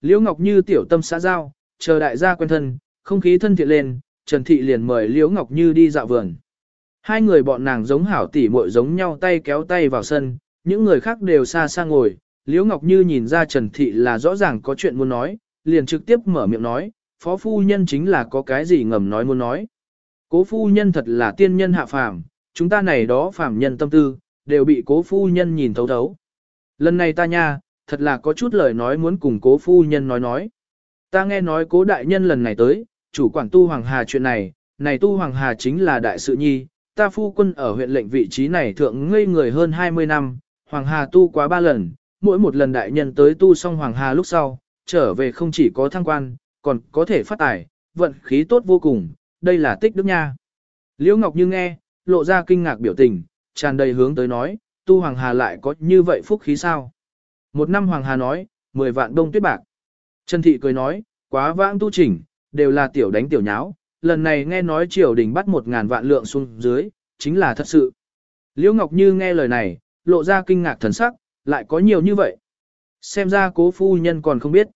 Liễu Ngọc Như tiểu tâm xã giao, chờ đại gia quen thân, không khí thân thiện lên, Trần Thị liền mời Liễu Ngọc Như đi dạo vườn. Hai người bọn nàng giống hảo tỉ muội giống nhau tay kéo tay vào sân, những người khác đều xa xa ngồi. Liễu Ngọc Như nhìn ra Trần Thị là rõ ràng có chuyện muốn nói, liền trực tiếp mở miệng nói, phó phu nhân chính là có cái gì ngầm nói muốn nói. Cố phu nhân thật là tiên nhân hạ phàm, chúng ta này đó phàm nhân tâm tư, đều bị cố phu nhân nhìn thấu thấu. Lần này ta nha, thật là có chút lời nói muốn cùng cố phu nhân nói nói. Ta nghe nói cố đại nhân lần này tới, chủ quản tu Hoàng Hà chuyện này, này tu Hoàng Hà chính là đại sự nhi, ta phu quân ở huyện lệnh vị trí này thượng ngây người hơn 20 năm, Hoàng Hà tu quá ba lần, mỗi một lần đại nhân tới tu xong Hoàng Hà lúc sau, trở về không chỉ có thăng quan, còn có thể phát tài, vận khí tốt vô cùng, đây là tích đức nha. Liễu Ngọc Như nghe, lộ ra kinh ngạc biểu tình, tràn đầy hướng tới nói, tu Hoàng Hà lại có như vậy phúc khí sao? Một năm Hoàng Hà nói, 10 vạn đông tuyết bạc. Trần Thị cười nói, quá vãng tu chỉnh, đều là tiểu đánh tiểu nháo, lần này nghe nói triều đình bắt một ngàn vạn lượng xuống dưới, chính là thật sự. Liễu Ngọc Như nghe lời này, lộ ra kinh ngạc thần sắc, lại có nhiều như vậy. Xem ra cố phu nhân còn không biết.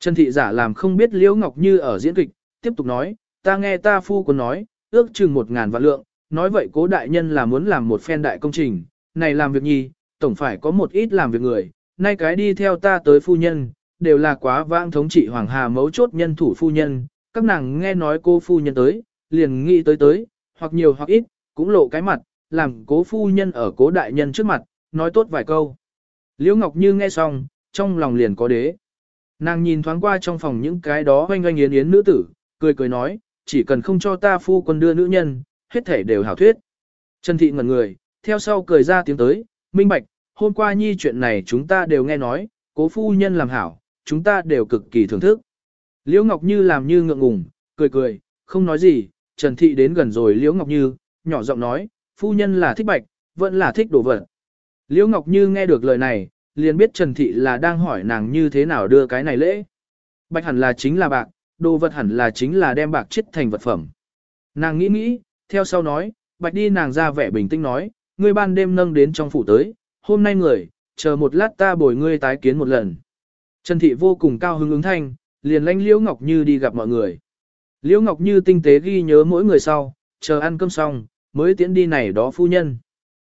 Trần Thị giả làm không biết Liễu Ngọc Như ở diễn kịch, tiếp tục nói, ta nghe ta phu còn nói, ước chừng một ngàn vạn lượng, nói vậy cố đại nhân là muốn làm một phen đại công trình, này làm việc nhi, tổng phải có một ít làm việc người, nay cái đi theo ta tới phu nhân, đều là quá vãng thống trị Hoàng Hà mấu chốt nhân thủ phu nhân, các nàng nghe nói cô phu nhân tới, liền nghĩ tới tới, hoặc nhiều hoặc ít, cũng lộ cái mặt, làm cố phu nhân ở cố đại nhân trước mặt, nói tốt vài câu. Liễu Ngọc Như nghe xong, trong lòng liền có đế. Nàng nhìn thoáng qua trong phòng những cái đó oanh oanh yến yến nữ tử, cười cười nói, chỉ cần không cho ta phu quân đưa nữ nhân, hết thể đều hảo thuyết. Trần Thị ngẩn người, theo sau cười ra tiếng tới, minh bạch, hôm qua nhi chuyện này chúng ta đều nghe nói, cố phu nhân làm hảo, chúng ta đều cực kỳ thưởng thức. Liễu Ngọc Như làm như ngượng ngùng, cười cười, không nói gì, Trần Thị đến gần rồi Liễu Ngọc Như, nhỏ giọng nói, phu nhân là thích bạch, vẫn là thích đồ vật. Liễu Ngọc Như nghe được lời này, liền biết Trần Thị là đang hỏi nàng như thế nào đưa cái này lễ. Bạch hẳn là chính là bạc, đồ vật hẳn là chính là đem bạc chết thành vật phẩm. Nàng nghĩ nghĩ, theo sau nói, bạch đi nàng ra vẻ bình tĩnh nói, ngươi ban đêm nâng đến trong phủ tới, hôm nay người, chờ một lát ta bồi ngươi tái kiến một lần. Trần Thị vô cùng cao hứng ứng thanh, liền lanh Liễu Ngọc Như đi gặp mọi người. Liễu Ngọc Như tinh tế ghi nhớ mỗi người sau, chờ ăn cơm xong, mới tiễn đi này đó phu nhân.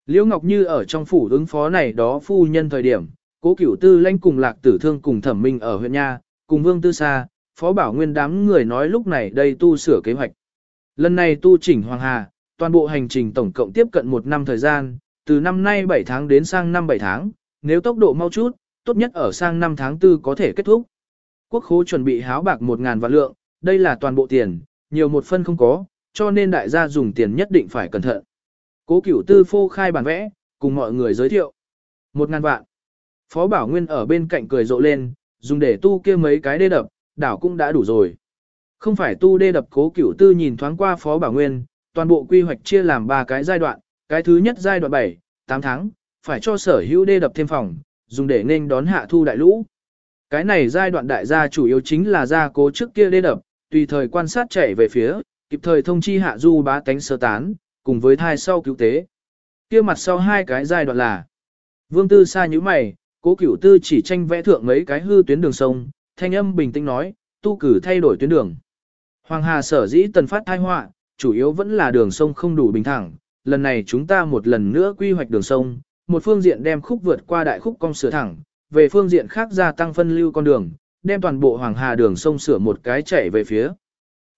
Liễu Ngọc Như ở trong phủ ứng phó này đó phu nhân thời điểm, cố cửu tư lãnh cùng lạc tử thương cùng thẩm minh ở huyện Nha, cùng vương tư sa, phó bảo nguyên đám người nói lúc này đây tu sửa kế hoạch. Lần này tu chỉnh Hoàng Hà, toàn bộ hành trình tổng cộng tiếp cận một năm thời gian, từ năm nay 7 tháng đến sang năm 7 tháng, nếu tốc độ mau chút, tốt nhất ở sang năm tháng 4 có thể kết thúc. Quốc khố chuẩn bị háo bạc 1.000 vạn lượng, đây là toàn bộ tiền, nhiều một phân không có, cho nên đại gia dùng tiền nhất định phải cẩn thận. Cố cửu tư phô khai bản vẽ, cùng mọi người giới thiệu. 1.000 vạn. Phó Bảo Nguyên ở bên cạnh cười rộ lên, dùng để tu kia mấy cái đê đập, đảo cũng đã đủ rồi. Không phải tu đê đập cố cửu tư nhìn thoáng qua Phó Bảo Nguyên, toàn bộ quy hoạch chia làm ba cái giai đoạn, cái thứ nhất giai đoạn 7, 8 tháng, phải cho sở hữu đê đập thêm phòng, dùng để nên đón hạ thu đại lũ. Cái này giai đoạn đại gia chủ yếu chính là gia cố trước kia đê đập, tùy thời quan sát chạy về phía, kịp thời thông chi hạ du bá tánh sơ tán, cùng với thai sau cứu tế. Kia mặt sau hai cái giai đoạn là Vương Tư xa như mày, cố cửu tư chỉ tranh vẽ thượng mấy cái hư tuyến đường sông, thanh âm bình tĩnh nói, tu cử thay đổi tuyến đường. Hoàng Hà sở dĩ tần phát thai họa, chủ yếu vẫn là đường sông không đủ bình thẳng, lần này chúng ta một lần nữa quy hoạch đường sông, một phương diện đem khúc vượt qua đại khúc cong sửa thẳng, về phương diện khác gia tăng phân lưu con đường, đem toàn bộ Hoàng Hà đường sông sửa một cái chạy về phía.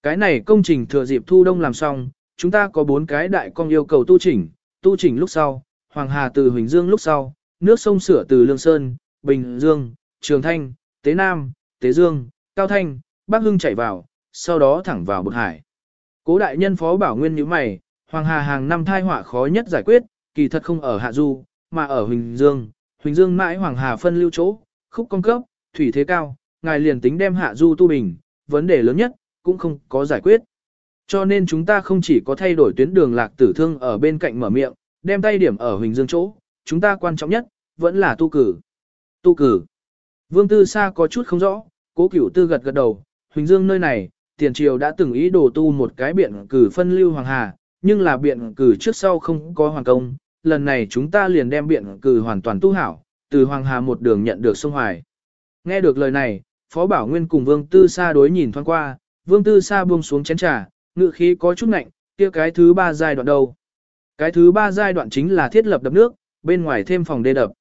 Cái này công trình thừa dịp thu đông làm xong, chúng ta có bốn cái đại công yêu cầu tu chỉnh, tu chỉnh lúc sau, Hoàng Hà từ Huỳnh Dương lúc sau, nước sông sửa từ Lương Sơn, Bình Dương, Trường Thanh, Tế Nam, Tế Dương, Cao Thanh, Bắc Hưng chảy vào, sau đó thẳng vào bực hải. Cố đại nhân phó bảo nguyên như mày, Hoàng Hà hàng năm thai họa khó nhất giải quyết, kỳ thật không ở Hạ Du, mà ở Huỳnh Dương. Huỳnh Dương mãi Hoàng Hà phân lưu chỗ, khúc công cấp, thủy thế cao, ngài liền tính đem Hạ Du tu bình, vấn đề lớn nhất, cũng không có giải quyết. Cho nên chúng ta không chỉ có thay đổi tuyến đường lạc tử thương ở bên cạnh mở miệng, đem tay điểm ở Huỳnh Dương chỗ, chúng ta quan trọng nhất, vẫn là tu cử. Tu cử. Vương Tư Sa có chút không rõ, cố cửu tư gật gật đầu, Huỳnh Dương nơi này, tiền triều đã từng ý đồ tu một cái biện cử phân lưu Hoàng Hà, nhưng là biện cử trước sau không có hoàn công, lần này chúng ta liền đem biện cử hoàn toàn tu hảo, từ Hoàng Hà một đường nhận được sông Hoài. Nghe được lời này, Phó Bảo Nguyên cùng Vương Tư Sa đối nhìn thoáng qua, Vương Tư Sa buông xuống chén trà, ngự khí có chút nạnh, kia cái thứ ba giai đoạn đâu. Cái thứ ba giai đoạn chính là thiết lập đập nước, bên ngoài thêm phòng đê đập.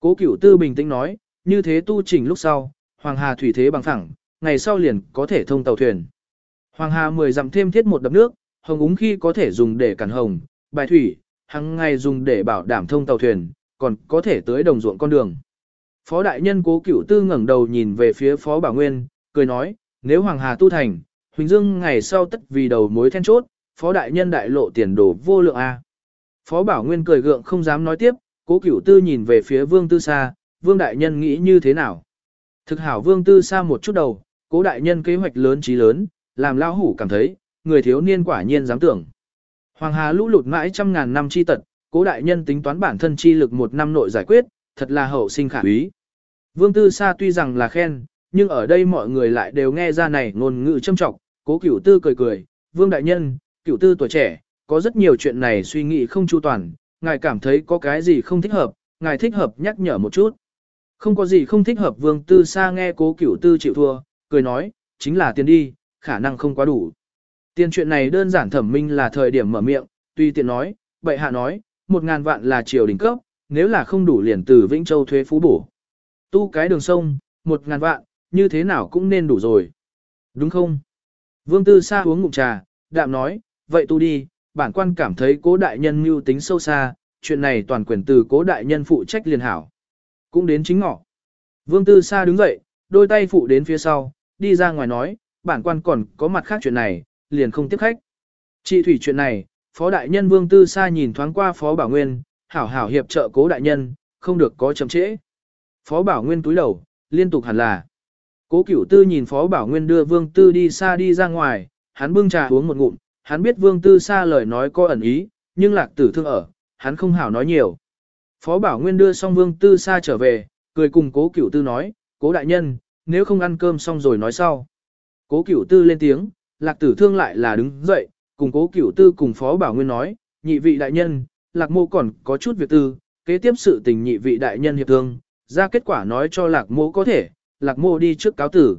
Cố Cửu Tư bình tĩnh nói, như thế tu chỉnh lúc sau, Hoàng Hà thủy thế bằng phẳng, ngày sau liền có thể thông tàu thuyền. Hoàng Hà 10 dặm thêm thiết một đập nước, hồng úng khi có thể dùng để cản hồng, bài thủy, hàng ngày dùng để bảo đảm thông tàu thuyền, còn có thể tới đồng ruộng con đường. Phó đại nhân cố cửu tư ngẩng đầu nhìn về phía Phó Bảo Nguyên, cười nói, nếu Hoàng Hà tu thành, Huỳnh Dương ngày sau tất vì đầu mối then chốt, Phó đại nhân đại lộ tiền đồ vô lượng a. Phó Bảo Nguyên cười gượng không dám nói tiếp, cố cửu tư nhìn về phía Vương Tư Sa, Vương đại nhân nghĩ như thế nào? Thực hảo Vương Tư Sa một chút đầu, cố đại nhân kế hoạch lớn trí lớn, làm lao hủ cảm thấy, người thiếu niên quả nhiên dám tưởng. Hoàng Hà lũ lụt mãi trăm ngàn năm chi tật, cố đại nhân tính toán bản thân chi lực một năm nội giải quyết, thật là hậu sinh khả quý. Vương Tư Sa tuy rằng là khen, nhưng ở đây mọi người lại đều nghe ra này ngôn ngữ châm trọng, cố cửu tư cười cười, Vương đại nhân, cửu tư tuổi trẻ, có rất nhiều chuyện này suy nghĩ không chu toàn, ngài cảm thấy có cái gì không thích hợp, ngài thích hợp nhắc nhở một chút. Không có gì không thích hợp Vương Tư Sa nghe cố cửu tư chịu thua, cười nói, chính là tiền đi, khả năng không quá đủ. Tiền chuyện này đơn giản thẩm minh là thời điểm mở miệng, tuy tiện nói, bệ hạ nói, một ngàn vạn là triều đỉnh cấp, nếu là không đủ liền từ Vĩnh Châu thuế phú bổ. Tu cái đường sông, một ngàn vạn, như thế nào cũng nên đủ rồi. Đúng không? Vương Tư Sa uống ngụm trà, đạm nói, vậy tu đi, bản quan cảm thấy cố đại nhân mưu tính sâu xa, chuyện này toàn quyền từ cố đại nhân phụ trách liền hảo. Cũng đến chính ngọ. Vương Tư Sa đứng dậy, đôi tay phụ đến phía sau, đi ra ngoài nói, bản quan còn có mặt khác chuyện này, liền không tiếp khách. Chị thủy chuyện này, Phó Đại Nhân Vương Tư Sa nhìn thoáng qua Phó Bảo Nguyên, hảo hảo hiệp trợ cố đại nhân, không được có chậm trễ. Phó Bảo Nguyên túi đầu, liên tục hẳn là. Cố Cửu Tư nhìn Phó Bảo Nguyên đưa Vương Tư đi xa đi ra ngoài, hắn bưng trà uống một ngụm, hắn biết Vương Tư xa lời nói có ẩn ý, nhưng lạc tử thương ở, hắn không hảo nói nhiều. Phó Bảo Nguyên đưa xong Vương Tư xa trở về, cười cùng Cố Cửu Tư nói, Cố đại nhân, nếu không ăn cơm xong rồi nói sau. Cố Cửu Tư lên tiếng, lạc tử thương lại là đứng dậy, cùng Cố Cửu Tư cùng Phó Bảo Nguyên nói, nhị vị đại nhân, lạc mô còn có chút việc tư, kế tiếp sự tình nhị vị đại nhân hiệp thương, ra kết quả nói cho lạc mô có thể, lạc mô đi trước cáo tử.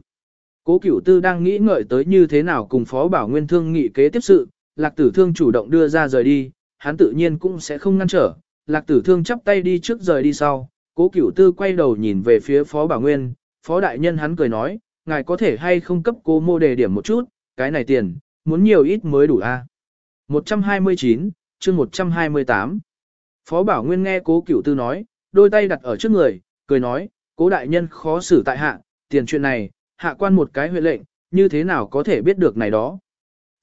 Cố cửu tư đang nghĩ ngợi tới như thế nào cùng phó bảo nguyên thương nghị kế tiếp sự, lạc tử thương chủ động đưa ra rời đi, hắn tự nhiên cũng sẽ không ngăn trở, lạc tử thương chắp tay đi trước rời đi sau, cố cửu tư quay đầu nhìn về phía phó bảo nguyên, phó đại nhân hắn cười nói, ngài có thể hay không cấp cô mô đề điểm một chút, cái này tiền, muốn nhiều ít mới đủ a. À? 129, chương 128. Phó Bảo Nguyên nghe cố cửu tư nói, đôi tay đặt ở trước người, cười nói, cố đại nhân khó xử tại hạ, tiền chuyện này, hạ quan một cái huệ lệnh, như thế nào có thể biết được này đó.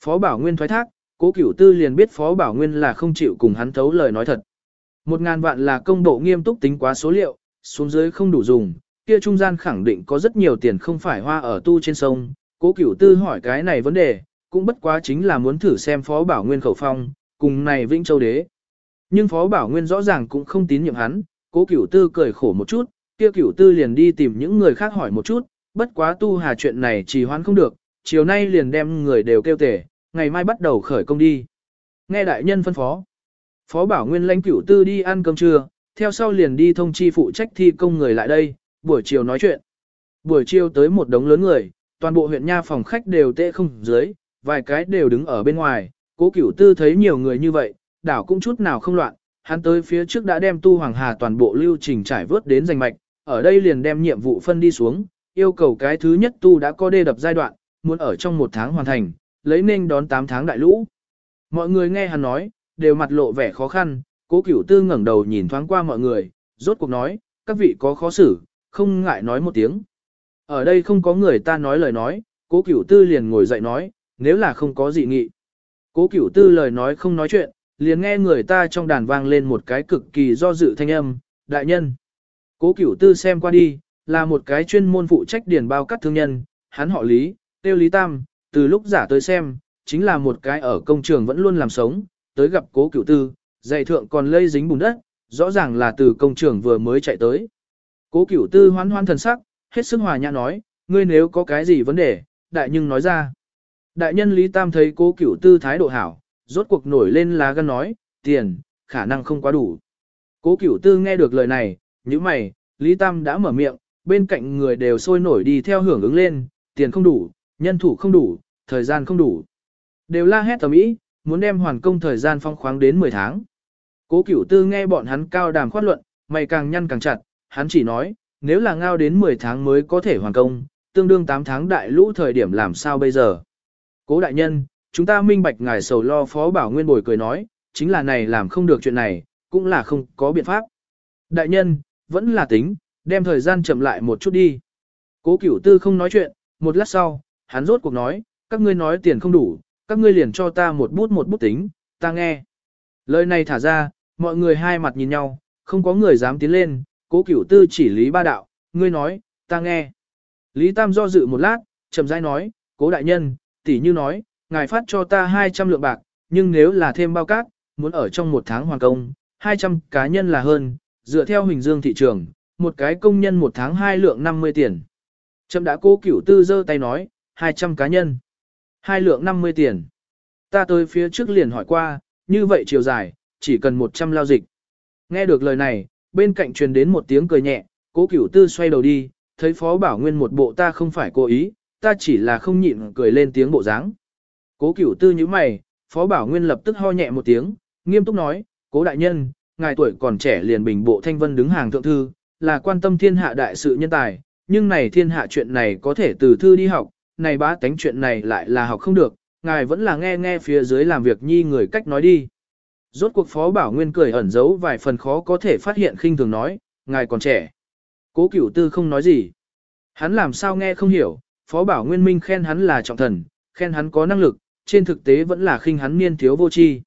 Phó Bảo Nguyên thoái thác, cố cửu tư liền biết Phó Bảo Nguyên là không chịu cùng hắn thấu lời nói thật. Một ngàn vạn là công độ nghiêm túc tính quá số liệu, xuống dưới không đủ dùng, kia trung gian khẳng định có rất nhiều tiền không phải hoa ở tu trên sông. Cố cửu tư hỏi cái này vấn đề, cũng bất quá chính là muốn thử xem Phó Bảo Nguyên khẩu phong, cùng này Vĩnh Châu Đế. Nhưng Phó Bảo Nguyên rõ ràng cũng không tín nhiệm hắn, cố cửu tư cười khổ một chút, kia cửu tư liền đi tìm những người khác hỏi một chút, bất quá tu hà chuyện này trì hoãn không được, chiều nay liền đem người đều kêu tể, ngày mai bắt đầu khởi công đi. Nghe đại nhân phân phó. Phó Bảo Nguyên lãnh cửu tư đi ăn cơm trưa, theo sau liền đi thông chi phụ trách thi công người lại đây, buổi chiều nói chuyện. Buổi chiều tới một đống lớn người, toàn bộ huyện nha phòng khách đều tệ không dưới, vài cái đều đứng ở bên ngoài, cố cửu tư thấy nhiều người như vậy, đảo cũng chút nào không loạn, hắn tới phía trước đã đem tu hoàng hà toàn bộ lưu trình trải vớt đến giành mạch, ở đây liền đem nhiệm vụ phân đi xuống, yêu cầu cái thứ nhất tu đã có đê đập giai đoạn, muốn ở trong một tháng hoàn thành, lấy nên đón 8 tháng đại lũ. Mọi người nghe hắn nói, đều mặt lộ vẻ khó khăn, cố cửu tư ngẩng đầu nhìn thoáng qua mọi người, rốt cuộc nói, các vị có khó xử, không ngại nói một tiếng. Ở đây không có người ta nói lời nói, cố cửu tư liền ngồi dậy nói, nếu là không có gì nghị. Cố cửu tư lời nói không nói chuyện, liền nghe người ta trong đàn vang lên một cái cực kỳ do dự thanh âm, đại nhân. Cố cửu tư xem qua đi, là một cái chuyên môn phụ trách điền bao cắt thương nhân, hắn họ Lý, tiêu Lý Tam, từ lúc giả tới xem, chính là một cái ở công trường vẫn luôn làm sống, tới gặp cố cửu tư, dày thượng còn lây dính bùn đất, rõ ràng là từ công trường vừa mới chạy tới. Cố cửu tư hoan hoan thần sắc, hết sức hòa nhã nói, ngươi nếu có cái gì vấn đề, đại nhưng nói ra. Đại nhân Lý Tam thấy cố cửu tư thái độ hảo, rốt cuộc nổi lên lá gan nói, tiền, khả năng không quá đủ. Cố cửu tư nghe được lời này, như mày, Lý Tam đã mở miệng, bên cạnh người đều sôi nổi đi theo hưởng ứng lên, tiền không đủ, nhân thủ không đủ, thời gian không đủ. Đều la hét tầm ý, muốn đem hoàn công thời gian phong khoáng đến 10 tháng. Cố cửu tư nghe bọn hắn cao đàm khoát luận, mày càng nhăn càng chặt, hắn chỉ nói, nếu là ngao đến 10 tháng mới có thể hoàn công, tương đương 8 tháng đại lũ thời điểm làm sao bây giờ. Cố đại nhân, chúng ta minh bạch ngài sầu lo phó bảo nguyên bồi cười nói, chính là này làm không được chuyện này, cũng là không có biện pháp. Đại nhân, vẫn là tính, đem thời gian chậm lại một chút đi. Cố cửu tư không nói chuyện, một lát sau, hắn rốt cuộc nói, các ngươi nói tiền không đủ, các ngươi liền cho ta một bút một bút tính, ta nghe. Lời này thả ra, mọi người hai mặt nhìn nhau, không có người dám tiến lên, cố cửu tư chỉ lý ba đạo, ngươi nói, ta nghe. Lý Tam do dự một lát, chậm rãi nói, cố đại nhân, tỷ như nói, ngài phát cho ta 200 lượng bạc, nhưng nếu là thêm bao cát, muốn ở trong một tháng hoàn công, 200 cá nhân là hơn, dựa theo hình dương thị trường, một cái công nhân một tháng hai lượng 50 tiền. Trâm đã cố cửu tư giơ tay nói, 200 cá nhân. Hai lượng 50 tiền. Ta tới phía trước liền hỏi qua, như vậy chiều dài, chỉ cần 100 lao dịch. Nghe được lời này, bên cạnh truyền đến một tiếng cười nhẹ, cố cửu tư xoay đầu đi, thấy Phó Bảo Nguyên một bộ ta không phải cố ý, ta chỉ là không nhịn cười lên tiếng bộ dáng. Cố cửu tư như mày, Phó Bảo Nguyên lập tức ho nhẹ một tiếng, nghiêm túc nói, cố đại nhân, ngài tuổi còn trẻ liền bình bộ thanh vân đứng hàng thượng thư, là quan tâm thiên hạ đại sự nhân tài, nhưng này thiên hạ chuyện này có thể từ thư đi học, này bá tánh chuyện này lại là học không được, ngài vẫn là nghe nghe phía dưới làm việc nhi người cách nói đi. Rốt cuộc Phó Bảo Nguyên cười ẩn giấu vài phần khó có thể phát hiện khinh thường nói, ngài còn trẻ. Cố cửu tư không nói gì. Hắn làm sao nghe không hiểu, Phó Bảo Nguyên Minh khen hắn là trọng thần, khen hắn có năng lực, trên thực tế vẫn là khinh hắn niên thiếu vô tri.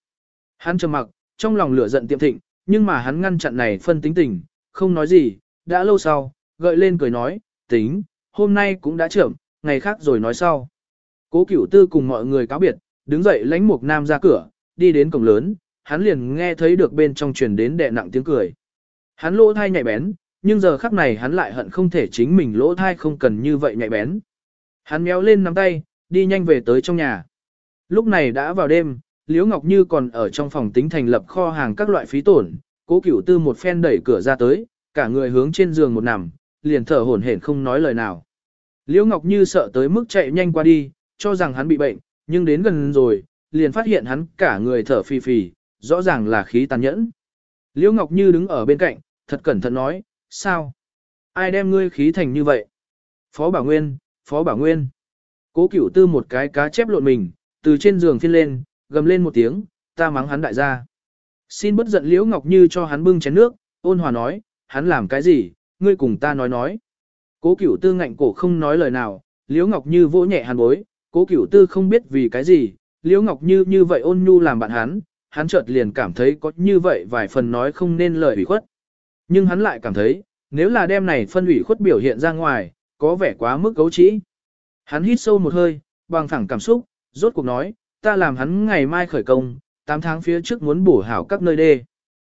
Hắn trầm mặc, trong lòng lửa giận tiệm thịnh, nhưng mà hắn ngăn chặn này phân tính tình, không nói gì, đã lâu sau, gợi lên cười nói, tính, hôm nay cũng đã trưởng, ngày khác rồi nói sau. Cố cửu tư cùng mọi người cáo biệt, đứng dậy lãnh mục nam ra cửa, đi đến cổng lớn, hắn liền nghe thấy được bên trong truyền đến đệ nặng tiếng cười. Hắn lỗ thai nhạy bén, nhưng giờ khắc này hắn lại hận không thể chính mình lỗ thai không cần như vậy nhạy bén. Hắn méo lên nắm tay, đi nhanh về tới trong nhà. Lúc này đã vào đêm, Liễu Ngọc Như còn ở trong phòng tính thành lập kho hàng các loại phí tổn, cố cửu tư một phen đẩy cửa ra tới, cả người hướng trên giường một nằm, liền thở hổn hển không nói lời nào. Liễu Ngọc Như sợ tới mức chạy nhanh qua đi, cho rằng hắn bị bệnh, nhưng đến gần rồi, liền phát hiện hắn cả người thở phì phì, rõ ràng là khí tàn nhẫn. Liễu Ngọc Như đứng ở bên cạnh, thật cẩn thận nói, sao? Ai đem ngươi khí thành như vậy? Phó Bảo Nguyên, Phó Bảo Nguyên. Cố cửu tư một cái cá chép lộn mình, từ trên giường phiên lên, gầm lên một tiếng, ta mắng hắn đại gia. Xin bất giận Liễu Ngọc Như cho hắn bưng chén nước, ôn hòa nói, hắn làm cái gì, ngươi cùng ta nói nói. Cố cửu tư ngạnh cổ không nói lời nào, Liễu Ngọc Như vỗ nhẹ hắn bối, cố cửu tư không biết vì cái gì, Liễu Ngọc Như như vậy ôn nhu làm bạn hắn, hắn chợt liền cảm thấy có như vậy vài phần nói không nên lời ủy khuất. Nhưng hắn lại cảm thấy, nếu là đêm này phân ủy khuất biểu hiện ra ngoài, có vẻ quá mức cấu trĩ. Hắn hít sâu một hơi, bằng thẳng cảm xúc, rốt cuộc nói, ta làm hắn ngày mai khởi công, 8 tháng phía trước muốn bổ hảo các nơi đê.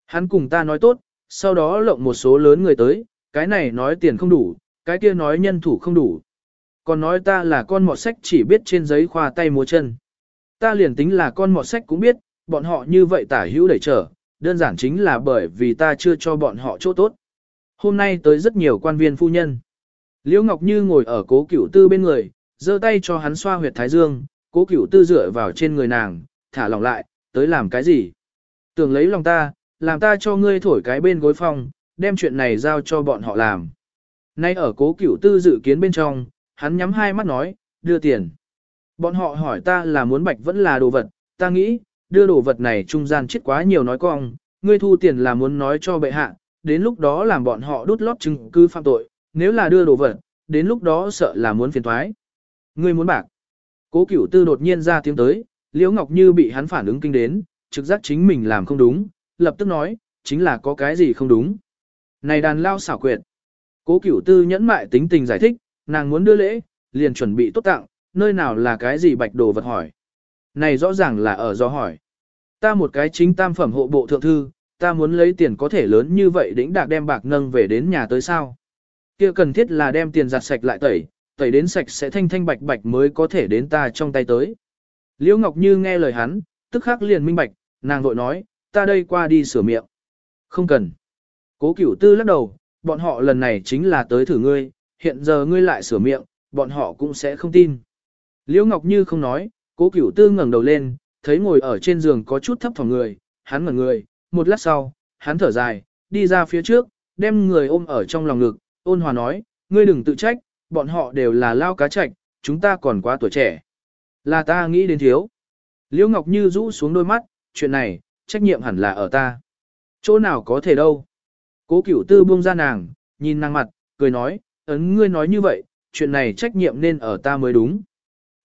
Hắn cùng ta nói tốt, sau đó lộng một số lớn người tới, cái này nói tiền không đủ, cái kia nói nhân thủ không đủ. Còn nói ta là con mọt sách chỉ biết trên giấy khoa tay múa chân. Ta liền tính là con mọt sách cũng biết, bọn họ như vậy tả hữu đẩy trở, đơn giản chính là bởi vì ta chưa cho bọn họ chỗ tốt. Hôm nay tới rất nhiều quan viên phu nhân. Liễu Ngọc Như ngồi ở cố cửu tư bên người, giơ tay cho hắn xoa huyệt thái dương, cố cửu tư dựa vào trên người nàng, thả lòng lại, tới làm cái gì? Tưởng lấy lòng ta, làm ta cho ngươi thổi cái bên gối phòng, đem chuyện này giao cho bọn họ làm. Nay ở cố cửu tư dự kiến bên trong, hắn nhắm hai mắt nói, đưa tiền. Bọn họ hỏi ta là muốn bạch vẫn là đồ vật, ta nghĩ, đưa đồ vật này trung gian chết quá nhiều nói cong, ngươi thu tiền là muốn nói cho bệ hạ, đến lúc đó làm bọn họ đút lót chứng cứ phạm tội, nếu là đưa đồ vật, đến lúc đó sợ là muốn phiền thoái. Ngươi muốn bạc. Cố cửu tư đột nhiên ra tiếng tới, Liễu Ngọc Như bị hắn phản ứng kinh đến, trực giác chính mình làm không đúng, lập tức nói, chính là có cái gì không đúng. Này đàn lao xảo quyệt. Cố cửu tư nhẫn mại tính tình giải thích, nàng muốn đưa lễ, liền chuẩn bị tốt tặng, nơi nào là cái gì bạch đồ vật hỏi. Này rõ ràng là ở do hỏi. Ta một cái chính tam phẩm hộ bộ thượng thư, ta muốn lấy tiền có thể lớn như vậy đỉnh đạc đem bạc nâng về đến nhà tới sao. kia cần thiết là đem tiền giặt sạch lại tẩy, tẩy đến sạch sẽ thanh thanh bạch bạch mới có thể đến ta trong tay tới. Liễu Ngọc Như nghe lời hắn, tức khắc liền minh bạch, nàng vội nói, ta đây qua đi sửa miệng. Không cần. Cố cửu tư lắc đầu, bọn họ lần này chính là tới thử ngươi, hiện giờ ngươi lại sửa miệng, bọn họ cũng sẽ không tin. Liễu Ngọc Như không nói, cố cửu tư ngẩng đầu lên, thấy ngồi ở trên giường có chút thấp thỏm người, hắn ngẩn người, một lát sau, hắn thở dài, đi ra phía trước, đem người ôm ở trong lòng ngực, ôn hòa nói, ngươi đừng tự trách, bọn họ đều là lao cá trạch, chúng ta còn quá tuổi trẻ. Là ta nghĩ đến thiếu. Liễu Ngọc Như rũ xuống đôi mắt, chuyện này, trách nhiệm hẳn là ở ta. Chỗ nào có thể đâu. Cố cửu tư buông ra nàng, nhìn nàng mặt, cười nói, ấn ngươi nói như vậy, chuyện này trách nhiệm nên ở ta mới đúng.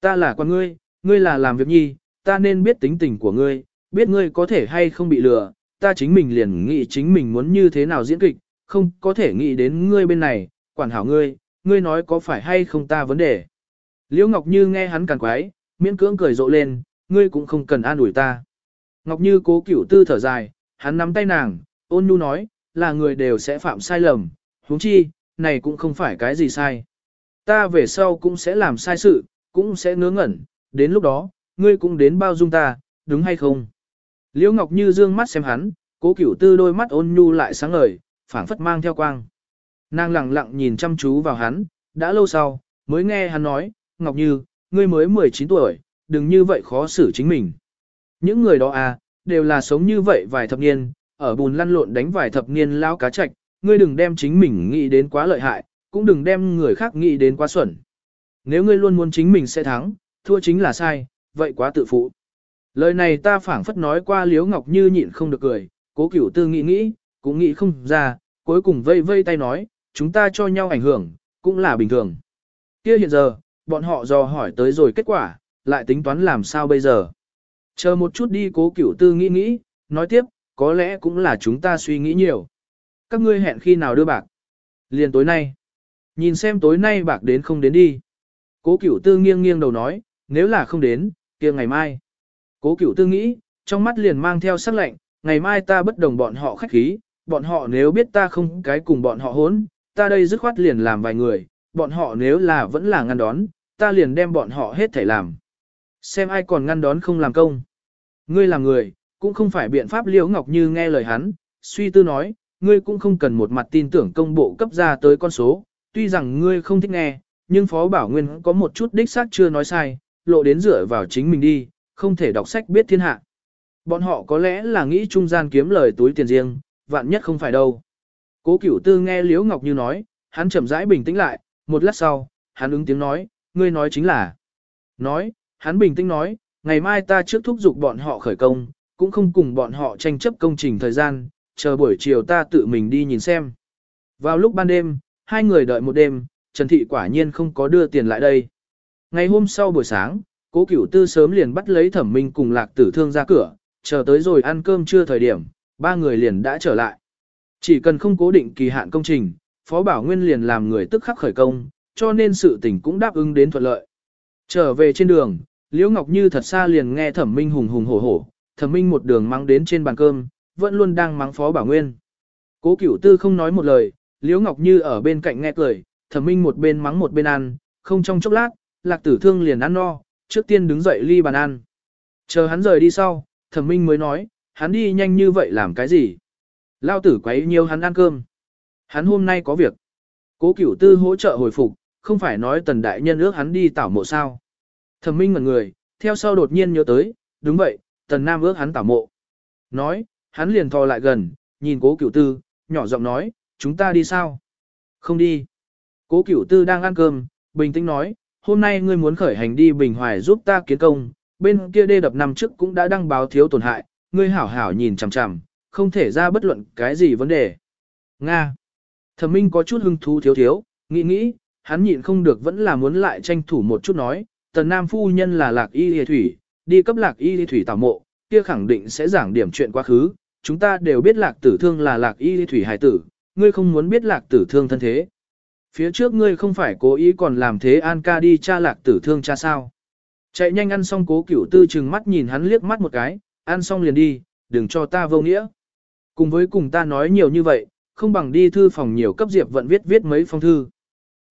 Ta là con ngươi, ngươi là làm việc nhi, ta nên biết tính tình của ngươi, biết ngươi có thể hay không bị lừa, ta chính mình liền nghĩ chính mình muốn như thế nào diễn kịch, không có thể nghĩ đến ngươi bên này, quản hảo ngươi, ngươi nói có phải hay không ta vấn đề. Liễu Ngọc Như nghe hắn càng quái, miễn cưỡng cười rộ lên, ngươi cũng không cần an ủi ta. Ngọc Như cố cửu tư thở dài, hắn nắm tay nàng, ôn nhu nói, là người đều sẽ phạm sai lầm, huống chi, này cũng không phải cái gì sai. Ta về sau cũng sẽ làm sai sự, cũng sẽ ngớ ngẩn, đến lúc đó, ngươi cũng đến bao dung ta, đúng hay không? Liễu Ngọc Như dương mắt xem hắn, cố cửu tư đôi mắt ôn nhu lại sáng ngời, phảng phất mang theo quang. Nàng lặng lặng nhìn chăm chú vào hắn, đã lâu sau, mới nghe hắn nói, Ngọc Như, ngươi mới 19 tuổi, đừng như vậy khó xử chính mình. Những người đó à, đều là sống như vậy vài thập niên, ở bùn lăn lộn đánh vài thập niên lao cá chạch, ngươi đừng đem chính mình nghĩ đến quá lợi hại, cũng đừng đem người khác nghĩ đến quá xuẩn. Nếu ngươi luôn muốn chính mình sẽ thắng, thua chính là sai, vậy quá tự phụ. Lời này ta phảng phất nói qua Liễu Ngọc Như nhịn không được cười, cố cửu tư nghĩ nghĩ, cũng nghĩ không ra, cuối cùng vây vây tay nói, chúng ta cho nhau ảnh hưởng, cũng là bình thường. Kia hiện giờ, bọn họ dò hỏi tới rồi kết quả, lại tính toán làm sao bây giờ. Chờ một chút đi cố cửu tư nghĩ nghĩ, nói tiếp, có lẽ cũng là chúng ta suy nghĩ nhiều. Các ngươi hẹn khi nào đưa bạc? Liền tối nay. Nhìn xem tối nay bạc đến không đến đi. Cố cửu tư nghiêng nghiêng đầu nói, nếu là không đến, kia ngày mai. Cố cửu tư nghĩ, trong mắt liền mang theo sắc lệnh, ngày mai ta bất đồng bọn họ khách khí, bọn họ nếu biết ta không cái cùng bọn họ hốn, ta đây dứt khoát liền làm vài người, bọn họ nếu là vẫn là ngăn đón, ta liền đem bọn họ hết thể làm. Xem ai còn ngăn đón không làm công. Ngươi là người, cũng không phải biện pháp liễu ngọc như nghe lời hắn, suy tư nói, ngươi cũng không cần một mặt tin tưởng công bộ cấp ra tới con số, tuy rằng ngươi không thích nghe, nhưng Phó Bảo Nguyên có một chút đích xác chưa nói sai, lộ đến dựa vào chính mình đi, không thể đọc sách biết thiên hạ. Bọn họ có lẽ là nghĩ trung gian kiếm lời túi tiền riêng, vạn nhất không phải đâu. Cố Cửu Tư nghe Liễu Ngọc Như nói, hắn chậm rãi bình tĩnh lại, một lát sau, hắn ứng tiếng nói, ngươi nói chính là. Nói, hắn bình tĩnh nói, ngày mai ta trước thúc giục bọn họ khởi công, cũng không cùng bọn họ tranh chấp công trình thời gian, chờ buổi chiều ta tự mình đi nhìn xem. Vào lúc ban đêm, hai người đợi một đêm, Trần Thị quả nhiên không có đưa tiền lại đây. Ngày hôm sau buổi sáng, cố cửu tư sớm liền bắt lấy thẩm minh cùng lạc tử thương ra cửa, chờ tới rồi ăn cơm trưa thời điểm, ba người liền đã trở lại. Chỉ cần không cố định kỳ hạn công trình, Phó Bảo Nguyên liền làm người tức khắc khởi công, cho nên sự tình cũng đáp ứng đến thuận lợi. Trở về trên đường, Liễu Ngọc Như thật xa liền nghe Thẩm Minh hùng hùng hổ hổ, Thẩm Minh một đường mắng đến trên bàn cơm, vẫn luôn đang mắng Phó Bảo Nguyên. Cố Cửu Tư không nói một lời, Liễu Ngọc Như ở bên cạnh nghe cười, Thẩm Minh một bên mắng một bên ăn, không trong chốc lát, Lạc Tử Thương liền ăn no, trước tiên đứng dậy ly bàn ăn. Chờ hắn rời đi sau, Thẩm Minh mới nói, hắn đi nhanh như vậy làm cái gì? Lao tử quấy nhiều hắn ăn cơm. Hắn hôm nay có việc. Cố Cửu Tư hỗ trợ hồi phục, không phải nói tần đại nhân ước hắn đi tảo mộ sao. Thẩm Minh ngẩn người, theo sau đột nhiên nhớ tới, đúng vậy, tần nam ước hắn tảo mộ. Nói, hắn liền thò lại gần, nhìn cố Cửu Tư, nhỏ giọng nói, chúng ta đi sao? Không đi. Cố Cửu Tư đang ăn cơm, bình tĩnh nói, hôm nay ngươi muốn khởi hành đi Bình Hoài giúp ta kiến công, bên kia đê đập năm trước cũng đã đăng báo thiếu tổn hại, ngươi hảo hảo nhìn chằm chằm, không thể ra bất luận cái gì vấn đề. Nga. Thẩm Minh có chút hứng thú thiếu thiếu, nghĩ nghĩ, hắn nhịn không được vẫn là muốn lại tranh thủ một chút nói, tần nam phu nhân là lạc y lìa thủy, đi cấp lạc y lìa thủy tảo mộ, kia khẳng định sẽ giảng điểm chuyện quá khứ, chúng ta đều biết lạc tử thương là lạc y lìa thủy hài tử, ngươi không muốn biết lạc tử thương thân thế. Phía trước ngươi không phải cố ý còn làm thế an ca đi cha lạc tử thương cha sao. Chạy nhanh ăn xong cố cửu tư chừng mắt nhìn hắn liếc mắt một cái, ăn xong liền đi, đừng cho ta vô nghĩa. Cùng với cùng ta nói nhiều như vậy, không bằng đi thư phòng nhiều cấp Diệp Vận viết viết mấy phong thư.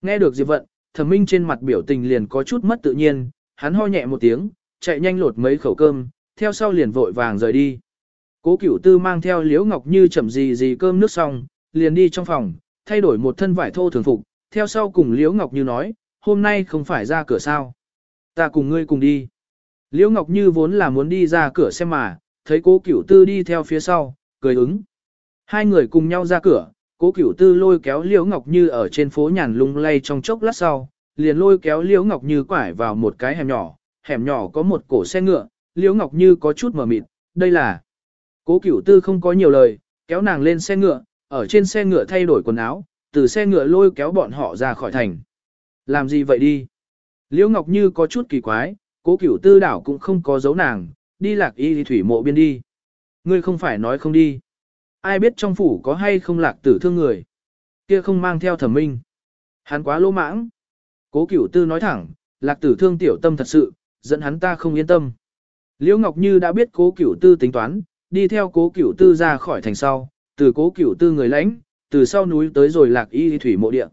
Nghe được Diệp Vận, thẩm minh trên mặt biểu tình liền có chút mất tự nhiên, hắn ho nhẹ một tiếng, chạy nhanh lột mấy khẩu cơm, theo sau liền vội vàng rời đi. Cố cửu tư mang theo liễu ngọc như chậm gì gì cơm nước xong, liền đi trong phòng, thay đổi một thân vải thô thường phục, theo sau cùng Liễu Ngọc Như nói, hôm nay không phải ra cửa sao. Ta cùng ngươi cùng đi. Liễu Ngọc Như vốn là muốn đi ra cửa xem mà, thấy cố cửu tư đi theo phía sau, cười ứng. Hai người cùng nhau ra cửa, cố cửu tư lôi kéo Liễu Ngọc Như ở trên phố nhàn lung lay trong chốc lát sau, liền lôi kéo Liễu Ngọc Như quải vào một cái hẻm nhỏ, hẻm nhỏ có một cổ xe ngựa, Liễu Ngọc Như có chút mờ mịt, đây là. Cố cửu tư không có nhiều lời, kéo nàng lên xe ngựa, ở trên xe ngựa thay đổi quần áo, từ xe ngựa lôi kéo bọn họ ra khỏi thành. Làm gì vậy đi? Liễu Ngọc Như có chút kỳ quái, cố cửu tư đảo cũng không có dấu nàng, đi lạc y thì thủy mộ biên đi. Ngươi không phải nói không đi. Ai biết trong phủ có hay không lạc tử thương người. Kia không mang theo thẩm minh. Hắn quá lỗ mãng. Cố cửu tư nói thẳng, lạc tử thương tiểu tâm thật sự, dẫn hắn ta không yên tâm. Liễu Ngọc Như đã biết cố cửu tư tính toán, đi theo cố cửu tư ra khỏi thành sau, từ cố cửu tư người lãnh, từ sau núi tới rồi lạc y thủy mộ địa.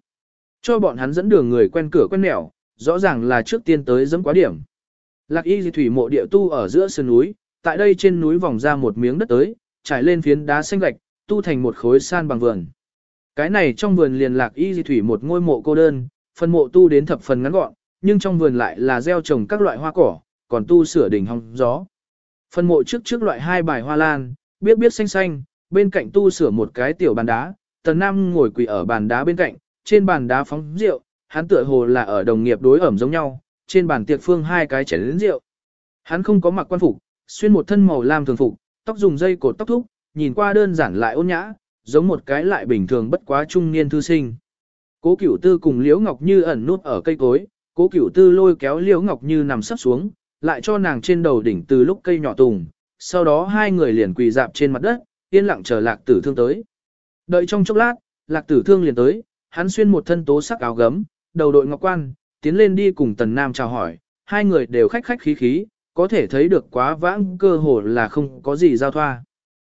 Cho bọn hắn dẫn đường người quen cửa quen nẻo, rõ ràng là trước tiên tới dẫm quá điểm. Lạc y thủy mộ địa tu ở giữa sườn núi, tại đây trên núi vòng ra một miếng đất tới, trải lên phiến đá xanh gạch, tu thành một khối san bằng vườn. Cái này trong vườn liền lạc y di thủy một ngôi mộ cô đơn, phần mộ tu đến thập phần ngắn gọn, nhưng trong vườn lại là gieo trồng các loại hoa cỏ, còn tu sửa đỉnh hong gió. Phần mộ trước trước loại hai bài hoa lan, biết biết xanh xanh, bên cạnh tu sửa một cái tiểu bàn đá, tần nam ngồi quỳ ở bàn đá bên cạnh, trên bàn đá phóng rượu, hắn tựa hồ là ở đồng nghiệp đối ẩm giống nhau, trên bàn tiệc phương hai cái chén lớn rượu. Hắn không có mặc quan phục, xuyên một thân màu lam thường phục, tóc dùng dây cột tóc thúc, nhìn qua đơn giản lại ôn nhã, giống một cái lại bình thường bất quá trung niên thư sinh. Cố Cửu Tư cùng Liễu Ngọc Như ẩn nút ở cây cối, Cố Cửu Tư lôi kéo Liễu Ngọc Như nằm sấp xuống, lại cho nàng trên đầu đỉnh từ lúc cây nhỏ tùng, sau đó hai người liền quỳ dạp trên mặt đất, yên lặng chờ Lạc Tử Thương tới. Đợi trong chốc lát, Lạc Tử Thương liền tới, hắn xuyên một thân tố sắc áo gấm, đầu đội ngọc quan, tiến lên đi cùng Tần Nam chào hỏi, hai người đều khách khách khí khí, có thể thấy được quá vãng cơ hồ là không có gì giao thoa.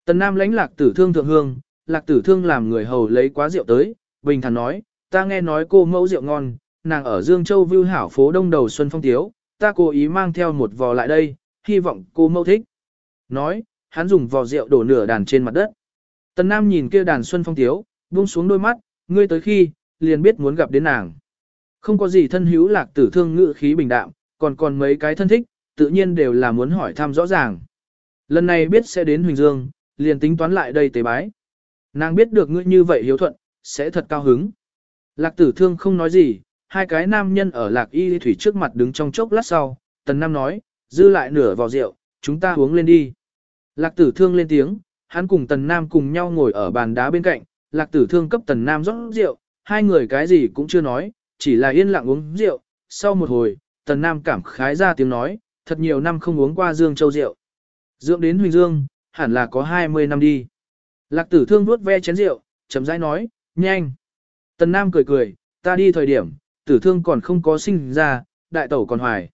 Tần Nam lãnh Lạc Tử Thương thượng hương, Lạc Tử Thương làm người hầu lấy quá rượu tới, bình thản nói, ta nghe nói cô mẫu rượu ngon, nàng ở Dương Châu Vưu Hảo phố đông đầu Xuân Phong Tiếu, ta cố ý mang theo một vò lại đây, hy vọng cô mẫu thích. Nói, hắn dùng vò rượu đổ nửa đàn trên mặt đất. Tần Nam nhìn kia đàn Xuân Phong Tiếu, buông xuống đôi mắt, ngươi tới khi, liền biết muốn gặp đến nàng. Không có gì thân hữu lạc tử thương ngự khí bình đạm, còn còn mấy cái thân thích, tự nhiên đều là muốn hỏi thăm rõ ràng. Lần này biết sẽ đến Huỳnh Dương, liền tính toán lại đây tế bái. Nàng biết được ngươi như vậy hiếu thuận, sẽ thật cao hứng. Lạc tử thương không nói gì, hai cái nam nhân ở lạc y thủy trước mặt đứng trong chốc lát sau, tần nam nói, dư lại nửa vào rượu, chúng ta uống lên đi. Lạc tử thương lên tiếng, hắn cùng tần nam cùng nhau ngồi ở bàn đá bên cạnh, lạc tử thương cấp tần nam rót rượu, hai người cái gì cũng chưa nói, chỉ là yên lặng uống rượu. Sau một hồi, tần nam cảm khái ra tiếng nói, thật nhiều năm không uống qua Dương Châu rượu. Dưỡng đến Huỳnh Dương, hẳn là có 20 năm đi. Lạc tử thương vuốt ve chén rượu, chấm rãi nói, nhanh. Tần Nam cười cười, ta đi thời điểm, tử thương còn không có sinh ra, đại tẩu còn hoài.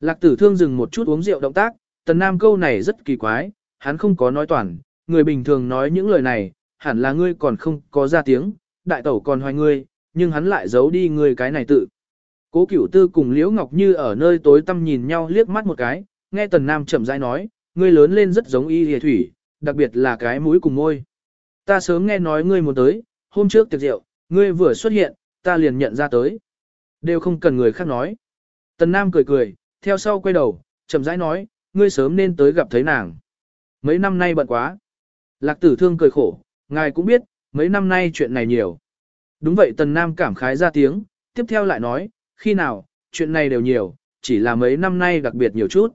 Lạc tử thương dừng một chút uống rượu động tác, tần Nam câu này rất kỳ quái, hắn không có nói toàn, người bình thường nói những lời này, hẳn là ngươi còn không có ra tiếng, đại tẩu còn hoài ngươi, nhưng hắn lại giấu đi ngươi cái này tự. Cố cửu tư cùng Liễu Ngọc Như ở nơi tối tăm nhìn nhau liếc mắt một cái, nghe tần Nam chậm rãi nói, ngươi lớn lên rất giống y hề thủy, đặc biệt là cái mũi cùng môi. Ta sớm nghe nói ngươi muốn tới, hôm trước tiệc rượu, ngươi vừa xuất hiện, ta liền nhận ra tới. Đều không cần người khác nói. Tần Nam cười cười, theo sau quay đầu, chậm rãi nói, ngươi sớm nên tới gặp thấy nàng. Mấy năm nay bận quá. Lạc tử thương cười khổ, ngài cũng biết, mấy năm nay chuyện này nhiều. Đúng vậy Tần Nam cảm khái ra tiếng, tiếp theo lại nói, khi nào, chuyện này đều nhiều, chỉ là mấy năm nay đặc biệt nhiều chút.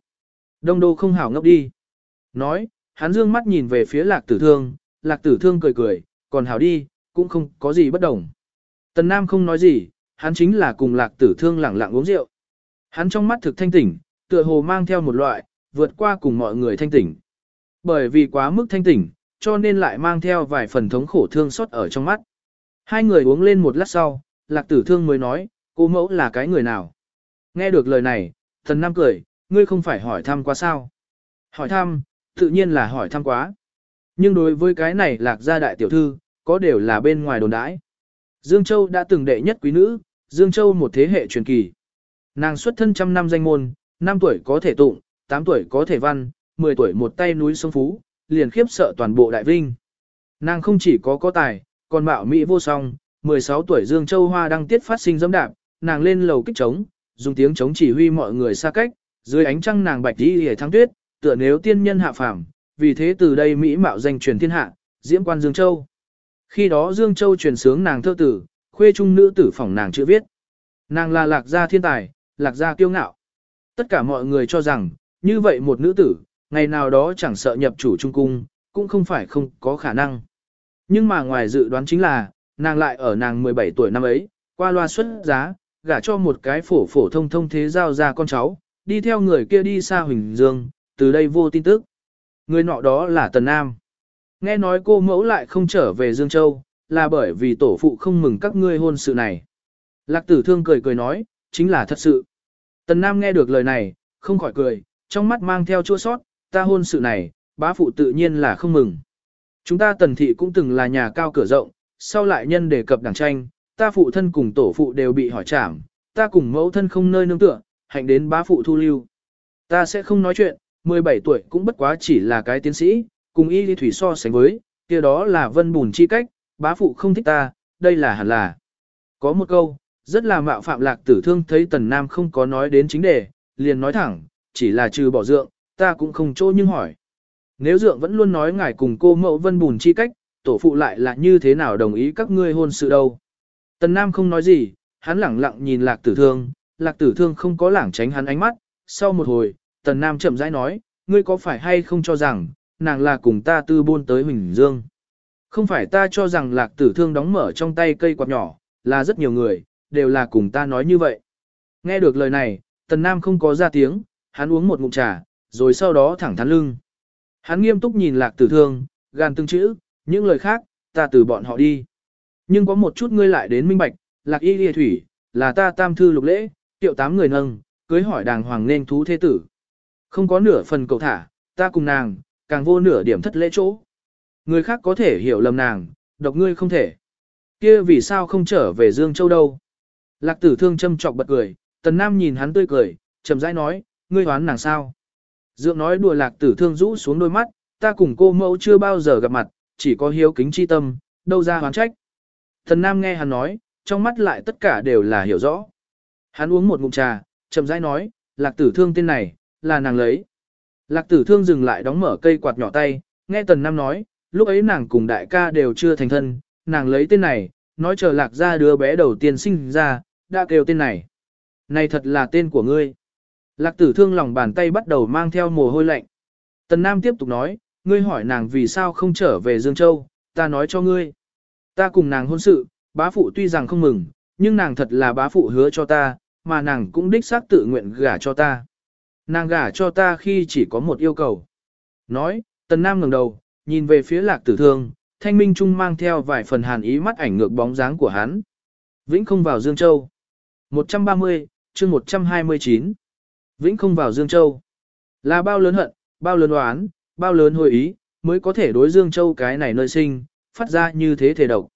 Đông đô không hảo ngốc đi. Nói, hắn dương mắt nhìn về phía lạc tử thương, lạc tử thương cười cười, còn hảo đi, cũng không có gì bất đồng. Tần Nam không nói gì, hắn chính là cùng lạc tử thương lẳng lặng uống rượu. Hắn trong mắt thực thanh tỉnh, tựa hồ mang theo một loại, vượt qua cùng mọi người thanh tỉnh. Bởi vì quá mức thanh tỉnh, cho nên lại mang theo vài phần thống khổ thương xót ở trong mắt. Hai người uống lên một lát sau, lạc tử thương mới nói, cô mẫu là cái người nào. Nghe được lời này, thần nam cười, ngươi không phải hỏi thăm quá sao. Hỏi thăm, tự nhiên là hỏi thăm quá. Nhưng đối với cái này lạc gia đại tiểu thư, có đều là bên ngoài đồn đãi. Dương Châu đã từng đệ nhất quý nữ, Dương Châu một thế hệ truyền kỳ. Nàng xuất thân trăm năm danh môn, 5 tuổi có thể tụng, 8 tuổi có thể văn, 10 tuổi một tay núi sông phú, liền khiếp sợ toàn bộ đại vinh. Nàng không chỉ có có tài, còn mạo mỹ vô song, 16 tuổi Dương Châu Hoa đang tiết phát sinh dẫm đạp, nàng lên lầu kích trống, dùng tiếng trống chỉ huy mọi người xa cách, dưới ánh trăng nàng bạch đi hề thắng tuyết, tựa nếu tiên nhân hạ phàm, vì thế từ đây Mỹ mạo danh truyền thiên hạ, diễm quan Dương Châu. Khi đó Dương Châu truyền sướng nàng thơ tử, khuê trung nữ tử phỏng nàng chữ viết. Nàng là lạc gia thiên tài, lạc gia kiêu ngạo. Tất cả mọi người cho rằng, như vậy một nữ tử, ngày nào đó chẳng sợ nhập chủ trung cung, cũng không phải không có khả năng. Nhưng mà ngoài dự đoán chính là, nàng lại ở nàng 17 tuổi năm ấy, qua loa xuất giá, gả cho một cái phổ phổ thông thông thế giao ra con cháu, đi theo người kia đi xa Huỳnh Dương, từ đây vô tin tức. Người nọ đó là Tần Nam. Nghe nói cô mẫu lại không trở về Dương Châu, là bởi vì tổ phụ không mừng các ngươi hôn sự này. Lạc tử thương cười cười nói, chính là thật sự. Tần Nam nghe được lời này, không khỏi cười, trong mắt mang theo chua sót, ta hôn sự này, bá phụ tự nhiên là không mừng. Chúng ta tần thị cũng từng là nhà cao cửa rộng, sau lại nhân đề cập đảng tranh, ta phụ thân cùng tổ phụ đều bị hỏi trảm, ta cùng mẫu thân không nơi nương tựa, hạnh đến bá phụ thu lưu. Ta sẽ không nói chuyện, 17 tuổi cũng bất quá chỉ là cái tiến sĩ, cùng y lý thủy so sánh với, kia đó là vân bùn chi cách, bá phụ không thích ta, đây là hẳn là. Có một câu, rất là mạo phạm lạc tử thương thấy tần nam không có nói đến chính đề, liền nói thẳng, chỉ là trừ bỏ dượng, ta cũng không chỗ nhưng hỏi. Nếu dượng vẫn luôn nói ngài cùng cô mẫu vân bùn chi cách, tổ phụ lại là như thế nào đồng ý các ngươi hôn sự đâu. Tần nam không nói gì, hắn lẳng lặng nhìn lạc tử thương, lạc tử thương không có lảng tránh hắn ánh mắt, sau một hồi, tần nam chậm rãi nói, ngươi có phải hay không cho rằng, nàng là cùng ta tư buôn tới Huỳnh Dương. Không phải ta cho rằng lạc tử thương đóng mở trong tay cây quạt nhỏ, là rất nhiều người, đều là cùng ta nói như vậy. Nghe được lời này, tần nam không có ra tiếng, hắn uống một ngụm trà, rồi sau đó thẳng thắn lưng. Hắn nghiêm túc nhìn lạc tử thương, gan từng chữ, những lời khác, ta từ bọn họ đi. Nhưng có một chút ngươi lại đến minh bạch, lạc y lìa thủy, là ta tam thư lục lễ, tiệu tám người nâng, cưới hỏi đàng hoàng nên thú thế tử. Không có nửa phần cầu thả, ta cùng nàng, càng vô nửa điểm thất lễ chỗ. Người khác có thể hiểu lầm nàng, độc ngươi không thể. kia vì sao không trở về Dương Châu đâu? Lạc tử thương châm chọc bật cười, tần nam nhìn hắn tươi cười, chậm rãi nói, ngươi hoán nàng sao? Dượng nói đùa lạc tử thương rũ xuống đôi mắt, ta cùng cô mẫu chưa bao giờ gặp mặt, chỉ có hiếu kính chi tâm, đâu ra hoán trách. Thần nam nghe hắn nói, trong mắt lại tất cả đều là hiểu rõ. Hắn uống một ngụm trà, chậm rãi nói, lạc tử thương tên này, là nàng lấy. Lạc tử thương dừng lại đóng mở cây quạt nhỏ tay, nghe tần nam nói, lúc ấy nàng cùng đại ca đều chưa thành thân, nàng lấy tên này, nói chờ lạc ra đứa bé đầu tiên sinh ra, đã kêu tên này. Này thật là tên của ngươi. Lạc tử thương lòng bàn tay bắt đầu mang theo mồ hôi lạnh. Tần Nam tiếp tục nói, ngươi hỏi nàng vì sao không trở về Dương Châu, ta nói cho ngươi. Ta cùng nàng hôn sự, bá phụ tuy rằng không mừng, nhưng nàng thật là bá phụ hứa cho ta, mà nàng cũng đích xác tự nguyện gả cho ta. Nàng gả cho ta khi chỉ có một yêu cầu. Nói, Tần Nam ngẩng đầu, nhìn về phía lạc tử thương, thanh minh trung mang theo vài phần hàn ý mắt ảnh ngược bóng dáng của hắn. Vĩnh không vào Dương Châu. 130, chương 129. Vĩnh không vào Dương Châu. Là bao lớn hận, bao lớn oán, bao lớn hồi ý, mới có thể đối Dương Châu cái này nơi sinh, phát ra như thế thể độc.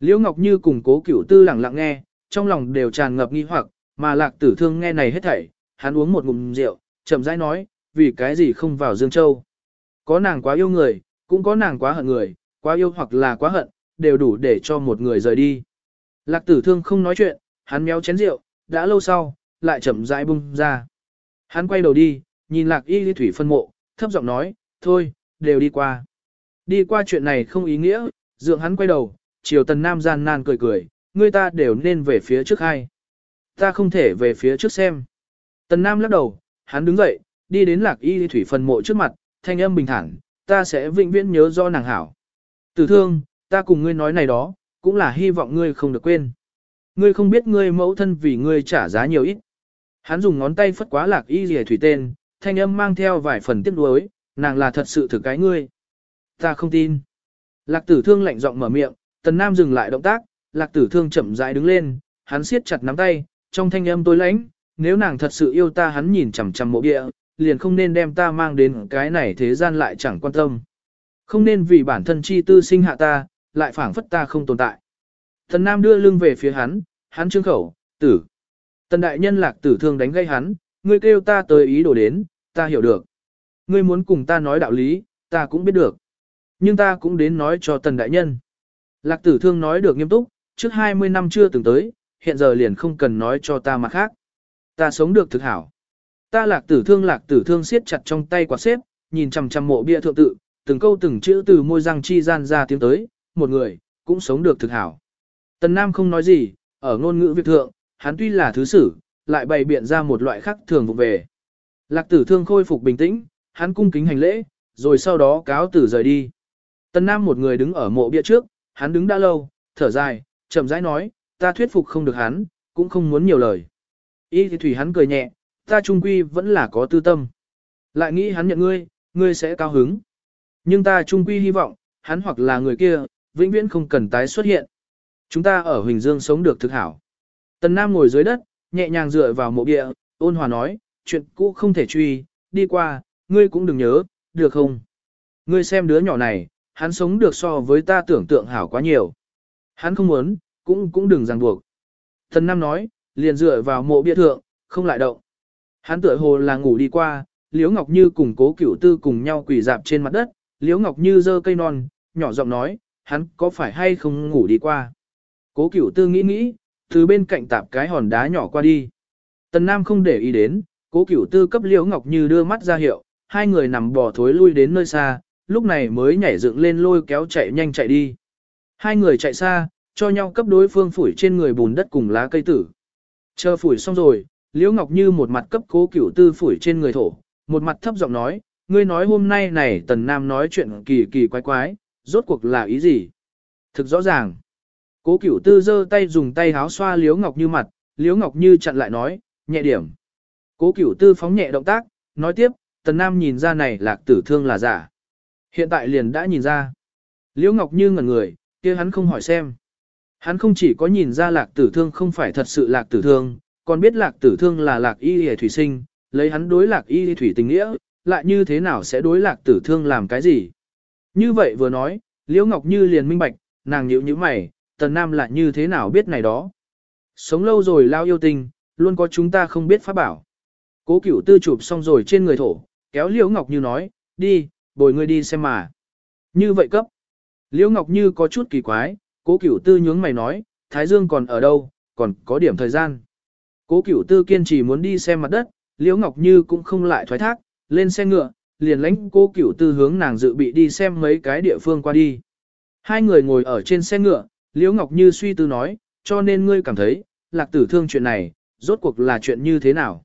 Liễu Ngọc Như cùng cố cửu tư lặng lặng nghe, trong lòng đều tràn ngập nghi hoặc, mà lạc tử thương nghe này hết thảy, hắn uống một ngụm rượu, chậm rãi nói, vì cái gì không vào Dương Châu. Có nàng quá yêu người, cũng có nàng quá hận người, quá yêu hoặc là quá hận, đều đủ để cho một người rời đi. Lạc tử thương không nói chuyện, hắn méo chén rượu, đã lâu sau, lại chậm rãi bung ra. Hắn quay đầu đi, nhìn lạc y lý thủy phân mộ, thấp giọng nói, thôi, đều đi qua. Đi qua chuyện này không ý nghĩa, dượng hắn quay đầu, chiều tần nam gian nan cười cười, người ta đều nên về phía trước hai. Ta không thể về phía trước xem. Tần nam lắc đầu, hắn đứng dậy, đi đến lạc y lý thủy phân mộ trước mặt, thanh âm bình thản, ta sẽ vĩnh viễn nhớ do nàng hảo. Tử thương, ta cùng ngươi nói này đó, cũng là hy vọng ngươi không được quên. Ngươi không biết ngươi mẫu thân vì ngươi trả giá nhiều ít. Hắn dùng ngón tay phất quá lạc y rìa thủy tên, thanh âm mang theo vài phần tiếc nuối, nàng là thật sự thực cái ngươi. Ta không tin. Lạc tử thương lạnh giọng mở miệng, tần nam dừng lại động tác, lạc tử thương chậm rãi đứng lên, hắn siết chặt nắm tay, trong thanh âm tối lãnh, nếu nàng thật sự yêu ta hắn nhìn chằm chằm mộ địa, liền không nên đem ta mang đến cái này thế gian lại chẳng quan tâm. Không nên vì bản thân chi tư sinh hạ ta, lại phảng phất ta không tồn tại. Thần Nam đưa lưng về phía hắn, hắn trương khẩu, tử. Tần đại nhân lạc tử thương đánh gây hắn, ngươi kêu ta tới ý đồ đến, ta hiểu được. Ngươi muốn cùng ta nói đạo lý, ta cũng biết được. Nhưng ta cũng đến nói cho tần đại nhân. Lạc tử thương nói được nghiêm túc, trước 20 năm chưa từng tới, hiện giờ liền không cần nói cho ta mà khác. Ta sống được thực hảo. Ta lạc tử thương lạc tử thương siết chặt trong tay quạt xếp, nhìn chằm chằm mộ bia thượng tự, từng câu từng chữ từ môi răng chi gian ra tiếng tới, một người, cũng sống được thực hảo. Tần Nam không nói gì, ở ngôn ngữ việc thượng, hắn tuy là thứ sử, lại bày biện ra một loại khác thường vụ về. Lạc tử thương khôi phục bình tĩnh, hắn cung kính hành lễ, rồi sau đó cáo tử rời đi. Tần Nam một người đứng ở mộ bia trước, hắn đứng đã lâu, thở dài, chậm rãi nói, ta thuyết phục không được hắn, cũng không muốn nhiều lời. Y thì thủy hắn cười nhẹ, ta trung quy vẫn là có tư tâm. Lại nghĩ hắn nhận ngươi, ngươi sẽ cao hứng. Nhưng ta trung quy hy vọng, hắn hoặc là người kia, vĩnh viễn không cần tái xuất hiện. Chúng ta ở Huỳnh Dương sống được thực hảo. Tần Nam ngồi dưới đất, nhẹ nhàng dựa vào mộ địa, ôn hòa nói, chuyện cũ không thể truy, đi qua, ngươi cũng đừng nhớ, được không? Ngươi xem đứa nhỏ này, hắn sống được so với ta tưởng tượng hảo quá nhiều. Hắn không muốn, cũng cũng đừng ràng buộc. Tần Nam nói, liền dựa vào mộ bia thượng, không lại động. Hắn tựa hồ là ngủ đi qua, Liễu Ngọc Như cùng cố cửu tư cùng nhau quỳ dạp trên mặt đất, Liễu Ngọc Như giơ cây non, nhỏ giọng nói, hắn có phải hay không ngủ đi qua. Cố cửu tư nghĩ nghĩ, từ bên cạnh tạp cái hòn đá nhỏ qua đi. Tần Nam không để ý đến, cố cửu tư cấp Liễu Ngọc Như đưa mắt ra hiệu, hai người nằm bò thối lui đến nơi xa, lúc này mới nhảy dựng lên lôi kéo chạy nhanh chạy đi. Hai người chạy xa, cho nhau cấp đối phương phủi trên người bùn đất cùng lá cây tử. Chờ phủi xong rồi, Liễu Ngọc Như một mặt cấp cố cửu tư phủi trên người thổ, một mặt thấp giọng nói, ngươi nói hôm nay này Tần Nam nói chuyện kỳ kỳ quái quái, rốt cuộc là ý gì? Thực rõ ràng. Cố cửu tư giơ tay dùng tay háo xoa Liễu Ngọc Như mặt, Liễu Ngọc Như chặn lại nói, nhẹ điểm. Cố cửu tư phóng nhẹ động tác, nói tiếp, Tần Nam nhìn ra này lạc tử thương là giả. Hiện tại liền đã nhìn ra. Liễu Ngọc Như ngẩn người, kia hắn không hỏi xem. Hắn không chỉ có nhìn ra lạc tử thương không phải thật sự lạc tử thương, còn biết lạc tử thương là lạc y hề thủy sinh, lấy hắn đối lạc y hề thủy tình nghĩa, lại như thế nào sẽ đối lạc tử thương làm cái gì. Như vậy vừa nói, Liễu Ngọc Như liền minh bạch, nàng nhíu như mày, tần nam lại như thế nào biết này đó. Sống lâu rồi lao yêu tình, luôn có chúng ta không biết pháp bảo. Cố cửu tư chụp xong rồi trên người thổ, kéo Liễu Ngọc Như nói, đi, bồi ngươi đi xem mà. Như vậy cấp. Liễu Ngọc Như có chút kỳ quái, cố cửu tư nhướng mày nói, Thái Dương còn ở đâu, còn có điểm thời gian. Cố cửu tư kiên trì muốn đi xem mặt đất, Liễu Ngọc Như cũng không lại thoái thác, lên xe ngựa, liền lãnh cố cửu tư hướng nàng dự bị đi xem mấy cái địa phương qua đi. Hai người ngồi ở trên xe ngựa, Liễu Ngọc Như suy tư nói, cho nên ngươi cảm thấy, lạc tử thương chuyện này, rốt cuộc là chuyện như thế nào.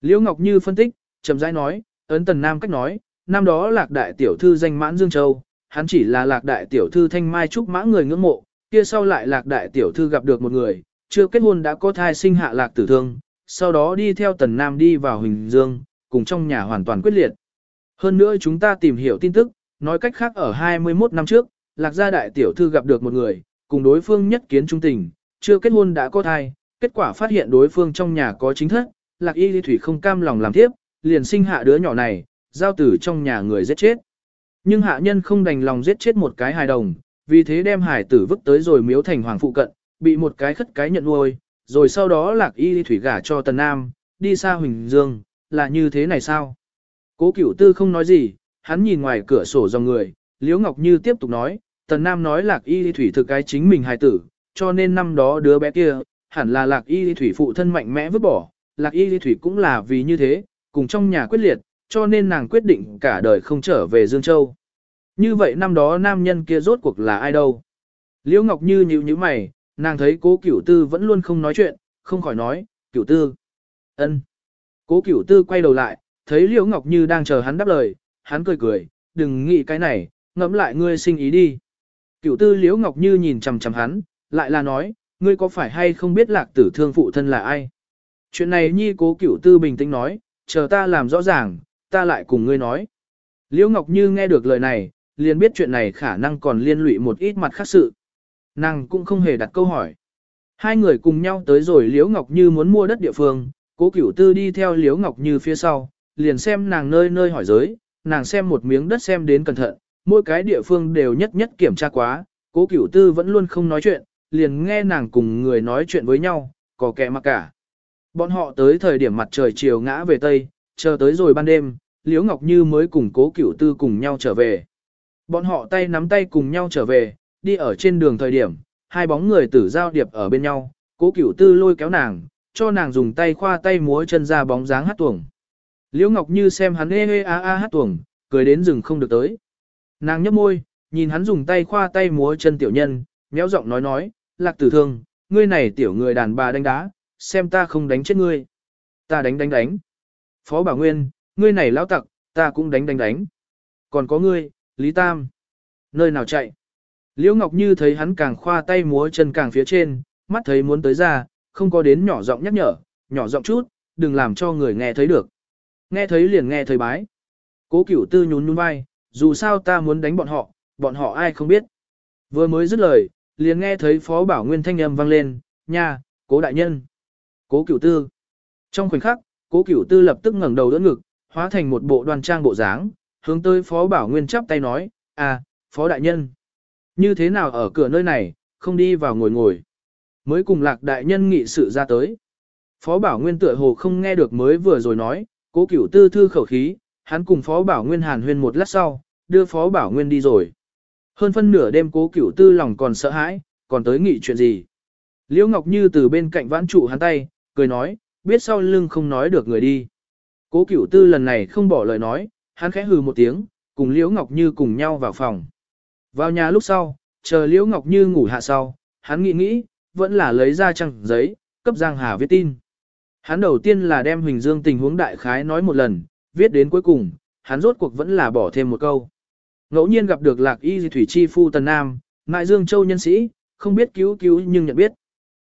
Liễu Ngọc Như phân tích, chậm rãi nói, ấn tần nam cách nói, năm đó lạc đại tiểu thư danh mãn Dương Châu, hắn chỉ là lạc đại tiểu thư thanh mai trúc mã người ngưỡng mộ, kia sau lại lạc đại tiểu thư gặp được một người, chưa kết hôn đã có thai sinh hạ lạc tử thương, sau đó đi theo tần nam đi vào Huỳnh Dương, cùng trong nhà hoàn toàn quyết liệt. Hơn nữa chúng ta tìm hiểu tin tức, nói cách khác ở 21 năm trước, lạc gia đại tiểu thư gặp được một người, cùng đối phương nhất kiến trung tình, chưa kết hôn đã có thai, kết quả phát hiện đối phương trong nhà có chính thất, lạc y ly thủy không cam lòng làm tiếp, liền sinh hạ đứa nhỏ này, giao tử trong nhà người giết chết. Nhưng hạ nhân không đành lòng giết chết một cái hài đồng, vì thế đem hải tử vứt tới rồi miếu thành hoàng phụ cận, bị một cái khất cái nhận nuôi, rồi sau đó lạc y thủy gả cho tần nam, đi xa huỳnh dương, là như thế này sao? Cố cửu tư không nói gì, hắn nhìn ngoài cửa sổ dòng người, Liễu Ngọc Như tiếp tục nói, tần nam nói lạc y thủy thực cái chính mình hài tử, cho nên năm đó đứa bé kia, hẳn là lạc y thủy phụ thân mạnh mẽ vứt bỏ, lạc y thủy cũng là vì như thế, cùng trong nhà quyết liệt, cho nên nàng quyết định cả đời không trở về Dương Châu. Như vậy năm đó nam nhân kia rốt cuộc là ai đâu? Liễu Ngọc Như nhíu nhíu mày, nàng thấy cố cửu tư vẫn luôn không nói chuyện, không khỏi nói, cửu tư. ân. Cố cửu tư quay đầu lại, thấy Liễu Ngọc Như đang chờ hắn đáp lời, hắn cười cười, đừng nghĩ cái này, ngẫm lại ngươi sinh ý đi. Cửu tư Liễu Ngọc Như nhìn chằm chằm hắn, lại là nói, ngươi có phải hay không biết lạc tử thương phụ thân là ai? Chuyện này nhi cố cửu tư bình tĩnh nói, chờ ta làm rõ ràng, ta lại cùng ngươi nói. Liễu Ngọc Như nghe được lời này, liền biết chuyện này khả năng còn liên lụy một ít mặt khác sự. Nàng cũng không hề đặt câu hỏi. Hai người cùng nhau tới rồi Liễu Ngọc Như muốn mua đất địa phương, cố cửu tư đi theo Liễu Ngọc Như phía sau, liền xem nàng nơi nơi hỏi giới, nàng xem một miếng đất xem đến cẩn thận, mỗi cái địa phương đều nhất nhất kiểm tra quá, cố cửu tư vẫn luôn không nói chuyện, liền nghe nàng cùng người nói chuyện với nhau, có kẻ mặc cả. Bọn họ tới thời điểm mặt trời chiều ngã về Tây, chờ tới rồi ban đêm, Liễu Ngọc Như mới cùng cố cửu tư cùng nhau trở về. Bọn họ tay nắm tay cùng nhau trở về, đi ở trên đường thời điểm, hai bóng người tử giao điệp ở bên nhau, cố cửu tư lôi kéo nàng, cho nàng dùng tay khoa tay múa chân ra bóng dáng hát tuồng. Liễu Ngọc Như xem hắn ê ê a a hát tuồng, cười đến rừng không được tới. Nàng nhấp môi, nhìn hắn dùng tay khoa tay múa chân tiểu nhân, méo giọng nói nói, lạc tử thương, ngươi này tiểu người đàn bà đánh đá, xem ta không đánh chết ngươi. Ta đánh đánh đánh. Phó Bảo Nguyên, ngươi này lão tặc, ta cũng đánh đánh đánh. Còn có ngươi, Lý Tam. Nơi nào chạy? Liễu Ngọc Như thấy hắn càng khoa tay múa chân càng phía trên, mắt thấy muốn tới ra, không có đến nhỏ giọng nhắc nhở, nhỏ giọng chút, đừng làm cho người nghe thấy được. Nghe thấy liền nghe thấy bái. Cố cửu tư nhún nhún vai, dù sao ta muốn đánh bọn họ, bọn họ ai không biết. Vừa mới dứt lời, liền nghe thấy Phó Bảo Nguyên thanh âm vang lên, nha, cố đại nhân. Cố cửu tư. Trong khoảnh khắc, cố cửu tư lập tức ngẩng đầu đỡ ngực, hóa thành một bộ đoan trang bộ dáng, hướng tới Phó Bảo Nguyên chắp tay nói, à, Phó đại nhân. Như thế nào ở cửa nơi này, không đi vào ngồi ngồi. Mới cùng lạc đại nhân nghị sự ra tới. Phó Bảo Nguyên tựa hồ không nghe được mới vừa rồi nói, cố cửu tư thư khẩu khí, hắn cùng Phó Bảo Nguyên hàn huyên một lát sau, đưa Phó Bảo Nguyên đi rồi. Hơn phân nửa đêm cố cửu tư lòng còn sợ hãi, còn tới nghị chuyện gì. Liễu Ngọc Như từ bên cạnh vãn trụ hắn tay, cười nói, biết sau lưng không nói được người đi. Cố cửu tư lần này không bỏ lời nói, hắn khẽ hừ một tiếng, cùng Liễu Ngọc Như cùng nhau vào phòng. Vào nhà lúc sau, chờ Liễu Ngọc Như ngủ hạ sau, hắn nghĩ nghĩ, vẫn là lấy ra trang giấy, cấp Giang Hà viết tin. Hắn đầu tiên là đem Huỳnh Dương tình huống đại khái nói một lần, viết đến cuối cùng, hắn rốt cuộc vẫn là bỏ thêm một câu. Ngẫu nhiên gặp được lạc y di thủy chi phu tần nam, ngại Dương Châu nhân sĩ, không biết cứu cứu nhưng nhận biết.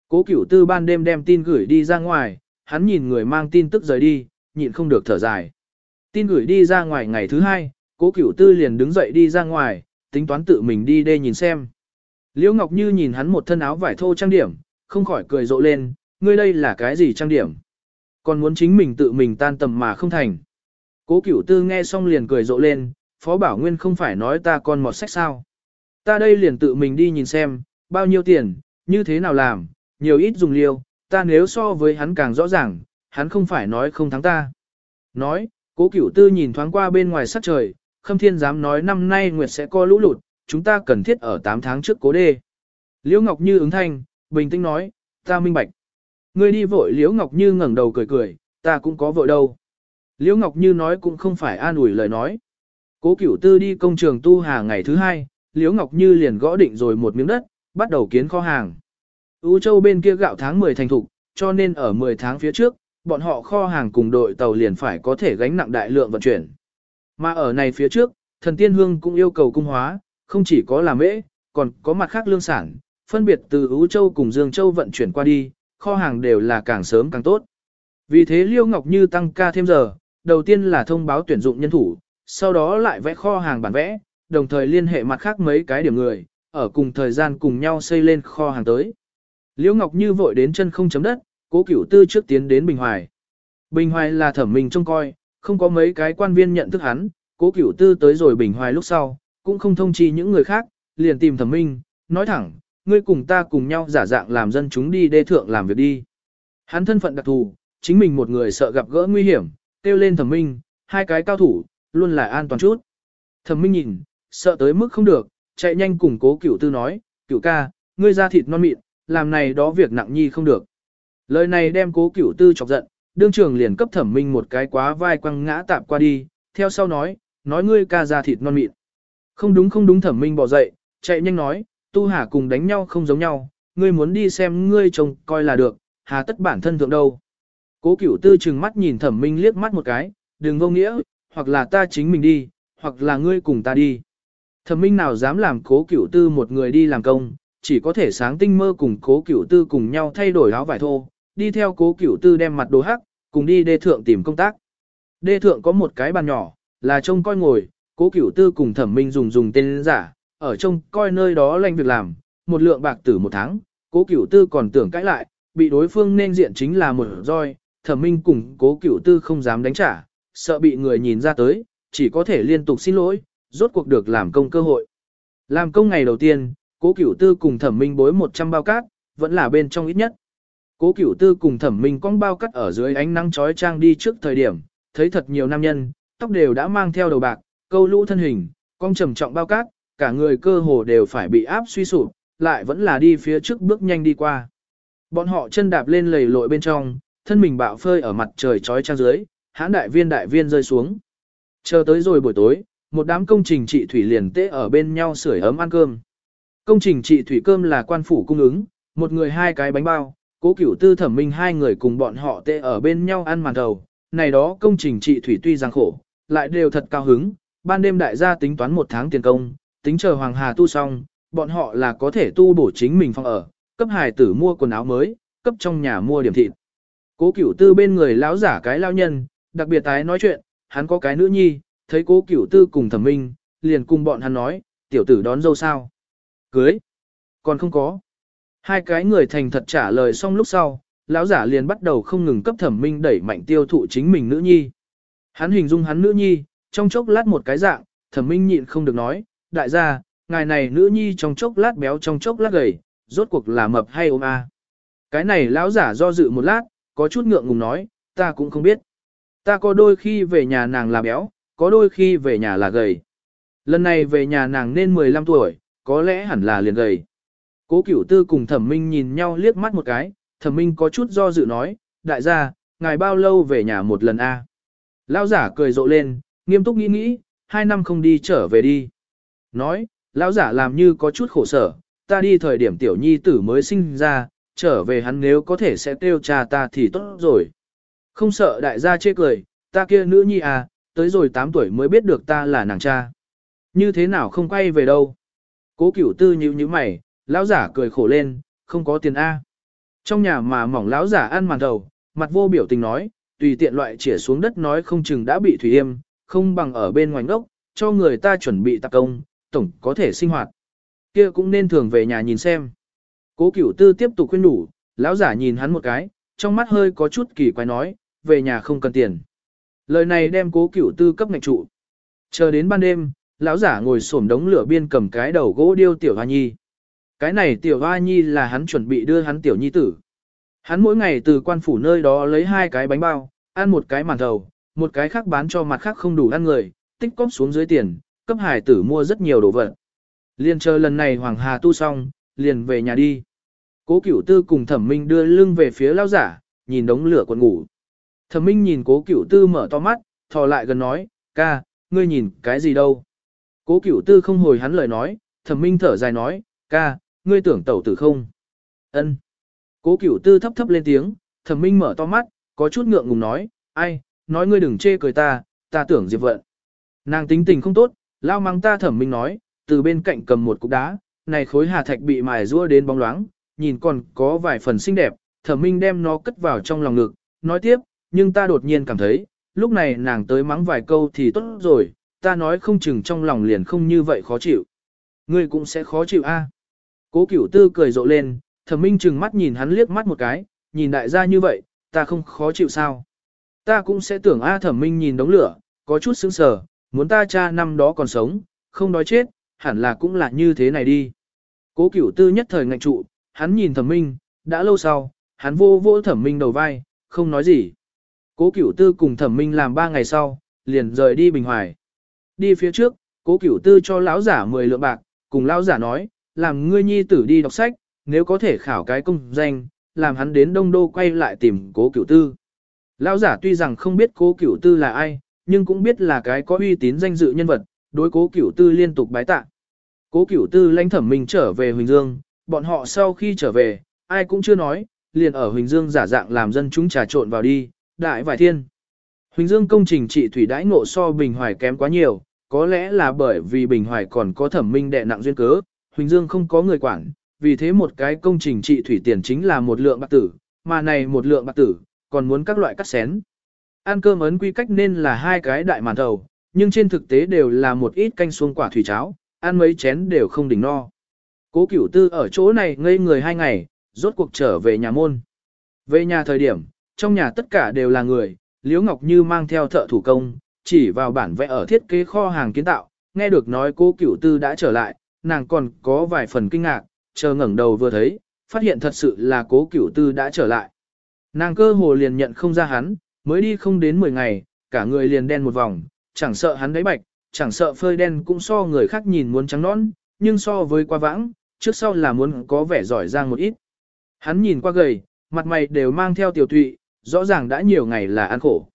Cố cửu tư ban đêm đem tin gửi đi ra ngoài, hắn nhìn người mang tin tức rời đi, nhịn không được thở dài. Tin gửi đi ra ngoài ngày thứ hai, cố cửu tư liền đứng dậy đi ra ngoài, tính toán tự mình đi đây nhìn xem. Liễu Ngọc Như nhìn hắn một thân áo vải thô trang điểm, không khỏi cười rộ lên, ngươi đây là cái gì trang điểm? Còn muốn chính mình tự mình tan tầm mà không thành. Cố cửu tư nghe xong liền cười rộ lên, Phó Bảo Nguyên không phải nói ta còn một sách sao. Ta đây liền tự mình đi nhìn xem, bao nhiêu tiền, như thế nào làm, nhiều ít dùng liêu, ta nếu so với hắn càng rõ ràng, hắn không phải nói không thắng ta. Nói, cố cửu tư nhìn thoáng qua bên ngoài sắc trời, khâm thiên dám nói năm nay Nguyệt sẽ có lũ lụt, chúng ta cần thiết ở 8 tháng trước cố đê. Liễu Ngọc Như ứng thanh, bình tĩnh nói, ta minh bạch. Ngươi đi vội Liễu Ngọc Như ngẩng đầu cười cười, ta cũng có vội đâu. Liễu Ngọc Như nói cũng không phải an ủi lời nói. Cố cửu tư đi công trường tu hà ngày thứ hai, Liễu Ngọc Như liền gõ định rồi một miếng đất, bắt đầu kiến kho hàng. Ú châu bên kia gạo tháng 10 thành thục, cho nên ở 10 tháng phía trước, bọn họ kho hàng cùng đội tàu liền phải có thể gánh nặng đại lượng vận chuyển. Mà ở này phía trước, thần tiên hương cũng yêu cầu cung hóa, không chỉ có làm mễ, còn có mặt khác lương sản, phân biệt từ Ú Châu cùng Dương Châu vận chuyển qua đi, kho hàng đều là càng sớm càng tốt. Vì thế Liêu Ngọc Như tăng ca thêm giờ, đầu tiên là thông báo tuyển dụng nhân thủ, sau đó lại vẽ kho hàng bản vẽ, đồng thời liên hệ mặt khác mấy cái điểm người, ở cùng thời gian cùng nhau xây lên kho hàng tới. Liễu Ngọc Như vội đến chân không chấm đất, cố cửu tư trước tiến đến Bình Hoài. Bình Hoài là thẩm mình trông coi, không có mấy cái quan viên nhận thức hắn, cố cửu tư tới rồi Bình Hoài lúc sau, cũng không thông chi những người khác, liền tìm thẩm minh, nói thẳng, ngươi cùng ta cùng nhau giả dạng làm dân chúng đi đê thượng làm việc đi. Hắn thân phận đặc thù, chính mình một người sợ gặp gỡ nguy hiểm, kêu lên thẩm minh, hai cái cao thủ, luôn là an toàn chút. Thẩm minh nhìn, sợ tới mức không được, chạy nhanh cùng cố cửu tư nói, cửu ca, ngươi ra thịt non mịn, làm này đó việc nặng nhi không được. Lời này đem cố cửu tư chọc giận, đương trường liền cấp thẩm minh một cái quá vai quăng ngã tạp qua đi, theo sau nói, nói ngươi ca ra thịt non mịn. Không đúng không đúng thẩm minh bỏ dậy, chạy nhanh nói, tu hà cùng đánh nhau không giống nhau, ngươi muốn đi xem ngươi chồng coi là được, hà tất bản thân thượng đâu. Cố cửu tư chừng mắt nhìn thẩm minh liếc mắt một cái, đừng vô nghĩa, hoặc là ta chính mình đi, hoặc là ngươi cùng ta đi. Thẩm minh nào dám làm cố cửu tư một người đi làm công, chỉ có thể sáng tinh mơ cùng cố cửu tư cùng nhau thay đổi áo vải thô, đi theo cố cửu tư đem mặt đồ hắc, cùng đi đê thượng tìm công tác. Đê thượng có một cái bàn nhỏ, là trông coi ngồi, cố cửu tư cùng thẩm minh dùng dùng tên giả, ở trông coi nơi đó lanh việc làm, một lượng bạc tử một tháng, cố cửu tư còn tưởng cãi lại, bị đối phương nên diện chính là một roi, thẩm minh cùng cố cửu tư không dám đánh trả, sợ bị người nhìn ra tới, chỉ có thể liên tục xin lỗi, rốt cuộc được làm công cơ hội. Làm công ngày đầu tiên, cố cửu tư cùng thẩm minh bối 100 bao cát, vẫn là bên trong ít nhất. Cố cửu tư cùng thẩm minh cong bao cát ở dưới ánh nắng chói trang đi trước thời điểm, thấy thật nhiều nam nhân, tóc đều đã mang theo đầu bạc, câu lũ thân hình, cong trầm trọng bao cát, cả người cơ hồ đều phải bị áp suy sụp, lại vẫn là đi phía trước bước nhanh đi qua. Bọn họ chân đạp lên lầy lội bên trong, thân mình bạo phơi ở mặt trời trói trang dưới, hãn đại viên đại viên rơi xuống. Chờ tới rồi buổi tối, một đám công trình trị thủy liền tế ở bên nhau sưởi ấm ăn cơm. Công trình trị thủy cơm là quan phủ cung ứng, một người hai cái bánh bao, cố cửu tư thẩm minh hai người cùng bọn họ tê ở bên nhau ăn màn đầu. Này đó công trình trị thủy tuy giang khổ, lại đều thật cao hứng, ban đêm đại gia tính toán một tháng tiền công, tính chờ Hoàng Hà tu xong, bọn họ là có thể tu bổ chính mình phòng ở, cấp hài tử mua quần áo mới, cấp trong nhà mua điểm thịt. Cố cửu tư bên người lão giả cái lao nhân, đặc biệt tái nói chuyện, hắn có cái nữ nhi, thấy cố cửu tư cùng thẩm minh, liền cùng bọn hắn nói, tiểu tử đón dâu sao. Cưới. Còn không có. Hai cái người thành thật trả lời xong lúc sau, lão giả liền bắt đầu không ngừng cấp thẩm minh đẩy mạnh tiêu thụ chính mình nữ nhi. Hắn hình dung hắn nữ nhi, trong chốc lát một cái dạng, thẩm minh nhịn không được nói, đại gia, ngài này nữ nhi trong chốc lát béo trong chốc lát gầy, rốt cuộc là mập hay ôm a. Cái này lão giả do dự một lát, có chút ngượng ngùng nói, ta cũng không biết. Ta có đôi khi về nhà nàng là béo, có đôi khi về nhà là gầy. Lần này về nhà nàng nên 15 tuổi, có lẽ hẳn là liền gầy. Cố cửu tư cùng thẩm minh nhìn nhau liếc mắt một cái, thẩm minh có chút do dự nói, đại gia, ngài bao lâu về nhà một lần a? Lão giả cười rộ lên, nghiêm túc nghĩ nghĩ, hai năm không đi trở về đi. Nói, lão giả làm như có chút khổ sở, ta đi thời điểm tiểu nhi tử mới sinh ra, trở về hắn nếu có thể sẽ tiêu cha ta thì tốt rồi. Không sợ đại gia chê cười, ta kia nữ nhi à, tới rồi 8 tuổi mới biết được ta là nàng cha. Như thế nào không quay về đâu. Cố cửu tư nhíu nhíu mày, lão giả cười khổ lên, không có tiền A. Trong nhà mà mỏng lão giả ăn màn đầu, mặt vô biểu tình nói, tùy tiện loại chĩa xuống đất nói không chừng đã bị thủy yêm, không bằng ở bên ngoài ngốc, cho người ta chuẩn bị tạc công, tổng có thể sinh hoạt. Kia cũng nên thường về nhà nhìn xem. Cố cửu tư tiếp tục khuyên đủ, lão giả nhìn hắn một cái, trong mắt hơi có chút kỳ quái nói, về nhà không cần tiền. Lời này đem cố cửu tư cấp ngạch trụ. Chờ đến ban đêm, lão giả ngồi xổm đống lửa biên cầm cái đầu gỗ điêu tiểu hoa nhi. Cái này tiểu hoa nhi là hắn chuẩn bị đưa hắn tiểu nhi tử. Hắn mỗi ngày từ quan phủ nơi đó lấy hai cái bánh bao, ăn một cái màn thầu, một cái khác bán cho mặt khác không đủ ăn người, tích cóp xuống dưới tiền, cấp hải tử mua rất nhiều đồ vật. Liên chờ lần này Hoàng Hà tu xong, liền về nhà đi. Cố cửu tư cùng thẩm minh đưa lưng về phía lao giả, nhìn đống lửa quần ngủ. Thẩm minh nhìn cố cửu tư mở to mắt, thò lại gần nói, ca, ngươi nhìn cái gì đâu. Cố cửu tư không hồi hắn lời nói, thẩm minh thở dài nói, ca, ngươi tưởng tẩu tử không. ân Cố cửu tư thấp thấp lên tiếng, thẩm minh mở to mắt, có chút ngượng ngùng nói, ai, nói ngươi đừng chê cười ta, ta tưởng diệp vận. Nàng tính tình không tốt, lao mắng ta thẩm minh nói, từ bên cạnh cầm một cục đá, này khối hà thạch bị mài rua đến bóng loáng, nhìn còn có vài phần xinh đẹp, thẩm minh đem nó cất vào trong lòng ngực, nói tiếp, nhưng ta đột nhiên cảm thấy, lúc này nàng tới mắng vài câu thì tốt rồi, ta nói không chừng trong lòng liền không như vậy khó chịu. Ngươi cũng sẽ khó chịu a. Cố cửu tư cười rộ lên, thẩm minh chừng mắt nhìn hắn liếc mắt một cái, nhìn đại gia như vậy, ta không khó chịu sao. Ta cũng sẽ tưởng a thẩm minh nhìn đống lửa, có chút sững sờ, muốn ta cha năm đó còn sống, không đói chết, hẳn là cũng là như thế này đi. Cố cửu tư nhất thời ngạnh trụ, hắn nhìn thẩm minh, đã lâu sau, hắn vô vô thẩm minh đầu vai, không nói gì. Cố cửu tư cùng thẩm minh làm ba ngày sau, liền rời đi Bình Hoài. Đi phía trước, cố cửu tư cho lão giả 10 lượng bạc, cùng lão giả nói, làm ngươi nhi tử đi đọc sách, nếu có thể khảo cái công danh, làm hắn đến Đông Đô quay lại tìm cố cửu tư. Lão giả tuy rằng không biết cố cửu tư là ai, nhưng cũng biết là cái có uy tín danh dự nhân vật, đối cố cửu tư liên tục bái tạ. Cố cửu tư lãnh thẩm minh trở về Huỳnh Dương, bọn họ sau khi trở về, ai cũng chưa nói, liền ở Huỳnh Dương giả dạng làm dân chúng trà trộn vào đi, đại vài thiên. Huỳnh Dương công trình trị thủy đãi ngộ so Bình Hoài kém quá nhiều, có lẽ là bởi vì Bình Hoài còn có thẩm minh đệ nặng duyên cớ, Huỳnh Dương không có người quản, vì thế một cái công trình trị thủy tiền chính là một lượng bạc tử, mà này một lượng bạc tử, còn muốn các loại cắt xén. Ăn cơm ấn quy cách nên là hai cái đại màn thầu, nhưng trên thực tế đều là một ít canh xuông quả thủy cháo, ăn mấy chén đều không đỉnh no. Cố cửu tư ở chỗ này ngây người hai ngày, rốt cuộc trở về nhà môn. Về nhà thời điểm, trong nhà tất cả đều là người, Liễu Ngọc Như mang theo thợ thủ công, chỉ vào bản vẽ ở thiết kế kho hàng kiến tạo, nghe được nói cố cửu tư đã trở lại, nàng còn có vài phần kinh ngạc, chờ ngẩng đầu vừa thấy, phát hiện thật sự là cố cửu tư đã trở lại. Nàng cơ hồ liền nhận không ra hắn, mới đi không đến 10 ngày, cả người liền đen một vòng, chẳng sợ hắn đáy bạch, chẳng sợ phơi đen cũng so người khác nhìn muốn trắng nõn, nhưng so với qua vãng, trước sau là muốn có vẻ giỏi giang một ít. Hắn nhìn qua gầy, mặt mày đều mang theo tiểu tụy, rõ ràng đã nhiều ngày là ăn khổ.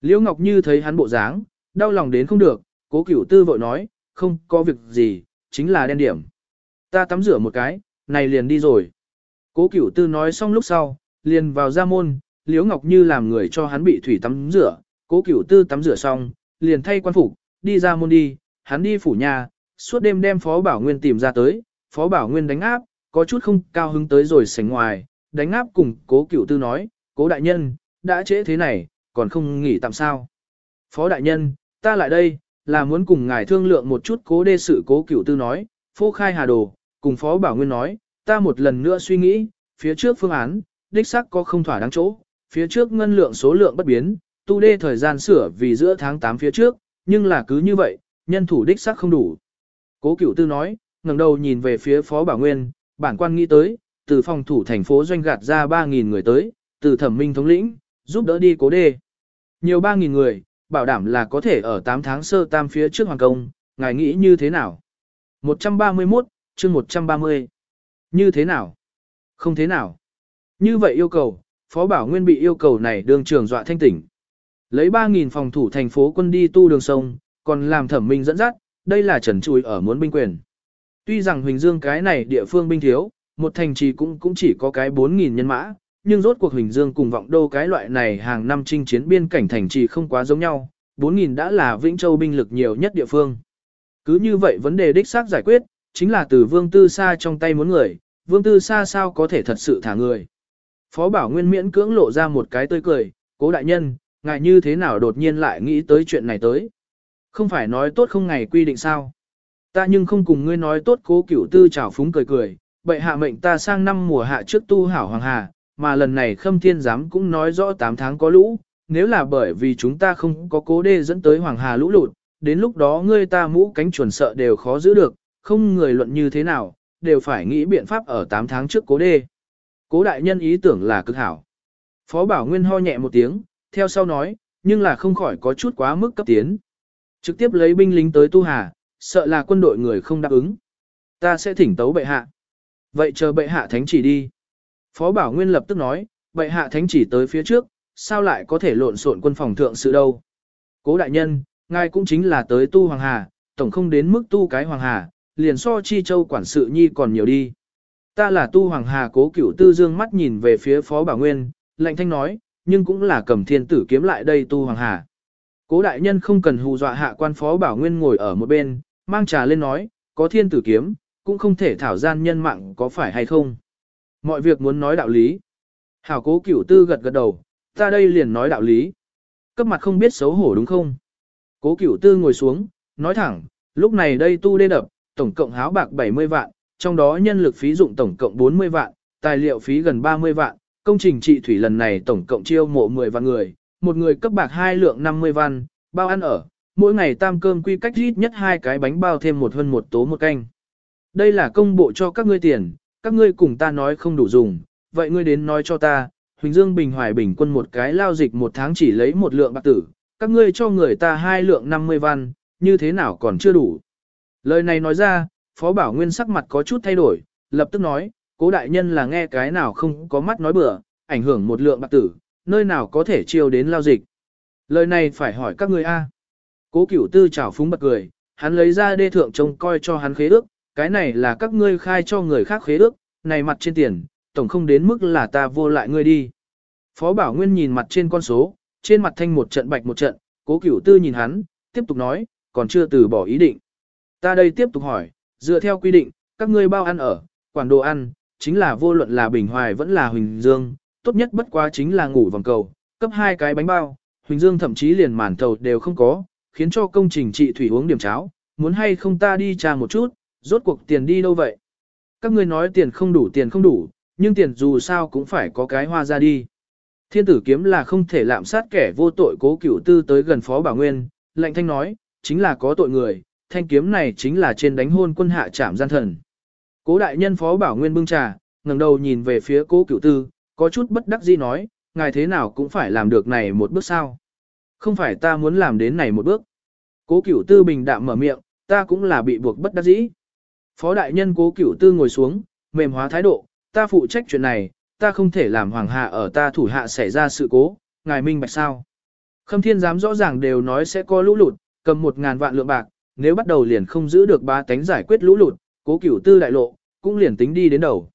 Liễu Ngọc Như thấy hắn bộ dáng, đau lòng đến không được, cố cửu tư vội nói, không có việc gì, chính là đen điểm. Ta tắm rửa một cái, này liền đi rồi. Cố cửu tư nói xong lúc sau, liền vào ra môn, Liễu Ngọc Như làm người cho hắn bị thủy tắm rửa, cố cửu tư tắm rửa xong, liền thay quan phục, đi ra môn đi, hắn đi phủ nhà, suốt đêm đem Phó Bảo Nguyên tìm ra tới, Phó Bảo Nguyên đánh áp, có chút không cao hứng tới rồi sảnh ngoài, đánh áp cùng cố cửu tư nói, cố đại nhân, đã trễ thế này, còn không nghỉ tạm sao. Phó đại nhân, ta lại đây, là muốn cùng ngài thương lượng một chút cố đê sự cố cửu tư nói, phô khai hà đồ, cùng Phó Bảo Nguyên nói, ta một lần nữa suy nghĩ, phía trước phương án, đích xác có không thỏa đáng chỗ, phía trước ngân lượng số lượng bất biến, tu đê thời gian sửa vì giữa tháng 8 phía trước, nhưng là cứ như vậy, nhân thủ đích xác không đủ. Cố cửu tư nói, ngẩng đầu nhìn về phía Phó Bảo Nguyên, bản quan nghĩ tới, từ phòng thủ thành phố doanh gạt ra 3.000 người tới, từ thẩm minh thống lĩnh, giúp đỡ đi cố đê. Nhiều 3.000 người, bảo đảm là có thể ở 8 tháng sơ tam phía trước hoàng công, ngài nghĩ như thế nào? 131, chương 130. Như thế nào? Không thế nào. Như vậy yêu cầu, Phó Bảo Nguyên bị yêu cầu này đường trường dọa thanh tỉnh. Lấy 3.000 phòng thủ thành phố quân đi tu đường sông, còn làm thẩm minh dẫn dắt, đây là trần chùi ở muốn binh quyền. Tuy rằng Huỳnh Dương cái này địa phương binh thiếu, một thành trì cũng cũng chỉ có cái 4.000 nhân mã, nhưng rốt cuộc Huỳnh Dương cùng vọng đô cái loại này hàng năm chinh chiến biên cảnh thành trì không quá giống nhau, 4.000 đã là Vĩnh Châu binh lực nhiều nhất địa phương. Cứ như vậy vấn đề đích xác giải quyết, chính là từ Vương Tư Sa trong tay muốn người, Vương Tư Sa sao có thể thật sự thả người. Phó Bảo Nguyên miễn cưỡng lộ ra một cái tươi cười, cố đại nhân, ngài như thế nào đột nhiên lại nghĩ tới chuyện này tới. Không phải nói tốt không ngày quy định sao. Ta nhưng không cùng ngươi nói tốt cố cửu tư trào phúng cười cười, bệ hạ mệnh ta sang năm mùa hạ trước tu hảo hoàng hà, mà lần này khâm thiên giám cũng nói rõ 8 tháng có lũ, nếu là bởi vì chúng ta không có cố đê dẫn tới hoàng hà lũ lụt, đến lúc đó ngươi ta mũ cánh chuẩn sợ đều khó giữ được, không người luận như thế nào, đều phải nghĩ biện pháp ở 8 tháng trước cố đê. Cố đại nhân ý tưởng là cực hảo. Phó Bảo Nguyên ho nhẹ một tiếng, theo sau nói, nhưng là không khỏi có chút quá mức cấp tiến. Trực tiếp lấy binh lính tới tu hà, sợ là quân đội người không đáp ứng. Ta sẽ thỉnh tấu bệ hạ. Vậy chờ bệ hạ thánh chỉ đi. Phó Bảo Nguyên lập tức nói, bệ hạ thánh chỉ tới phía trước, sao lại có thể lộn xộn quân phòng thượng sự đâu. Cố đại nhân, ngài cũng chính là tới tu hoàng hà, tổng không đến mức tu cái hoàng hà, liền so chi châu quản sự nhi còn nhiều đi. Ta là tu hoàng hà cố cửu tư dương mắt nhìn về phía phó bảo nguyên, lạnh thanh nói, nhưng cũng là cầm thiên tử kiếm lại đây tu hoàng hà. Cố đại nhân không cần hù dọa hạ quan phó bảo nguyên ngồi ở một bên, mang trà lên nói, có thiên tử kiếm, cũng không thể thảo gian nhân mạng có phải hay không. Mọi việc muốn nói đạo lý. Hảo cố cửu tư gật gật đầu, ta đây liền nói đạo lý. Cấp mặt không biết xấu hổ đúng không? Cố cửu tư ngồi xuống, nói thẳng, lúc này đây tu đê đập, tổng cộng háo bạc 70 vạn, trong đó nhân lực phí dụng tổng cộng 40 vạn, tài liệu phí gần 30 vạn, công trình trị thủy lần này tổng cộng chiêu mộ 10 vạn người, một người cấp bạc hai lượng 50 văn, bao ăn ở, mỗi ngày tam cơm quy cách ít nhất hai cái bánh bao thêm một hơn một tố một canh. Đây là công bộ cho các ngươi tiền, các ngươi cùng ta nói không đủ dùng, vậy ngươi đến nói cho ta, Huỳnh Dương Bình Hoài Bình quân một cái lao dịch một tháng chỉ lấy một lượng bạc tử, các ngươi cho người ta hai lượng 50 văn, như thế nào còn chưa đủ. Lời này nói ra, Phó Bảo Nguyên sắc mặt có chút thay đổi, lập tức nói, cố đại nhân là nghe cái nào không có mắt nói bừa, ảnh hưởng một lượng bạc tử, nơi nào có thể chiêu đến lao dịch. Lời này phải hỏi các ngươi A. Cố cửu tư chảo phúng bật cười, hắn lấy ra đê thượng trông coi cho hắn khế ước, cái này là các ngươi khai cho người khác khế ước, này mặt trên tiền, tổng không đến mức là ta vô lại ngươi đi. Phó Bảo Nguyên nhìn mặt trên con số, trên mặt thanh một trận bạch một trận, cố cửu tư nhìn hắn, tiếp tục nói, còn chưa từ bỏ ý định. Ta đây tiếp tục hỏi, dựa theo quy định, các ngươi bao ăn ở, quản đồ ăn, chính là vô luận là Bình Hoài vẫn là Huỳnh Dương, tốt nhất bất quá chính là ngủ vòng cầu, cấp hai cái bánh bao, Huỳnh Dương thậm chí liền màn thầu đều không có, khiến cho công trình trị thủy uống điểm cháo, muốn hay không ta đi trà một chút, rốt cuộc tiền đi đâu vậy? Các ngươi nói tiền không đủ tiền không đủ, nhưng tiền dù sao cũng phải có cái hoa ra đi. Thiên tử kiếm là không thể lạm sát kẻ vô tội cố cửu tư tới gần phó bảo nguyên, lệnh thanh nói, chính là có tội người, thanh kiếm này chính là trên đánh hôn quân hạ trảm gian thần. Cố đại nhân phó bảo nguyên bưng trà, ngẩng đầu nhìn về phía cố cửu tư, có chút bất đắc dĩ nói, ngài thế nào cũng phải làm được này một bước sao. Không phải ta muốn làm đến này một bước. Cố cửu tư bình đạm mở miệng, ta cũng là bị buộc bất đắc dĩ. Phó đại nhân cố cửu tư ngồi xuống, mềm hóa thái độ, ta phụ trách chuyện này, ta không thể làm hoàng hạ ở ta thủ hạ xảy ra sự cố, ngài minh bạch sao. Khâm thiên giám rõ ràng đều nói sẽ có lũ lụt, cầm một ngàn vạn lượng bạc, nếu bắt đầu liền không giữ được ba tánh giải quyết lũ lụt, cố cửu tư đại lộ, cũng liền tính đi đến đầu.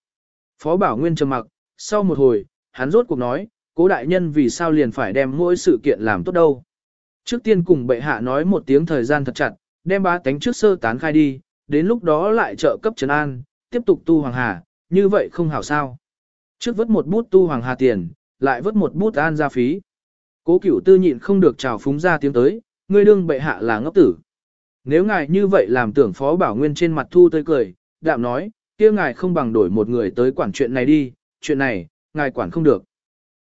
Phó bảo nguyên trầm mặc, sau một hồi, hắn rốt cuộc nói, cố đại nhân vì sao liền phải đem mỗi sự kiện làm tốt đâu. Trước tiên cùng bệ hạ nói một tiếng thời gian thật chặt, đem ba tánh trước sơ tán khai đi, đến lúc đó lại trợ cấp trấn an, tiếp tục tu hoàng hà, như vậy không hảo sao. Trước vớt một bút tu hoàng hà tiền, lại vớt một bút an gia phí. Cố cửu tư nhịn không được trào phúng ra tiếng tới, ngươi đương bệ hạ là ngốc tử. Nếu ngài như vậy làm tưởng phó bảo nguyên trên mặt thu tươi cười, đạm nói, kia ngài không bằng đổi một người tới quản chuyện này đi, chuyện này, ngài quản không được.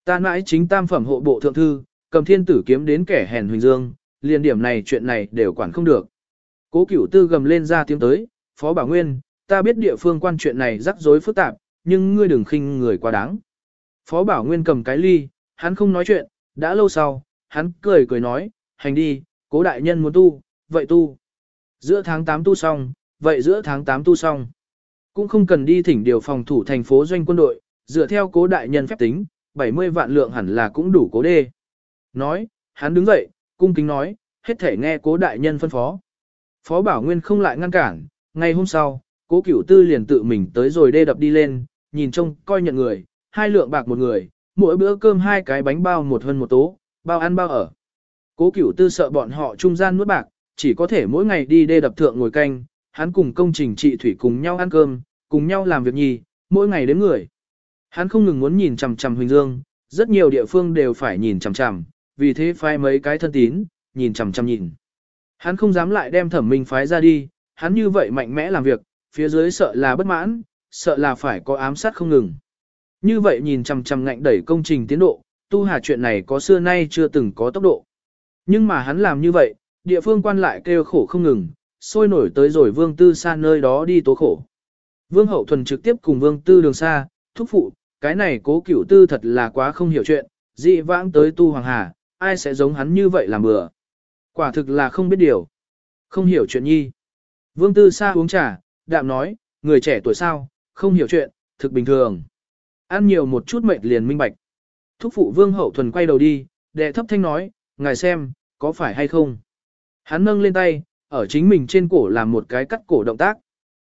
Ta mãi chính tam phẩm hộ bộ thượng thư, cầm thiên tử kiếm đến kẻ hèn huỳnh dương, liền điểm này chuyện này đều quản không được. Cố cửu tư gầm lên ra tiếng tới, phó bảo nguyên, ta biết địa phương quan chuyện này rắc rối phức tạp, nhưng ngươi đừng khinh người quá đáng. Phó bảo nguyên cầm cái ly, hắn không nói chuyện, đã lâu sau, hắn cười cười nói, hành đi, cố đại nhân muốn tu, vậy tu. Giữa tháng 8 tu xong, vậy giữa tháng 8 tu xong. Cũng không cần đi thỉnh điều phòng thủ thành phố doanh quân đội, dựa theo cố đại nhân phép tính, 70 vạn lượng hẳn là cũng đủ cố đê. Nói, hắn đứng dậy, cung kính nói, hết thể nghe cố đại nhân phân phó. Phó Bảo Nguyên không lại ngăn cản, ngày hôm sau, cố cửu tư liền tự mình tới rồi đê đập đi lên, nhìn trông coi nhận người, hai lượng bạc một người, mỗi bữa cơm hai cái bánh bao một hơn một tố, bao ăn bao ở. Cố cửu tư sợ bọn họ trung gian nuốt bạc, chỉ có thể mỗi ngày đi đê đập thượng ngồi canh, hắn cùng công trình trị thủy cùng nhau ăn cơm, cùng nhau làm việc nhì, mỗi ngày đến người. Hắn không ngừng muốn nhìn chằm chằm Huỳnh Dương, rất nhiều địa phương đều phải nhìn chằm chằm, vì thế phái mấy cái thân tín, nhìn chằm chằm nhìn. Hắn không dám lại đem thẩm minh phái ra đi, hắn như vậy mạnh mẽ làm việc, phía dưới sợ là bất mãn, sợ là phải có ám sát không ngừng. Như vậy nhìn chằm chằm ngạnh đẩy công trình tiến độ, tu hà chuyện này có xưa nay chưa từng có tốc độ. Nhưng mà hắn làm như vậy, địa phương quan lại kêu khổ không ngừng, sôi nổi tới rồi vương tư xa nơi đó đi tố khổ. Vương hậu thuần trực tiếp cùng vương tư đường xa, thúc phụ, cái này cố cửu tư thật là quá không hiểu chuyện, dị vãng tới tu hoàng hà, ai sẽ giống hắn như vậy làm bừa. Quả thực là không biết điều. Không hiểu chuyện nhi. Vương tư xa uống trà, đạm nói, người trẻ tuổi sao, không hiểu chuyện, thực bình thường. Ăn nhiều một chút mệt liền minh bạch. Thúc phụ vương hậu thuần quay đầu đi, đệ thấp thanh nói, ngài xem, có phải hay không? Hắn nâng lên tay, ở chính mình trên cổ làm một cái cắt cổ động tác.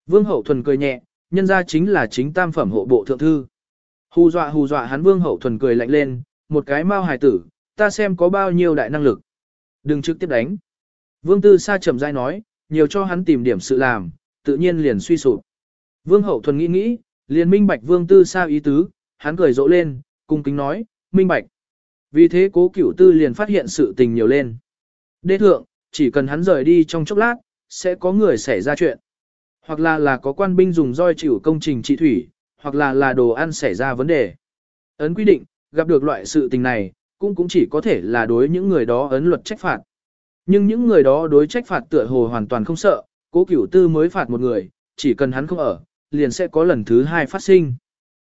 Vương hậu thuần cười nhẹ, nhân ra chính là chính tam phẩm hộ bộ thượng thư. Hù dọa hù dọa hắn vương hậu thuần cười lạnh lên, một cái mau hài tử, ta xem có bao nhiêu đại năng lực. Đừng trực tiếp đánh. Vương tư sa chậm rãi nói, nhiều cho hắn tìm điểm sự làm, tự nhiên liền suy sụp. Vương hậu thuần nghĩ nghĩ, liền minh bạch vương tư sa ý tứ, hắn cười rộ lên, cung kính nói, minh bạch. Vì thế cố cửu tư liền phát hiện sự tình nhiều lên. Đế thượng, chỉ cần hắn rời đi trong chốc lát, sẽ có người xảy ra chuyện. Hoặc là là có quan binh dùng roi chịu công trình trị thủy, hoặc là là đồ ăn xảy ra vấn đề. Ấn quy định, gặp được loại sự tình này, cũng cũng chỉ có thể là đối những người đó ấn luật trách phạt. Nhưng những người đó đối trách phạt tựa hồ hoàn toàn không sợ, cố cửu tư mới phạt một người, chỉ cần hắn không ở, liền sẽ có lần thứ hai phát sinh.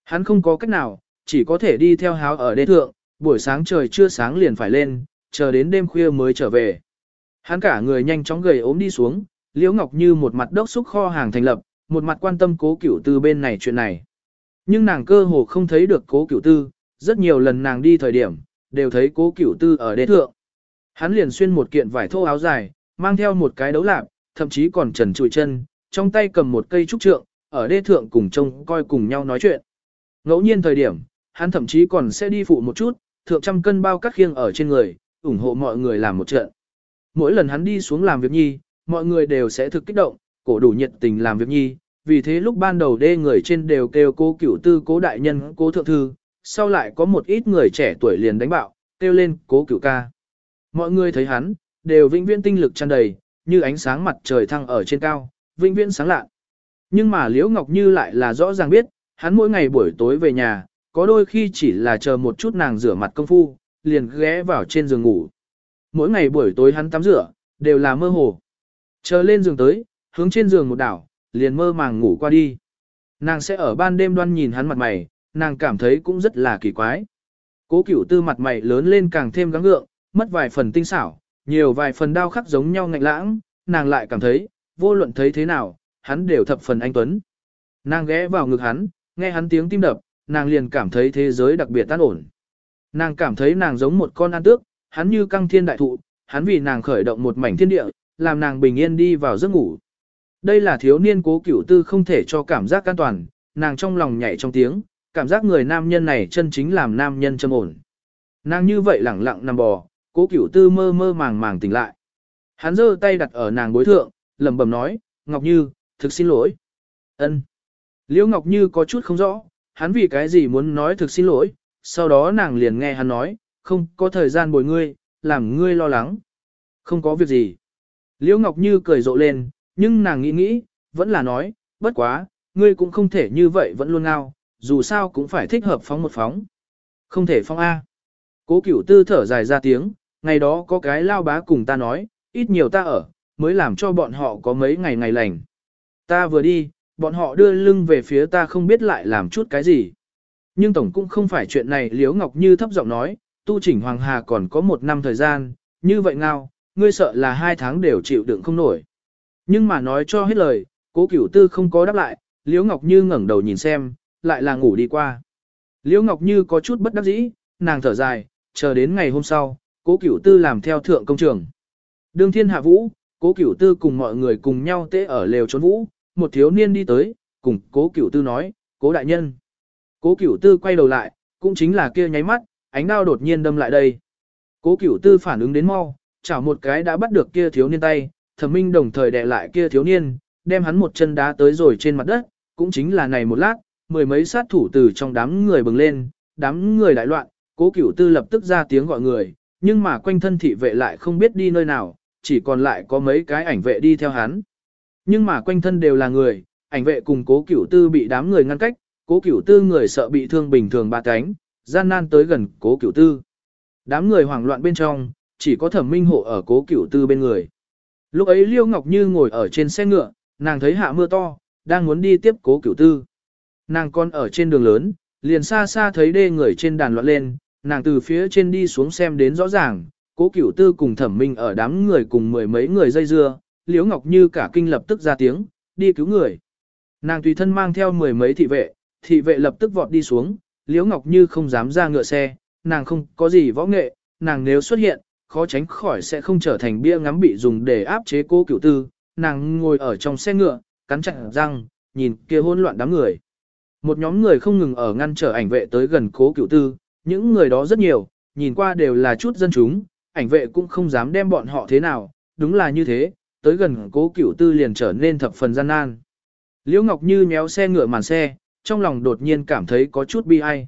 Hắn không có cách nào, chỉ có thể đi theo háo ở đế thượng, buổi sáng trời chưa sáng liền phải lên, chờ đến đêm khuya mới trở về. Hắn cả người nhanh chóng gầy ốm đi xuống, Liễu Ngọc Như một mặt đốc xúc kho hàng thành lập, một mặt quan tâm cố cửu tư bên này chuyện này. Nhưng nàng cơ hồ không thấy được cố cửu tư, rất nhiều lần nàng đi thời điểm, đều thấy cố cửu tư ở đế thượng. Hắn liền xuyên một kiện vải thô áo dài, mang theo một cái đấu lạp, thậm chí còn trần trụi chân, trong tay cầm một cây trúc trượng, ở đế thượng cùng trông coi cùng nhau nói chuyện. Ngẫu nhiên thời điểm, hắn thậm chí còn sẽ đi phụ một chút, thượng trăm cân bao các khiêng ở trên người, ủng hộ mọi người làm một trận. Mỗi lần hắn đi xuống làm việc nhi, mọi người đều sẽ thực kích động, cổ đủ nhiệt tình làm việc nhi, vì thế lúc ban đầu đê người trên đều kêu cố cửu tư cố đại nhân cố thượng thư, sau lại có một ít người trẻ tuổi liền đánh bạo, kêu lên cố cửu ca. Mọi người thấy hắn, đều vĩnh viễn tinh lực tràn đầy, như ánh sáng mặt trời thăng ở trên cao, vĩnh viễn sáng lạ. Nhưng mà Liễu Ngọc Như lại là rõ ràng biết, hắn mỗi ngày buổi tối về nhà, có đôi khi chỉ là chờ một chút nàng rửa mặt công phu, liền ghé vào trên giường ngủ. Mỗi ngày buổi tối hắn tắm rửa, đều là mơ hồ. Chờ lên giường tới, hướng trên giường một đảo, liền mơ màng ngủ qua đi. Nàng sẽ ở ban đêm đoan nhìn hắn mặt mày, nàng cảm thấy cũng rất là kỳ quái. Cố cửu tư mặt mày lớn lên càng thêm gắng gượng, mất vài phần tinh xảo, nhiều vài phần đau khắc giống nhau ngạnh lãng, nàng lại cảm thấy, vô luận thấy thế nào, hắn đều thập phần anh tuấn. Nàng ghé vào ngực hắn, nghe hắn tiếng tim đập, nàng liền cảm thấy thế giới đặc biệt tan ổn. Nàng cảm thấy nàng giống một con an tước, hắn như căng thiên đại thụ, hắn vì nàng khởi động một mảnh thiên địa, làm nàng bình yên đi vào giấc ngủ. Đây là thiếu niên cố cửu tư không thể cho cảm giác an toàn, nàng trong lòng nhảy trong tiếng, cảm giác người nam nhân này chân chính làm nam nhân trầm ổn. Nàng như vậy lẳng lặng nằm bò, cố cửu tư mơ mơ màng màng tỉnh lại. Hắn giơ tay đặt ở nàng bối thượng, lẩm bẩm nói, Ngọc Như, thực xin lỗi. ân Liễu Ngọc Như có chút không rõ, hắn vì cái gì muốn nói thực xin lỗi, sau đó nàng liền nghe hắn nói, không có thời gian bồi ngươi, làm ngươi lo lắng. Không có việc gì. Liễu Ngọc Như cười rộ lên, nhưng nàng nghĩ nghĩ, vẫn là nói, bất quá, ngươi cũng không thể như vậy vẫn luôn ngao, dù sao cũng phải thích hợp phóng một phóng. Không thể phóng A. Cố cửu tư thở dài ra tiếng, ngày đó có cái lao bá cùng ta nói, ít nhiều ta ở, mới làm cho bọn họ có mấy ngày ngày lành. Ta vừa đi, bọn họ đưa lưng về phía ta không biết lại làm chút cái gì. Nhưng tổng cũng không phải chuyện này Liễu Ngọc Như thấp giọng nói, tu chỉnh Hoàng Hà còn có một năm thời gian, như vậy ngao, ngươi sợ là hai tháng đều chịu đựng không nổi. Nhưng mà nói cho hết lời, cố cửu tư không có đáp lại, Liễu Ngọc Như ngẩng đầu nhìn xem, lại là ngủ đi qua. Liễu Ngọc Như có chút bất đắc dĩ, nàng thở dài, chờ đến ngày hôm sau, cố cửu tư làm theo thượng công trường. Đương thiên hạ vũ, cố cửu tư cùng mọi người cùng nhau tế ở lều trốn vũ, một thiếu niên đi tới, cùng cố cửu tư nói, cố đại nhân. Cố cửu tư quay đầu lại, cũng chính là kia nháy mắt, ánh đao đột nhiên đâm lại đây. Cố cửu tư phản ứng đến mau, chảo một cái đã bắt được kia thiếu niên tay, thẩm minh đồng thời đè lại kia thiếu niên, đem hắn một chân đá tới rồi trên mặt đất, cũng chính là này một lát, mười mấy sát thủ từ trong đám người bừng lên, đám người đại loạn, cố cửu tư lập tức ra tiếng gọi người, nhưng mà quanh thân thị vệ lại không biết đi nơi nào, chỉ còn lại có mấy cái ảnh vệ đi theo hắn. Nhưng mà quanh thân đều là người, ảnh vệ cùng cố cửu tư bị đám người ngăn cách, cố cửu tư người sợ bị thương bình thường ba cánh, gian nan tới gần cố cửu tư. Đám người hoảng loạn bên trong, chỉ có thẩm minh hộ ở cố cửu tư bên người. Lúc ấy Liêu Ngọc Như ngồi ở trên xe ngựa, nàng thấy hạ mưa to, đang muốn đi tiếp cố cửu tư. Nàng còn ở trên đường lớn, liền xa xa thấy đê người trên đàn loạn lên, nàng từ phía trên đi xuống xem đến rõ ràng, cố cửu tư cùng thẩm minh ở đám người cùng mười mấy người dây dưa, Liễu Ngọc Như cả kinh lập tức ra tiếng, đi cứu người. Nàng tùy thân mang theo mười mấy thị vệ, thị vệ lập tức vọt đi xuống, Liễu Ngọc Như không dám ra ngựa xe, nàng không có gì võ nghệ, nàng nếu xuất hiện, khó tránh khỏi sẽ không trở thành bia ngắm bị dùng để áp chế cô cửu tư, nàng ngồi ở trong xe ngựa, cắn chặt răng, nhìn kia hỗn loạn đám người. Một nhóm người không ngừng ở ngăn trở ảnh vệ tới gần cố cửu tư, những người đó rất nhiều, nhìn qua đều là chút dân chúng, ảnh vệ cũng không dám đem bọn họ thế nào, đúng là như thế, tới gần cố cửu tư liền trở nên thập phần gian nan. Liễu Ngọc Như méo xe ngựa màn xe, trong lòng đột nhiên cảm thấy có chút bi ai.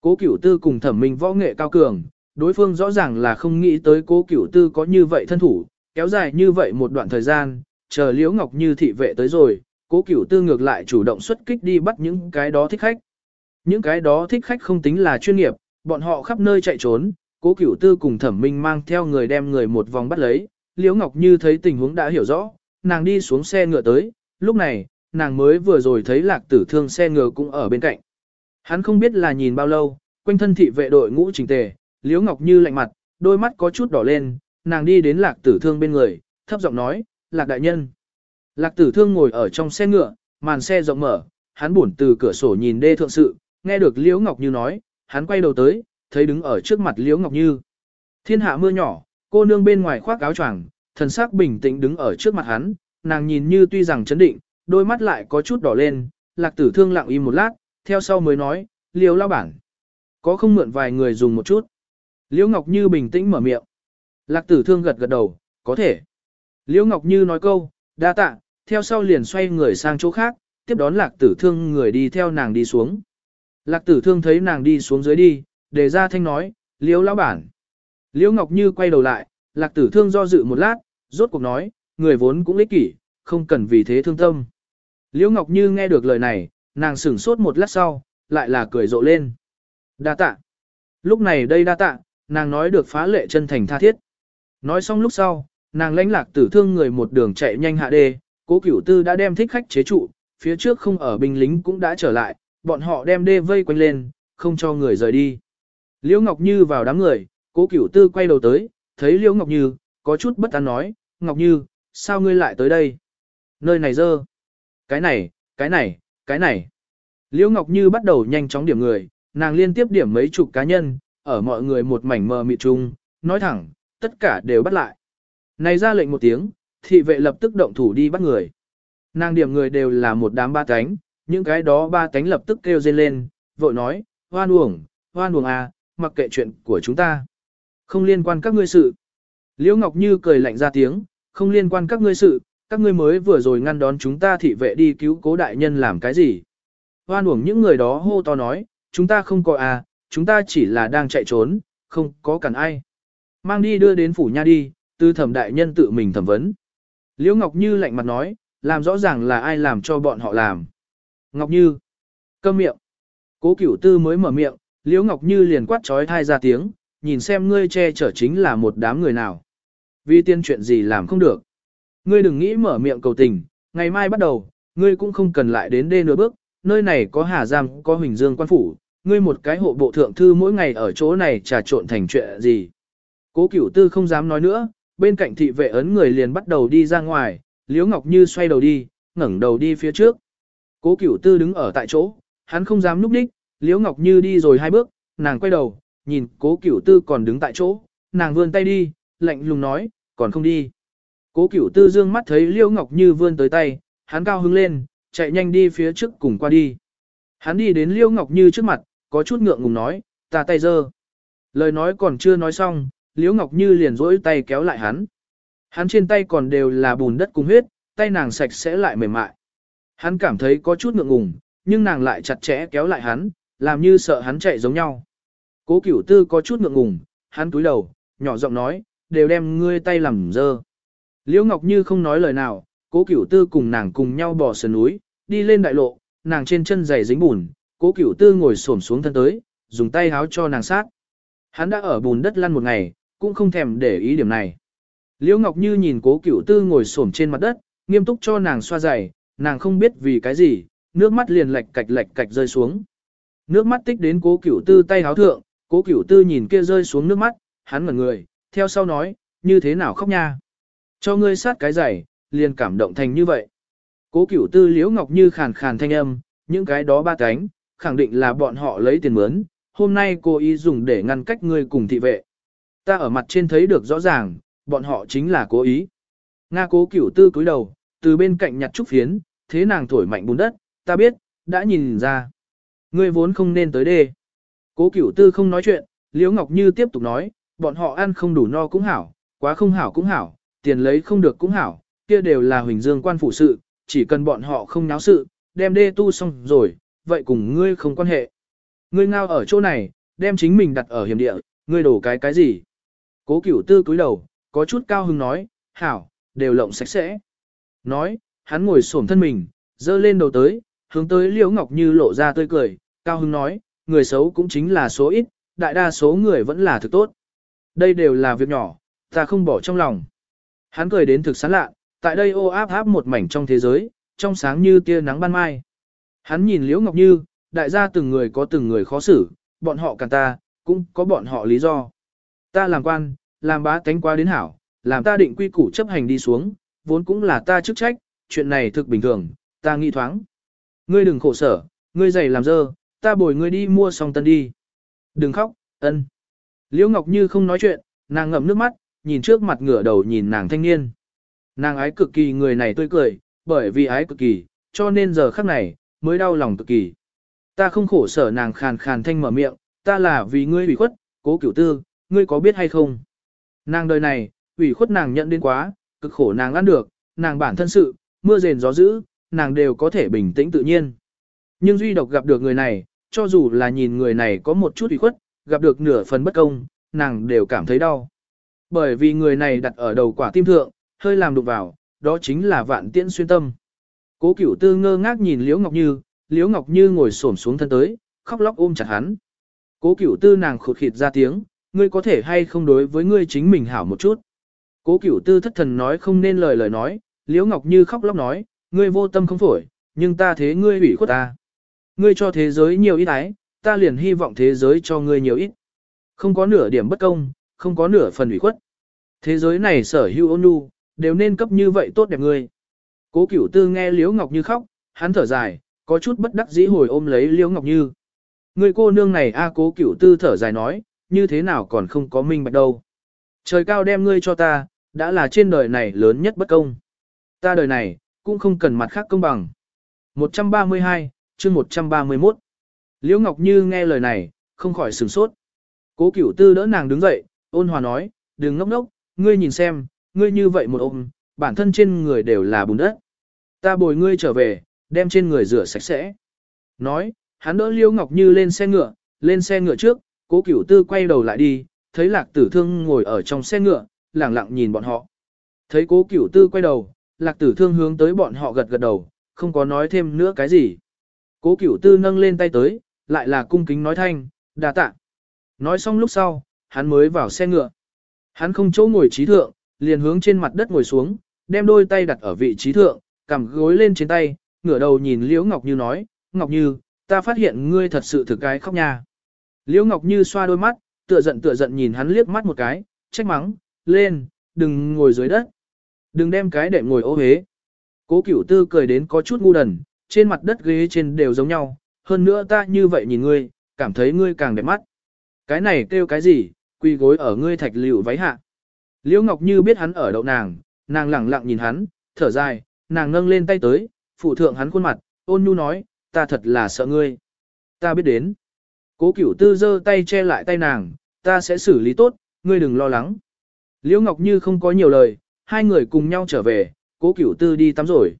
Cố cửu tư cùng thẩm minh võ nghệ cao cường, đối phương rõ ràng là không nghĩ tới cố cửu tư có như vậy thân thủ, kéo dài như vậy một đoạn thời gian, chờ Liễu Ngọc Như thị vệ tới rồi, cố cửu tư ngược lại chủ động xuất kích đi bắt những cái đó thích khách. Những cái đó thích khách không tính là chuyên nghiệp, bọn họ khắp nơi chạy trốn, cố cửu tư cùng thẩm minh mang theo người đem người một vòng bắt lấy, Liễu Ngọc Như thấy tình huống đã hiểu rõ, nàng đi xuống xe ngựa tới, lúc này, nàng mới vừa rồi thấy lạc tử thương xe ngựa cũng ở bên cạnh. Hắn không biết là nhìn bao lâu, quanh thân thị vệ đội ngũ trình tề, Liễu Ngọc Như lạnh mặt, đôi mắt có chút đỏ lên, nàng đi đến lạc tử thương bên người, thấp giọng nói, lạc đại nhân. Lạc tử thương ngồi ở trong xe ngựa, màn xe rộng mở, hắn buồn từ cửa sổ nhìn đê thượng sự, nghe được Liễu Ngọc Như nói, hắn quay đầu tới, thấy đứng ở trước mặt Liễu Ngọc Như. Thiên hạ mưa nhỏ, cô nương bên ngoài khoác áo choàng, thần sắc bình tĩnh đứng ở trước mặt hắn, nàng nhìn như tuy rằng chấn định, đôi mắt lại có chút đỏ lên, lạc tử thương lặng im một lát, theo sau mới nói, Liễu lao bản. Có không mượn vài người dùng một chút. Liễu Ngọc Như bình tĩnh mở miệng. Lạc tử thương gật gật đầu, có thể. Liễu Ngọc Như nói câu, đa tạ, theo sau liền xoay người sang chỗ khác, tiếp đón lạc tử thương người đi theo nàng đi xuống. Lạc tử thương thấy nàng đi xuống dưới đi, để ra thanh nói, liễu lão bản. Liễu Ngọc Như quay đầu lại, lạc tử thương do dự một lát, rốt cuộc nói, người vốn cũng ích kỷ, không cần vì thế thương tâm. Liễu Ngọc Như nghe được lời này, nàng sửng sốt một lát sau, lại là cười rộ lên. Đa tạ. Lúc này đây đa tạ, nàng nói được phá lệ chân thành tha thiết. Nói xong lúc sau, nàng lãnh lạc tử thương người một đường chạy nhanh hạ đê, cố cửu tư đã đem thích khách chế trụ, phía trước không ở binh lính cũng đã trở lại, bọn họ đem đê vây quanh lên, không cho người rời đi. Liễu Ngọc Như vào đám người, cố cửu tư quay đầu tới, thấy Liễu Ngọc Như, có chút bất an nói, Ngọc Như, sao ngươi lại tới đây? Nơi này dơ. Cái này, cái này, cái này. Liễu Ngọc Như bắt đầu nhanh chóng điểm người, nàng liên tiếp điểm mấy chục cá nhân, ở mọi người một mảnh mờ mịt chung, nói thẳng, tất cả đều bắt lại. Này ra lệnh một tiếng, thị vệ lập tức động thủ đi bắt người. Nàng điểm người đều là một đám ba cánh, những cái đó ba cánh lập tức kêu dên lên, vội nói, hoan uổng, hoan uổng à, mặc kệ chuyện của chúng ta. Không liên quan các ngươi sự. Liễu Ngọc Như cười lạnh ra tiếng, không liên quan các ngươi sự, các ngươi mới vừa rồi ngăn đón chúng ta thị vệ đi cứu cố đại nhân làm cái gì. Hoan uổng những người đó hô to nói, chúng ta không có à, chúng ta chỉ là đang chạy trốn, không có cần ai. Mang đi đưa đến phủ nha đi, tư thẩm đại nhân tự mình thẩm vấn. Liễu Ngọc Như lạnh mặt nói, làm rõ ràng là ai làm cho bọn họ làm. Ngọc Như, câm miệng. Cố cửu tư mới mở miệng, Liễu Ngọc Như liền quát trói thai ra tiếng, nhìn xem ngươi che chở chính là một đám người nào. Vì tiên chuyện gì làm không được. Ngươi đừng nghĩ mở miệng cầu tình, ngày mai bắt đầu, ngươi cũng không cần lại đến đê nửa bước, nơi này có Hà Giang, có Huỳnh Dương quan phủ, ngươi một cái hộ bộ thượng thư mỗi ngày ở chỗ này trà trộn thành chuyện gì. Cố cửu tư không dám nói nữa, bên cạnh thị vệ ấn người liền bắt đầu đi ra ngoài, Liễu Ngọc Như xoay đầu đi, ngẩng đầu đi phía trước. Cố cửu tư đứng ở tại chỗ, hắn không dám núp đích, Liễu Ngọc Như đi rồi hai bước, nàng quay đầu, nhìn cố cửu tư còn đứng tại chỗ, nàng vươn tay đi, lạnh lùng nói, còn không đi. Cố cửu tư dương mắt thấy Liễu Ngọc Như vươn tới tay, hắn cao hứng lên, chạy nhanh đi phía trước cùng qua đi. Hắn đi đến Liễu Ngọc Như trước mặt, có chút ngượng ngùng nói, ta tay dơ. Lời nói còn chưa nói xong, Liễu Ngọc Như liền rỗi tay kéo lại hắn. Hắn trên tay còn đều là bùn đất cùng huyết, tay nàng sạch sẽ lại mềm mại. Hắn cảm thấy có chút ngượng ngùng, nhưng nàng lại chặt chẽ kéo lại hắn, làm như sợ hắn chạy giống nhau. Cố cửu tư có chút ngượng ngùng, hắn túi đầu, nhỏ giọng nói, đều đem ngươi tay làm dơ. Liễu Ngọc Như không nói lời nào, cố cửu tư cùng nàng cùng nhau bỏ sườn núi, đi lên đại lộ, nàng trên chân giày dính bùn, cố cửu tư ngồi xổm xuống thân tới, dùng tay háo cho nàng sát. Hắn đã ở bùn đất lăn một ngày, cũng không thèm để ý điểm này. Liễu Ngọc Như nhìn cố cửu tư ngồi xổm trên mặt đất, nghiêm túc cho nàng xoa giày, nàng không biết vì cái gì, nước mắt liền lệch cạch lệch cạch rơi xuống. Nước mắt tích đến cố cửu tư tay háo thượng, cố cửu tư nhìn kia rơi xuống nước mắt, hắn ngẩn người, theo sau nói, như thế nào khóc nha. Cho ngươi sát cái giày, liền cảm động thành như vậy. Cố cửu tư liễu ngọc như khàn khàn thanh âm, những cái đó ba cánh, khẳng định là bọn họ lấy tiền mướn, hôm nay cô ý dùng để ngăn cách ngươi cùng thị vệ. Ta ở mặt trên thấy được rõ ràng, bọn họ chính là cố ý. Nga cố cửu tư cúi đầu, từ bên cạnh nhặt trúc phiến, thế nàng thổi mạnh bùn đất, ta biết, đã nhìn ra. Ngươi vốn không nên tới đê. Cố cửu tư không nói chuyện, Liễu Ngọc Như tiếp tục nói, bọn họ ăn không đủ no cũng hảo, quá không hảo cũng hảo, tiền lấy không được cũng hảo, kia đều là huỳnh dương quan phủ sự, chỉ cần bọn họ không náo sự, đem đê tu xong rồi, vậy cùng ngươi không quan hệ. Ngươi ngao ở chỗ này, đem chính mình đặt ở hiểm địa, ngươi đổ cái cái gì? Cố cửu tư cúi đầu, có chút cao hứng nói, hảo, đều lộng sạch sẽ. Nói, hắn ngồi xổm thân mình, dơ lên đầu tới, hướng tới Liễu Ngọc Như lộ ra tươi cười, cao hứng nói, người xấu cũng chính là số ít, đại đa số người vẫn là thực tốt. Đây đều là việc nhỏ, ta không bỏ trong lòng. Hắn cười đến thực sán lạ, tại đây ô áp áp một mảnh trong thế giới, trong sáng như tia nắng ban mai. Hắn nhìn Liễu Ngọc Như, đại gia từng người có từng người khó xử, bọn họ càng ta, cũng có bọn họ lý do. Ta làm quan, làm bá tánh quá đến hảo, làm ta định quy củ chấp hành đi xuống, vốn cũng là ta chức trách, chuyện này thực bình thường, ta nghĩ thoáng. Ngươi đừng khổ sở, ngươi dày làm dơ, ta bồi ngươi đi mua xong tân đi. Đừng khóc, ân. Liễu Ngọc Như không nói chuyện, nàng ngậm nước mắt, nhìn trước mặt ngửa đầu nhìn nàng thanh niên. Nàng ái cực kỳ người này tươi cười, bởi vì ái cực kỳ, cho nên giờ khắc này, mới đau lòng cực kỳ. Ta không khổ sở nàng khàn khàn thanh mở miệng, ta là vì ngươi ủy khuất, cố cửu tư, ngươi có biết hay không? Nàng đời này, ủy khuất nàng nhận đến quá, cực khổ nàng ăn được, nàng bản thân sự, mưa rền gió dữ, nàng đều có thể bình tĩnh tự nhiên. Nhưng duy độc gặp được người này, cho dù là nhìn người này có một chút ủy khuất, gặp được nửa phần bất công, nàng đều cảm thấy đau. Bởi vì người này đặt ở đầu quả tim thượng, hơi làm đụng vào, đó chính là vạn tiễn xuyên tâm. Cố cửu tư ngơ ngác nhìn Liễu Ngọc Như, Liễu Ngọc Như ngồi xổm xuống thân tới, khóc lóc ôm chặt hắn. Cố cửu tư nàng khụt khịt ra tiếng, ngươi có thể hay không đối với ngươi chính mình hảo một chút. Cố cửu tư thất thần nói không nên lời lời nói, Liễu Ngọc Như khóc lóc nói, ngươi vô tâm không phổi, nhưng ta thế ngươi ủy khuất ta. Ngươi cho thế giới nhiều ít ái, ta liền hy vọng thế giới cho ngươi nhiều ít. Không có nửa điểm bất công, không có nửa phần ủy khuất. Thế giới này sở hữu ôn nhu, đều nên cấp như vậy tốt đẹp ngươi. Cố cửu tư nghe Liễu Ngọc Như khóc, hắn thở dài, có chút bất đắc dĩ hồi ôm lấy Liễu Ngọc Như. Người cô nương này a cố cửu tư thở dài nói, như thế nào còn không có minh bạch đâu. Trời cao đem ngươi cho ta, đã là trên đời này lớn nhất bất công. Ta đời này, cũng không cần mặt khác công bằng. 132, chương 131. Liễu Ngọc Như nghe lời này, không khỏi sửng sốt. Cố cửu tư đỡ nàng đứng dậy, ôn hòa nói, đừng ngốc ngốc, ngươi nhìn xem, ngươi như vậy một ôm, bản thân trên người đều là bùn đất. Ta bồi ngươi trở về, đem trên người rửa sạch sẽ. Nói, hắn đỡ Liễu Ngọc Như lên xe ngựa, lên xe ngựa trước, cố cửu tư quay đầu lại đi, thấy lạc tử thương ngồi ở trong xe ngựa, lẳng lặng nhìn bọn họ. Thấy cố cửu tư quay đầu, lạc tử thương hướng tới bọn họ gật gật đầu, không có nói thêm nữa cái gì. Cố cửu tư nâng lên tay tới, lại là cung kính nói thanh, đà tạ. Nói xong lúc sau, hắn mới vào xe ngựa. Hắn không chỗ ngồi trí thượng, liền hướng trên mặt đất ngồi xuống, đem đôi tay đặt ở vị trí thượng, cầm gối lên trên tay, ngửa đầu nhìn Liễu Ngọc Như nói, Ngọc Như, ta phát hiện ngươi thật sự thực cái khóc nha. Liễu Ngọc Như xoa đôi mắt, tựa giận tựa giận nhìn hắn liếc mắt một cái, trách mắng, lên, đừng ngồi dưới đất. Đừng đem cái đệm ngồi ô hế. Cố cửu tư cười đến có chút ngu đần, trên mặt đất ghế trên đều giống nhau, hơn nữa ta như vậy nhìn ngươi, cảm thấy ngươi càng đẹp mắt. Cái này kêu cái gì, quỳ gối ở ngươi thạch liễu váy hạ. Liễu Ngọc Như biết hắn ở đậu nàng, nàng lẳng lặng nhìn hắn, thở dài, nàng nâng lên tay tới, phụ thượng hắn khuôn mặt, ôn nhu nói, ta thật là sợ ngươi. Ta biết đến. Cố cửu tư giơ tay che lại tay nàng, ta sẽ xử lý tốt, ngươi đừng lo lắng. Liễu Ngọc Như không có nhiều lời, hai người cùng nhau trở về, cố cửu tư đi tắm rồi.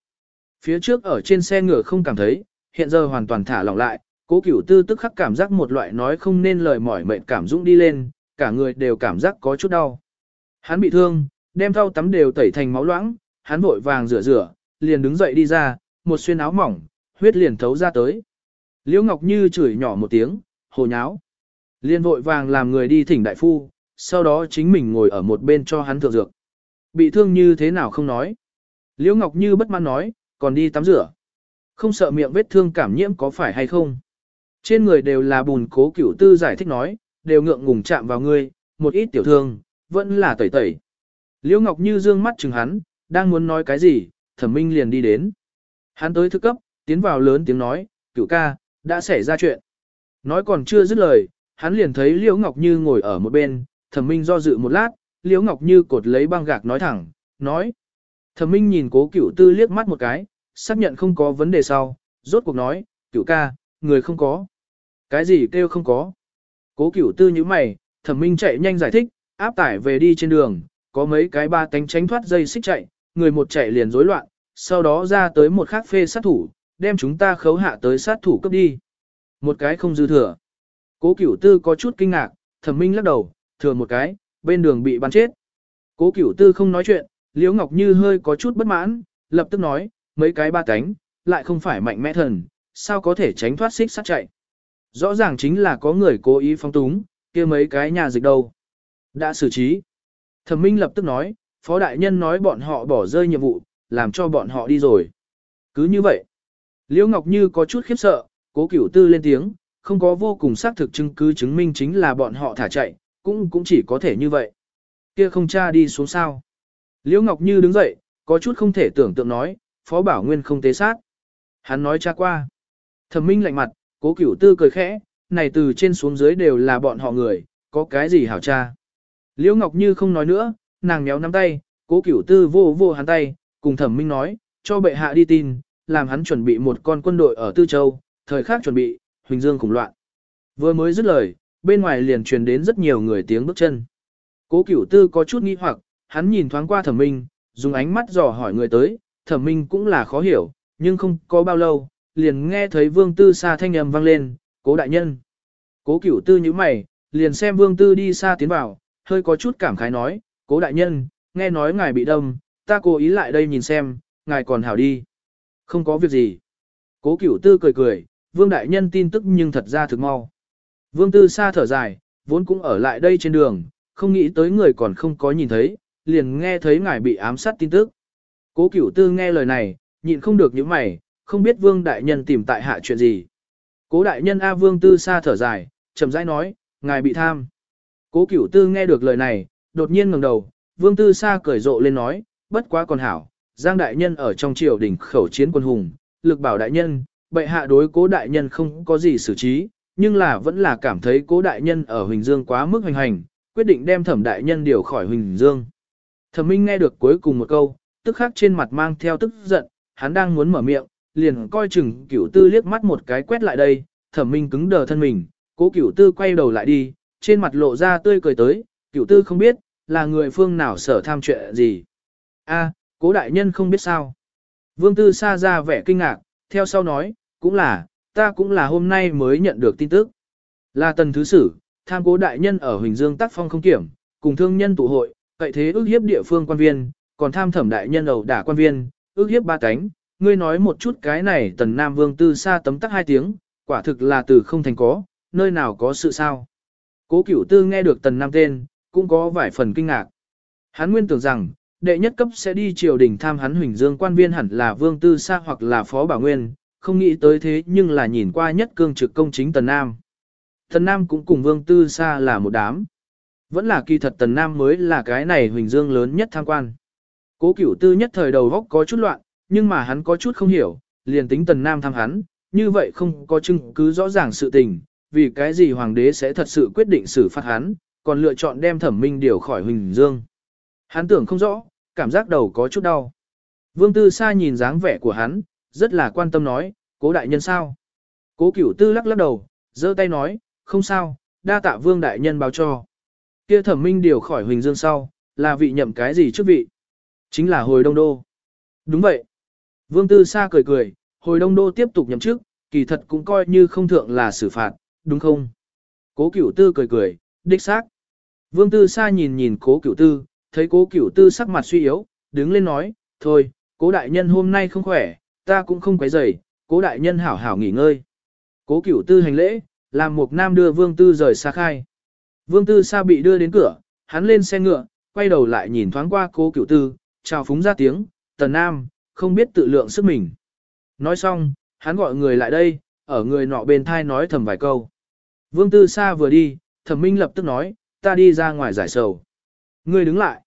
Phía trước ở trên xe ngựa không cảm thấy, hiện giờ hoàn toàn thả lỏng lại, cố cửu tư tức khắc cảm giác một loại nói không nên lời mỏi mệt cảm dũng đi lên, cả người đều cảm giác có chút đau. Hắn bị thương, đem thau tắm đều tẩy thành máu loãng, hắn vội vàng rửa rửa, liền đứng dậy đi ra, một xuyên áo mỏng, huyết liền thấu ra tới. Liễu Ngọc Như chửi nhỏ một tiếng, hồ nháo. liền vội vàng làm người đi thỉnh đại phu, sau đó chính mình ngồi ở một bên cho hắn thượng dược. Bị thương như thế nào không nói. Liễu Ngọc Như bất mãn nói, còn đi tắm rửa. Không sợ miệng vết thương cảm nhiễm có phải hay không. Trên người đều là bùn cố cửu tư giải thích nói, đều ngượng ngùng chạm vào ngươi, một ít tiểu thương, vẫn là tẩy tẩy. Liễu Ngọc Như dương mắt chừng hắn, đang muốn nói cái gì, thẩm minh liền đi đến. Hắn tới thức cấp, tiến vào lớn tiếng nói, cửu ca, đã xảy ra chuyện. Nói còn chưa dứt lời, hắn liền thấy Liễu Ngọc Như ngồi ở một bên, thẩm minh do dự một lát, Liễu Ngọc Như cột lấy băng gạc nói thẳng, nói. Thẩm minh nhìn cố cửu tư liếc mắt một cái, xác nhận không có vấn đề sau, rốt cuộc nói, cửu ca, người không có. Cái gì kêu không có. Cố cửu tư như mày, thẩm minh chạy nhanh giải thích, áp tải về đi trên đường, có mấy cái ba tánh tránh thoát dây xích chạy, người một chạy liền rối loạn, sau đó ra tới một khác phê sát thủ, đem chúng ta khấu hạ tới sát thủ cấp đi. Một cái không dư thừa. Cố cửu tư có chút kinh ngạc, thẩm minh lắc đầu, thừa một cái, bên đường bị bắn chết. Cố cửu tư không nói chuyện, Liễu Ngọc Như hơi có chút bất mãn, lập tức nói, mấy cái ba cánh, lại không phải mạnh mẽ thần, sao có thể tránh thoát xích sát chạy. Rõ ràng chính là có người cố ý phong túng, kia mấy cái nhà dịch đâu. Đã xử trí. Thẩm Minh lập tức nói, Phó Đại Nhân nói bọn họ bỏ rơi nhiệm vụ, làm cho bọn họ đi rồi. Cứ như vậy. Liễu Ngọc Như có chút khiếp sợ, cố cửu tư lên tiếng, không có vô cùng xác thực chứng cứ chứng minh chính là bọn họ thả chạy, cũng cũng chỉ có thể như vậy. Kia không cha đi xuống sao. Liễu Ngọc Như đứng dậy, có chút không thể tưởng tượng nói, Phó Bảo Nguyên không tế sát. Hắn nói cha qua. Thẩm Minh lạnh mặt, cố cửu tư cười khẽ, này từ trên xuống dưới đều là bọn họ người, có cái gì hảo cha. Liễu Ngọc Như không nói nữa, nàng méo nắm tay, cố cửu tư vô vô hắn tay, cùng Thẩm Minh nói, cho bệ hạ đi tin, làm hắn chuẩn bị một con quân đội ở Tư Châu, thời khắc chuẩn bị, Huỳnh Dương khủng loạn. Vừa mới dứt lời, bên ngoài liền truyền đến rất nhiều người tiếng bước chân. Cố Cửu Tư có chút nghi hoặc, hắn nhìn thoáng qua Thẩm Minh, dùng ánh mắt dò hỏi người tới, Thẩm Minh cũng là khó hiểu, nhưng không có bao lâu, liền nghe thấy Vương Tư xa thanh âm vang lên, "Cố đại nhân." Cố Cửu Tư nhíu mày, liền xem Vương Tư đi xa tiến vào, hơi có chút cảm khái nói, "Cố đại nhân, nghe nói ngài bị đâm, ta cố ý lại đây nhìn xem, ngài còn hảo đi." Không có việc gì. Cố Cửu Tư cười cười, Vương đại nhân tin tức nhưng thật ra thực mau. Vương Tư xa thở dài, vốn cũng ở lại đây trên đường, không nghĩ tới người còn không có nhìn thấy, liền nghe thấy ngài bị ám sát tin tức. Cố Cửu Tư nghe lời này, nhịn không được những mày, không biết Vương đại nhân tìm tại hạ chuyện gì. Cố đại nhân A Vương Tư xa thở dài, chậm rãi nói, ngài bị tham. Cố Cửu Tư nghe được lời này, đột nhiên ngẩng đầu, Vương Tư Sa cười rộ lên nói, bất quá còn hảo, Giang đại nhân ở trong triều đình khẩu chiến quân hùng, lực bảo đại nhân, bệ hạ đối cố đại nhân không có gì xử trí, nhưng là vẫn là cảm thấy cố đại nhân ở Huỳnh Dương quá mức hoành hành, quyết định đem thẩm đại nhân điều khỏi Huỳnh Dương. Thẩm Minh nghe được cuối cùng một câu, tức khắc trên mặt mang theo tức giận, hắn đang muốn mở miệng, liền coi chừng cửu tư liếc mắt một cái quét lại đây, thẩm minh cứng đờ thân mình, cố cửu tư quay đầu lại đi, trên mặt lộ ra tươi cười tới, cửu tư không biết, là người phương nào sở tham chuyện gì. a cố đại nhân không biết sao. Vương tư xa ra vẻ kinh ngạc, theo sau nói, cũng là, ta cũng là hôm nay mới nhận được tin tức. Là tần thứ sử, tham cố đại nhân ở Huỳnh Dương tác phong không kiểm, cùng thương nhân tụ hội, cậy thế ước hiếp địa phương quan viên, còn tham thẩm đại nhân đầu đả quan viên, ước hiếp ba cánh. Ngươi nói một chút cái này tần Nam Vương tư xa tấm tắc hai tiếng, quả thực là từ không thành có, nơi nào có sự sao. Cố cửu tư nghe được tần Nam tên, cũng có vài phần kinh ngạc. Hắn nguyên tưởng rằng, đệ nhất cấp sẽ đi triều đình tham hắn huỳnh dương quan viên hẳn là Vương Tư Sa hoặc là Phó Bảo Nguyên, không nghĩ tới thế nhưng là nhìn qua nhất cương trực công chính Tần Nam. Tần Nam cũng cùng Vương Tư Sa là một đám. Vẫn là kỳ thật Tần Nam mới là cái này huỳnh dương lớn nhất tham quan. Cố cửu tư nhất thời đầu góc có chút loạn, nhưng mà hắn có chút không hiểu, liền tính Tần Nam tham hắn, như vậy không có chứng cứ rõ ràng sự tình, vì cái gì hoàng đế sẽ thật sự quyết định xử phạt hắn, còn lựa chọn đem thẩm minh điều khỏi huỳnh dương. Hắn tưởng không rõ, cảm giác đầu có chút đau. Vương Tư Sa nhìn dáng vẻ của hắn, rất là quan tâm nói, cố đại nhân sao? Cố cửu tư lắc lắc đầu, giơ tay nói, không sao, đa tạ vương đại nhân báo cho. Kia thẩm minh điều khỏi huỳnh dương sau, là vị nhậm cái gì trước vị? Chính là hồi đông đô. Đúng vậy. Vương Tư Sa cười cười, hồi đông đô tiếp tục nhậm chức, kỳ thật cũng coi như không thượng là xử phạt, đúng không? Cố cửu tư cười cười, đích xác. Vương Tư Sa nhìn nhìn cố cửu tư, thấy cố cửu tư sắc mặt suy yếu, đứng lên nói, thôi, cố đại nhân hôm nay không khỏe, ta cũng không quấy rầy, cố đại nhân hảo hảo nghỉ ngơi. Cố cửu tư hành lễ, làm một nam đưa vương tư rời xa khai. Vương tư Sa bị đưa đến cửa, hắn lên xe ngựa, quay đầu lại nhìn thoáng qua cố cửu tư, chào phúng ra tiếng, tần nam, không biết tự lượng sức mình. Nói xong, hắn gọi người lại đây, ở người nọ bên thai nói thầm vài câu. Vương Tư Sa vừa đi, thẩm minh lập tức nói, ta đi ra ngoài giải sầu. Ngươi đứng lại.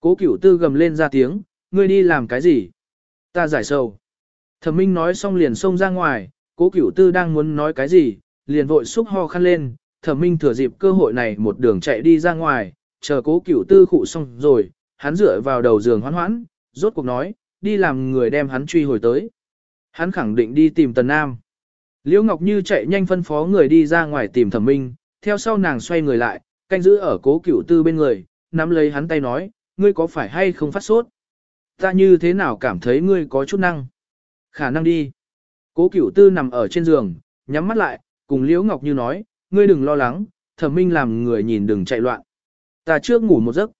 Cố cửu tư gầm lên ra tiếng, ngươi đi làm cái gì? Ta giải sầu. Thẩm minh nói xong liền xông ra ngoài, cố cửu tư đang muốn nói cái gì, liền vội xúc ho khăn lên, thẩm minh thừa dịp cơ hội này một đường chạy đi ra ngoài, chờ cố cửu tư khụ xong rồi, hắn dựa vào đầu giường hoán hoãn, rốt cuộc nói, đi làm người đem hắn truy hồi tới. Hắn khẳng định đi tìm Tần Nam. Liễu Ngọc Như chạy nhanh phân phó người đi ra ngoài tìm thẩm minh, theo sau nàng xoay người lại, canh giữ ở cố cửu tư bên người, nắm lấy hắn tay nói, ngươi có phải hay không phát sốt? Ta như thế nào cảm thấy ngươi có chút năng? Khả năng đi. Cố cửu tư nằm ở trên giường, nhắm mắt lại, cùng Liễu Ngọc Như nói, ngươi đừng lo lắng, thẩm minh làm người nhìn đừng chạy loạn. Ta trước ngủ một giấc.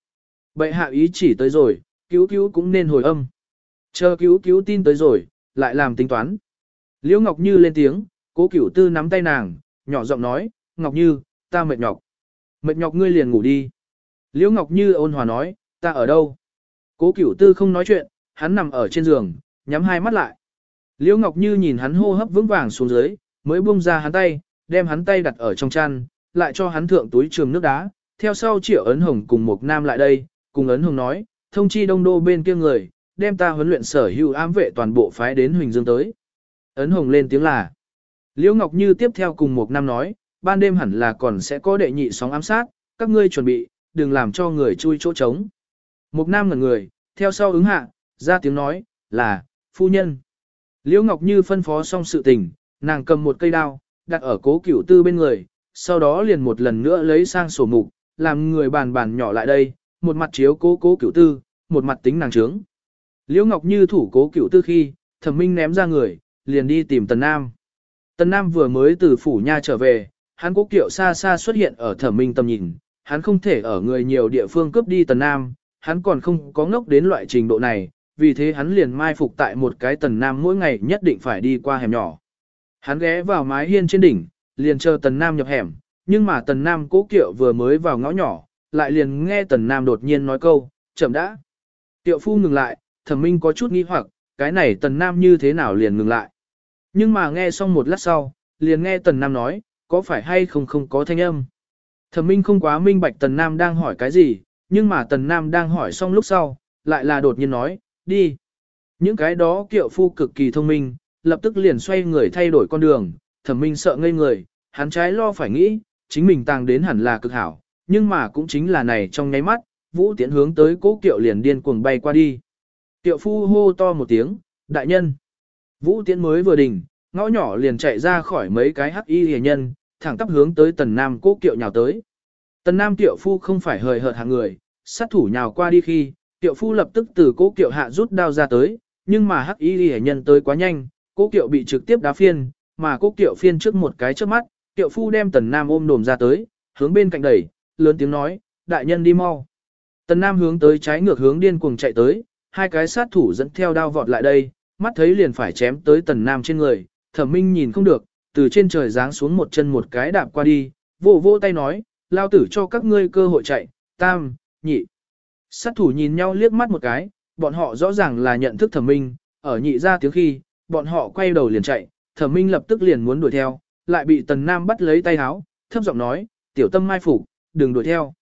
Bệ hạ ý chỉ tới rồi, cứu cứu cũng nên hồi âm. Chờ cứu cứu tin tới rồi, lại làm tính toán. Liễu Ngọc Như lên tiếng, cố cửu tư nắm tay nàng, nhỏ giọng nói, Ngọc Như, ta mệt nhọc. Mệt nhọc ngươi liền ngủ đi. Liễu Ngọc Như ôn hòa nói, ta ở đâu? Cố cửu tư không nói chuyện, hắn nằm ở trên giường, nhắm hai mắt lại. Liễu Ngọc Như nhìn hắn hô hấp vững vàng xuống dưới, mới buông ra hắn tay, đem hắn tay đặt ở trong chăn, lại cho hắn thượng túi trường nước đá. Theo sau triệu ấn hồng cùng một nam lại đây, cùng ấn hồng nói, thông chi đông đô bên kia người, đem ta huấn luyện sở hữu ám vệ toàn bộ phái đến Huỳnh Dương tới. Ấn Hồng lên tiếng là. Liễu Ngọc Như tiếp theo cùng một năm nói, ban đêm hẳn là còn sẽ có đệ nhị sóng ám sát, các ngươi chuẩn bị, đừng làm cho người chui chỗ trống. Một nam ngẩn người, theo sau ứng hạ, ra tiếng nói, là, phu nhân. Liễu Ngọc Như phân phó xong sự tình, nàng cầm một cây đao, đặt ở cố cửu tư bên người, sau đó liền một lần nữa lấy sang sổ mục, làm người bàn bàn nhỏ lại đây, một mặt chiếu cố cố cửu tư, một mặt tính nàng trướng. Liễu Ngọc Như thủ cố cửu tư khi, thẩm minh ném ra người, liền đi tìm Tần Nam. Tần Nam vừa mới từ phủ nha trở về, hắn cố kiệu xa xa xuất hiện ở thẩm minh tầm nhìn, hắn không thể ở người nhiều địa phương cướp đi Tần Nam, hắn còn không có ngốc đến loại trình độ này, vì thế hắn liền mai phục tại một cái Tần Nam mỗi ngày nhất định phải đi qua hẻm nhỏ. Hắn ghé vào mái hiên trên đỉnh, liền chờ Tần Nam nhập hẻm, nhưng mà Tần Nam cố kiệu vừa mới vào ngõ nhỏ, lại liền nghe Tần Nam đột nhiên nói câu, chậm đã. Tiệu phu ngừng lại, thẩm minh có chút nghi hoặc, cái này tần nam như thế nào liền ngừng lại. Nhưng mà nghe xong một lát sau, liền nghe tần nam nói, có phải hay không không có thanh âm. Thẩm minh không quá minh bạch tần nam đang hỏi cái gì, nhưng mà tần nam đang hỏi xong lúc sau, lại là đột nhiên nói, đi. Những cái đó kiệu phu cực kỳ thông minh, lập tức liền xoay người thay đổi con đường, thẩm minh sợ ngây người, hắn trái lo phải nghĩ, chính mình tàng đến hẳn là cực hảo, nhưng mà cũng chính là này trong nháy mắt, vũ tiễn hướng tới cố kiệu liền điên cuồng bay qua đi. Kiệu phu hô to một tiếng, đại nhân. Vũ tiễn mới vừa đỉnh, ngõ nhỏ liền chạy ra khỏi mấy cái hắc y hề nhân, thẳng tắp hướng tới tần nam cố kiệu nhào tới. Tần nam tiệu phu không phải hời hợt hàng người, sát thủ nhào qua đi khi, tiệu phu lập tức từ cố kiệu hạ rút đao ra tới, nhưng mà hắc y hề nhân tới quá nhanh, cố kiệu bị trực tiếp đá phiên, mà cố kiệu phiên trước một cái trước mắt, tiệu phu đem tần nam ôm đồm ra tới, hướng bên cạnh đẩy, lớn tiếng nói, đại nhân đi mau. Tần nam hướng tới trái ngược hướng điên cuồng chạy tới, hai cái sát thủ dẫn theo đao vọt lại đây, mắt thấy liền phải chém tới tần nam trên người, thẩm minh nhìn không được, từ trên trời giáng xuống một chân một cái đạp qua đi, vỗ vỗ tay nói, lao tử cho các ngươi cơ hội chạy, tam, nhị. Sát thủ nhìn nhau liếc mắt một cái, bọn họ rõ ràng là nhận thức thẩm minh, ở nhị ra tiếng khi, bọn họ quay đầu liền chạy, thẩm minh lập tức liền muốn đuổi theo, lại bị tần nam bắt lấy tay háo, thấp giọng nói, tiểu tâm mai phục, đừng đuổi theo.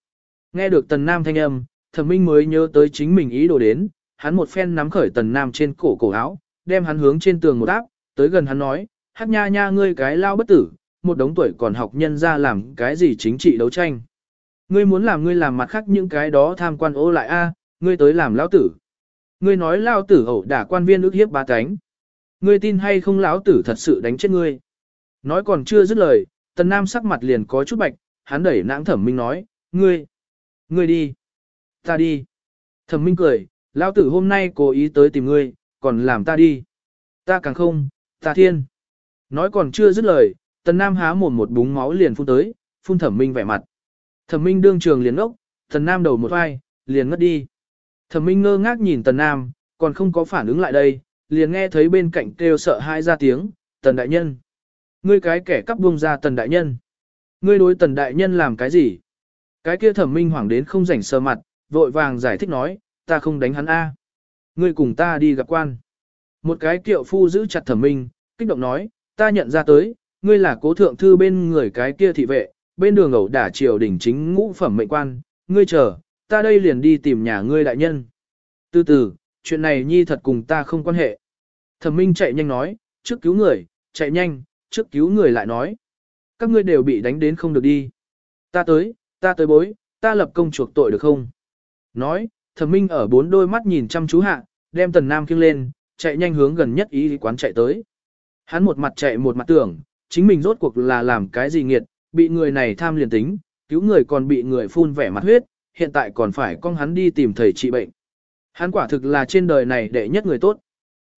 Nghe được tần nam thanh âm, thẩm minh mới nhớ tới chính mình ý đồ đến, hắn một phen nắm khởi tần nam trên cổ cổ áo, đem hắn hướng trên tường một áp, tới gần hắn nói, hát nha nha ngươi cái lao bất tử, một đống tuổi còn học nhân ra làm cái gì chính trị đấu tranh. Ngươi muốn làm ngươi làm mặt khác những cái đó tham quan ô lại a, ngươi tới làm lão tử. Ngươi nói lao tử ẩu đả quan viên ước hiếp ba cánh. Ngươi tin hay không lão tử thật sự đánh chết ngươi. Nói còn chưa dứt lời, tần nam sắc mặt liền có chút bạch, hắn đẩy nãng thẩm minh nói, ngươi, ngươi đi, ta đi. Thẩm minh cười, lão tử hôm nay cố ý tới tìm ngươi, còn làm ta đi. Ta càng không, ta thiên. Nói còn chưa dứt lời, tần nam há mồm một búng máu liền phun tới, phun thẩm minh vẻ mặt. Thẩm minh đương trường liền ngốc, tần nam đầu một vai, liền ngất đi. Thẩm minh ngơ ngác nhìn tần nam, còn không có phản ứng lại đây, liền nghe thấy bên cạnh kêu sợ hai ra tiếng, tần đại nhân. Ngươi cái kẻ cắp buông ra tần đại nhân. Ngươi đối tần đại nhân làm cái gì? Cái kia thẩm minh hoảng đến không rảnh sơ mặt, vội vàng giải thích nói, ta không đánh hắn A. Ngươi cùng ta đi gặp quan. Một cái kiệu phu giữ chặt thẩm minh, kích động nói, ta nhận ra tới, ngươi là cố thượng thư bên người cái kia thị vệ, bên đường ẩu đả triều đỉnh chính ngũ phẩm mệnh quan, ngươi chờ, ta đây liền đi tìm nhà ngươi đại nhân. Từ từ, chuyện này nhi thật cùng ta không quan hệ. Thẩm minh chạy nhanh nói, trước cứu người, chạy nhanh, trước cứu người lại nói. Các ngươi đều bị đánh đến không được đi. Ta tới, ta tới bối, ta lập công chuộc tội được không? Nói, thẩm minh ở bốn đôi mắt nhìn chăm chú hạ, đem tần nam khiêng lên, chạy nhanh hướng gần nhất ý quán chạy tới. Hắn một mặt chạy một mặt tưởng, chính mình rốt cuộc là làm cái gì nghiệt, bị người này tham liền tính, cứu người còn bị người phun vẻ mặt huyết, hiện tại còn phải con hắn đi tìm thầy trị bệnh. Hắn quả thực là trên đời này đệ nhất người tốt.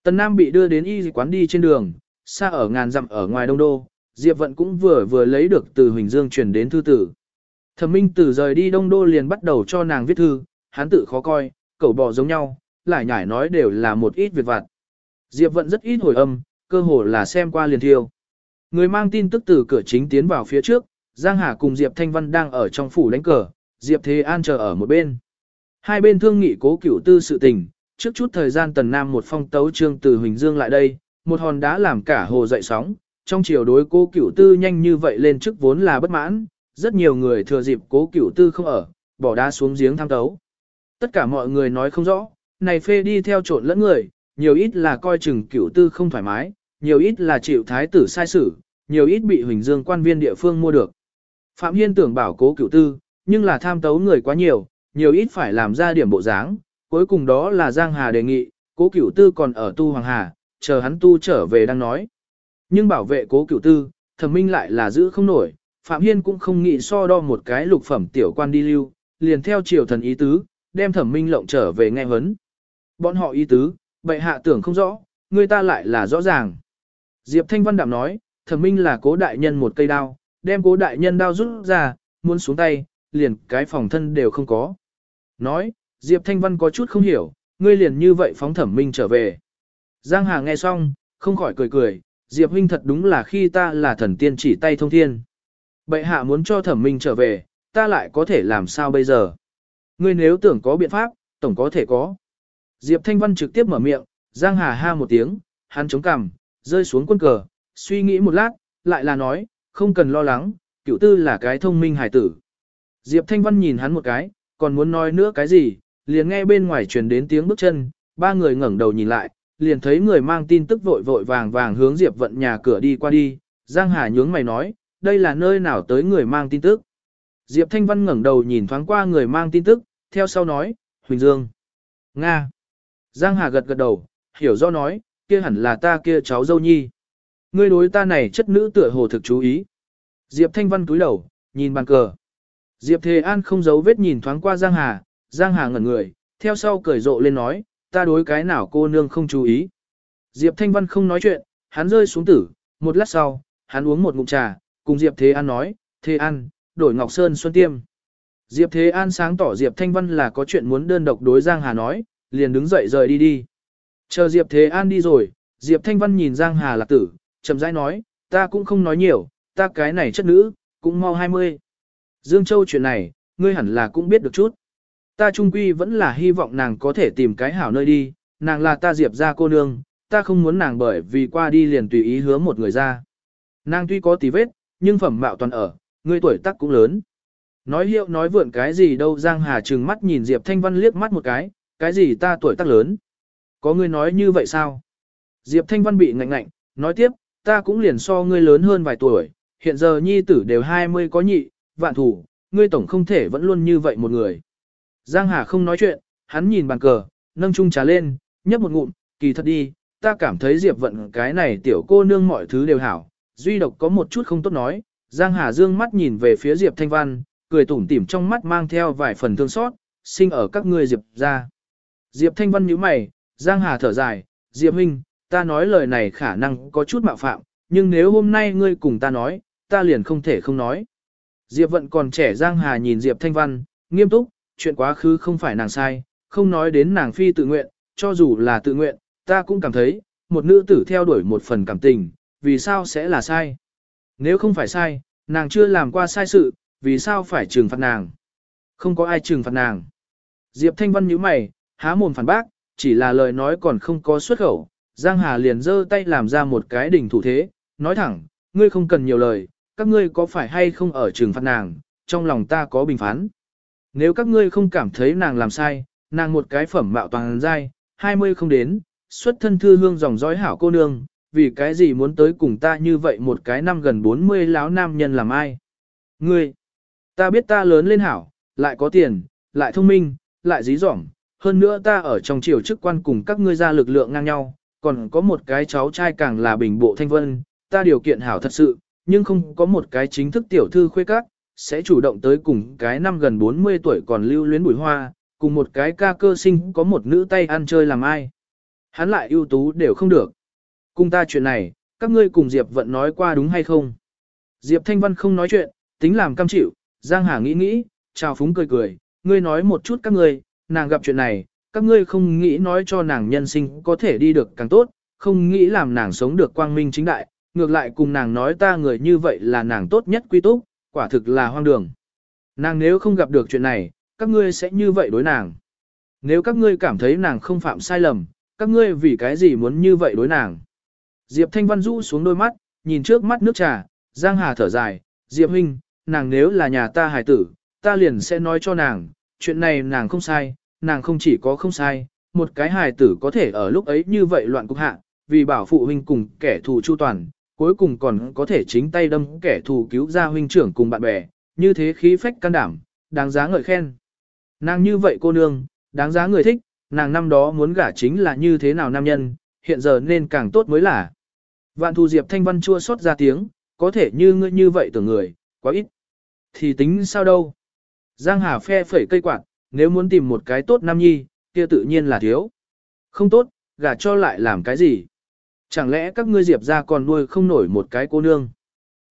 Tần Nam bị đưa đến y quán đi trên đường, xa ở ngàn dặm ở ngoài đông đô, Diệp Vận cũng vừa vừa lấy được từ Huỳnh Dương truyền đến thư tử. Thẩm Minh Tử rời đi đông đô liền bắt đầu cho nàng viết thư, hắn tự khó coi, cẩu bò giống nhau, lại nhải nói đều là một ít việc vặt. Diệp Vận rất ít hồi âm, cơ hồ là xem qua liền thiêu. Người mang tin tức từ cửa chính tiến vào phía trước, Giang Hà cùng Diệp Thanh Văn đang ở trong phủ đánh cờ, Diệp Thế An chờ ở một bên. Hai bên thương nghị cố cửu tư sự tình, trước chút thời gian Tần Nam một phong tấu trương từ Huỳnh Dương lại đây, một hòn đá làm cả hồ dậy sóng, trong chiều đối cố cửu tư nhanh như vậy lên trước vốn là bất mãn, rất nhiều người thừa dịp cố cửu tư không ở, bỏ đá xuống giếng tham tấu. Tất cả mọi người nói không rõ, này phê đi theo trộn lẫn người, nhiều ít là coi chừng cửu tư không thoải mái, nhiều ít là chịu thái tử sai xử, nhiều ít bị Huỳnh Dương quan viên địa phương mua được. Phạm Hiên tưởng bảo cố cửu tư, nhưng là tham tấu người quá nhiều, nhiều ít phải làm ra điểm bộ dáng, cuối cùng đó là Giang Hà đề nghị, cố cửu tư còn ở tu Hoàng Hà, chờ hắn tu trở về đang nói. Nhưng bảo vệ cố cửu tư, thẩm minh lại là giữ không nổi, Phạm Hiên cũng không nghĩ so đo một cái lục phẩm tiểu quan đi lưu, liền theo triều thần ý tứ, đem thẩm minh lộng trở về nghe huấn. Bọn họ ý tứ, bệ hạ tưởng không rõ, người ta lại là rõ ràng. Diệp Thanh Văn đạm nói, thẩm minh là cố đại nhân một cây đao, đem cố đại nhân đao rút ra, muốn xuống tay, liền cái phòng thân đều không có. Nói, Diệp Thanh Văn có chút không hiểu, ngươi liền như vậy phóng thẩm minh trở về. Giang Hà nghe xong, không khỏi cười cười, Diệp huynh thật đúng là khi ta là thần tiên chỉ tay thông thiên. Bệ hạ muốn cho thẩm minh trở về, ta lại có thể làm sao bây giờ? Ngươi nếu tưởng có biện pháp, tổng có thể có. Diệp Thanh Văn trực tiếp mở miệng, Giang Hà ha một tiếng, hắn chống cằm, rơi xuống quân cờ, suy nghĩ một lát, lại là nói, không cần lo lắng, cựu tư là cái thông minh hải tử. Diệp Thanh Văn nhìn hắn một cái, còn muốn nói nữa cái gì, liền nghe bên ngoài truyền đến tiếng bước chân, ba người ngẩng đầu nhìn lại, liền thấy người mang tin tức vội vội vàng vàng hướng Diệp Vận nhà cửa đi qua đi, Giang Hà nhướng mày nói, đây là nơi nào tới người mang tin tức. Diệp Thanh Văn ngẩng đầu nhìn thoáng qua người mang tin tức, theo sau nói, Huỳnh Dương. Nga. Giang Hà gật gật đầu, hiểu do nói, kia hẳn là ta kia cháu dâu nhi. Ngươi đối ta này chất nữ tựa hồ thực chú ý. Diệp Thanh Văn túi đầu, nhìn bàn cờ. Diệp Thề An không giấu vết nhìn thoáng qua Giang Hà, Giang Hà ngẩn người, theo sau cười rộ lên nói, ta đối cái nào cô nương không chú ý. Diệp Thanh Văn không nói chuyện, hắn rơi xuống tử, một lát sau, hắn uống một ngụm trà, cùng Diệp Thế An nói, Thế An, đổi Ngọc Sơn Xuân Tiêm. Diệp Thế An sáng tỏ Diệp Thanh Văn là có chuyện muốn đơn độc đối Giang Hà nói, liền đứng dậy rời đi đi. Chờ Diệp Thế An đi rồi, Diệp Thanh Văn nhìn Giang Hà lạc tử, chậm rãi nói, ta cũng không nói nhiều, ta cái này chất nữ, cũng mau 20. Dương Châu chuyện này, ngươi hẳn là cũng biết được chút. Ta trung quy vẫn là hy vọng nàng có thể tìm cái hảo nơi đi, nàng là ta Diệp ra cô nương, ta không muốn nàng bởi vì qua đi liền tùy ý hứa một người ra. Nàng tuy có tí vết, nhưng phẩm mạo toàn ở, ngươi tuổi tác cũng lớn. Nói hiệu nói vượn cái gì đâu Giang Hà trừng mắt nhìn Diệp Thanh Văn liếc mắt một cái, cái gì ta tuổi tác lớn. Có ngươi nói như vậy sao? Diệp Thanh Văn bị ngạnh ngạnh, nói tiếp, ta cũng liền so ngươi lớn hơn vài tuổi, hiện giờ nhi tử đều 20 có nhị, vạn thủ, ngươi tổng không thể vẫn luôn như vậy một người. Giang Hà không nói chuyện, hắn nhìn bàn cờ, nâng chung trà lên, nhấp một ngụm, kỳ thật đi, ta cảm thấy Diệp vận cái này tiểu cô nương mọi thứ đều hảo, duy độc có một chút không tốt nói. Giang Hà dương mắt nhìn về phía Diệp Thanh Văn, cười tủm tỉm trong mắt mang theo vài phần thương xót, sinh ở các ngươi Diệp ra. Diệp Thanh Văn nhíu mày, Giang Hà thở dài, Diệp Minh, ta nói lời này khả năng có chút mạo phạm, nhưng nếu hôm nay ngươi cùng ta nói, ta liền không thể không nói. Diệp Vận còn trẻ Giang Hà nhìn Diệp Thanh Văn, nghiêm túc, chuyện quá khứ không phải nàng sai, không nói đến nàng phi tự nguyện, cho dù là tự nguyện, ta cũng cảm thấy, một nữ tử theo đuổi một phần cảm tình, vì sao sẽ là sai? Nếu không phải sai, nàng chưa làm qua sai sự, vì sao phải trừng phạt nàng? Không có ai trừng phạt nàng. Diệp Thanh Văn nhíu mày, há mồm phản bác, chỉ là lời nói còn không có xuất khẩu, Giang Hà liền giơ tay làm ra một cái đỉnh thủ thế, nói thẳng, ngươi không cần nhiều lời, các ngươi có phải hay không ở trừng phạt nàng, trong lòng ta có bình phán. Nếu các ngươi không cảm thấy nàng làm sai, nàng một cái phẩm mạo toàn giai, 20 không đến, xuất thân thư hương dòng dõi hảo cô nương, vì cái gì muốn tới cùng ta như vậy một cái năm gần 40 láo nam nhân làm ai. Ngươi, ta biết ta lớn lên hảo, lại có tiền, lại thông minh, lại dí dỏm, hơn nữa ta ở trong triều chức quan cùng các ngươi ra lực lượng ngang nhau, còn có một cái cháu trai càng là bình bộ thanh vân, ta điều kiện hảo thật sự, nhưng không có một cái chính thức tiểu thư khuê các, sẽ chủ động tới cùng cái năm gần 40 tuổi còn lưu luyến bùi hoa, cùng một cái ca cơ sinh có một nữ tay ăn chơi làm ai. Hắn lại ưu tú đều không được. Cùng ta chuyện này, các ngươi cùng Diệp Vận nói qua đúng hay không? Diệp Thanh Văn không nói chuyện, tính làm cam chịu, Giang Hà nghĩ nghĩ, chào phúng cười cười, ngươi nói một chút các ngươi, nàng gặp chuyện này, các ngươi không nghĩ nói cho nàng nhân sinh có thể đi được càng tốt, không nghĩ làm nàng sống được quang minh chính đại, ngược lại cùng nàng nói ta người như vậy là nàng tốt nhất quy túc, quả thực là hoang đường. Nàng nếu không gặp được chuyện này, các ngươi sẽ như vậy đối nàng. Nếu các ngươi cảm thấy nàng không phạm sai lầm, các ngươi vì cái gì muốn như vậy đối nàng. Diệp Thanh Văn rũ xuống đôi mắt, nhìn trước mắt nước trà, Giang Hà thở dài, Diệp Huynh, nàng nếu là nhà ta hài tử, ta liền sẽ nói cho nàng, chuyện này nàng không sai, nàng không chỉ có không sai, một cái hài tử có thể ở lúc ấy như vậy loạn cục hạ, vì bảo phụ huynh cùng kẻ thù chu toàn, cuối cùng còn có thể chính tay đâm kẻ thù cứu ra huynh trưởng cùng bạn bè, như thế khí phách can đảm, đáng giá ngợi khen. Nàng như vậy cô nương, đáng giá người thích, nàng năm đó muốn gả chính là như thế nào nam nhân, hiện giờ nên càng tốt mới là. Vạn thù Diệp Thanh Văn chua xót ra tiếng, có thể như ngươi như vậy tưởng người, quá ít. Thì tính sao đâu. Giang Hà phe phẩy cây quạt, nếu muốn tìm một cái tốt nam nhi, kia tự nhiên là thiếu. Không tốt, gả cho lại làm cái gì? Chẳng lẽ các ngươi Diệp ra còn nuôi không nổi một cái cô nương?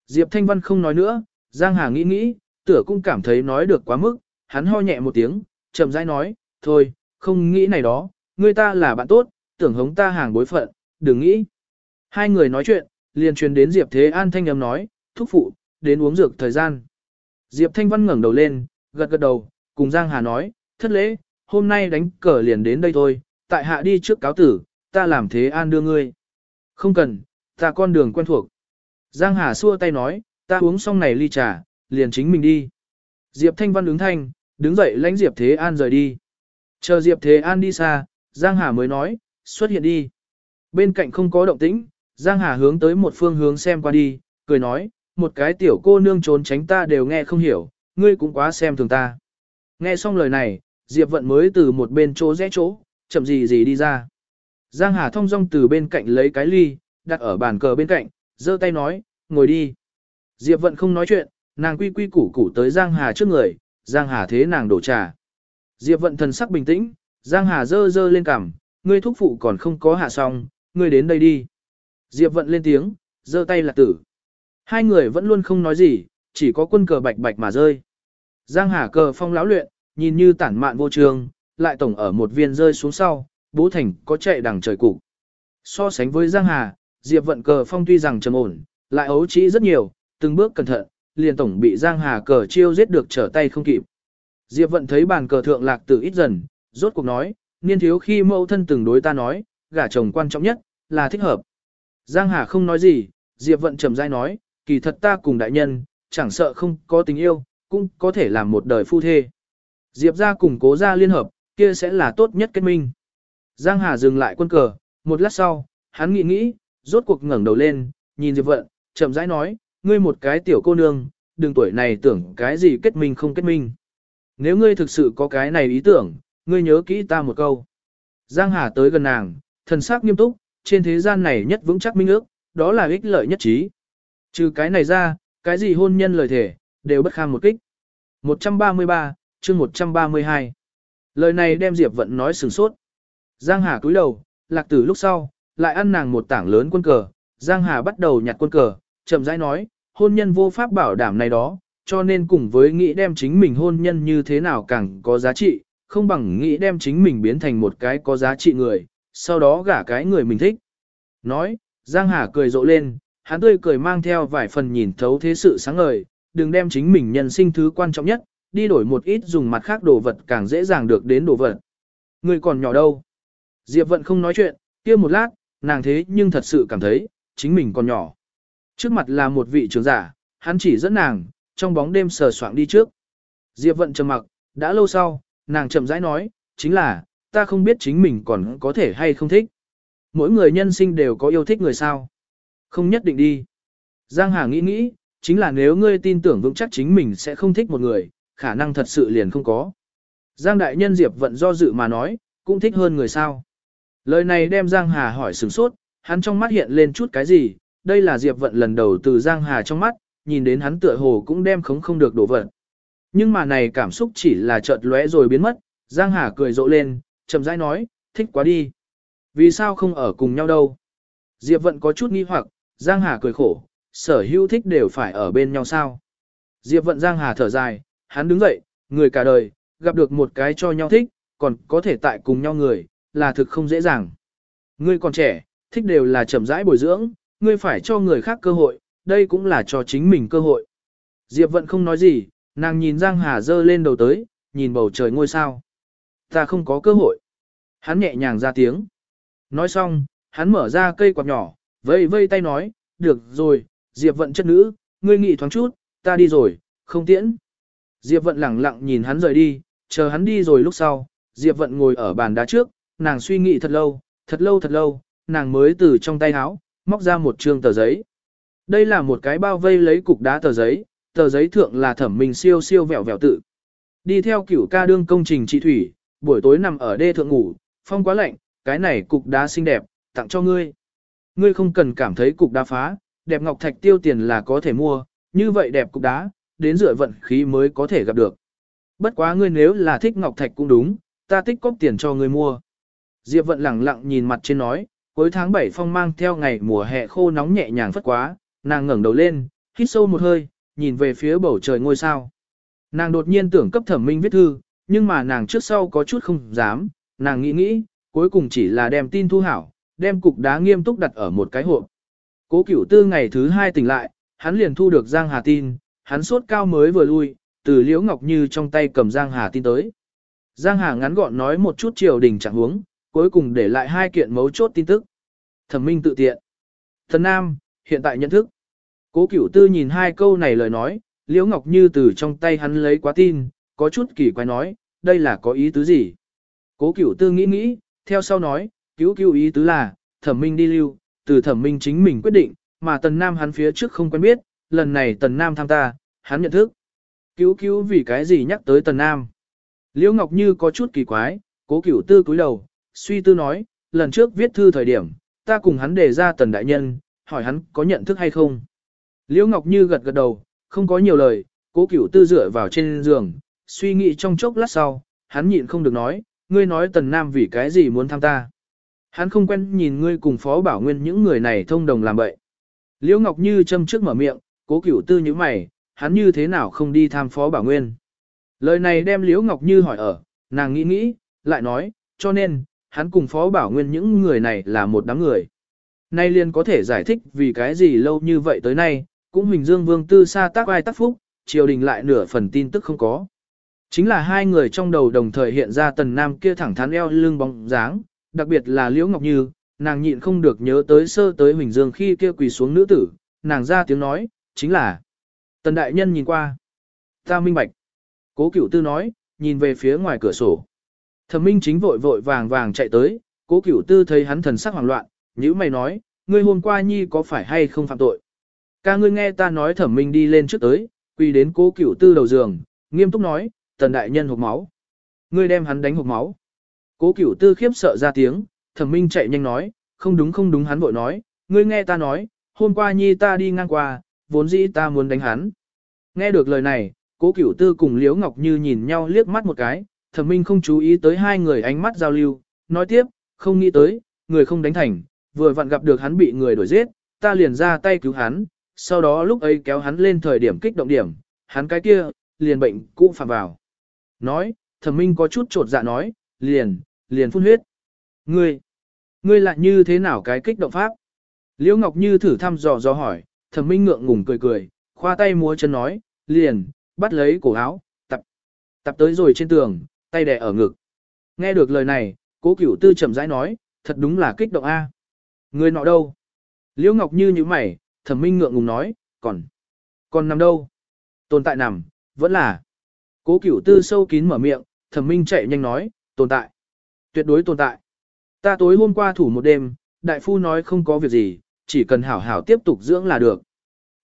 Diệp Thanh Văn không nói nữa, Giang Hà nghĩ nghĩ, tựa cũng cảm thấy nói được quá mức, hắn ho nhẹ một tiếng, chậm rãi nói, thôi, không nghĩ này đó, người ta là bạn tốt, tưởng hống ta hàng bối phận, đừng nghĩ. Hai người nói chuyện, liền truyền đến Diệp Thế An thanh âm nói, thúc phụ, đến uống dược thời gian. Diệp Thanh Văn ngẩng đầu lên, gật gật đầu, cùng Giang Hà nói, thất lễ, hôm nay đánh cờ liền đến đây thôi, tại hạ đi trước cáo tử, ta làm Thế An đưa ngươi. Không cần, ta con đường quen thuộc. Giang Hà xua tay nói, ta uống xong này ly trà, liền chính mình đi. Diệp Thanh Văn ứng thanh, đứng dậy lãnh Diệp Thế An rời đi. Chờ Diệp Thế An đi xa, Giang Hà mới nói, xuất hiện đi. Bên cạnh không có động tĩnh, Giang Hà hướng tới một phương hướng xem qua đi, cười nói, một cái tiểu cô nương trốn tránh ta đều nghe không hiểu, ngươi cũng quá xem thường ta. Nghe xong lời này, Diệp Vận mới từ một bên chỗ rẽ chỗ, chậm gì gì đi ra. Giang Hà thông dong từ bên cạnh lấy cái ly, đặt ở bàn cờ bên cạnh, giơ tay nói, ngồi đi. Diệp Vận không nói chuyện, nàng quy quy củ củ tới Giang Hà trước người, Giang Hà thế nàng đổ trà. Diệp Vận thần sắc bình tĩnh, Giang Hà dơ dơ lên cằm, ngươi thúc phụ còn không có hạ xong, ngươi đến đây đi. Diệp Vận lên tiếng, giơ tay là tử. Hai người vẫn luôn không nói gì, chỉ có quân cờ bạch bạch mà rơi. Giang Hà cờ phong lão luyện, nhìn như tản mạn vô trường, lại tổng ở một viên rơi xuống sau, bố thành có chạy đằng trời cục. So sánh với Giang Hà, Diệp vận cờ phong tuy rằng trầm ổn, lại ấu trĩ rất nhiều, từng bước cẩn thận, liền tổng bị Giang Hà cờ chiêu giết được trở tay không kịp. Diệp vận thấy bàn cờ thượng lạc tử ít dần, rốt cuộc nói, niên thiếu khi mẫu thân từng đối ta nói, gả chồng quan trọng nhất, là thích hợp. Giang Hà không nói gì, Diệp vận trầm dai nói, kỳ thật ta cùng đại nhân, chẳng sợ không có tình yêu, cũng có thể làm một đời phu thê. Diệp ra cùng cố ra liên hợp, kia sẽ là tốt nhất kết minh. Giang Hà dừng lại quân cờ, một lát sau, hắn nghĩ nghĩ, rốt cuộc ngẩng đầu lên, nhìn Diệp Vận, chậm rãi nói, ngươi một cái tiểu cô nương, đừng tuổi này tưởng cái gì kết minh không kết minh. Nếu ngươi thực sự có cái này ý tưởng, ngươi nhớ kỹ ta một câu. Giang Hà tới gần nàng, thần sắc nghiêm túc, trên thế gian này nhất vững chắc minh ước, đó là ích lợi nhất trí. Trừ cái này ra, cái gì hôn nhân lời thể, đều bất kham một kích. 133, chương 132. Lời này đem Diệp Vận nói sừng sốt. Giang Hà cúi đầu, lạc tử lúc sau, lại ăn nàng một tảng lớn quân cờ. Giang Hà bắt đầu nhặt quân cờ, chậm rãi nói, hôn nhân vô pháp bảo đảm này đó, cho nên cùng với nghĩ đem chính mình hôn nhân như thế nào càng có giá trị, không bằng nghĩ đem chính mình biến thành một cái có giá trị người, sau đó gả cái người mình thích. Nói, Giang Hà cười rộ lên, hắn tươi cười mang theo vài phần nhìn thấu thế sự sáng ngời, đừng đem chính mình nhân sinh thứ quan trọng nhất, đi đổi một ít dùng mặt khác đồ vật càng dễ dàng được đến đồ vật. Người còn nhỏ đâu? Diệp Vận không nói chuyện, kia một lát, nàng thế nhưng thật sự cảm thấy, chính mình còn nhỏ. Trước mặt là một vị trưởng giả, hắn chỉ dẫn nàng, trong bóng đêm sờ soạng đi trước. Diệp Vận trầm mặc, đã lâu sau, nàng chậm rãi nói, chính là, ta không biết chính mình còn có thể hay không thích. Mỗi người nhân sinh đều có yêu thích người sao. Không nhất định đi. Giang Hà nghĩ nghĩ, chính là nếu ngươi tin tưởng vững chắc chính mình sẽ không thích một người, khả năng thật sự liền không có. Giang đại nhân Diệp vận do dự mà nói, cũng thích hơn người sao. Lời này đem Giang Hà hỏi sửng sốt, hắn trong mắt hiện lên chút cái gì, đây là Diệp vận lần đầu từ Giang Hà trong mắt, nhìn đến hắn tựa hồ cũng đem khống không được đổ vận. Nhưng mà này cảm xúc chỉ là chợt lóe rồi biến mất, Giang Hà cười rộ lên, chậm rãi nói, thích quá đi. Vì sao không ở cùng nhau đâu? Diệp vận có chút nghi hoặc, Giang Hà cười khổ, sở hữu thích đều phải ở bên nhau sao? Diệp vận Giang Hà thở dài, hắn đứng dậy, người cả đời, gặp được một cái cho nhau thích, còn có thể tại cùng nhau người, là thực không dễ dàng. Ngươi còn trẻ, thích đều là chậm rãi bồi dưỡng, ngươi phải cho người khác cơ hội, đây cũng là cho chính mình cơ hội. Diệp Vận không nói gì, nàng nhìn Giang Hà dơ lên đầu tới, nhìn bầu trời ngôi sao. Ta không có cơ hội. Hắn nhẹ nhàng ra tiếng. Nói xong, hắn mở ra cây quạt nhỏ, vây vây tay nói, được rồi, Diệp Vận chất nữ, ngươi nghỉ thoáng chút, ta đi rồi, không tiễn. Diệp Vận lẳng lặng nhìn hắn rời đi, chờ hắn đi rồi lúc sau, Diệp Vận ngồi ở bàn đá trước, nàng suy nghĩ thật lâu, thật lâu thật lâu, nàng mới từ trong tay áo, móc ra một trương tờ giấy. Đây là một cái bao vây lấy cục đá tờ giấy, tờ giấy thượng là thẩm minh siêu siêu vẹo vẹo tự. Đi theo cửu ca đương công trình trị thủy, buổi tối nằm ở đê thượng ngủ, phong quá lạnh, cái này cục đá xinh đẹp, tặng cho ngươi. Ngươi không cần cảm thấy cục đá phá, đẹp ngọc thạch tiêu tiền là có thể mua, như vậy đẹp cục đá, đến dựa vận khí mới có thể gặp được. Bất quá ngươi nếu là thích ngọc thạch cũng đúng, ta tích cóp tiền cho ngươi mua. Diệp vận lẳng lặng nhìn mặt trên nói, cuối tháng 7 phong mang theo ngày mùa hè khô nóng nhẹ nhàng phất quá, nàng ngẩng đầu lên, hít sâu một hơi, nhìn về phía bầu trời ngôi sao. Nàng đột nhiên tưởng cấp thẩm minh viết thư, nhưng mà nàng trước sau có chút không dám, nàng nghĩ nghĩ, cuối cùng chỉ là đem tin thu hảo, đem cục đá nghiêm túc đặt ở một cái hộp. Cố cửu tư ngày thứ hai tỉnh lại, hắn liền thu được Giang Hà tin, hắn sốt cao mới vừa lui, từ Liễu Ngọc Như trong tay cầm Giang Hà tin tới. Giang Hà ngắn gọn nói một chút triều đình trạng huống, cuối cùng để lại hai kiện mấu chốt tin tức. Thẩm minh tự tiện. Thần Nam, hiện tại nhận thức. Cố cửu tư nhìn hai câu này lời nói, Liễu Ngọc Như từ trong tay hắn lấy quá tin, có chút kỳ quái nói, đây là có ý tứ gì? Cố cửu tư nghĩ nghĩ, theo sau nói, cứu cứu ý tứ là, thẩm minh đi lưu, từ thẩm minh chính mình quyết định, mà tần nam hắn phía trước không quen biết, lần này tần nam tham ta, hắn nhận thức. Cứu cứu vì cái gì nhắc tới tần nam. Liễu Ngọc Như có chút kỳ quái, cố cửu tư cúi đầu, suy tư nói, lần trước viết thư thời điểm, ta cùng hắn đề ra tần đại nhân, hỏi hắn có nhận thức hay không. Liễu Ngọc Như gật gật đầu, không có nhiều lời, cố cửu tư dựa vào trên giường, suy nghĩ trong chốc lát sau, hắn nhịn không được nói, ngươi nói tần nam vì cái gì muốn tham ta. Hắn không quen nhìn ngươi cùng phó bảo nguyên những người này thông đồng làm vậy. Liễu Ngọc Như châm trước mở miệng, cố cửu tư như mày, hắn như thế nào không đi tham phó bảo nguyên. Lời này đem Liễu Ngọc Như hỏi ở, nàng nghĩ nghĩ, lại nói, cho nên, hắn cùng phó bảo nguyên những người này là một đám người. Nay liền có thể giải thích vì cái gì lâu như vậy tới nay, cũng Huỳnh Dương Vương Tư Sa tác ai tác phúc, triều đình lại nửa phần tin tức không có. Chính là hai người trong đầu đồng thời hiện ra tần nam kia thẳng thắn eo lưng bóng dáng, đặc biệt là Liễu Ngọc Như, nàng nhịn không được nhớ tới sơ tới Huỳnh Dương khi kia quỳ xuống nữ tử, nàng ra tiếng nói, chính là Tần Đại Nhân nhìn qua. Ta minh bạch. Cố cửu tư nói, nhìn về phía ngoài cửa sổ. Thẩm minh chính vội vội vàng vàng chạy tới, cố cửu tư thấy hắn thần sắc hoảng loạn, nhữ mày nói, ngươi hôm qua nhi có phải hay không phạm tội. Ca ngươi nghe ta nói thẩm minh đi lên trước tới, quỳ đến cố cửu tư đầu giường, nghiêm túc nói, tần đại nhân hộp máu. Ngươi đem hắn đánh hộp máu. Cố cửu tư khiếp sợ ra tiếng, thẩm minh chạy nhanh nói, không đúng không đúng hắn vội nói, ngươi nghe ta nói, hôm qua nhi ta đi ngang qua, vốn dĩ ta muốn đánh hắn. Nghe được lời này, cố cửu tư cùng Liễu Ngọc Như nhìn nhau liếc mắt một cái, thẩm minh không chú ý tới hai người ánh mắt giao lưu, nói tiếp, không nghĩ tới, người không đánh thành, vừa vặn gặp được hắn bị người đuổi giết, ta liền ra tay cứu hắn, sau đó lúc ấy kéo hắn lên thời điểm kích động điểm, hắn cái kia, liền bệnh cũ phạm vào. Nói, thẩm minh có chút trột dạ nói, liền, liền phun huyết. Ngươi, ngươi lại như thế nào cái kích động pháp? Liễu Ngọc Như thử thăm dò dò hỏi, thẩm minh ngượng ngùng cười cười, khoa tay múa chân nói, liền, bắt lấy cổ áo, tập, tập tới rồi trên tường, tay đè ở ngực. Nghe được lời này, cố cửu tư chậm rãi nói, thật đúng là kích động a. Người nọ đâu? Liễu Ngọc Như như mày, thẩm minh ngượng ngùng nói, còn, còn nằm đâu? Tồn tại nằm, vẫn là. Cố cửu tư sâu kín mở miệng, thẩm minh chạy nhanh nói, tồn tại. Tuyệt đối tồn tại. Ta tối hôm qua thủ một đêm, đại phu nói không có việc gì, chỉ cần hảo hảo tiếp tục dưỡng là được.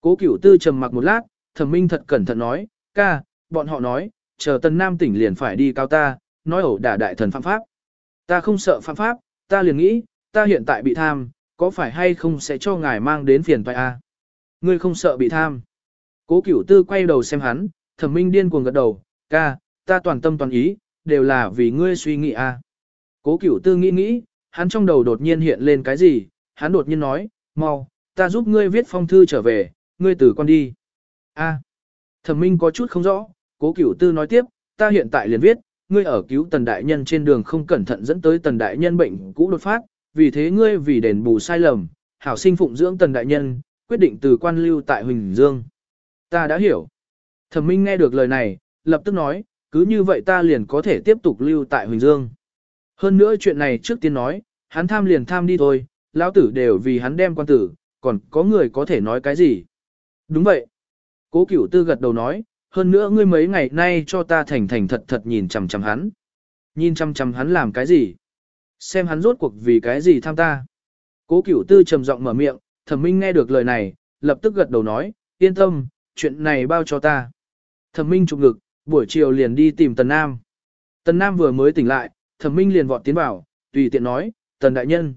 Cố cửu tư trầm mặc một lát, thẩm minh thật cẩn thận nói, ca, bọn họ nói, chờ tân nam tỉnh liền phải đi cao ta, nói ẩu đả đại thần phạm pháp. Ta không sợ phạm pháp, ta liền nghĩ, ta hiện tại bị tham, có phải hay không sẽ cho ngài mang đến phiền toái a? Ngươi không sợ bị tham. Cố cửu tư quay đầu xem hắn, thẩm minh điên cuồng gật đầu, ca, ta toàn tâm toàn ý, đều là vì ngươi suy nghĩ a. Cố cửu tư nghĩ nghĩ, hắn trong đầu đột nhiên hiện lên cái gì, hắn đột nhiên nói, mau, ta giúp ngươi viết phong thư trở về, ngươi từ con đi. A. Thẩm Minh có chút không rõ, Cố Cửu Tư nói tiếp, ta hiện tại liền viết, ngươi ở cứu Tần đại nhân trên đường không cẩn thận dẫn tới Tần đại nhân bệnh cũ đột phát, vì thế ngươi vì đền bù sai lầm, hảo sinh phụng dưỡng Tần đại nhân, quyết định từ quan lưu tại Huỳnh Dương. Ta đã hiểu. Thẩm Minh nghe được lời này, lập tức nói, cứ như vậy ta liền có thể tiếp tục lưu tại Huỳnh Dương. Hơn nữa chuyện này trước tiên nói, hắn tham liền tham đi thôi, lão tử đều vì hắn đem quan tử, còn có người có thể nói cái gì. Đúng vậy. Cố cửu tư gật đầu nói, hơn nữa ngươi mấy ngày nay cho ta thành thành thật thật nhìn chằm chằm hắn. Nhìn chằm chằm hắn làm cái gì? Xem hắn rốt cuộc vì cái gì tham ta. Cố cửu tư trầm giọng mở miệng, thẩm minh nghe được lời này, lập tức gật đầu nói, yên tâm, chuyện này bao cho ta. Thẩm minh chụp ngực, buổi chiều liền đi tìm Tần Nam. Tần Nam vừa mới tỉnh lại, thẩm minh liền vọt tiến vào, tùy tiện nói, Tần Đại Nhân.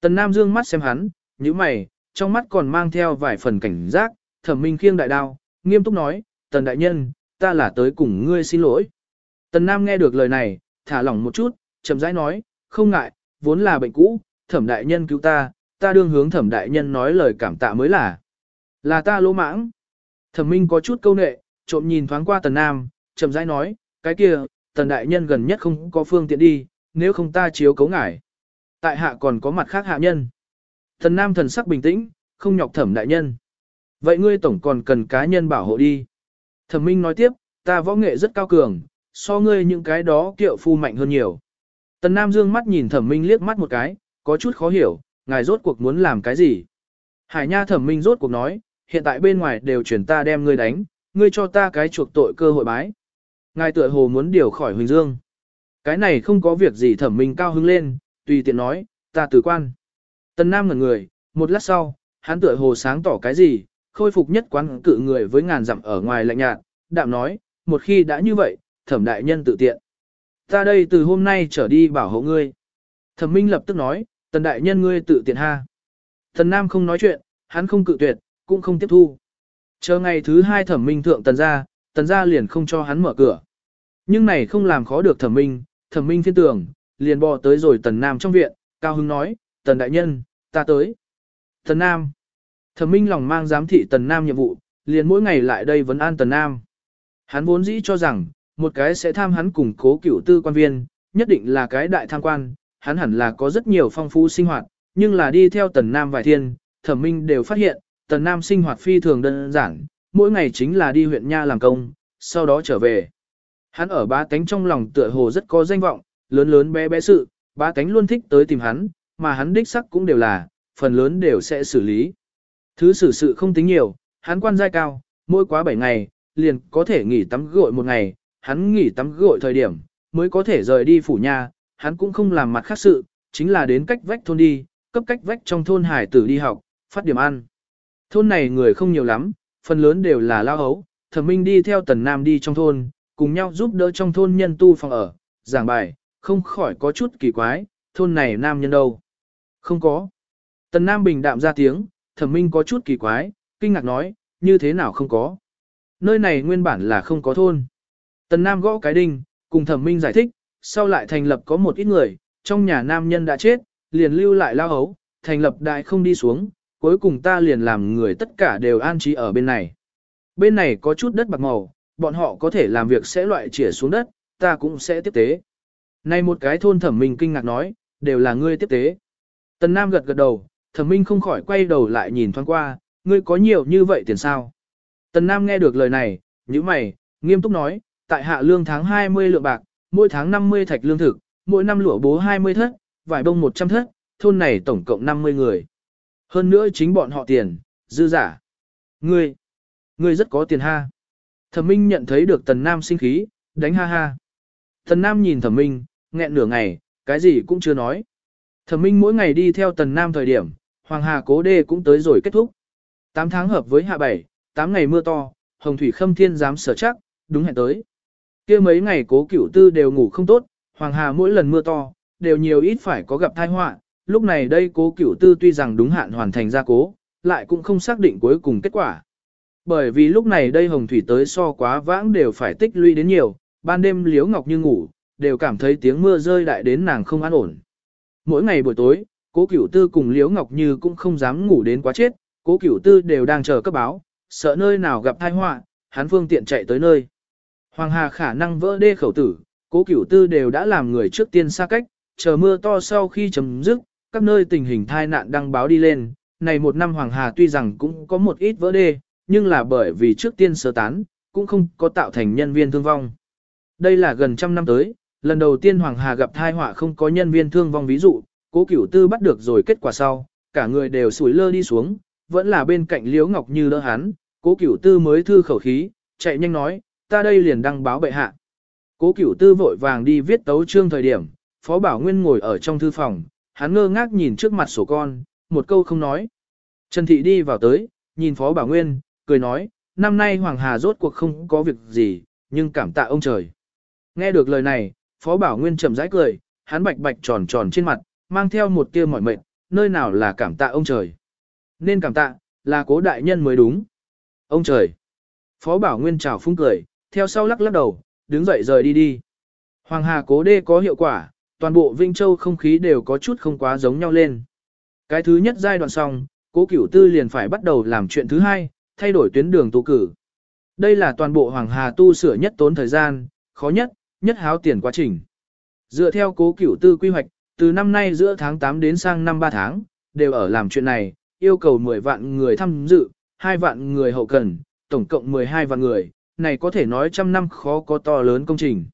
Tần Nam dương mắt xem hắn, như mày, trong mắt còn mang theo vài phần cảnh giác, thẩm minh khiêng đại đao, nghiêm túc nói, Tần Đại Nhân, ta là tới cùng ngươi xin lỗi. Tần Nam nghe được lời này, thả lỏng một chút, chậm rãi nói, không ngại, vốn là bệnh cũ, thẩm đại nhân cứu ta, ta đương hướng thẩm đại nhân nói lời cảm tạ mới là. Là ta lỗ mãng. Thẩm Minh có chút câu nệ, trộm nhìn thoáng qua Tần Nam, chậm rãi nói, cái kia, Tần đại nhân gần nhất không có phương tiện đi, nếu không ta chiếu cấu ngải. Tại hạ còn có mặt khác hạ nhân. Tần Nam thần sắc bình tĩnh, không nhọc thẩm đại nhân. Vậy ngươi tổng còn cần cá nhân bảo hộ đi. Thẩm Minh nói tiếp, ta võ nghệ rất cao cường, so ngươi những cái đó kiệu phu mạnh hơn nhiều. Tần Nam dương mắt nhìn Thẩm Minh liếc mắt một cái, có chút khó hiểu, ngài rốt cuộc muốn làm cái gì. Hải Nha Thẩm Minh rốt cuộc nói, hiện tại bên ngoài đều chuyển ta đem ngươi đánh, ngươi cho ta cái chuộc tội cơ hội bái. Ngài tựa hồ muốn điều khỏi Huỳnh Dương. Cái này không có việc gì Thẩm Minh cao hứng lên, tùy tiện nói, ta từ quan. Tần Nam ngẩn người, một lát sau, hắn tựa hồ sáng tỏ cái gì, khôi phục nhất quán cự người với ngàn dặm ở ngoài lạnh nhạt, đạm nói, một khi đã như vậy, thẩm đại nhân tự tiện. Ta đây từ hôm nay trở đi bảo hộ ngươi. Thẩm Minh lập tức nói, tần đại nhân ngươi tự tiện ha. Tần Nam không nói chuyện, hắn không cự tuyệt, cũng không tiếp thu. Chờ ngày thứ hai thẩm minh thượng tần ra, tần ra liền không cho hắn mở cửa. Nhưng này không làm khó được thẩm minh, thẩm minh phiên tưởng, liền bò tới rồi tần Nam trong viện, cao hứng nói, tần đại nhân, ta tới. Tần Nam. Thẩm minh lòng mang giám thị tần Nam nhiệm vụ, liền mỗi ngày lại đây vấn an tần Nam. Hắn vốn dĩ cho rằng, một cái sẽ tham hắn cùng cố cửu tư quan viên, nhất định là cái đại tham quan, hắn hẳn là có rất nhiều phong phú sinh hoạt, nhưng là đi theo tần Nam vài thiên, thẩm minh đều phát hiện, tần Nam sinh hoạt phi thường đơn giản, mỗi ngày chính là đi huyện Nha làm công, sau đó trở về. Hắn ở bá tánh trong lòng tựa hồ rất có danh vọng, lớn lớn bé bé sự, bá tánh luôn thích tới tìm hắn, mà hắn đích sắc cũng đều là, phần lớn đều sẽ xử lý. Thứ xử sự không tính nhiều, hắn quan giai cao, mỗi quá 7 ngày, liền có thể nghỉ tắm gội một ngày, hắn nghỉ tắm gội thời điểm, mới có thể rời đi phủ nhà, hắn cũng không làm mặt khác sự, chính là đến cách vách thôn đi, cấp cách vách trong thôn hải tử đi học, phát điểm ăn. Thôn này người không nhiều lắm, phần lớn đều là lao hấu, thẩm minh đi theo tần nam đi trong thôn, cùng nhau giúp đỡ trong thôn nhân tu phòng ở, giảng bài, không khỏi có chút kỳ quái, thôn này nam nhân đâu. Không có. Tần nam bình đạm ra tiếng, thẩm minh có chút kỳ quái, kinh ngạc nói, như thế nào không có. Nơi này nguyên bản là không có thôn. Tần nam gõ cái đinh, cùng thẩm minh giải thích, sau lại thành lập có một ít người, trong nhà nam nhân đã chết, liền lưu lại lao hấu, thành lập đại không đi xuống, cuối cùng ta liền làm người tất cả đều an trí ở bên này. Bên này có chút đất bạc màu, bọn họ có thể làm việc sẽ loại chĩa xuống đất, ta cũng sẽ tiếp tế. Này một cái thôn thẩm minh kinh ngạc nói, đều là ngươi tiếp tế. Tần Nam gật gật đầu, thẩm minh không khỏi quay đầu lại nhìn thoáng qua, ngươi có nhiều như vậy tiền sao. Tần Nam nghe được lời này, như mày, nghiêm túc nói, tại hạ lương tháng 20 lượng bạc, mỗi tháng 50 thạch lương thực, mỗi năm lụa bố 20 thất, vải bông 100 thất, thôn này tổng cộng 50 người. Hơn nữa chính bọn họ tiền, dư giả. Ngươi, ngươi rất có tiền ha. Thẩm Minh nhận thấy được Tần Nam sinh khí, đánh ha ha. Tần Nam nhìn Thẩm Minh, nghẹn nửa ngày, cái gì cũng chưa nói. Thẩm Minh mỗi ngày đi theo Tần Nam thời điểm, Hoàng Hà Cố Đê cũng tới rồi kết thúc. 8 tháng hợp với hạ bảy, 8 ngày mưa to, Hồng Thủy Khâm Thiên dám sở chắc, đúng hẹn tới. kia mấy ngày cố cửu tư đều ngủ không tốt, Hoàng Hà mỗi lần mưa to, đều nhiều ít phải có gặp tai họa, lúc này đây cố cửu tư tuy rằng đúng hạn hoàn thành gia cố, lại cũng không xác định cuối cùng kết quả. Bởi vì lúc này đây hồng thủy tới so quá vãng đều phải tích lũy đến nhiều, ban đêm liếu ngọc như ngủ, đều cảm thấy tiếng mưa rơi đại đến nàng không an ổn. Mỗi ngày buổi tối, cố cửu tư cùng liếu ngọc như cũng không dám ngủ đến quá chết, cố cửu tư đều đang chờ cấp báo, sợ nơi nào gặp tai họa, hắn phương tiện chạy tới nơi. Hoàng Hà khả năng vỡ đê khẩu tử, cố cửu tư đều đã làm người trước tiên xa cách, chờ mưa to sau khi chấm dứt, các nơi tình hình tai nạn đăng báo đi lên, này một năm Hoàng Hà tuy rằng cũng có một ít vỡ đê, nhưng là bởi vì trước tiên sơ tán, cũng không có tạo thành nhân viên thương vong. Đây là gần trăm năm tới, lần đầu tiên Hoàng Hà gặp thai họa không có nhân viên thương vong ví dụ, cố cửu tư bắt được rồi kết quả sau, cả người đều sủi lơ đi xuống, vẫn là bên cạnh Liễu Ngọc Như đỡ hắn, cố cửu tư mới thư khẩu khí, chạy nhanh nói, ta đây liền đăng báo bệ hạ. Cố cửu tư vội vàng đi viết tấu trương thời điểm, Phó Bảo Nguyên ngồi ở trong thư phòng, hắn ngơ ngác nhìn trước mặt sổ con, một câu không nói. Trần Thị đi vào tới, nhìn Phó Bảo Nguyên, cười nói, năm nay Hoàng Hà rốt cuộc không có việc gì, nhưng cảm tạ ông trời. Nghe được lời này, Phó Bảo Nguyên chậm rãi cười, hắn bạch bạch tròn tròn trên mặt, mang theo một tia mỏi mệt, nơi nào là cảm tạ ông trời. Nên cảm tạ, là cố đại nhân mới đúng. Ông trời. Phó Bảo Nguyên chào phúng cười, theo sau lắc lắc đầu, đứng dậy rời đi đi. Hoàng Hà cố đê có hiệu quả, toàn bộ Vinh Châu không khí đều có chút không quá giống nhau lên. Cái thứ nhất giai đoạn xong, cố cửu tư liền phải bắt đầu làm chuyện thứ hai, thay đổi tuyến đường tu cử. Đây là toàn bộ Hoàng Hà tu sửa nhất tốn thời gian, khó nhất, nhất háo tiền quá trình. Dựa theo cố cửu tư quy hoạch, từ năm nay giữa tháng 8 đến sang năm 3 tháng, đều ở làm chuyện này, yêu cầu 10 vạn người tham dự, 2 vạn người hậu cần, tổng cộng 12 vạn người, này có thể nói trăm năm khó có to lớn công trình.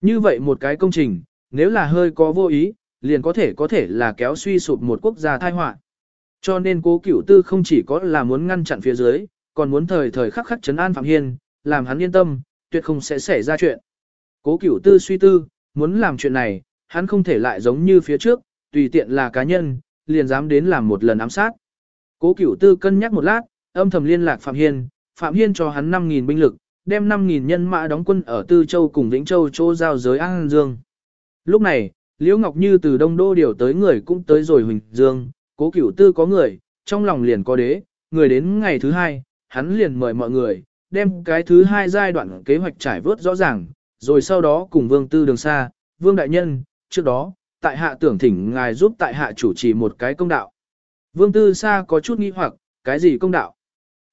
Như vậy một cái công trình, nếu là hơi có vô ý, liền có thể có thể là kéo suy sụp một quốc gia tai họa. Cho nên cố cửu tư không chỉ có là muốn ngăn chặn phía dưới, còn muốn thời thời khắc khắc chấn an Phạm Hiên, làm hắn yên tâm, tuyệt không sẽ xảy ra chuyện. Cố cửu tư suy tư, muốn làm chuyện này, hắn không thể lại giống như phía trước, tùy tiện là cá nhân, liền dám đến làm một lần ám sát. Cố cửu tư cân nhắc một lát, âm thầm liên lạc Phạm Hiên, Phạm Hiên cho hắn 5.000 binh lực, đem 5.000 nhân mã đóng quân ở Tư Châu cùng Vĩnh Châu chỗ giao giới An Dương. Lúc này, Liễu Ngọc Như từ Đông Đô điều tới người cũng tới rồi Huỳnh Dương, cố cửu tư có người, trong lòng liền có đế, người đến ngày thứ hai, hắn liền mời mọi người, đem cái thứ hai giai đoạn kế hoạch trải vớt rõ ràng, rồi sau đó cùng Vương Tư đường xa, Vương Đại Nhân, trước đó, tại hạ tưởng thỉnh ngài giúp tại hạ chủ trì một cái công đạo. Vương Tư Sa có chút nghi hoặc, cái gì công đạo?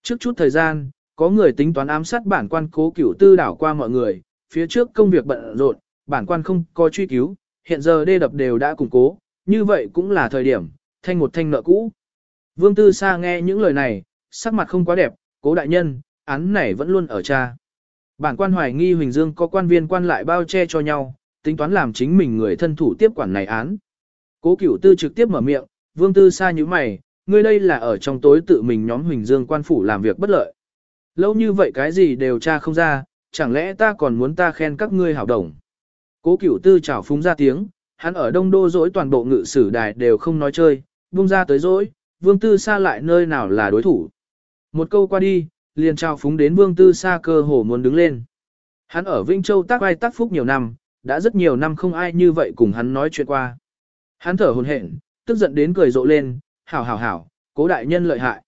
Trước chút thời gian, có người tính toán ám sát bản quan cố cửu tư đảo qua mọi người, phía trước công việc bận rộn, bản quan không có truy cứu, hiện giờ đê đập đều đã củng cố, như vậy cũng là thời điểm, thanh một thanh nợ cũ. Vương Tư Sa nghe những lời này, sắc mặt không quá đẹp, cố đại nhân, án này vẫn luôn ở cha. Bản quan hoài nghi Huỳnh Dương có quan viên quan lại bao che cho nhau, tính toán làm chính mình người thân thủ tiếp quản này án. Cố cửu tư trực tiếp mở miệng, Vương Tư Sa như mày, ngươi đây là ở trong tối tự mình nhóm Huỳnh Dương quan phủ làm việc bất lợi. Lâu như vậy cái gì đều tra không ra, chẳng lẽ ta còn muốn ta khen các ngươi hảo đồng. Cố cửu tư chảo phúng ra tiếng, hắn ở đông đô dỗi toàn bộ ngự sử đài đều không nói chơi, buông ra tới dỗi, vương tư xa lại nơi nào là đối thủ. Một câu qua đi, liền trao phúng đến vương tư xa cơ hồ muốn đứng lên. Hắn ở Vinh Châu tác ai tác phúc nhiều năm, đã rất nhiều năm không ai như vậy cùng hắn nói chuyện qua. Hắn thở hồn hển, tức giận đến cười rộ lên, hảo hảo hảo, cố đại nhân lợi hại.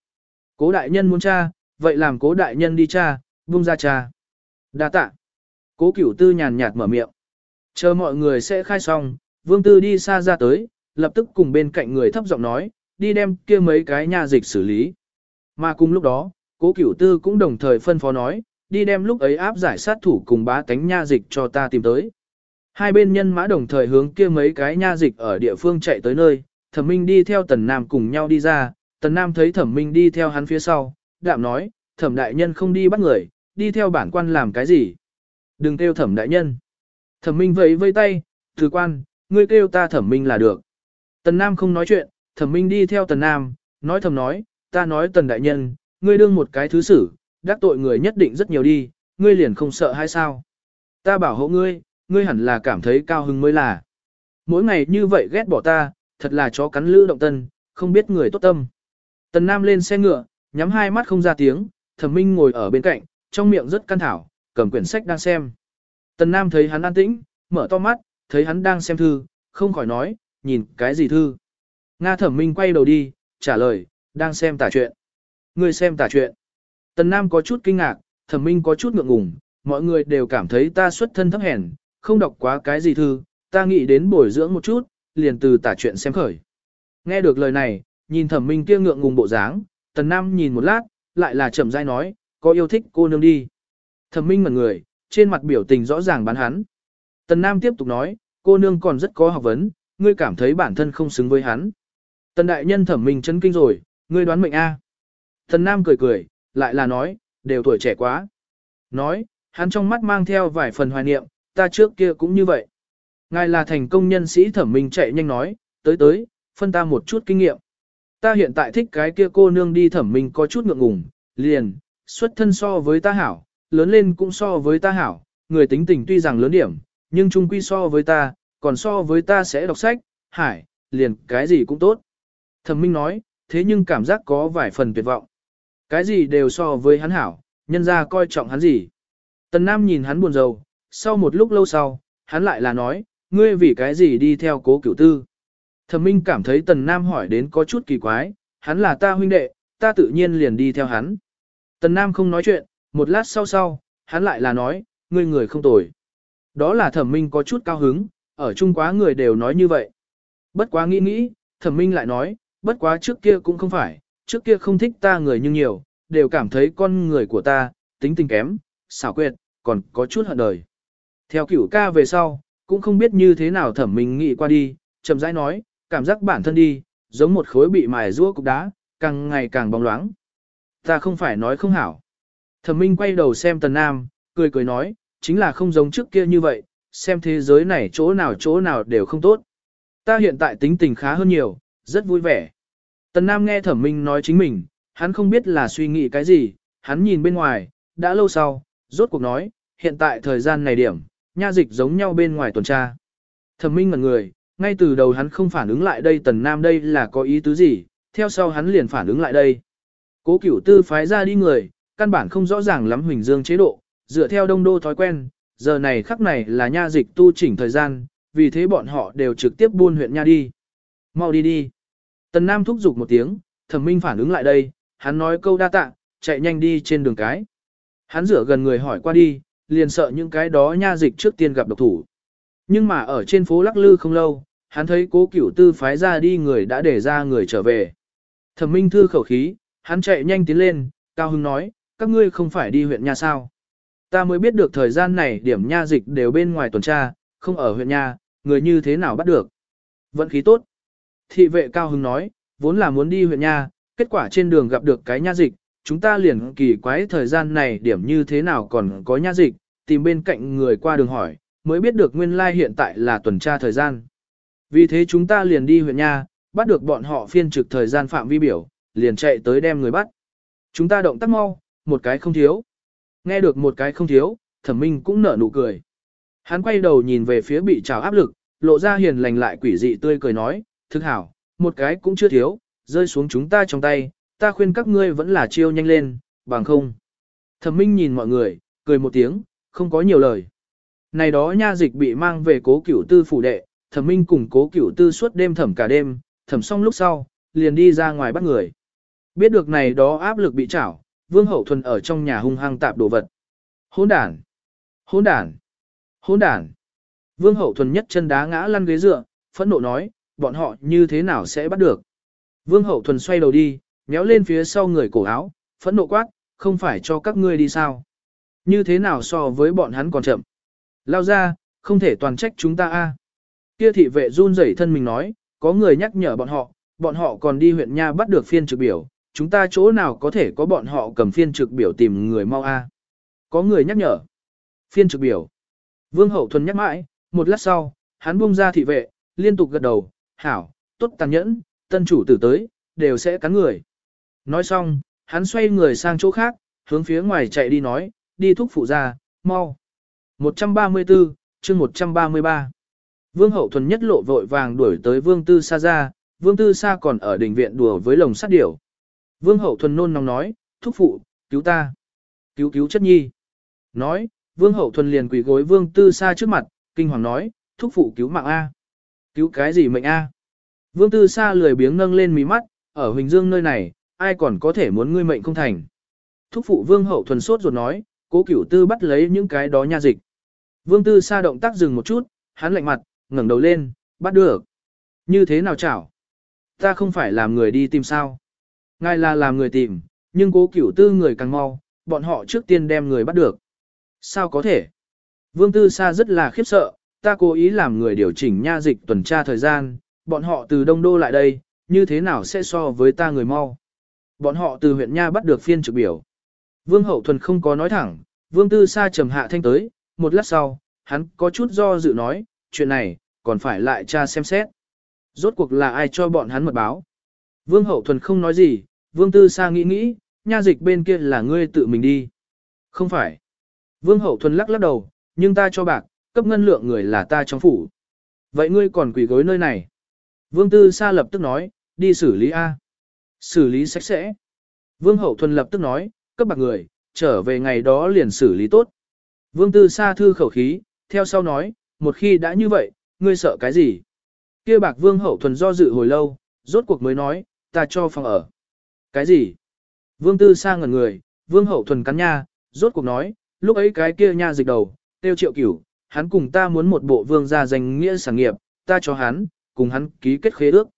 Cố đại nhân muốn cha, vậy làm cố đại nhân đi cha, buông ra cha. Đa tạ. Cố cửu tư nhàn nhạt mở miệng. Chờ mọi người sẽ khai xong, vương tư đi xa ra tới, lập tức cùng bên cạnh người thấp giọng nói, đi đem kia mấy cái nha dịch xử lý. Mà cùng lúc đó, cố cửu tư cũng đồng thời phân phó nói, đi đem lúc ấy áp giải sát thủ cùng bá tánh nha dịch cho ta tìm tới. Hai bên nhân mã đồng thời hướng kia mấy cái nha dịch ở địa phương chạy tới nơi, thẩm minh đi theo tần nam cùng nhau đi ra, tần nam thấy thẩm minh đi theo hắn phía sau, đạm nói, thẩm đại nhân không đi bắt người, đi theo bản quan làm cái gì. Đừng kêu thẩm đại nhân. Thẩm minh vẫy vây tay, thứ quan, ngươi kêu ta thẩm minh là được. Tần nam không nói chuyện, thẩm minh đi theo tần nam, nói thầm nói, ta nói tần đại nhân, ngươi đương một cái thứ xử, đắc tội người nhất định rất nhiều đi, ngươi liền không sợ hay sao. Ta bảo hộ ngươi, ngươi hẳn là cảm thấy cao hứng mới là. Mỗi ngày như vậy ghét bỏ ta, thật là chó cắn lữ động tân, không biết người tốt tâm. Tần Nam lên xe ngựa, nhắm hai mắt không ra tiếng, thẩm minh ngồi ở bên cạnh, trong miệng rất căn thảo, cầm quyển sách đang xem. Tần Nam thấy hắn an tĩnh, mở to mắt, thấy hắn đang xem thư, không khỏi nói, nhìn cái gì thư. Nga thẩm minh quay đầu đi, trả lời, đang xem tả chuyện. Người xem tả chuyện. Tần Nam có chút kinh ngạc, thẩm minh có chút ngượng ngùng, mọi người đều cảm thấy ta xuất thân thấp hèn, không đọc quá cái gì thư, ta nghĩ đến bồi dưỡng một chút, liền từ tả chuyện xem khởi. Nghe được lời này, nhìn thẩm minh kia ngượng ngùng bộ dáng, tần nam nhìn một lát, lại là chậm rãi nói, có yêu thích cô nương đi. Thẩm minh ngẩn người, trên mặt biểu tình rõ ràng bán hắn. Tần nam tiếp tục nói, cô nương còn rất có học vấn, ngươi cảm thấy bản thân không xứng với hắn. Tần đại nhân thẩm minh chấn kinh rồi, ngươi đoán mệnh A. Tần nam cười cười, lại là nói, đều tuổi trẻ quá. Nói, hắn trong mắt mang theo vài phần hoài niệm, ta trước kia cũng như vậy. Ngài là thành công nhân sĩ thẩm minh chạy nhanh nói, tới tới, phân ta một chút kinh nghiệm. Ta hiện tại thích cái kia cô nương đi thẩm minh có chút ngượng ngùng, liền, xuất thân so với ta hảo, lớn lên cũng so với ta hảo, người tính tình tuy rằng lớn điểm, nhưng chung quy so với ta, còn so với ta sẽ đọc sách, hải, liền cái gì cũng tốt. Thẩm minh nói, thế nhưng cảm giác có vài phần tuyệt vọng. Cái gì đều so với hắn hảo, nhân ra coi trọng hắn gì. Tần Nam nhìn hắn buồn rầu, sau một lúc lâu sau, hắn lại là nói, ngươi vì cái gì đi theo cố cửu tư. Thẩm Minh cảm thấy Tần Nam hỏi đến có chút kỳ quái, hắn là ta huynh đệ, ta tự nhiên liền đi theo hắn. Tần Nam không nói chuyện, một lát sau sau, hắn lại là nói, ngươi người không tồi. Đó là Thẩm Minh có chút cao hứng, ở chung quá người đều nói như vậy. Bất quá nghĩ nghĩ, Thẩm Minh lại nói, bất quá trước kia cũng không phải, trước kia không thích ta người nhưng nhiều, đều cảm thấy con người của ta, tính tình kém, xảo quyệt, còn có chút hận đời. Theo cửu ca về sau, cũng không biết như thế nào thẩm minh nghĩ qua đi, chậm rãi nói, cảm giác bản thân đi, giống một khối bị mài rũa cục đá, càng ngày càng bóng loáng. Ta không phải nói không hảo. Thẩm minh quay đầu xem tần nam, cười cười nói, chính là không giống trước kia như vậy, xem thế giới này chỗ nào chỗ nào đều không tốt. Ta hiện tại tính tình khá hơn nhiều, rất vui vẻ. Tần nam nghe thẩm minh nói chính mình, hắn không biết là suy nghĩ cái gì, hắn nhìn bên ngoài, đã lâu sau, rốt cuộc nói, hiện tại thời gian này điểm, nha dịch giống nhau bên ngoài tuần tra. Thẩm minh ngẩn người, ngay từ đầu hắn không phản ứng lại đây tần nam đây là có ý tứ gì, theo sau hắn liền phản ứng lại đây. Cố cửu tư phái ra đi người, căn bản không rõ ràng lắm huỳnh dương chế độ, dựa theo đông đô thói quen, giờ này khắc này là nha dịch tu chỉnh thời gian, vì thế bọn họ đều trực tiếp buôn huyện nha đi. Mau đi đi. Tần Nam thúc giục một tiếng, thẩm minh phản ứng lại đây, hắn nói câu đa tạ, chạy nhanh đi trên đường cái. Hắn rửa gần người hỏi qua đi, liền sợ những cái đó nha dịch trước tiên gặp độc thủ. Nhưng mà ở trên phố lắc lư không lâu, hắn thấy cố cửu tư phái ra đi người đã để ra người trở về. Thẩm minh thư khẩu khí, hắn chạy nhanh tiến lên, Cao Hưng nói, các ngươi không phải đi huyện nha sao. Ta mới biết được thời gian này điểm nha dịch đều bên ngoài tuần tra, không ở huyện nha, người như thế nào bắt được. Vận khí tốt. Thị vệ Cao Hưng nói, vốn là muốn đi huyện nha, kết quả trên đường gặp được cái nha dịch, chúng ta liền kỳ quái thời gian này điểm như thế nào còn có nha dịch, tìm bên cạnh người qua đường hỏi, mới biết được nguyên lai hiện tại là tuần tra thời gian. Vì thế chúng ta liền đi huyện nha, bắt được bọn họ phiên trực thời gian phạm vi biểu, liền chạy tới đem người bắt. Chúng ta động tác mau, một cái không thiếu. Nghe được một cái không thiếu, thẩm minh cũng nở nụ cười. Hắn quay đầu nhìn về phía bị trào áp lực, lộ ra hiền lành lại quỷ dị tươi cười nói, thức hảo, một cái cũng chưa thiếu, rơi xuống chúng ta trong tay, ta khuyên các ngươi vẫn là chiêu nhanh lên, bằng không. Thẩm minh nhìn mọi người, cười một tiếng, không có nhiều lời. Này đó nha dịch bị mang về cố cửu tư phủ đệ, thẩm minh cùng cố cửu tư suốt đêm thẩm cả đêm, thẩm xong lúc sau, liền đi ra ngoài bắt người. Biết được này đó áp lực bị trảo, vương hậu thuần ở trong nhà hung hăng tạp đồ vật. Hỗn đản! Hỗn đản! Hỗn đản! Vương hậu thuần nhất chân đá ngã lăn ghế dựa, phẫn nộ nói, bọn họ như thế nào sẽ bắt được. Vương hậu thuần xoay đầu đi, méo lên phía sau người cổ áo, phẫn nộ quát, không phải cho các ngươi đi sao. Như thế nào so với bọn hắn còn chậm. Lao ra, không thể toàn trách chúng ta a. Kia thị vệ run rẩy thân mình nói, có người nhắc nhở bọn họ, bọn họ còn đi huyện nha bắt được phiên trực biểu, chúng ta chỗ nào có thể có bọn họ cầm phiên trực biểu tìm người mau a. Có người nhắc nhở. Phiên trực biểu. Vương hậu thuần nhắc mãi, một lát sau, hắn buông ra thị vệ, liên tục gật đầu, hảo, tốt tàn nhẫn, tân chủ tử tới, đều sẽ cắn người. Nói xong, hắn xoay người sang chỗ khác, hướng phía ngoài chạy đi nói, đi thúc phụ ra, mau. 134, chương 133. Vương hậu thuần nhất lộ vội vàng đuổi tới vương tư sa ra, vương tư sa còn ở đỉnh viện đùa với lồng sắt điểu. Vương hậu thuần nôn nóng nói, thúc phụ, cứu ta. Cứu cứu chất nhi. Nói, vương hậu thuần liền quỳ gối vương tư sa trước mặt, kinh hoàng nói, thúc phụ cứu mạng A. Cứu cái gì mệnh A. Vương tư sa lười biếng nâng lên mí mắt, ở Huỳnh Dương nơi này, ai còn có thể muốn ngươi mệnh không thành. Thúc phụ vương hậu thuần sốt ruột nói, cố cửu tư bắt lấy những cái đó nha dịch. Vương tư sa động tác dừng một chút, hắn lạnh mặt, ngẩng đầu lên, bắt được. Như thế nào chảo? Ta không phải làm người đi tìm sao? Ngài là làm người tìm, nhưng cố cửu tư người càng mau, bọn họ trước tiên đem người bắt được. Sao có thể? Vương tư sa rất là khiếp sợ, ta cố ý làm người điều chỉnh nha dịch tuần tra thời gian, bọn họ từ Đông Đô lại đây, như thế nào sẽ so với ta người mau? Bọn họ từ huyện nha bắt được phiên trực biểu. Vương Hậu Thuần không có nói thẳng, Vương Tư Sa trầm hạ thanh tới, một lát sau, hắn có chút do dự nói, chuyện này, còn phải lại cha xem xét. Rốt cuộc là ai cho bọn hắn mật báo. Vương Hậu Thuần không nói gì, Vương Tư Sa nghĩ nghĩ, nha dịch bên kia là ngươi tự mình đi. Không phải. Vương Hậu Thuần lắc lắc đầu, nhưng ta cho bạc, cấp ngân lượng người là ta trong phủ. Vậy ngươi còn quỳ gối nơi này. Vương Tư Sa lập tức nói, đi xử lý A. Xử lý sạch sẽ. Vương Hậu Thuần lập tức nói, cấp bạc người, trở về ngày đó liền xử lý tốt. Vương Tư Sa thư khẩu khí, theo sau nói, một khi đã như vậy, ngươi sợ cái gì? Kia bạc Vương Hậu Thuần do dự hồi lâu, rốt cuộc mới nói, ta cho phòng ở. Cái gì? Vương Tư Sa ngẩn người, Vương Hậu Thuần cắn nha, rốt cuộc nói, lúc ấy cái kia nha dịch đầu, tiêu triệu cửu, hắn cùng ta muốn một bộ vương gia danh nghĩa sản nghiệp, ta cho hắn, cùng hắn ký kết khế ước.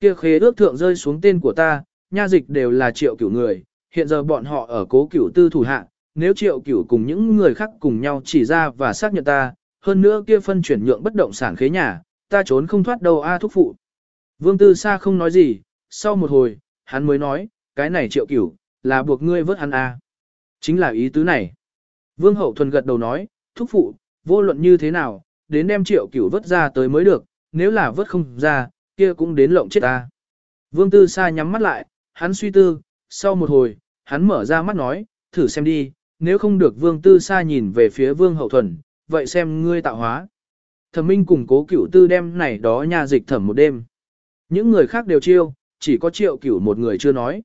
Kia khế ước thượng rơi xuống tên của ta, nha dịch đều là triệu cửu người, hiện giờ bọn họ ở cố cửu tư thủ hạ, nếu triệu cửu cùng những người khác cùng nhau chỉ ra và xác nhận ta, hơn nữa kia phân chuyển nhượng bất động sản khế nhà, ta trốn không thoát đâu a thúc phụ. Vương Tư Sa không nói gì, sau một hồi, hắn mới nói, cái này triệu cửu, là buộc ngươi vớt hắn a. Chính là ý tứ này. Vương Hậu Thuần gật đầu nói, thúc phụ, vô luận như thế nào, đến đem triệu cửu vớt ra tới mới được, nếu là vớt không ra, kia cũng đến lộng chết ta. Vương Tư Sa nhắm mắt lại, hắn suy tư, sau một hồi, hắn mở ra mắt nói, thử xem đi, nếu không được Vương Tư Sa nhìn về phía Vương Hậu Thuần, vậy xem ngươi tạo hóa. Thẩm Minh cùng cố cửu tư đem này đó nhà dịch thẩm một đêm. Những người khác đều chiêu, chỉ có triệu cửu một người chưa nói.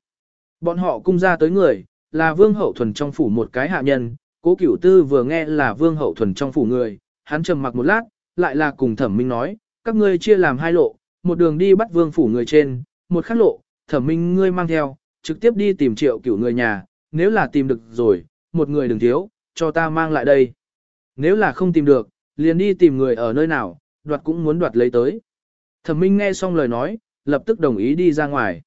Bọn họ cung ra tới người, là vương hậu thuần trong phủ một cái hạ nhân, cố cửu tư vừa nghe là vương hậu thuần trong phủ người, hắn trầm mặc một lát, lại là cùng thẩm minh nói, các ngươi chia làm hai lộ, một đường đi bắt vương phủ người trên, một khác lộ, thẩm minh ngươi mang theo, trực tiếp đi tìm triệu cửu người nhà, nếu là tìm được rồi, một người đừng thiếu, cho ta mang lại đây. Nếu là không tìm được, liền đi tìm người ở nơi nào, đoạt cũng muốn đoạt lấy tới. Thẩm minh nghe xong lời nói, lập tức đồng ý đi ra ngoài.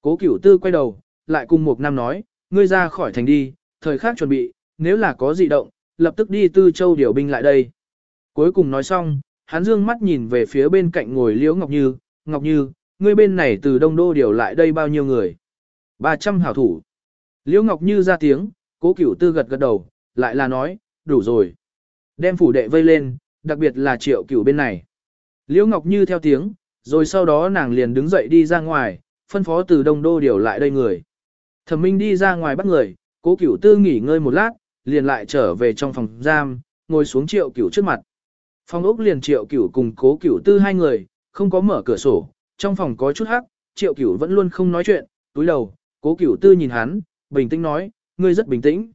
Cố cửu tư quay đầu, lại cùng một nam nói, ngươi ra khỏi thành đi, thời khắc chuẩn bị, nếu là có dị động, lập tức đi tư châu điều binh lại đây. Cuối cùng nói xong, hắn dương mắt nhìn về phía bên cạnh ngồi Liễu Ngọc Như, Ngọc Như, ngươi bên này từ Đông Đô điều lại đây bao nhiêu người? 300 hảo thủ. Liễu Ngọc Như ra tiếng, cố cửu tư gật gật đầu, lại là nói, đủ rồi. Đem phủ đệ vây lên, đặc biệt là triệu cửu bên này. Liễu Ngọc Như theo tiếng, rồi sau đó nàng liền đứng dậy đi ra ngoài, phân phó từ Đông Đô điều lại đây người. Thẩm Minh đi ra ngoài bắt người, cố cửu tư nghỉ ngơi một lát, liền lại trở về trong phòng giam, ngồi xuống triệu cửu trước mặt. Phòng ốc liền triệu cửu cùng cố cửu tư hai người, không có mở cửa sổ, trong phòng có chút hắc, triệu cửu vẫn luôn không nói chuyện, túi đầu, cố cửu tư nhìn hắn, bình tĩnh nói, ngươi rất bình tĩnh.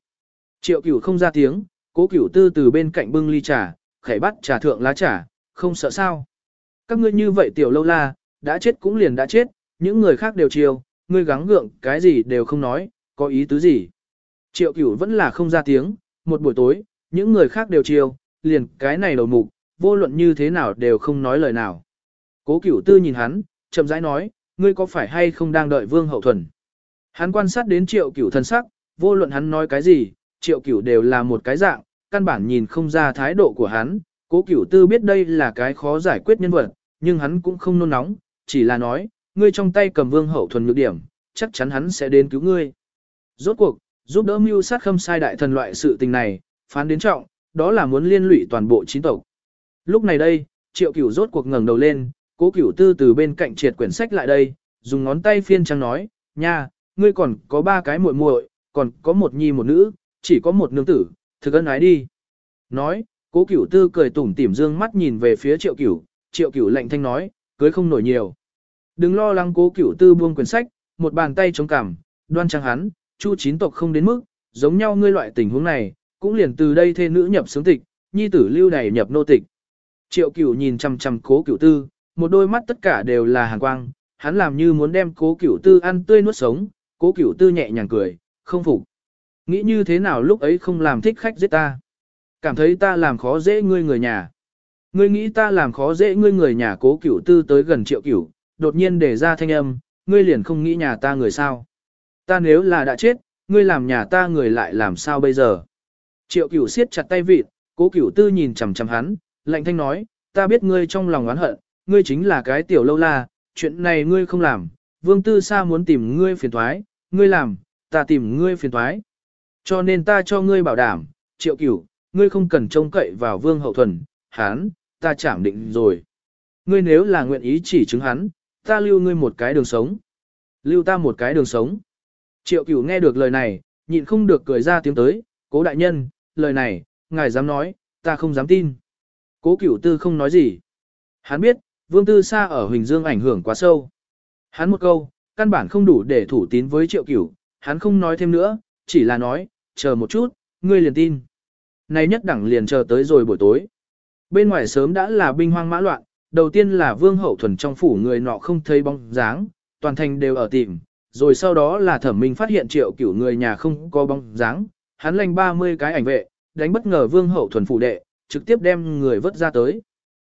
Triệu cửu không ra tiếng, cố cửu tư từ bên cạnh bưng ly trà, khẽ bắt trà thượng lá trà, không sợ sao. Các ngươi như vậy tiểu lâu la, đã chết cũng liền đã chết, những người khác đều chiều, ngươi gắng gượng cái gì đều không nói, có ý tứ gì. Triệu cửu vẫn là không ra tiếng, một buổi tối, những người khác đều chiều, liền cái này đầu mục, vô luận như thế nào đều không nói lời nào. Cố cửu tư nhìn hắn, chậm rãi nói, ngươi có phải hay không đang đợi vương hậu thuần. Hắn quan sát đến triệu cửu thân sắc, vô luận hắn nói cái gì, triệu cửu đều là một cái dạng, căn bản nhìn không ra thái độ của hắn. Cố cửu tư biết đây là cái khó giải quyết nhân vật, nhưng hắn cũng không nôn nóng, chỉ là nói, ngươi trong tay cầm vương hậu thuần nhược điểm, chắc chắn hắn sẽ đến cứu ngươi. Rốt cuộc, giúp đỡ mưu sát khâm sai đại thần loại sự tình này, phán đến trọng, đó là muốn liên lụy toàn bộ chính tộc. Lúc này đây, triệu cửu rốt cuộc ngẩng đầu lên, cố cửu tư từ bên cạnh triệt quyển sách lại đây, dùng ngón tay phiên trang nói, nha, ngươi còn có ba cái muội muội, còn có một nhi một nữ, chỉ có một nương tử, thực ân ái đi. Nói, cố cửu tư cười tủm tỉm dương mắt nhìn về phía triệu cửu, triệu cửu lạnh thanh nói, cưới không nổi nhiều. Đừng lo lắng cố cửu tư buông quyển sách, một bàn tay chống cằm, đoan trang hắn, chu chín tộc không đến mức, giống nhau ngươi loại tình huống này, cũng liền từ đây thê nữ nhập sướng tịch, nhi tử lưu này nhập nô tịch. Triệu cửu nhìn chằm chằm cố cửu tư, một đôi mắt tất cả đều là hàn quang, hắn làm như muốn đem cố cửu tư ăn tươi nuốt sống, cố cửu tư nhẹ nhàng cười, không phục. Nghĩ như thế nào lúc ấy không làm thích khách giết ta. Cảm thấy ta làm khó dễ ngươi người nhà. Ngươi nghĩ ta làm khó dễ ngươi người nhà cố cửu tư tới gần triệu cửu, đột nhiên để ra thanh âm, ngươi liền không nghĩ nhà ta người sao. Ta nếu là đã chết, ngươi làm nhà ta người lại làm sao bây giờ. Triệu cửu siết chặt tay vịt, cố cửu tư nhìn chằm chằm hắn, lạnh thanh nói, ta biết ngươi trong lòng oán hận, ngươi chính là cái tiểu lâu la, chuyện này ngươi không làm, vương tư sa muốn tìm ngươi phiền thoái, ngươi làm, ta tìm ngươi phiền thoái. Cho nên ta cho ngươi bảo đảm, triệu cửu, ngươi không cần trông cậy vào vương hậu thuần, hắn, ta chảm định rồi. Ngươi nếu là nguyện ý chỉ chứng hắn, ta lưu ngươi một cái đường sống. Lưu ta một cái đường sống. Triệu cửu nghe được lời này, nhịn không được cười ra tiếng tới, cố đại nhân, lời này, ngài dám nói, ta không dám tin. Cố cửu tư không nói gì. Hắn biết, vương tư xa ở Huỳnh Dương ảnh hưởng quá sâu. Hắn một câu, căn bản không đủ để thủ tín với triệu cửu, hắn không nói thêm nữa, chỉ là nói, chờ một chút, ngươi liền tin. Này nhất đẳng liền chờ tới rồi buổi tối. Bên ngoài sớm đã là binh hoang mã loạn, đầu tiên là vương hậu thuần trong phủ người nọ không thấy bóng dáng, toàn thành đều ở tìm, rồi sau đó là thẩm minh phát hiện triệu cửu người nhà không có bóng dáng, hắn lành 30 cái ảnh vệ, đánh bất ngờ vương hậu thuần phủ đệ, trực tiếp đem người vớt ra tới.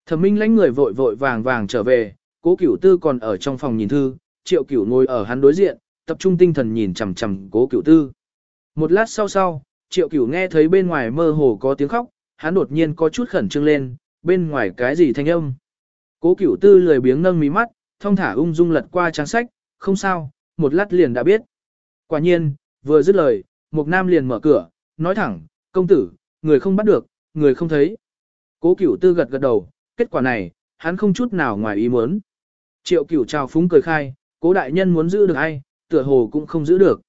Thẩm minh lãnh người vội vội vàng vàng trở về, cố cửu tư còn ở trong phòng nhìn thư, triệu cửu ngồi ở hắn đối diện, tập trung tinh thần nhìn chằm chằm cố cửu tư. Một lát sau sau, triệu cửu nghe thấy bên ngoài mơ hồ có tiếng khóc, hắn đột nhiên có chút khẩn trương lên, bên ngoài cái gì thanh âm. Cố cửu tư lười biếng nâng mí mắt, thông thả ung dung lật qua trang sách, không sao, một lát liền đã biết. Quả nhiên, vừa dứt lời, một nam liền mở cửa, nói thẳng, công tử, người không bắt được, người không thấy. Cố cửu tư gật gật đầu, kết quả này, hắn không chút nào ngoài ý muốn. Triệu cửu trào phúng cười khai, cố đại nhân muốn giữ được ai, tựa hồ cũng không giữ được.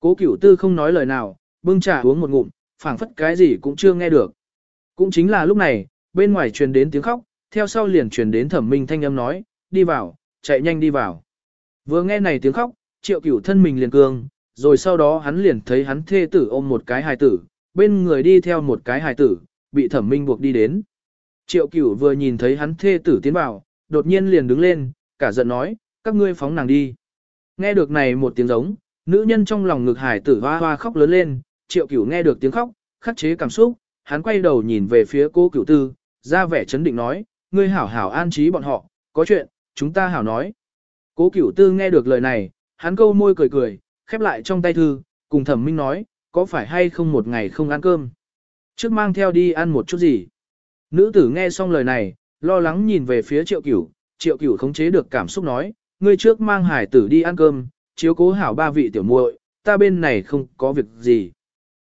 Cố cửu tư không nói lời nào, bưng trà uống một ngụm, phảng phất cái gì cũng chưa nghe được. Cũng chính là lúc này, bên ngoài truyền đến tiếng khóc, theo sau liền truyền đến thẩm minh thanh âm nói, đi vào, chạy nhanh đi vào. Vừa nghe này tiếng khóc, triệu cửu thân mình liền cương, rồi sau đó hắn liền thấy hắn thê tử ôm một cái hài tử, bên người đi theo một cái hài tử, bị thẩm minh buộc đi đến. Triệu cửu vừa nhìn thấy hắn thê tử tiến vào, đột nhiên liền đứng lên, cả giận nói, các ngươi phóng nàng đi. Nghe được này một tiếng giống, nữ nhân trong lòng ngực hải tử hoa hoa khóc lớn lên, triệu cửu nghe được tiếng khóc, khắc chế cảm xúc, hắn quay đầu nhìn về phía cô cửu tư, ra vẻ chấn định nói, ngươi hảo hảo an trí bọn họ, có chuyện, chúng ta hảo nói. Cố cửu tư nghe được lời này, hắn câu môi cười cười, khép lại trong tay thư, cùng thẩm minh nói, có phải hay không một ngày không ăn cơm. Trước mang theo đi ăn một chút gì. Nữ tử nghe xong lời này, lo lắng nhìn về phía triệu cửu, triệu cửu khống chế được cảm xúc nói, ngươi trước mang hải tử đi ăn cơm, chiếu cố hảo ba vị tiểu muội, ta bên này không có việc gì.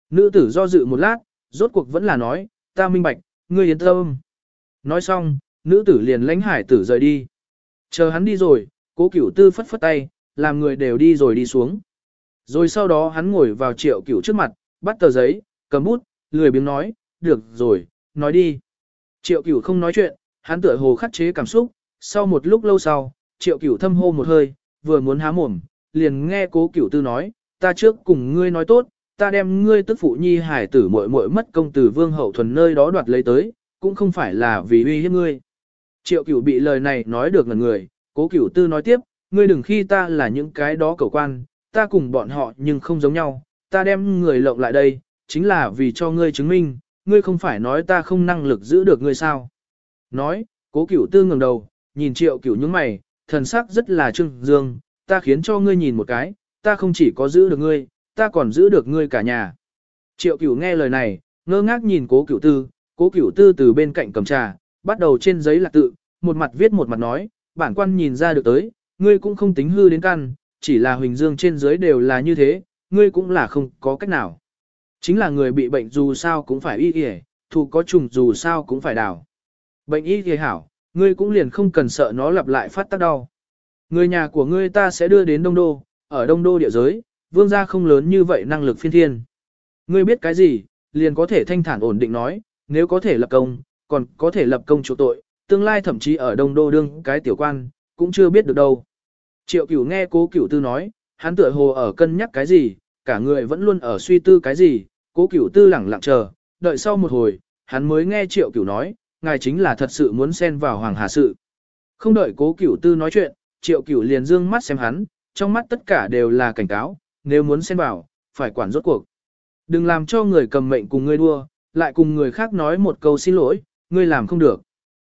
Nữ tử do dự một lát, rốt cuộc vẫn là nói, ta minh bạch, ngươi yên tâm. Nói xong, nữ tử liền lãnh hải tử rời đi. Chờ hắn đi rồi, cố cửu tư phất phất tay, làm người đều đi rồi đi xuống. Rồi sau đó hắn ngồi vào triệu cửu trước mặt, bắt tờ giấy, cầm bút, lười biếng nói, được rồi, nói đi. Triệu cửu không nói chuyện, hắn tựa hồ khắc chế cảm xúc, sau một lúc lâu sau, triệu cửu thâm hô một hơi, vừa muốn há mồm, liền nghe cố cửu tư nói, ta trước cùng ngươi nói tốt, ta đem ngươi tức phụ nhi hải tử muội muội mất công tử vương hậu thuần nơi đó đoạt lấy tới, cũng không phải là vì uy hiếp ngươi. Triệu cửu bị lời này nói được ngần người, cố cửu tư nói tiếp, ngươi đừng khi ta là những cái đó cầu quan, ta cùng bọn họ nhưng không giống nhau, ta đem người lộng lại đây, chính là vì cho ngươi chứng minh, ngươi không phải nói ta không năng lực giữ được ngươi sao. Nói, cố cửu tư ngẩng đầu, nhìn triệu cửu những mày, thần sắc rất là trưng dương, ta khiến cho ngươi nhìn một cái, ta không chỉ có giữ được ngươi, ta còn giữ được ngươi cả nhà. Triệu cửu nghe lời này, ngơ ngác nhìn cố cửu tư, cố cửu tư từ bên cạnh cầm trà, bắt đầu trên giấy là tự, một mặt viết một mặt nói, bản quan nhìn ra được tới, ngươi cũng không tính hư đến căn, chỉ là huỳnh dương trên dưới đều là như thế, ngươi cũng là không có cách nào. Chính là người bị bệnh dù sao cũng phải y y, thù có trùng dù sao cũng phải đào. Bệnh y y hảo, ngươi cũng liền không cần sợ nó lặp lại phát tác đau. Người nhà của ngươi ta sẽ đưa đến Đông Đô, ở Đông Đô địa giới, vương gia không lớn như vậy năng lực phiên thiên. Ngươi biết cái gì, liền có thể thanh thản ổn định nói, nếu có thể lập công, còn có thể lập công chỗ tội, tương lai thậm chí ở Đông Đô đương cái tiểu quan, cũng chưa biết được đâu. Triệu cửu nghe cố cửu tư nói, hắn tựa hồ ở cân nhắc cái gì, cả người vẫn luôn ở suy tư cái gì, cố cửu tư lẳng lặng chờ, đợi sau một hồi, hắn mới nghe triệu cửu nói, ngài chính là thật sự muốn xen vào hoàng hà sự. Không đợi cố cửu tư nói chuyện, triệu cửu liền dương mắt xem hắn, trong mắt tất cả đều là cảnh cáo, nếu muốn xen vào, phải quản rốt cuộc. Đừng làm cho người cầm mệnh cùng ngươi đua, lại cùng người khác nói một câu xin lỗi, ngươi làm không được.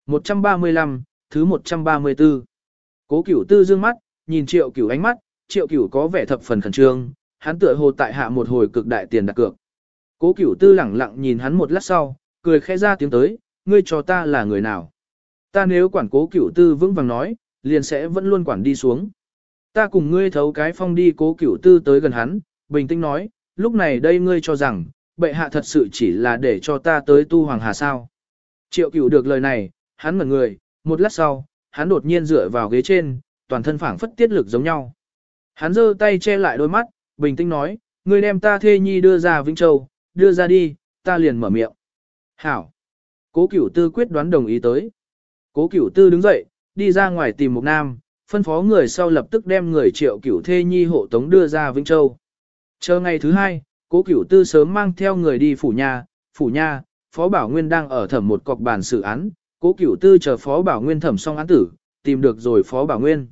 135, thứ 134. Cố cửu tư dương mắt, nhìn triệu cửu ánh mắt, triệu cửu có vẻ thập phần khẩn trương, hắn tựa hồ tại hạ một hồi cực đại tiền đặt cược. Cố cửu tư lẳng lặng nhìn hắn một lát sau, cười khẽ ra tiếng tới, ngươi cho ta là người nào. Ta nếu quản cố cửu tư vững vàng nói, liền sẽ vẫn luôn quản đi xuống. Ta cùng ngươi thấu cái phong đi cố cửu tư tới gần hắn, bình tĩnh nói, lúc này đây ngươi cho rằng, bệ hạ thật sự chỉ là để cho ta tới tu hoàng hà sao. Triệu cửu được lời này, hắn ngẩn người, một lát sau, hắn đột nhiên dựa vào ghế trên, toàn thân phảng phất tiết lực giống nhau. Hắn giơ tay che lại đôi mắt, bình tĩnh nói, ngươi đem ta thê nhi đưa ra Vĩnh Châu, đưa ra đi, ta liền mở miệng. Hảo. Cố cửu tư quyết đoán đồng ý tới. Cố cửu tư đứng dậy, đi ra ngoài tìm một nam, phân phó người sau lập tức đem người triệu cửu thê nhi hộ tống đưa ra Vĩnh Châu. Chờ ngày thứ hai, cố cửu tư sớm mang theo người đi phủ nhà, phủ nhà, Phó Bảo Nguyên đang ở thẩm một cọc bản xử án, cố cửu tư chờ Phó Bảo Nguyên thẩm xong án tử, tìm được rồi Phó Bảo Nguyên.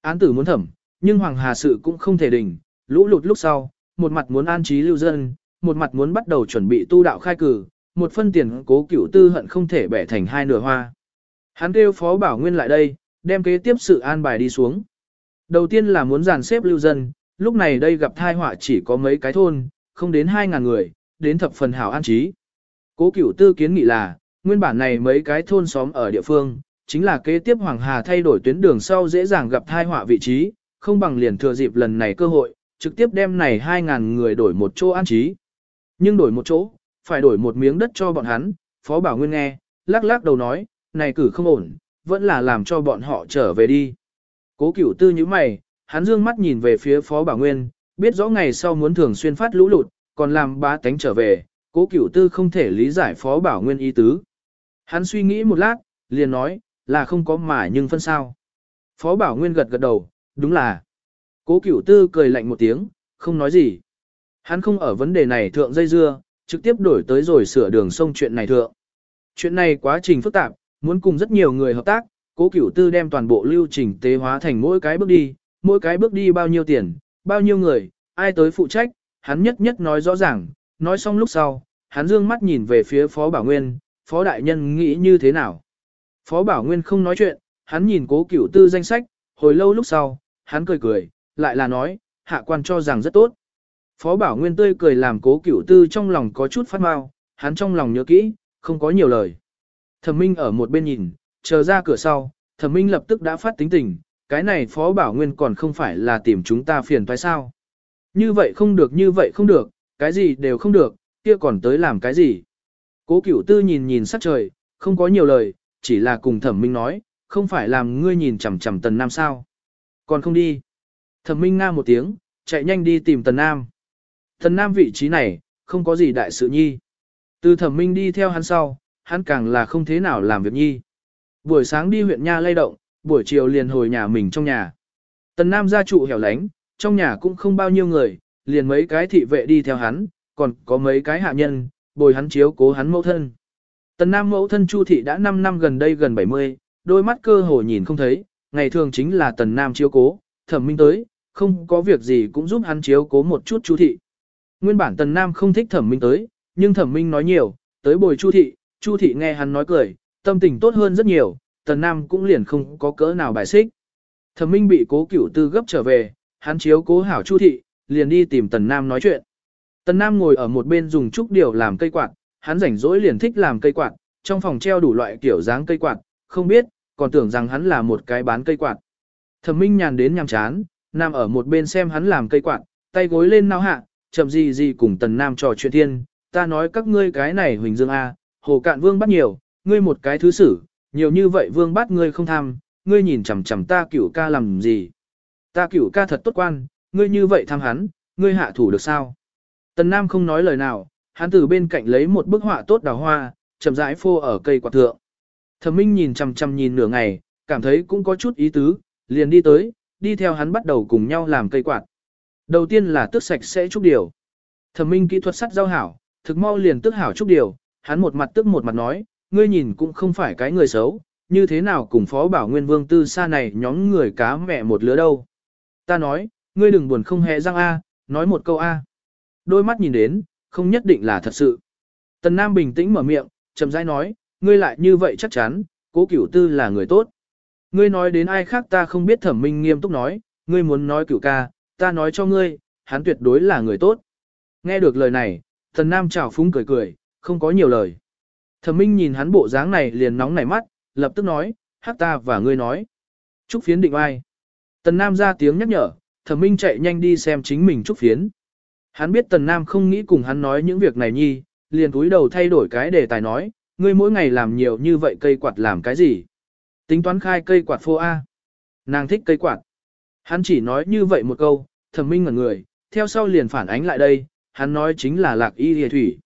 Án tử muốn thẩm, nhưng Hoàng Hà sự cũng không thể đình, lũ lụt lúc sau, một mặt muốn an trí lưu dân, một mặt muốn bắt đầu chuẩn bị tu đạo khai cử, một phân tiền cố cửu tư hận không thể bẻ thành hai nửa hoa. Hắn kêu Phó Bảo Nguyên lại đây, đem kế tiếp sự an bài đi xuống. Đầu tiên là muốn dàn xếp lưu dân, lúc này đây gặp thai họa chỉ có mấy cái thôn, không đến 2.000 người, đến thập phần hảo an trí. Cố cửu tư kiến nghị là, nguyên bản này mấy cái thôn xóm ở địa phương, chính là kế tiếp Hoàng Hà thay đổi tuyến đường sau dễ dàng gặp thai họa vị trí, không bằng liền thừa dịp lần này cơ hội, trực tiếp đem này 2.000 người đổi một chỗ an trí. Nhưng đổi một chỗ, phải đổi một miếng đất cho bọn hắn, Phó Bảo Nguyên nghe, lắc lắc đầu nói, này cử không ổn, vẫn là làm cho bọn họ trở về đi. Cố cửu tư như mày, hắn dương mắt nhìn về phía Phó Bảo Nguyên, biết rõ ngày sau muốn thường xuyên phát lũ lụt, còn làm bá tánh trở về, cố cửu tư không thể lý giải Phó Bảo Nguyên ý tứ. Hắn suy nghĩ một lát, liền nói, là không có mà nhưng phân sao. Phó Bảo Nguyên gật gật đầu, đúng là. Cố cửu tư cười lạnh một tiếng, không nói gì. Hắn không ở vấn đề này thượng dây dưa, trực tiếp đổi tới rồi sửa đường sông chuyện này thượng. Chuyện này quá trình phức tạp, muốn cùng rất nhiều người hợp tác, cố cửu tư đem toàn bộ lưu trình tế hóa thành mỗi cái bước đi, mỗi cái bước đi bao nhiêu tiền, bao nhiêu người, ai tới phụ trách, hắn nhất nhất nói rõ ràng, nói xong lúc sau, hắn dương mắt nhìn về phía Phó Bảo Nguyên, Phó Đại Nhân nghĩ như thế nào. Phó Bảo Nguyên không nói chuyện, hắn nhìn cố cửu tư danh sách, hồi lâu lúc sau, hắn cười cười, lại là nói, hạ quan cho rằng rất tốt. Phó Bảo Nguyên tươi cười làm cố cửu tư trong lòng có chút phát mau, hắn trong lòng nhớ kỹ, không có nhiều lời. Thẩm Minh ở một bên nhìn, chờ ra cửa sau, Thẩm Minh lập tức đã phát tính tình, cái này Phó Bảo Nguyên còn không phải là tìm chúng ta phiền toái sao. Như vậy không được như vậy không được, cái gì đều không được, kia còn tới làm cái gì. Cố cửu tư nhìn nhìn sắc trời, không có nhiều lời, chỉ là cùng Thẩm Minh nói, không phải làm ngươi nhìn chằm chằm Tần Nam sao. Còn không đi. Thẩm Minh nga một tiếng, chạy nhanh đi tìm Tần Nam. Tần Nam vị trí này, không có gì đại sự nhi. Từ Thẩm Minh đi theo hắn sau, hắn càng là không thế nào làm việc nhi. Buổi sáng đi huyện Nha lay động, buổi chiều liền hồi nhà mình trong nhà. Tần Nam gia trụ hẻo lánh, trong nhà cũng không bao nhiêu người, liền mấy cái thị vệ đi theo hắn, còn có mấy cái hạ nhân, bồi hắn chiếu cố hắn mẫu thân. Tần Nam mẫu thân Chu thị đã 5 năm gần đây gần 70, đôi mắt cơ hồ nhìn không thấy, ngày thường chính là Tần Nam chiếu cố, thẩm minh tới, không có việc gì cũng giúp hắn chiếu cố một chút Chu thị. Nguyên bản Tần Nam không thích thẩm minh tới, nhưng thẩm minh nói nhiều, tới bồi Chu thị, Chu thị nghe hắn nói cười, tâm tình tốt hơn rất nhiều, Tần Nam cũng liền không có cỡ nào bài xích. Thẩm minh bị cố cửu tư gấp trở về, hắn chiếu cố hảo Chu thị, liền đi tìm Tần Nam nói chuyện. Tần Nam ngồi ở một bên dùng trúc điều làm cây quạt, hắn rảnh rỗi liền thích làm cây quạt, trong phòng treo đủ loại kiểu dáng cây quạt, không biết, còn tưởng rằng hắn là một cái bán cây quạt. Thẩm Minh nhàn đến nhàm chán, Nam ở một bên xem hắn làm cây quạt, tay gối lên nao hạ, chậm gì gì cùng Tần Nam trò chuyện thiên, ta nói các ngươi cái này Huỳnh Dương A, hồ cạn vương bắt nhiều, ngươi một cái thứ xử, nhiều như vậy vương bắt ngươi không tham, ngươi nhìn chằm chằm ta cửu ca làm gì. Ta cửu ca thật tốt quan, ngươi như vậy tham hắn, ngươi hạ thủ được sao? Tần Nam không nói lời nào, hắn từ bên cạnh lấy một bức họa tốt đào hoa, chậm rãi phô ở cây quạt thượng. Thẩm Minh nhìn chằm chằm nhìn nửa ngày, cảm thấy cũng có chút ý tứ, liền đi tới, đi theo hắn bắt đầu cùng nhau làm cây quạt. Đầu tiên là tước sạch sẽ trúc điều. Thẩm Minh kỹ thuật sắt giao hảo, thực mau liền tước hảo trúc điều, hắn một mặt tức một mặt nói, ngươi nhìn cũng không phải cái người xấu, như thế nào cùng Phó Bảo Nguyên Vương Tư xa này nhóm người cá mẹ một lứa đâu. Ta nói, ngươi đừng buồn không hề răng a, nói một câu a. Đôi mắt nhìn đến, không nhất định là thật sự. Tần Nam bình tĩnh mở miệng, chậm rãi nói, ngươi lại như vậy chắc chắn, cố cửu tư là người tốt. Ngươi nói đến ai khác ta không biết thẩm minh nghiêm túc nói, ngươi muốn nói cửu ca, ta nói cho ngươi, hắn tuyệt đối là người tốt. Nghe được lời này, thần nam chào phúng cười cười, không có nhiều lời. Thẩm minh nhìn hắn bộ dáng này liền nóng nảy mắt, lập tức nói, hát ta và ngươi nói. Trúc phiến định ai? Tần nam ra tiếng nhắc nhở, thẩm minh chạy nhanh đi xem chính mình trúc phiến. Hắn biết tần nam không nghĩ cùng hắn nói những việc này nhi, liền cúi đầu thay đổi cái đề tài nói, ngươi mỗi ngày làm nhiều như vậy cây quạt làm cái gì? Tính toán khai cây quạt phô A. Nàng thích cây quạt. Hắn chỉ nói như vậy một câu, thẩm minh ngẩn người, theo sau liền phản ánh lại đây, hắn nói chính là lạc y hề thủy.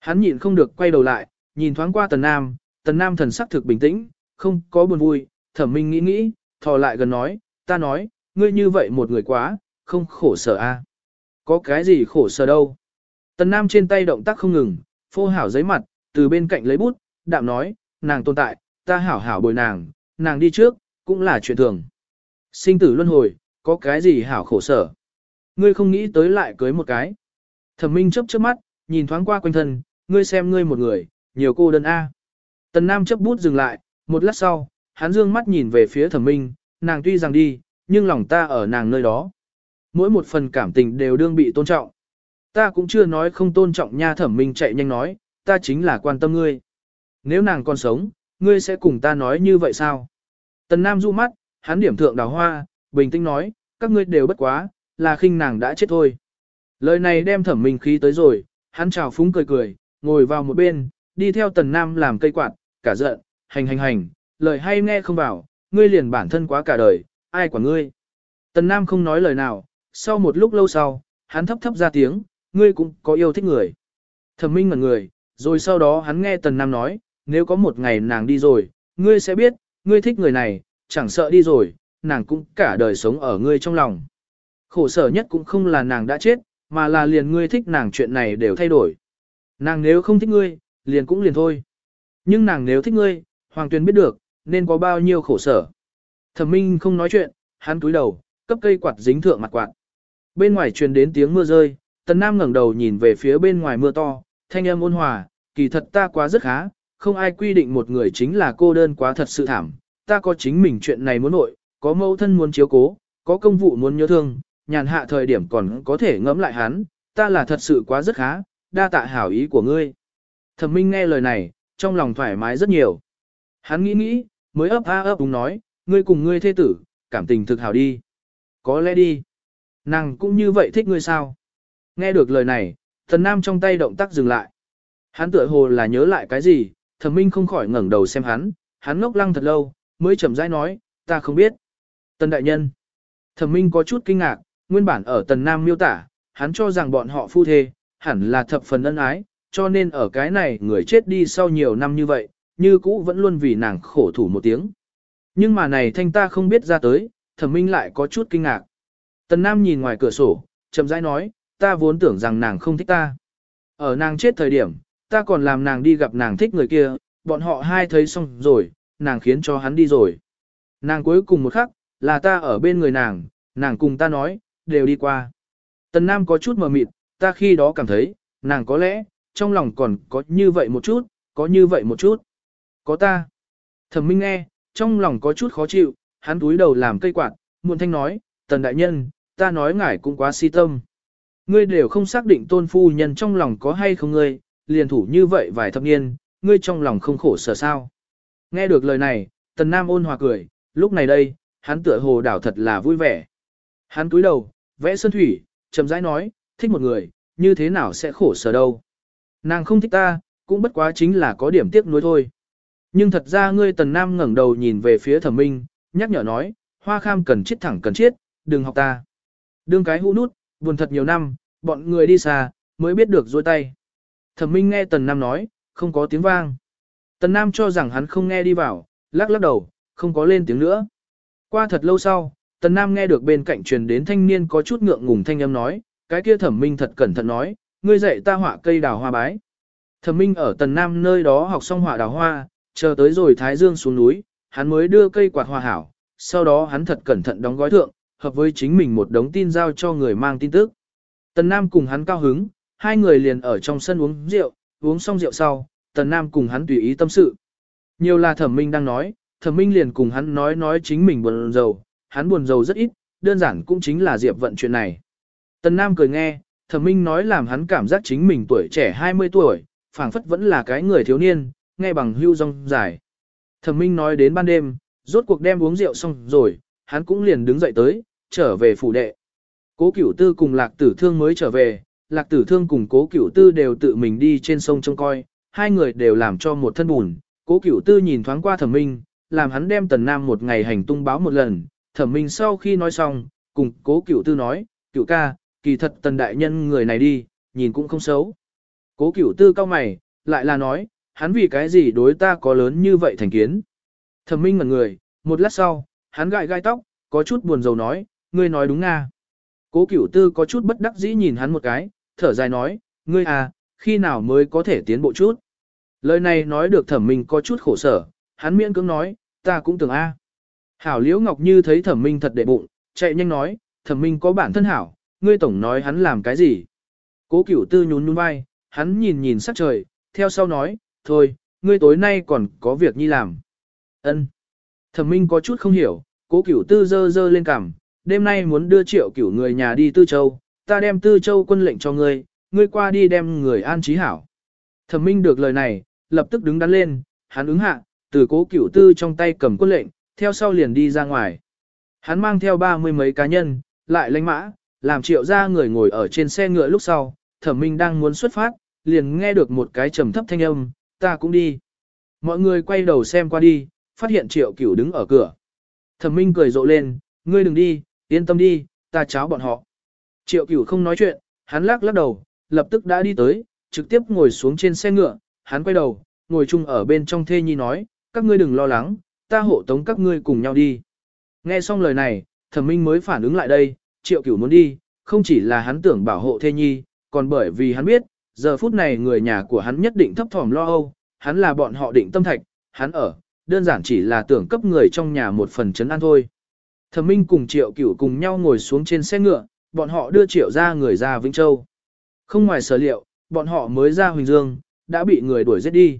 Hắn nhịn không được quay đầu lại, nhìn thoáng qua tần nam, tần nam thần sắc thực bình tĩnh, không có buồn vui, thẩm minh nghĩ nghĩ, thò lại gần nói, ta nói, ngươi như vậy một người quá, không khổ sở a Có cái gì khổ sở đâu. Tần nam trên tay động tác không ngừng, phô hảo giấy mặt, từ bên cạnh lấy bút, đạm nói, nàng tồn tại, ta hảo hảo bồi nàng, nàng đi trước, cũng là chuyện thường. Sinh tử luân hồi, có cái gì hảo khổ sở. Ngươi không nghĩ tới lại cưới một cái. Thẩm Minh chớp chớp mắt, nhìn thoáng qua quanh thân, ngươi xem ngươi một người, nhiều cô đơn A. Tần Nam chấp bút dừng lại, một lát sau, hắn dương mắt nhìn về phía Thẩm Minh, nàng tuy rằng đi, nhưng lòng ta ở nàng nơi đó. Mỗi một phần cảm tình đều đương bị tôn trọng. Ta cũng chưa nói không tôn trọng nha Thẩm Minh chạy nhanh nói, ta chính là quan tâm ngươi. Nếu nàng còn sống, ngươi sẽ cùng ta nói như vậy sao? Tần Nam du mắt, hắn điểm thượng đào hoa, bình tĩnh nói, các ngươi đều bất quá, là khinh nàng đã chết thôi. Lời này đem thẩm minh khí tới rồi, hắn chào phúng cười cười, ngồi vào một bên, đi theo tần Nam làm cây quạt, cả giận, hành hành hành, lời hay nghe không vào, ngươi liền bản thân quá cả đời, ai quản ngươi. Tần Nam không nói lời nào, sau một lúc lâu sau, hắn thấp thấp ra tiếng, ngươi cũng có yêu thích người. Thẩm minh ngẩn người, rồi sau đó hắn nghe tần Nam nói, nếu có một ngày nàng đi rồi, ngươi sẽ biết, ngươi thích người này, chẳng sợ đi rồi, nàng cũng cả đời sống ở ngươi trong lòng. Khổ sở nhất cũng không là nàng đã chết, mà là liền ngươi thích nàng chuyện này đều thay đổi. Nàng nếu không thích ngươi, liền cũng liền thôi. Nhưng nàng nếu thích ngươi, Hoàng Tuyền biết được, nên có bao nhiêu khổ sở. Thẩm Minh không nói chuyện, hắn túi đầu, cấp cây quạt dính thượng mặt quạt. Bên ngoài truyền đến tiếng mưa rơi, Tần Nam ngẩng đầu nhìn về phía bên ngoài mưa to, thanh âm ôn hòa, kỳ thật ta quá rất khá, không ai quy định một người chính là cô đơn quá thật sự thảm, ta có chính mình chuyện này muốn nội, có mẫu thân muốn chiếu cố, có công vụ muốn nhớ thương, nhàn hạ thời điểm còn có thể ngẫm lại hắn, ta là thật sự quá rất khá, đa tạ hảo ý của ngươi. Thẩm Minh nghe lời này, trong lòng thoải mái rất nhiều. Hắn nghĩ nghĩ, mới ấp a ấp đúng nói, ngươi cùng ngươi thê tử, cảm tình thực hảo đi. Có lẽ đi. Nàng cũng như vậy thích ngươi sao? Nghe được lời này, thần nam trong tay động tác dừng lại. Hắn tựa hồ là nhớ lại cái gì, thẩm minh không khỏi ngẩng đầu xem hắn, hắn ngốc lăng thật lâu, mới chậm rãi nói, ta không biết. Tần đại nhân. Thẩm minh có chút kinh ngạc, nguyên bản ở tần nam miêu tả, hắn cho rằng bọn họ phu thê, hẳn là thập phần ân ái, cho nên ở cái này người chết đi sau nhiều năm như vậy, như cũ vẫn luôn vì nàng khổ thủ một tiếng. Nhưng mà này thanh ta không biết ra tới, thẩm minh lại có chút kinh ngạc. Tần Nam nhìn ngoài cửa sổ, chậm rãi nói, ta vốn tưởng rằng nàng không thích ta. Ở nàng chết thời điểm, ta còn làm nàng đi gặp nàng thích người kia, bọn họ hai thấy xong rồi, nàng khiến cho hắn đi rồi. Nàng cuối cùng một khắc, là ta ở bên người nàng, nàng cùng ta nói, đều đi qua. Tần Nam có chút mờ mịt, ta khi đó cảm thấy, nàng có lẽ, trong lòng còn có như vậy một chút, có như vậy một chút. Có ta. Thẩm Minh nghe, trong lòng có chút khó chịu, hắn túi đầu làm cây quạt, muộn thanh nói, tần đại nhân, ta nói ngài cũng quá si tâm. Ngươi đều không xác định tôn phu nhân trong lòng có hay không ngươi, liền thủ như vậy vài thập niên, ngươi trong lòng không khổ sở sao. Nghe được lời này, tần nam ôn hòa cười, lúc này đây, hắn tựa hồ đảo thật là vui vẻ. Hắn cúi đầu, vẽ sơn thủy, chậm rãi nói, thích một người, như thế nào sẽ khổ sở đâu. Nàng không thích ta, cũng bất quá chính là có điểm tiếc nuối thôi. Nhưng thật ra ngươi tần nam ngẩng đầu nhìn về phía thẩm minh, nhắc nhở nói, hoa kham cần chết thẳng cần chết, đừng học ta. Đương cái hũ nút, buồn thật nhiều năm, bọn người đi xa, mới biết được dôi tay. Thẩm minh nghe tần nam nói, không có tiếng vang. Tần nam cho rằng hắn không nghe đi vào, lắc lắc đầu, không có lên tiếng nữa. Qua thật lâu sau, tần nam nghe được bên cạnh truyền đến thanh niên có chút ngượng ngùng thanh âm nói, cái kia thẩm minh thật cẩn thận nói, ngươi dạy ta họa cây đào hoa bái. Thẩm minh ở tần nam nơi đó học xong họa đào hoa, chờ tới rồi thái dương xuống núi, hắn mới đưa cây quạt hoa hảo, sau đó hắn thật cẩn thận đóng gói thượng, hợp với chính mình một đống tin giao cho người mang tin tức. Tần Nam cùng hắn cao hứng, hai người liền ở trong sân uống rượu, uống xong rượu sau, Tần Nam cùng hắn tùy ý tâm sự. Nhiều là thẩm minh đang nói, thẩm minh liền cùng hắn nói nói chính mình buồn rầu, hắn buồn rầu rất ít, đơn giản cũng chính là Diệp vận chuyện này. Tần Nam cười nghe, thẩm minh nói làm hắn cảm giác chính mình tuổi trẻ 20 tuổi, phảng phất vẫn là cái người thiếu niên, nghe bằng hưu rong dài. Thẩm minh nói đến ban đêm, rốt cuộc đem uống rượu xong rồi, hắn cũng liền đứng dậy tới, trở về phủ đệ. Cố cửu tư cùng lạc tử thương mới trở về, lạc tử thương cùng cố cửu tư đều tự mình đi trên sông trông coi, hai người đều làm cho một thân bùn. Cố cửu tư nhìn thoáng qua thẩm minh, làm hắn đem tần nam một ngày hành tung báo một lần, thẩm minh sau khi nói xong, cùng cố cửu tư nói, cửu ca, kỳ thật tần đại nhân người này đi, nhìn cũng không xấu. Cố cửu tư cao mày, lại là nói, hắn vì cái gì đối ta có lớn như vậy thành kiến. Thẩm minh ngẩn người, một lát sau, hắn gãi gai tóc, có chút buồn rầu nói, ngươi nói đúng nga. Cố cửu tư có chút bất đắc dĩ nhìn hắn một cái, thở dài nói, ngươi à, khi nào mới có thể tiến bộ chút. Lời này nói được thẩm minh có chút khổ sở, hắn miễn cưỡng nói, ta cũng tưởng a. Hảo Liễu Ngọc Như thấy thẩm minh thật đệ bụng, chạy nhanh nói, thẩm minh có bản thân hảo, ngươi tổng nói hắn làm cái gì. Cố cửu tư nhún nhún vai, hắn nhìn nhìn sắc trời, theo sau nói, thôi, ngươi tối nay còn có việc nhi làm. Ân. Thẩm minh có chút không hiểu, cố cửu tư dơ dơ lên cằm, đêm nay muốn đưa triệu cửu người nhà đi Tư Châu, ta đem Tư Châu quân lệnh cho ngươi, ngươi qua đi đem người an trí hảo. Thẩm minh được lời này, lập tức đứng đắn lên, hắn ứng hạ, từ cố cửu tư trong tay cầm quân lệnh, theo sau liền đi ra ngoài. Hắn mang theo ba mươi mấy cá nhân, lại lánh mã, làm triệu ra người ngồi ở trên xe ngựa lúc sau, thẩm minh đang muốn xuất phát, liền nghe được một cái trầm thấp thanh âm, ta cũng đi. Mọi người quay đầu xem qua đi, phát hiện triệu cửu đứng ở cửa. Thẩm minh cười rộ lên, ngươi đừng đi, yên tâm đi, ta cháo bọn họ. Triệu cửu không nói chuyện, hắn lắc lắc đầu, lập tức đã đi tới, trực tiếp ngồi xuống trên xe ngựa, hắn quay đầu, ngồi chung ở bên trong thê nhi nói, các ngươi đừng lo lắng, ta hộ tống các ngươi cùng nhau đi. Nghe xong lời này, thẩm minh mới phản ứng lại đây, triệu cửu muốn đi, không chỉ là hắn tưởng bảo hộ thê nhi, còn bởi vì hắn biết, giờ phút này người nhà của hắn nhất định thấp thỏm lo âu, hắn là bọn họ định tâm thạch, hắn ở, đơn giản chỉ là tưởng cấp người trong nhà một phần chấn an thôi. Thẩm Minh cùng Triệu Cửu cùng nhau ngồi xuống trên xe ngựa, bọn họ đưa Triệu ra người ra Vĩnh Châu. Không ngoài sở liệu, bọn họ mới ra Huỳnh Dương, đã bị người đuổi giết đi.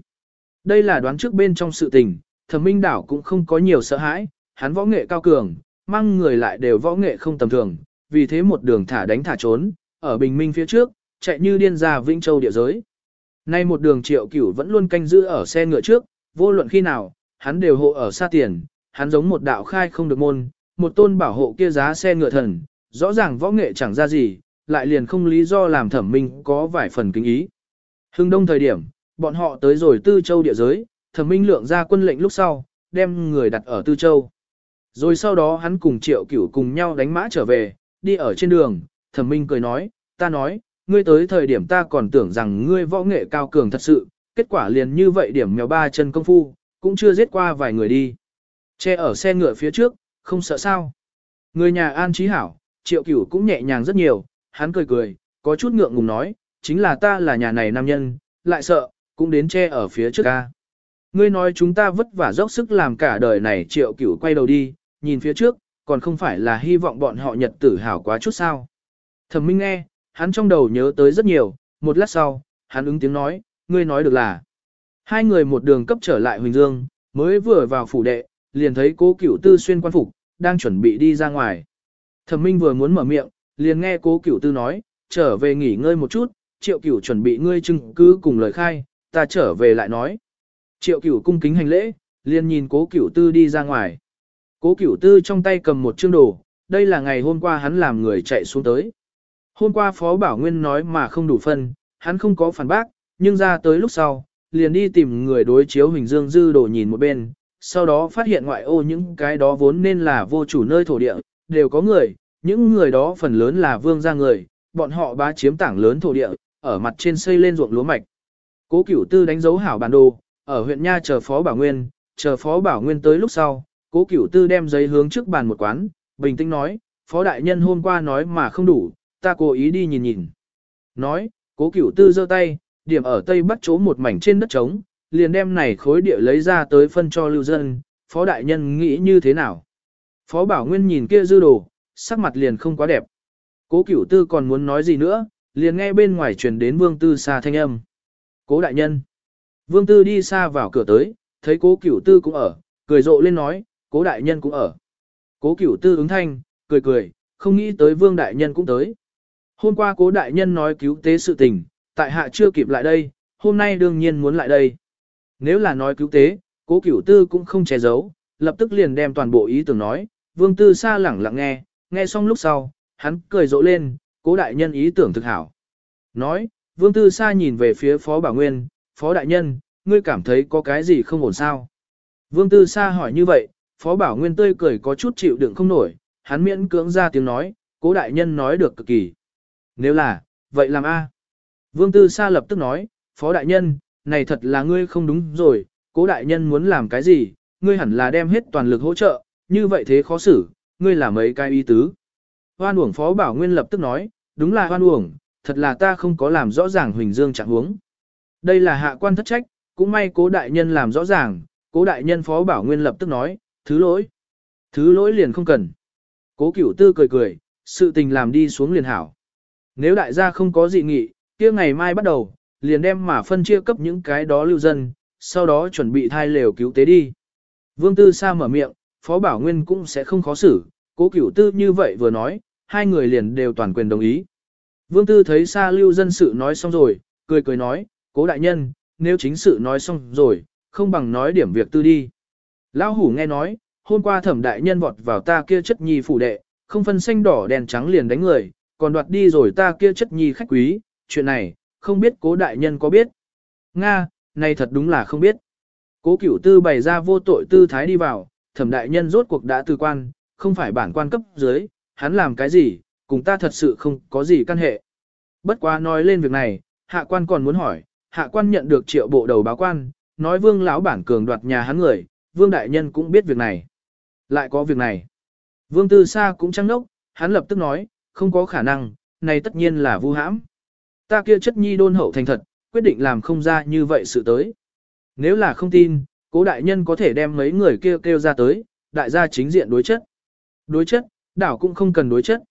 Đây là đoán trước bên trong sự tình, Thẩm Minh đảo cũng không có nhiều sợ hãi, hắn võ nghệ cao cường, mang người lại đều võ nghệ không tầm thường, vì thế một đường thả đánh thả trốn, ở bình minh phía trước, chạy như điên ra Vĩnh Châu địa giới. Nay một đường Triệu Cửu vẫn luôn canh giữ ở xe ngựa trước, vô luận khi nào, hắn đều hộ ở xa tiền, hắn giống một đạo khai không được môn, một tôn bảo hộ kia giá xe ngựa thần, rõ ràng võ nghệ chẳng ra gì, lại liền không lý do làm thẩm minh có vài phần kính ý. Hưng đông thời điểm, bọn họ tới rồi Tư Châu địa giới, thẩm minh lượng ra quân lệnh lúc sau, đem người đặt ở Tư Châu. Rồi sau đó hắn cùng triệu cửu cùng nhau đánh mã trở về, đi ở trên đường, thẩm minh cười nói, ta nói, ngươi tới thời điểm ta còn tưởng rằng ngươi võ nghệ cao cường thật sự, kết quả liền như vậy điểm mèo ba chân công phu, cũng chưa giết qua vài người đi. Che ở xe ngựa phía trước, không sợ sao. Người nhà an trí hảo, triệu cửu cũng nhẹ nhàng rất nhiều, hắn cười cười, có chút ngượng ngùng nói, chính là ta là nhà này nam nhân, lại sợ, cũng đến che ở phía trước ca. Ngươi nói chúng ta vất vả dốc sức làm cả đời này triệu cửu quay đầu đi, nhìn phía trước, còn không phải là hy vọng bọn họ nhật tử hảo quá chút sao. Thẩm Minh nghe, hắn trong đầu nhớ tới rất nhiều, một lát sau, hắn ứng tiếng nói, ngươi nói được là. Hai người một đường cấp trở lại Huỳnh Dương, mới vừa vào phủ đệ, liền thấy cố cửu tư xuyên quan phục, đang chuẩn bị đi ra ngoài. Thẩm Minh vừa muốn mở miệng, liền nghe cố cửu tư nói, trở về nghỉ ngơi một chút, triệu cửu chuẩn bị ngươi chứng cứ cùng lời khai, ta trở về lại nói. Triệu cửu cung kính hành lễ, liền nhìn cố cửu tư đi ra ngoài. Cố cửu tư trong tay cầm một chương đồ, đây là ngày hôm qua hắn làm người chạy xuống tới. Hôm qua Phó Bảo Nguyên nói mà không đủ phân, hắn không có phản bác, nhưng ra tới lúc sau, liền đi tìm người đối chiếu Huỳnh Dương Dư đồ nhìn một bên, sau đó phát hiện ngoại ô những cái đó vốn nên là vô chủ nơi thổ địa, đều có người, những người đó phần lớn là vương gia người, bọn họ bá chiếm tảng lớn thổ địa, ở mặt trên xây lên ruộng lúa mạch. Cố Cửu Tư đánh dấu hảo bản đồ, ở huyện Nha chờ Phó Bảo Nguyên, chờ Phó Bảo Nguyên tới lúc sau, Cố Cửu Tư đem giấy hướng trước bàn một quán, bình tĩnh nói, Phó đại nhân hôm qua nói mà không đủ, ta cố ý đi nhìn nhìn. Nói, Cố Cửu Tư giơ tay, điểm ở tây bắc chỗ một mảnh trên đất trống, liền đem này khối địa lấy ra tới phân cho lưu dân, Phó đại nhân nghĩ như thế nào? Phó Bảo Nguyên nhìn kia dư đồ, sắc mặt liền không quá đẹp. Cố Cửu Tư còn muốn nói gì nữa, liền nghe bên ngoài truyền đến Vương Tư xa thanh âm. Cố đại nhân. Vương Tư đi xa vào cửa tới, thấy Cố Cửu Tư cũng ở, cười rộ lên nói, Cố đại nhân cũng ở. Cố Cửu Tư ứng thanh, cười cười, không nghĩ tới Vương đại nhân cũng tới. Hôm qua Cố đại nhân nói cứu tế sự tình, tại hạ chưa kịp lại đây, hôm nay đương nhiên muốn lại đây. Nếu là nói cứu tế, Cố Cửu Tư cũng không che giấu, lập tức liền đem toàn bộ ý tưởng nói, Vương Tư xa lẳng lặng nghe, nghe xong lúc sau, hắn cười rộ lên, cố đại nhân ý tưởng thực hảo. Nói, Vương Tư Sa nhìn về phía Phó Bảo Nguyên, Phó Đại Nhân, ngươi cảm thấy có cái gì không ổn sao? Vương Tư Sa hỏi như vậy, Phó Bảo Nguyên tươi cười có chút chịu đựng không nổi, hắn miễn cưỡng ra tiếng nói, cố đại nhân nói được cực kỳ. Nếu là, vậy làm A. Vương Tư Sa lập tức nói, Phó Đại Nhân, này thật là ngươi không đúng rồi, cố đại nhân muốn làm cái gì, ngươi hẳn là đem hết toàn lực hỗ trợ, như vậy thế khó xử, ngươi là mấy cái y tứ. Hoan uổng Phó Bảo Nguyên lập tức nói, đúng là hoan uổng, thật là ta không có làm rõ ràng Huỳnh Dương trạng huống. Đây là hạ quan thất trách, cũng may cố đại nhân làm rõ ràng, cố đại nhân Phó Bảo Nguyên lập tức nói, thứ lỗi. Thứ lỗi liền không cần. Cố cửu tư cười cười, sự tình làm đi xuống liền hảo. Nếu đại gia không có dị nghị, kia ngày mai bắt đầu, liền đem mà phân chia cấp những cái đó lưu dân, sau đó chuẩn bị thai lều cứu tế đi. Vương Tư Sa mở miệng, Phó Bảo Nguyên cũng sẽ không khó xử, cố cửu tư như vậy vừa nói, hai người liền đều toàn quyền đồng ý. Vương Tư thấy Sa lưu dân sự nói xong rồi, cười cười nói, cố đại nhân, nếu chính sự nói xong rồi, không bằng nói điểm việc tư đi. Lão hủ nghe nói, hôm qua thẩm đại nhân vọt vào ta kia chất nhi phủ đệ, không phân xanh đỏ đèn trắng liền đánh người, còn đoạt đi rồi ta kia chất nhi khách quý, chuyện này, không biết cố đại nhân có biết. Nga, này thật đúng là không biết. Cố cửu tư bày ra vô tội tư thái đi vào, thẩm đại nhân rốt cuộc đã từ quan, không phải bản quan cấp dưới, hắn làm cái gì, cùng ta thật sự không có gì căn hệ. Bất quá nói lên việc này, hạ quan còn muốn hỏi, hạ quan nhận được triệu bộ đầu báo quan, nói vương lão bản cường đoạt nhà hắn người, vương đại nhân cũng biết việc này. Lại có việc này. Vương tư sa cũng trăng nốc, hắn lập tức nói, không có khả năng, này tất nhiên là vu hãm. Ta kia chất nhi đôn hậu thành thật, quyết định làm không ra như vậy sự tới. Nếu là không tin, cố đại nhân có thể đem mấy người kêu kêu ra tới, đại gia chính diện đối chất. Đối chất, đảo cũng không cần đối chất.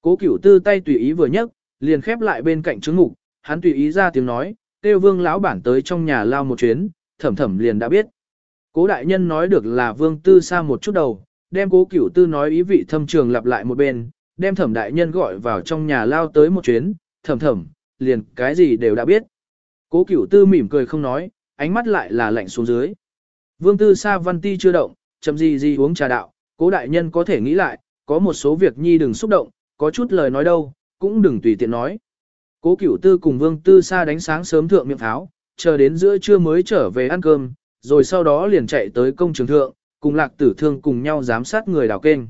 Cố cửu tư tay tùy ý vừa nhấc, liền khép lại bên cạnh trứng ngục, hắn tùy ý ra tiếng nói, kêu vương lão bản tới trong nhà lao một chuyến, thẩm thẩm liền đã biết. Cố đại nhân nói được là vương tư xa một chút đầu, đem cố cửu tư nói ý vị thâm trường lặp lại một bên, đem thẩm đại nhân gọi vào trong nhà lao tới một chuyến, thẩm thẩm, liền cái gì đều đã biết. Cố cửu tư mỉm cười không nói, ánh mắt lại là lạnh xuống dưới. Vương tư sa văn ti chưa động, chậm gì gì uống trà đạo, cố đại nhân có thể nghĩ lại, có một số việc nhi đừng xúc động, có chút lời nói đâu, cũng đừng tùy tiện nói. Cố cửu tư cùng vương tư sa đánh sáng sớm thượng miệng tháo, chờ đến giữa trưa mới trở về ăn cơm, rồi sau đó liền chạy tới công trường thượng, cùng lạc tử thương cùng nhau giám sát người đào kênh.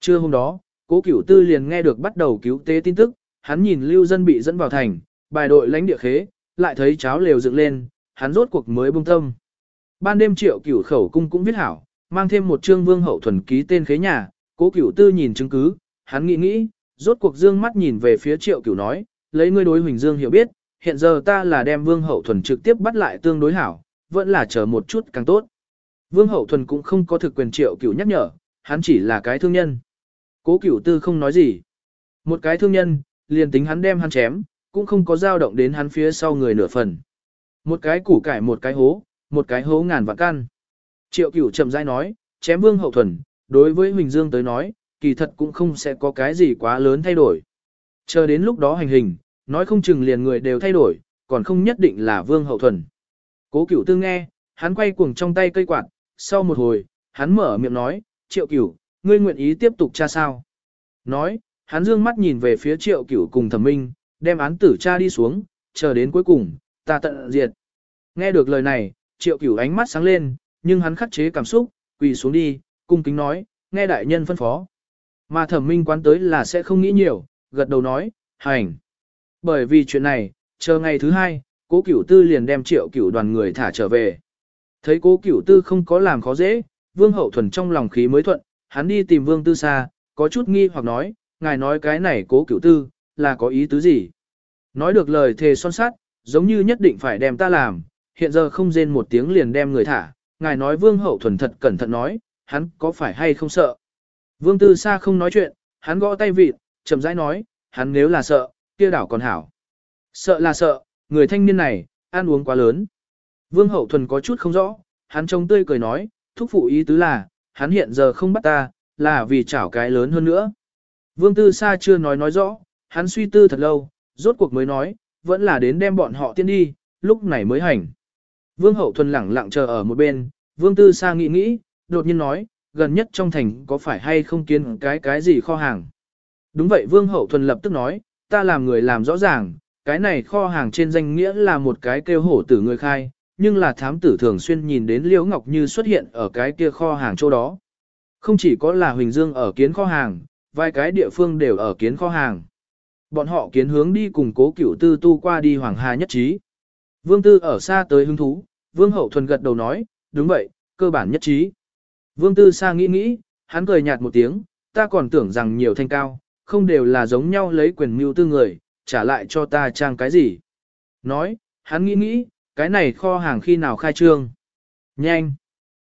Trưa hôm đó, cố cửu tư liền nghe được bắt đầu cứu tế tin tức, hắn nhìn lưu dân bị dẫn vào thành, bài đội lãnh địa khế, lại thấy cháo lều dựng lên, hắn rốt cuộc mới bông tâm. Ban đêm triệu cửu khẩu cung cũng viết hảo, mang thêm một trương vương hậu thuần ký tên khế nhà, cố cửu tư nhìn chứng cứ, hắn nghĩ nghĩ, rốt cuộc dương mắt nhìn về phía triệu cửu nói, lấy ngươi đối huỳnh dương hiểu biết, hiện giờ ta là đem vương hậu thuần trực tiếp bắt lại tương đối hảo, vẫn là chờ một chút càng tốt. Vương hậu thuần cũng không có thực quyền triệu cửu nhắc nhở, hắn chỉ là cái thương nhân. Cố cửu tư không nói gì. Một cái thương nhân, liền tính hắn đem hắn chém, cũng không có dao động đến hắn phía sau người nửa phần. Một cái củ cải một cái hố, một cái hố ngàn vạn căn. Triệu cửu chậm rãi nói, chém vương hậu thuần, đối với Huỳnh Dương tới nói, kỳ thật cũng không sẽ có cái gì quá lớn thay đổi. Chờ đến lúc đó hành hình, nói không chừng liền người đều thay đổi, còn không nhất định là vương hậu thuần. Cố cửu tư nghe, hắn quay cuồng trong tay cây quạt, sau một hồi, hắn mở miệng nói, triệu cửu, ngươi nguyện ý tiếp tục tra sao? Nói, hắn dương mắt nhìn về phía triệu cửu cùng thẩm minh, đem án tử tra đi xuống, chờ đến cuối cùng, ta tận diệt. Nghe được lời này, triệu cửu ánh mắt sáng lên, nhưng hắn khắc chế cảm xúc, quỳ xuống đi, cung kính nói, nghe đại nhân phân phó. Mà thẩm minh quán tới là sẽ không nghĩ nhiều, gật đầu nói, hành. Bởi vì chuyện này, chờ ngày thứ hai, cố cửu tư liền đem triệu cửu đoàn người thả trở về. Thấy cố cửu tư không có làm khó dễ, vương hậu thuần trong lòng khí mới thuận, hắn đi tìm vương tư xa, có chút nghi hoặc nói, ngài nói cái này cố cửu tư, là có ý tứ gì? Nói được lời thề son sát, giống như nhất định phải đem ta làm, hiện giờ không rên một tiếng liền đem người thả, ngài nói vương hậu thuần thật cẩn thận nói, hắn có phải hay không sợ? Vương tư xa không nói chuyện, hắn gõ tay vịt, chậm rãi nói, hắn nếu là sợ, kia đảo còn hảo. Sợ là sợ, người thanh niên này, ăn uống quá lớn. Vương hậu thuần có chút không rõ, hắn trông tươi cười nói, thúc phụ ý tứ là, hắn hiện giờ không bắt ta, là vì chảo cái lớn hơn nữa. Vương tư sa chưa nói nói rõ, hắn suy tư thật lâu, rốt cuộc mới nói, vẫn là đến đem bọn họ tiên đi, lúc này mới hành. Vương hậu thuần lẳng lặng chờ ở một bên, vương tư sa nghĩ nghĩ, đột nhiên nói, gần nhất trong thành có phải hay không kiến cái cái gì kho hàng. Đúng vậy vương hậu thuần lập tức nói, ta làm người làm rõ ràng, cái này kho hàng trên danh nghĩa là một cái kêu hổ tử người khai, nhưng là thám tử thường xuyên nhìn đến Liễu Ngọc Như xuất hiện ở cái kia kho hàng chỗ đó. Không chỉ có là Huỳnh Dương ở kiến kho hàng, vài cái địa phương đều ở kiến kho hàng. Bọn họ kiến hướng đi cùng cố cửu tư tu qua đi Hoàng Hà nhất trí. Vương Tư ở xa tới hứng thú, Vương Hậu Thuần gật đầu nói, đúng vậy, cơ bản nhất trí. Vương Tư xa nghĩ nghĩ, hắn cười nhạt một tiếng, ta còn tưởng rằng nhiều thanh cao, không đều là giống nhau lấy quyền mưu tư người, trả lại cho ta trang cái gì. Nói, hắn nghĩ nghĩ, cái này kho hàng khi nào khai trương. Nhanh.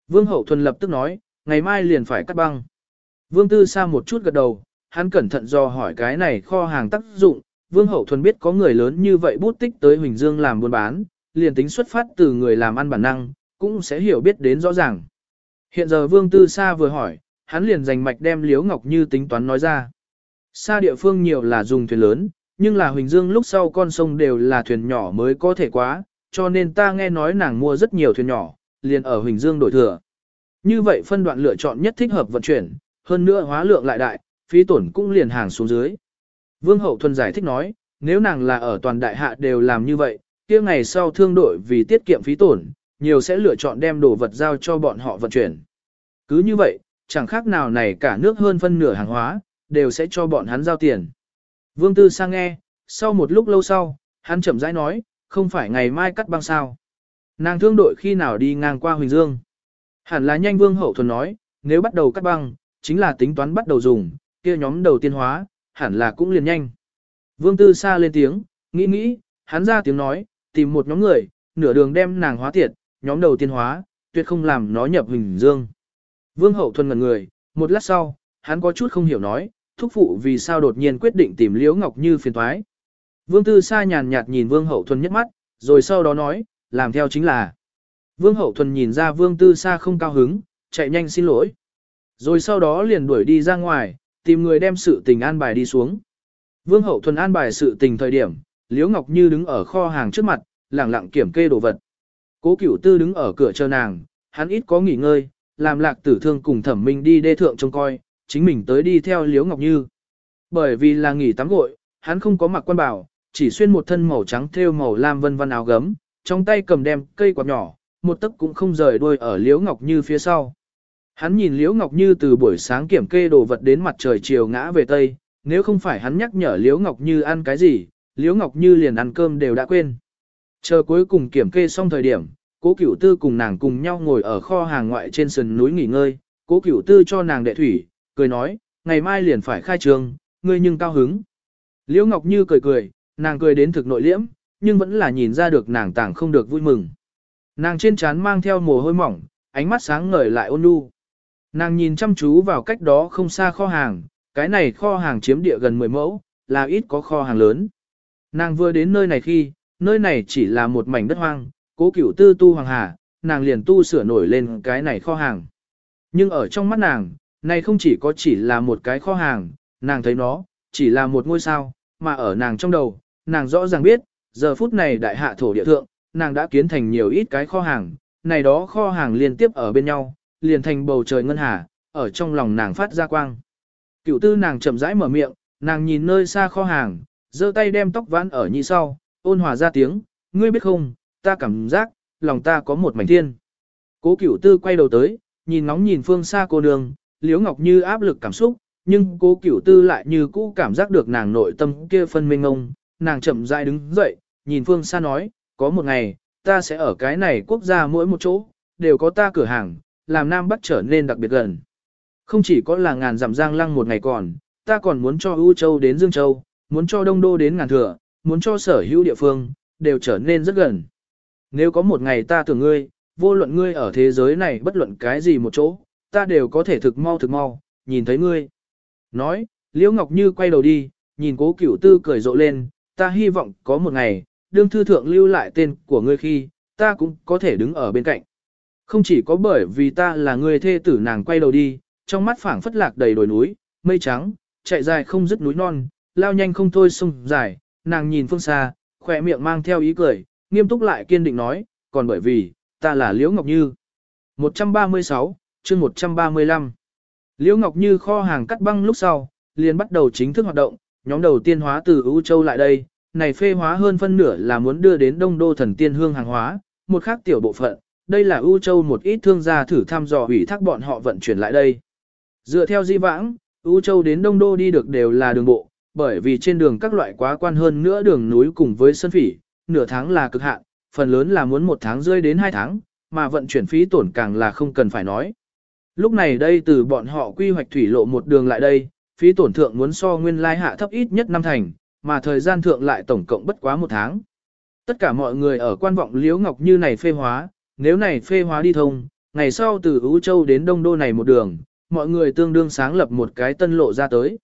Vương Hậu Thuần lập tức nói, ngày mai liền phải cắt băng. Vương Tư Sa một chút gật đầu, hắn cẩn thận do hỏi cái này kho hàng tác dụng, Vương Hậu Thuần biết có người lớn như vậy bút tích tới Huỳnh Dương làm buôn bán, liền tính xuất phát từ người làm ăn bản năng, cũng sẽ hiểu biết đến rõ ràng. Hiện giờ Vương Tư Sa vừa hỏi, hắn liền dành mạch đem Liếu Ngọc Như tính toán nói ra. Xa địa phương nhiều là dùng thuyền lớn, nhưng là Huỳnh Dương lúc sau con sông đều là thuyền nhỏ mới có thể quá, cho nên ta nghe nói nàng mua rất nhiều thuyền nhỏ, liền ở Huỳnh Dương đổi thừa. Như vậy phân đoạn lựa chọn nhất thích hợp vận chuyển, hơn nữa hóa lượng lại đại, phí tổn cũng liền hàng xuống dưới. Vương Hậu Thuần giải thích nói, nếu nàng là ở toàn đại hạ đều làm như vậy, kia ngày sau thương đội vì tiết kiệm phí tổn, nhiều sẽ lựa chọn đem đồ vật giao cho bọn họ vận chuyển. Cứ như vậy, chẳng khác nào này cả nước hơn phân nửa hàng hóa, đều sẽ cho bọn hắn giao tiền. Vương Tư sang nghe, sau một lúc lâu sau, hắn chậm rãi nói, không phải ngày mai cắt băng sao. Nàng thương đội khi nào đi ngang qua Huỳnh Dương. Hẳn là nhanh vương hậu thuần nói, nếu bắt đầu cắt băng, chính là tính toán bắt đầu dùng, kia nhóm đầu tiên hóa, hẳn là cũng liền nhanh. Vương Tư Sa lên tiếng, nghĩ nghĩ, hắn ra tiếng nói, tìm một nhóm người, nửa đường đem nàng hóa tiệt, nhóm đầu tiên hóa, tuyệt không làm nó nhập hình dương. Vương Hậu Thuần ngần người, một lát sau, hắn có chút không hiểu nói, thúc phụ vì sao đột nhiên quyết định tìm Liễu Ngọc Như phiền toái. Vương Tư Sa nhàn nhạt nhìn Vương Hậu Thuần nhất mắt, rồi sau đó nói, làm theo chính là. Vương Hậu Thuần nhìn ra Vương Tư Sa không cao hứng, chạy nhanh xin lỗi. Rồi sau đó liền đuổi đi ra ngoài, tìm người đem sự tình an bài đi xuống. Vương Hậu Thuần an bài sự tình thời điểm, Liễu Ngọc Như đứng ở kho hàng trước mặt, lẳng lặng kiểm kê đồ vật. Cố Cửu Tư đứng ở cửa chờ nàng, hắn ít có nghỉ ngơi, làm Lạc Tử Thương cùng Thẩm Minh đi đê thượng trông coi, chính mình tới đi theo Liễu Ngọc Như. Bởi vì là nghỉ tắm gội, hắn không có mặc quan bảo, chỉ xuyên một thân màu trắng thêu màu lam vân vân áo gấm, trong tay cầm đem cây quạt nhỏ, một tấc cũng không rời đuôi ở Liễu Ngọc Như phía sau. Hắn nhìn Liễu Ngọc Như từ buổi sáng kiểm kê đồ vật đến mặt trời chiều ngã về tây, nếu không phải hắn nhắc nhở Liễu Ngọc Như ăn cái gì, Liễu Ngọc Như liền ăn cơm đều đã quên. Chờ cuối cùng kiểm kê xong thời điểm, Cố Cửu Tư cùng nàng cùng nhau ngồi ở kho hàng ngoại trên sườn núi nghỉ ngơi, Cố Cửu Tư cho nàng đệ thủy, cười nói, ngày mai liền phải khai trường, ngươi nhưng cao hứng. Liễu Ngọc Như cười cười, nàng cười đến thực nội liễm, nhưng vẫn là nhìn ra được nàng tảng không được vui mừng. Nàng trên trán mang theo mồ hôi mỏng, ánh mắt sáng ngời lại ôn nhu. Nàng nhìn chăm chú vào cách đó không xa kho hàng, cái này kho hàng chiếm địa gần 10 mẫu, là ít có kho hàng lớn. Nàng vừa đến nơi này khi, nơi này chỉ là một mảnh đất hoang, cố cửu tư tu hoàng hà, nàng liền tu sửa nổi lên cái này kho hàng. Nhưng ở trong mắt nàng, này không chỉ có chỉ là một cái kho hàng, nàng thấy nó, chỉ là một ngôi sao, mà ở nàng trong đầu, nàng rõ ràng biết, giờ phút này đại hạ thổ địa thượng, nàng đã kiến thành nhiều ít cái kho hàng, này đó kho hàng liên tiếp ở bên nhau, liền thành bầu trời ngân hà, ở trong lòng nàng phát ra quang. Cửu tư nàng chậm rãi mở miệng, nàng nhìn nơi xa kho hàng, giơ tay đem tóc vãn ở nhị sau, ôn hòa ra tiếng, ngươi biết không, ta cảm giác, lòng ta có một mảnh thiên. Cố cửu tư quay đầu tới, nhìn ngóng nhìn phương xa cô đường, Liễu ngọc như áp lực cảm xúc, nhưng cố cửu tư lại như cũ cảm giác được nàng nội tâm kia phân minh ngông, nàng chậm rãi đứng dậy, nhìn phương xa nói, có một ngày, ta sẽ ở cái này quốc gia mỗi một chỗ, đều có ta cửa hàng, làm Nam Bắc trở nên đặc biệt gần. Không chỉ có là ngàn dặm giang lăng một ngày còn, ta còn muốn cho ưu châu đến Dương Châu, muốn cho Đông Đô đến ngàn thừa, muốn cho sở hữu địa phương, đều trở nên rất gần. Nếu có một ngày ta tưởng ngươi, vô luận ngươi ở thế giới này bất luận cái gì một chỗ, ta đều có thể thực mau thực mau, nhìn thấy ngươi. Nói, Liễu Ngọc Như quay đầu đi, nhìn cố cửu tư cười rộ lên, ta hy vọng có một ngày, đương thư thượng lưu lại tên của ngươi khi, ta cũng có thể đứng ở bên cạnh. Không chỉ có bởi vì ta là người thê tử nàng quay đầu đi, trong mắt phảng phất lạc đầy đồi núi, mây trắng, chạy dài không dứt núi non, lao nhanh không thôi sông dài, nàng nhìn phương xa, khỏe miệng mang theo ý cười, nghiêm túc lại kiên định nói, còn bởi vì, ta là Liễu Ngọc Như. 136, chương 135 Liễu Ngọc Như kho hàng cắt băng lúc sau, liền bắt đầu chính thức hoạt động, nhóm đầu tiên hóa từ ưu châu lại đây, này phê hóa hơn phân nửa là muốn đưa đến đông đô thần tiên hương hàng hóa, một khác tiểu bộ phận, đây là ưu châu một ít thương gia thử thăm dò ủy thác bọn họ vận chuyển lại đây. Dựa theo di vãng, ưu châu đến đông đô đi được đều là đường bộ, bởi vì trên đường các loại quá quan hơn nữa đường núi cùng với sân phỉ, nửa tháng là cực hạn, phần lớn là muốn một tháng rơi đến hai tháng, mà vận chuyển phí tổn càng là không cần phải nói. Lúc này đây từ bọn họ quy hoạch thủy lộ một đường lại đây, phí tổn thượng muốn so nguyên lai hạ thấp ít nhất năm thành, mà thời gian thượng lại tổng cộng bất quá một tháng. Tất cả mọi người ở quan vọng Liễu Ngọc Như này phê hóa, nếu này phê hóa đi thông, ngày sau từ Ú Châu đến Đông Đô này một đường, mọi người tương đương sáng lập một cái tân lộ ra tới.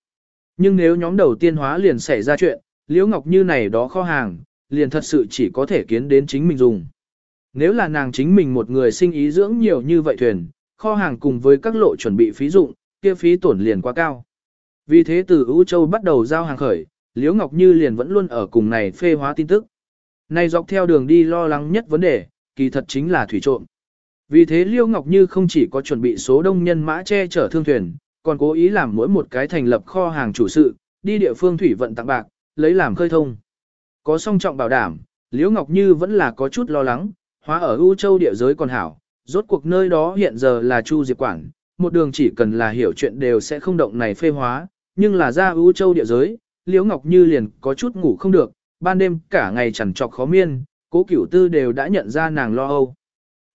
Nhưng nếu nhóm đầu tiên hóa liền xảy ra chuyện, Liễu Ngọc Như này đó kho hàng, liền thật sự chỉ có thể kiến đến chính mình dùng. Nếu là nàng chính mình một người sinh ý dưỡng nhiều như vậy thuyền, kho hàng cùng với các lộ chuẩn bị phí dụng, kia phí tổn liền quá cao. Vì thế từ Ú Châu bắt đầu giao hàng khởi, Liễu Ngọc Như liền vẫn luôn ở cùng này phê hóa tin tức. Này dọc theo đường đi lo lắng nhất vấn đề, kỳ thật chính là thủy trộm. Vì thế Liễu Ngọc Như không chỉ có chuẩn bị số đông nhân mã che chở thương thuyền, còn cố ý làm mỗi một cái thành lập kho hàng chủ sự, đi địa phương thủy vận tặng bạc, lấy làm khơi thông. Có song trọng bảo đảm, Liễu Ngọc Như vẫn là có chút lo lắng, hóa ở U Châu địa giới còn hảo, rốt cuộc nơi đó hiện giờ là Chu Diệp Quảng, một đường chỉ cần là hiểu chuyện đều sẽ không động này phê hóa, nhưng là ra ưu Châu địa giới, Liễu Ngọc Như liền có chút ngủ không được, ban đêm cả ngày chẳng trọc khó miên, Cố cửu tư đều đã nhận ra nàng lo âu.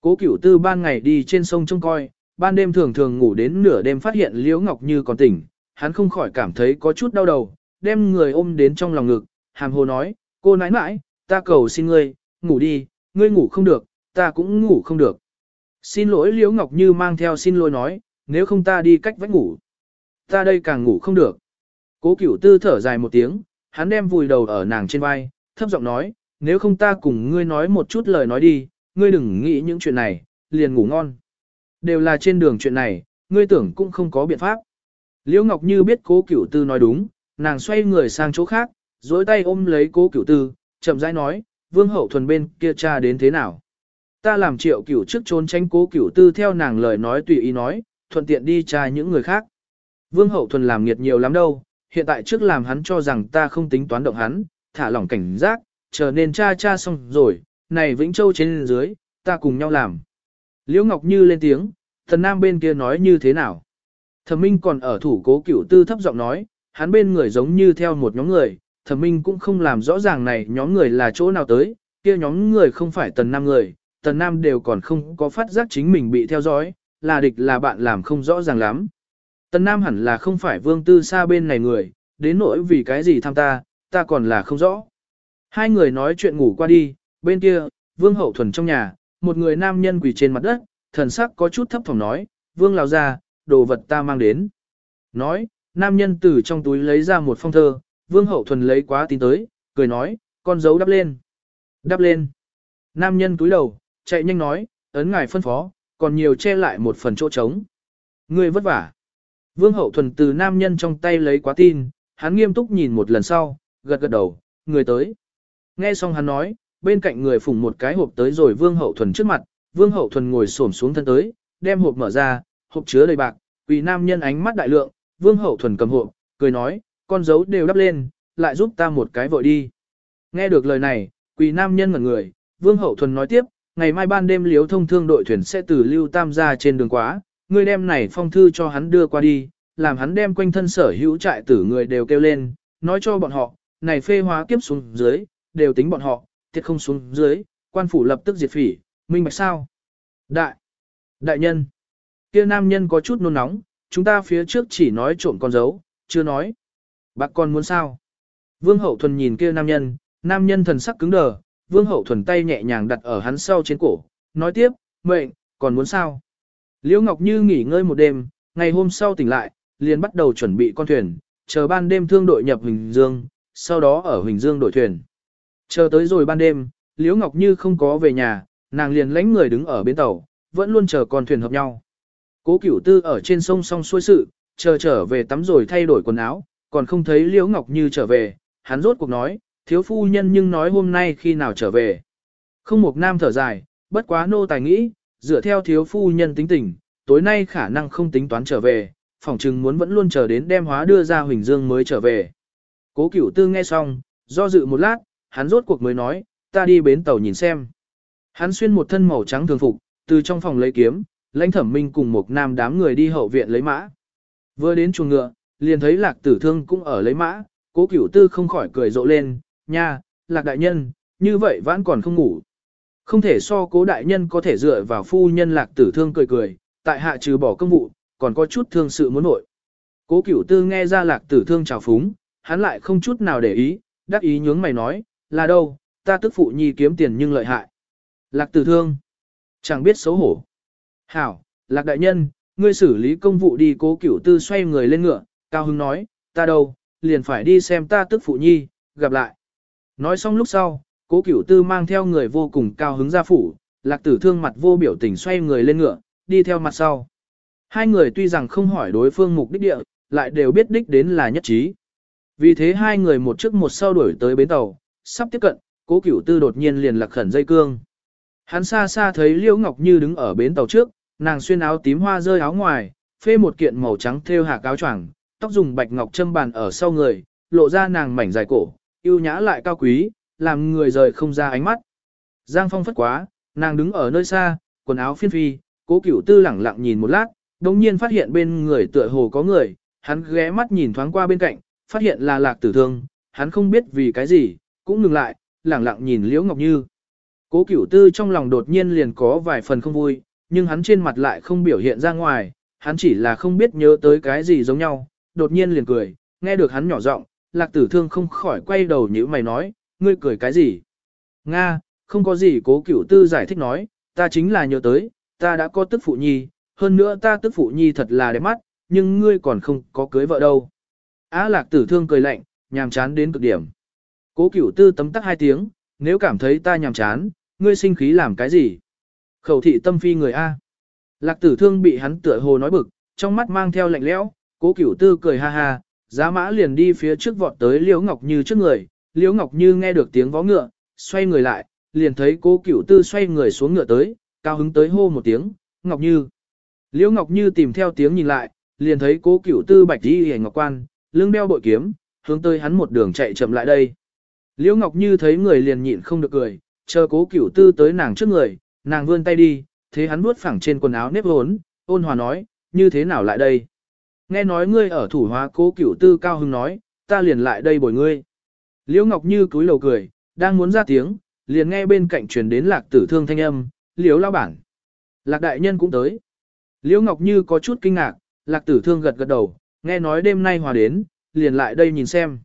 Cố cửu tư ban ngày đi trên sông trông coi, ban đêm thường thường ngủ đến nửa đêm phát hiện Liễu Ngọc Như còn tỉnh, hắn không khỏi cảm thấy có chút đau đầu, đem người ôm đến trong lòng ngực, hàm hồ nói, cô nãi nãi, ta cầu xin ngươi, ngủ đi, ngươi ngủ không được, ta cũng ngủ không được. Xin lỗi Liễu Ngọc Như mang theo xin lỗi nói, nếu không ta đi cách vách ngủ. Ta đây càng ngủ không được. Cố cửu tư thở dài một tiếng, hắn đem vùi đầu ở nàng trên vai, thấp giọng nói, nếu không ta cùng ngươi nói một chút lời nói đi, ngươi đừng nghĩ những chuyện này, liền ngủ ngon. Đều là trên đường chuyện này, ngươi tưởng cũng không có biện pháp. Liễu Ngọc Như biết cố cửu tư nói đúng, nàng xoay người sang chỗ khác, dối tay ôm lấy cố cửu tư, chậm rãi nói, vương hậu thuần bên kia cha đến thế nào. Ta làm triệu cửu trước trốn tránh cố cửu tư theo nàng lời nói tùy ý nói, thuận tiện đi tra những người khác. Vương hậu thuần làm nghiệt nhiều lắm đâu, hiện tại trước làm hắn cho rằng ta không tính toán động hắn, thả lỏng cảnh giác, chờ nên cha cha xong rồi, này Vĩnh Châu trên dưới, ta cùng nhau làm. Liễu Ngọc Như lên tiếng, thần nam bên kia nói như thế nào. Thẩm Minh còn ở thủ cố cửu tư thấp giọng nói, hắn bên người giống như theo một nhóm người, Thẩm Minh cũng không làm rõ ràng này nhóm người là chỗ nào tới, kia nhóm người không phải tần nam người, tần nam đều còn không có phát giác chính mình bị theo dõi, là địch là bạn làm không rõ ràng lắm. Tần nam hẳn là không phải vương tư xa bên này người, đến nỗi vì cái gì tham ta, ta còn là không rõ. Hai người nói chuyện ngủ qua đi, bên kia, vương hậu thuần trong nhà, một người nam nhân quỳ trên mặt đất, thần sắc có chút thấp thỏm nói, vương Lào ra, đồ vật ta mang đến. Nói, nam nhân từ trong túi lấy ra một phong thơ, vương hậu thuần lấy quá tin tới, cười nói, con dấu đắp lên. Đắp lên. Nam nhân túi đầu, chạy nhanh nói, ấn ngài phân phó, còn nhiều che lại một phần chỗ trống. Ngươi vất vả. Vương hậu thuần từ nam nhân trong tay lấy quá tin, hắn nghiêm túc nhìn một lần sau, gật gật đầu, người tới. Nghe xong hắn nói, bên cạnh người phủng một cái hộp tới rồi vương hậu thuần trước mặt, vương hậu thuần ngồi xổm xuống thân tới, đem hộp mở ra, hộp chứa đầy bạc, quỳ nam nhân ánh mắt đại lượng, vương hậu thuần cầm hộp, cười nói, con dấu đều đắp lên, lại giúp ta một cái vội đi. Nghe được lời này, quỳ nam nhân ngẩn người, vương hậu thuần nói tiếp, ngày mai ban đêm liếu thông thương đội thuyền sẽ từ lưu tam ra trên đường quá, người đem này phong thư cho hắn đưa qua đi, làm hắn đem quanh thân sở hữu trại tử người đều kêu lên, nói cho bọn họ, này phê hóa kiếp xuống dưới, đều tính bọn họ, thiệt không xuống dưới, quan phủ lập tức diệt phỉ, minh bạch sao? Đại, đại nhân, kia nam nhân có chút nôn nóng, chúng ta phía trước chỉ nói trộm con dấu, chưa nói. Bác con muốn sao? Vương hậu thuần nhìn kia nam nhân, nam nhân thần sắc cứng đờ, vương hậu thuần tay nhẹ nhàng đặt ở hắn sau trên cổ, nói tiếp, mệnh, còn muốn sao? Liễu Ngọc Như nghỉ ngơi một đêm, ngày hôm sau tỉnh lại, liền bắt đầu chuẩn bị con thuyền, chờ ban đêm thương đội nhập Huỳnh Dương, sau đó ở Huỳnh Dương đổi thuyền. Chờ tới rồi ban đêm, Liễu Ngọc Như không có về nhà, nàng liền lãnh người đứng ở bến tàu, vẫn luôn chờ con thuyền hợp nhau. Cố Cửu Tư ở trên sông song xuôi sự, chờ trở về tắm rồi thay đổi quần áo, còn không thấy Liễu Ngọc Như trở về, hắn rốt cuộc nói, thiếu phu nhân nhưng nói hôm nay khi nào trở về. Không một nam thở dài, bất quá nô tài nghĩ, dựa theo thiếu phu nhân tính tình, tối nay khả năng không tính toán trở về, phỏng chừng muốn vẫn luôn chờ đến đem hóa đưa ra Huỳnh Dương mới trở về. Cố Cửu Tư nghe xong, do dự một lát, hắn rốt cuộc mới nói, ta đi bến tàu nhìn xem. Hắn xuyên một thân màu trắng thường phục, từ trong phòng lấy kiếm, lãnh thẩm minh cùng một nam đám người đi hậu viện lấy mã. Vừa đến chuồng ngựa, liền thấy lạc tử thương cũng ở lấy mã, cố cửu tư không khỏi cười rộ lên, nha, lạc đại nhân, như vậy vẫn còn không ngủ. Không thể so cố đại nhân có thể dựa vào phu nhân lạc tử thương cười cười, tại hạ trừ bỏ công vụ, còn có chút thương sự muốn nội. Cố cửu tư nghe ra lạc tử thương trào phúng, hắn lại không chút nào để ý, đắc ý nhướng mày nói, là đâu, ta tức phụ nhi kiếm tiền nhưng lợi hại. Lạc tử thương, chẳng biết xấu hổ. Hảo, lạc đại nhân, ngươi xử lý công vụ đi cố cửu tư xoay người lên ngựa, cao hưng nói, ta đâu, liền phải đi xem ta tức phụ nhi, gặp lại. Nói xong lúc sau, cố cửu tư mang theo người vô cùng cao hứng ra phủ, lạc tử thương mặt vô biểu tình xoay người lên ngựa, đi theo mặt sau. Hai người tuy rằng không hỏi đối phương mục đích địa, lại đều biết đích đến là nhất trí. Vì thế hai người một trước một sau đuổi tới bến tàu, sắp tiếp cận, cố cửu tư đột nhiên liền lạc khẩn dây cương. Hắn xa xa thấy Liễu Ngọc Như đứng ở bến tàu trước, nàng xuyên áo tím hoa rơi áo ngoài, phê một kiện màu trắng thêu hạ áo choàng, tóc dùng bạch ngọc châm bàn ở sau người, lộ ra nàng mảnh dài cổ, yêu nhã lại cao quý, làm người rời không ra ánh mắt. Giang phong phất quá, nàng đứng ở nơi xa, quần áo phiên phi, cố cửu tư lẳng lặng nhìn một lát, đồng nhiên phát hiện bên người tựa hồ có người, hắn ghé mắt nhìn thoáng qua bên cạnh, phát hiện là lạc tử thương, hắn không biết vì cái gì, cũng ngừng lại, lẳng lặng nhìn Liễu Ngọc Như. Cố cửu tư trong lòng đột nhiên liền có vài phần không vui, nhưng hắn trên mặt lại không biểu hiện ra ngoài, hắn chỉ là không biết nhớ tới cái gì giống nhau, đột nhiên liền cười, nghe được hắn nhỏ giọng, lạc tử thương không khỏi quay đầu như mày nói, ngươi cười cái gì? Nga, không có gì cố cửu tư giải thích nói, ta chính là nhớ tới, ta đã có tức phụ nhi, hơn nữa ta tức phụ nhi thật là đẹp mắt, nhưng ngươi còn không có cưới vợ đâu. Á lạc tử thương cười lạnh, nhàm chán đến cực điểm. Cố cửu tư tấm tắc hai tiếng, nếu cảm thấy ta nhàm chán, ngươi sinh khí làm cái gì? Khẩu thị tâm phi người A. Lạc tử thương bị hắn tựa hồ nói bực, trong mắt mang theo lạnh lẽo, cố cửu tư cười ha ha, giá mã liền đi phía trước vọt tới Liễu Ngọc Như trước người, Liễu Ngọc Như nghe được tiếng vó ngựa, xoay người lại, liền thấy cố cửu tư xoay người xuống ngựa tới, cao hứng tới hô một tiếng, Ngọc Như. Liễu Ngọc Như tìm theo tiếng nhìn lại, liền thấy cố cửu tư bạch đi hề ngọc quan, lưng đeo bội kiếm, hướng tới hắn một đường chạy chậm lại đây. Liễu Ngọc Như thấy người liền nhịn không được cười, chờ cố cửu tư tới nàng trước người, nàng vươn tay đi, thế hắn vuốt phẳng trên quần áo nếp hốn, ôn hòa nói, như thế nào lại đây? Nghe nói ngươi ở thủ hóa cố cửu tư cao hưng nói, ta liền lại đây bồi ngươi. Liễu Ngọc Như cúi đầu cười, đang muốn ra tiếng, liền nghe bên cạnh truyền đến lạc tử thương thanh âm, liễu lao bản. Lạc đại nhân cũng tới. Liễu Ngọc Như có chút kinh ngạc, lạc tử thương gật gật đầu, nghe nói đêm nay hòa đến, liền lại đây nhìn xem.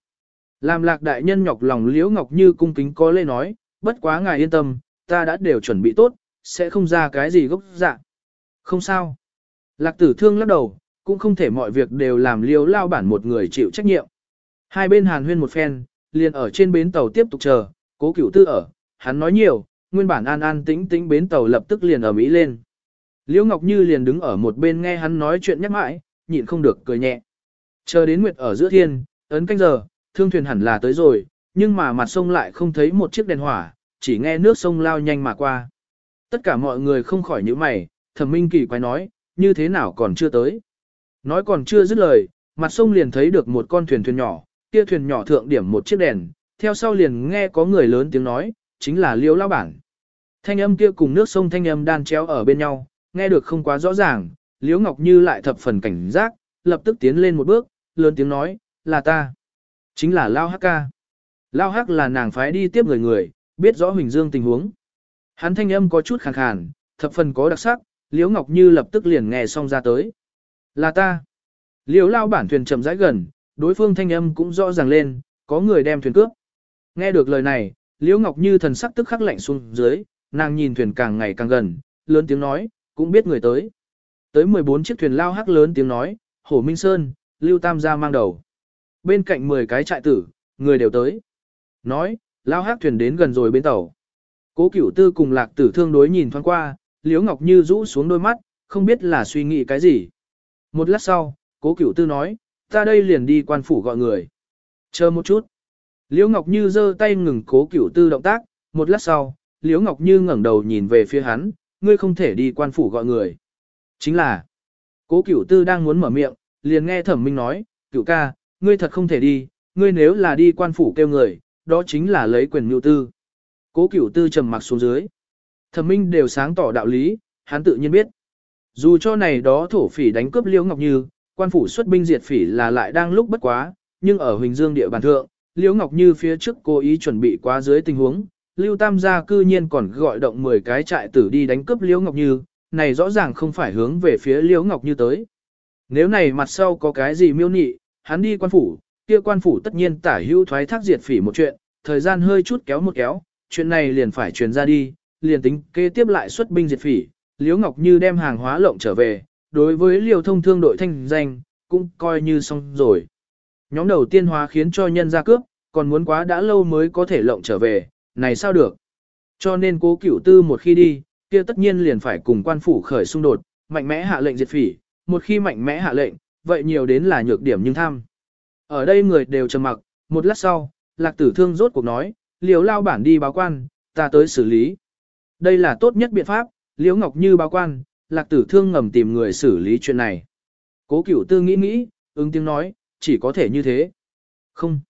Làm lạc đại nhân nhọc lòng Liễu Ngọc Như cung kính có lê nói, bất quá ngài yên tâm, ta đã đều chuẩn bị tốt, sẽ không ra cái gì gốc dạ. Không sao. Lạc tử thương lắc đầu, cũng không thể mọi việc đều làm liếu lao bản một người chịu trách nhiệm. Hai bên hàn huyên một phen, liền ở trên bến tàu tiếp tục chờ, cố cửu tư ở, hắn nói nhiều, nguyên bản an an tĩnh tĩnh bến tàu lập tức liền ở Mỹ lên. Liễu Ngọc Như liền đứng ở một bên nghe hắn nói chuyện nhắc mãi, nhịn không được cười nhẹ. Chờ đến nguyệt ở giữa thiên, ấn canh giờ, thương thuyền hẳn là tới rồi, nhưng mà mặt sông lại không thấy một chiếc đèn hỏa, chỉ nghe nước sông lao nhanh mà qua. Tất cả mọi người không khỏi nhíu mày, thẩm minh kỳ quái nói, như thế nào còn chưa tới. Nói còn chưa dứt lời, mặt sông liền thấy được một con thuyền thuyền nhỏ, kia thuyền nhỏ thượng điểm một chiếc đèn, theo sau liền nghe có người lớn tiếng nói, chính là liêu lao bản. Thanh âm kia cùng nước sông thanh âm đan chéo ở bên nhau, nghe được không quá rõ ràng, liễu ngọc như lại thập phần cảnh giác, lập tức tiến lên một bước, lớn tiếng nói, là ta. Chính là Lao Hắc ca. Lao Hắc là nàng phái đi tiếp người người, biết rõ Huỳnh Dương tình huống. Hắn thanh âm có chút khàn khàn, thập phần có đặc sắc, Liễu Ngọc Như lập tức liền nghe xong ra tới. Là ta. Liều lao bản thuyền chậm rãi gần, đối phương thanh âm cũng rõ ràng lên, có người đem thuyền cướp. Nghe được lời này, Liễu Ngọc Như thần sắc tức khắc lạnh xuống dưới, nàng nhìn thuyền càng ngày càng gần, lớn tiếng nói, cũng biết người tới. Tới 14 chiếc thuyền lao hắc lớn tiếng nói, Hổ Minh Sơn, Lưu Tam gia mang đầu. Bên cạnh 10 cái trại tử, người đều tới. Nói, lao hắc thuyền đến gần rồi bên tàu. Cố Cửu Tư cùng Lạc Tử Thương đối nhìn thoáng qua, Liễu Ngọc Như rũ xuống đôi mắt, không biết là suy nghĩ cái gì. Một lát sau, Cố Cửu Tư nói, ta đây liền đi quan phủ gọi người. Chờ một chút. Liễu Ngọc Như giơ tay ngừng Cố Cửu Tư động tác, một lát sau, Liễu Ngọc Như ngẩng đầu nhìn về phía hắn, ngươi không thể đi quan phủ gọi người. Chính là, Cố Cửu Tư đang muốn mở miệng, liền nghe Thẩm Minh nói, Cửu ca, ngươi thật không thể đi, ngươi nếu là đi quan phủ kêu người, đó chính là lấy quyền mưu tư. Cố cửu tư trầm mặc xuống dưới. Thẩm minh đều sáng tỏ đạo lý, hắn tự nhiên biết. Dù cho này đó thổ phỉ đánh cướp Liễu Ngọc Như, quan phủ xuất binh diệt phỉ là lại đang lúc bất quá, nhưng ở Huỳnh Dương địa bàn thượng, Liễu Ngọc Như phía trước cố ý chuẩn bị quá dưới tình huống, Lưu Tam gia cư nhiên còn gọi động 10 cái trại tử đi đánh cướp Liễu Ngọc Như, này rõ ràng không phải hướng về phía Liễu Ngọc Như tới. Nếu này mặt sau có cái gì miêu nị, hắn đi quan phủ, kia quan phủ tất nhiên tả hữu thoái thác diệt phỉ một chuyện, thời gian hơi chút kéo một kéo, chuyện này liền phải truyền ra đi, liền tính kế tiếp lại xuất binh diệt phỉ, Liễu Ngọc Như đem hàng hóa lộng trở về, đối với Liêu Thông Thương đội thanh danh, cũng coi như xong rồi. Nhóm đầu tiên hóa khiến cho nhân ra cướp, còn muốn quá đã lâu mới có thể lộng trở về, này sao được. Cho nên cố cửu tư một khi đi, kia tất nhiên liền phải cùng quan phủ khởi xung đột, mạnh mẽ hạ lệnh diệt phỉ, một khi mạnh mẽ hạ lệnh, vậy nhiều đến là nhược điểm nhưng tham. Ở đây người đều trầm mặc, một lát sau, lạc tử thương rốt cuộc nói, liều lao bản đi báo quan, ta tới xử lý. Đây là tốt nhất biện pháp, liễu ngọc như báo quan, lạc tử thương ngầm tìm người xử lý chuyện này. Cố cửu tư nghĩ nghĩ, ứng tiếng nói, chỉ có thể như thế. Không.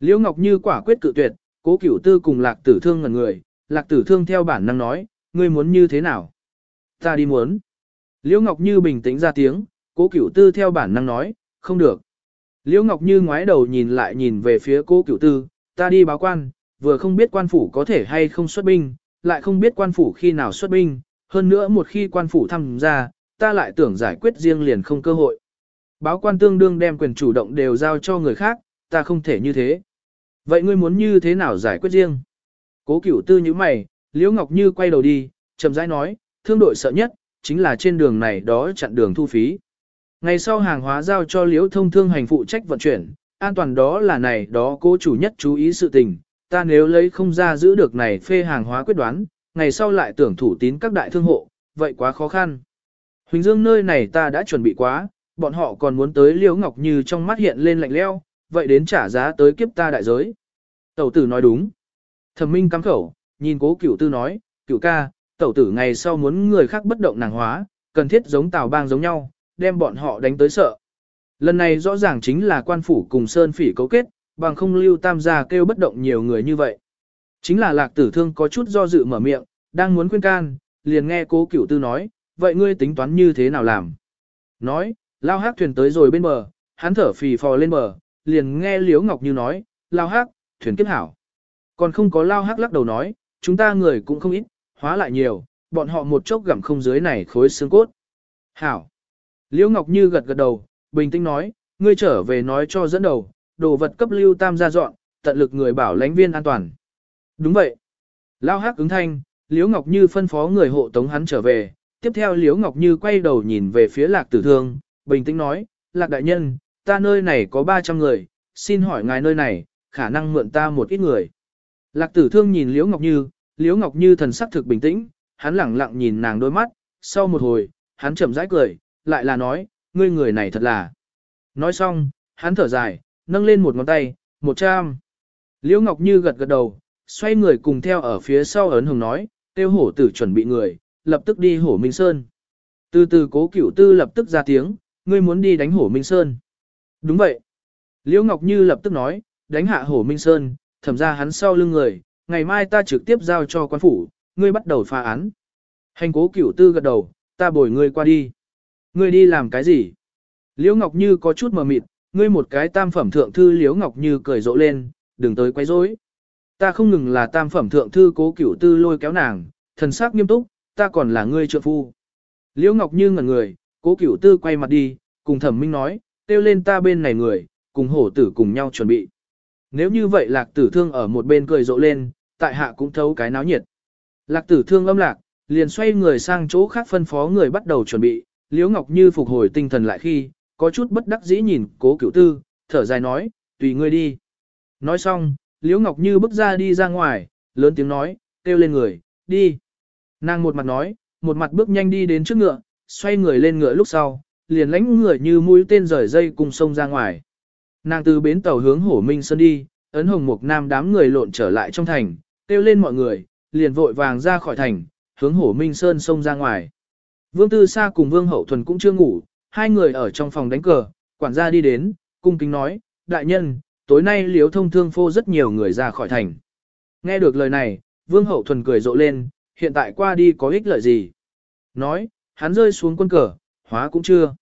Liễu ngọc như quả quyết cự tuyệt, cố cửu tư cùng lạc tử thương ngẩn người, lạc tử thương theo bản năng nói, ngươi muốn như thế nào? Ta đi muốn. Liễu ngọc như bình tĩnh ra tiếng, cố cửu tư theo bản năng nói, không được. Liễu ngọc như ngoái đầu nhìn lại nhìn về phía cố cửu tư, ta đi báo quan, vừa không biết quan phủ có thể hay không xuất binh, lại không biết quan phủ khi nào xuất binh, hơn nữa một khi quan phủ tham gia, ta lại tưởng giải quyết riêng liền không cơ hội. Báo quan tương đương đem quyền chủ động đều giao cho người khác, ta không thể như thế. Vậy ngươi muốn như thế nào giải quyết riêng? Cố cửu tư như mày, Liễu Ngọc Như quay đầu đi, chậm rãi nói, thương đội sợ nhất, chính là trên đường này đó chặn đường thu phí. Ngày sau hàng hóa giao cho Liễu thông thương hành phụ trách vận chuyển, an toàn đó là này đó cố chủ nhất chú ý sự tình, ta nếu lấy không ra giữ được này phê hàng hóa quyết đoán, ngày sau lại tưởng thủ tín các đại thương hộ, vậy quá khó khăn. Huỳnh Dương nơi này ta đã chuẩn bị quá, bọn họ còn muốn tới Liễu Ngọc Như trong mắt hiện lên lạnh leo, vậy đến trả giá tới kiếp ta đại giới. Tẩu tử nói đúng. Thẩm Minh cắm khẩu, nhìn cố cửu tư nói, cửu ca, tẩu tử ngày sau muốn người khác bất động nàng hóa, cần thiết giống tào bang giống nhau, đem bọn họ đánh tới sợ. Lần này rõ ràng chính là quan phủ cùng Sơn Phỉ cấu kết, bằng không lưu tam gia kêu bất động nhiều người như vậy. Chính là lạc tử thương có chút do dự mở miệng, đang muốn khuyên can, liền nghe cố cửu tư nói, vậy ngươi tính toán như thế nào làm? Nói, lao hát thuyền tới rồi bên bờ, hắn thở phì phò lên bờ, liền nghe Liễu Ngọc Như nói, lao hát, thuyền kiếp hảo. Còn không có lao hát lắc đầu nói, chúng ta người cũng không ít, hóa lại nhiều, bọn họ một chốc gặm không dưới này khối xương cốt. Hảo. Liễu Ngọc Như gật gật đầu, bình tĩnh nói, ngươi trở về nói cho dẫn đầu, đồ vật cấp lưu tam gia dọn, tận lực người bảo lãnh viên an toàn. Đúng vậy. Lao hắc ứng thanh, Liễu Ngọc Như phân phó người hộ tống hắn trở về, tiếp theo Liễu Ngọc Như quay đầu nhìn về phía lạc tử thương, bình tĩnh nói, lạc đại nhân, ta nơi này có 300 người, xin hỏi ngài nơi này, khả năng mượn ta một ít người. Lạc tử thương nhìn Liễu Ngọc Như, Liễu Ngọc Như thần sắc thực bình tĩnh, hắn lẳng lặng nhìn nàng đôi mắt, sau một hồi, hắn chậm rãi cười, lại là nói, ngươi người này thật là. Nói xong, hắn thở dài, nâng lên một ngón tay, một trăm. Liễu Ngọc Như gật gật đầu, xoay người cùng theo ở phía sau ấn hồng nói, tiêu hổ tử chuẩn bị người, lập tức đi hổ Minh Sơn. Từ từ cố cửu tư lập tức ra tiếng, ngươi muốn đi đánh hổ Minh Sơn. Đúng vậy. Liễu Ngọc Như lập tức nói, đánh hạ hổ Minh Sơn, thẩm ra hắn sau lưng người, ngày mai ta trực tiếp giao cho quan phủ, ngươi bắt đầu phá án. Hành cố cửu tư gật đầu, ta bồi ngươi qua đi. Ngươi đi làm cái gì? Liễu Ngọc Như có chút mờ mịt, ngươi một cái tam phẩm thượng thư Liễu Ngọc Như cười rộ lên, đừng tới quấy rối. Ta không ngừng là tam phẩm thượng thư cố cửu tư lôi kéo nàng, thần sắc nghiêm túc, ta còn là ngươi trợ phu. Liễu Ngọc Như ngẩn người, cố cửu tư quay mặt đi, cùng thẩm minh nói, kêu lên ta bên này người, cùng hổ tử cùng nhau chuẩn bị. Nếu như vậy lạc tử thương ở một bên cười rộ lên, tại hạ cũng thấu cái náo nhiệt. Lạc tử thương âm lạc, liền xoay người sang chỗ khác phân phó người bắt đầu chuẩn bị, Liễu Ngọc Như phục hồi tinh thần lại khi, có chút bất đắc dĩ nhìn cố cửu tư, thở dài nói, tùy ngươi đi. Nói xong, Liễu Ngọc Như bước ra đi ra ngoài, lớn tiếng nói, kêu lên người, đi. Nàng một mặt nói, một mặt bước nhanh đi đến trước ngựa, xoay người lên ngựa lúc sau, liền lánh người như mũi tên rời dây cùng sông ra ngoài. Nàng từ bến tàu hướng Hổ Minh Sơn đi, ấn hồng mục nam đám người lộn trở lại trong thành, kêu lên mọi người, liền vội vàng ra khỏi thành, hướng Hổ Minh Sơn sông ra ngoài. Vương Tư Sa cùng Vương Hậu Thuần cũng chưa ngủ, hai người ở trong phòng đánh cờ, quản gia đi đến, cung kính nói, đại nhân, tối nay liếu thông thương phô rất nhiều người ra khỏi thành. Nghe được lời này, Vương Hậu Thuần cười rộ lên, hiện tại qua đi có ích lợi gì? Nói, hắn rơi xuống quân cờ, hóa cũng chưa.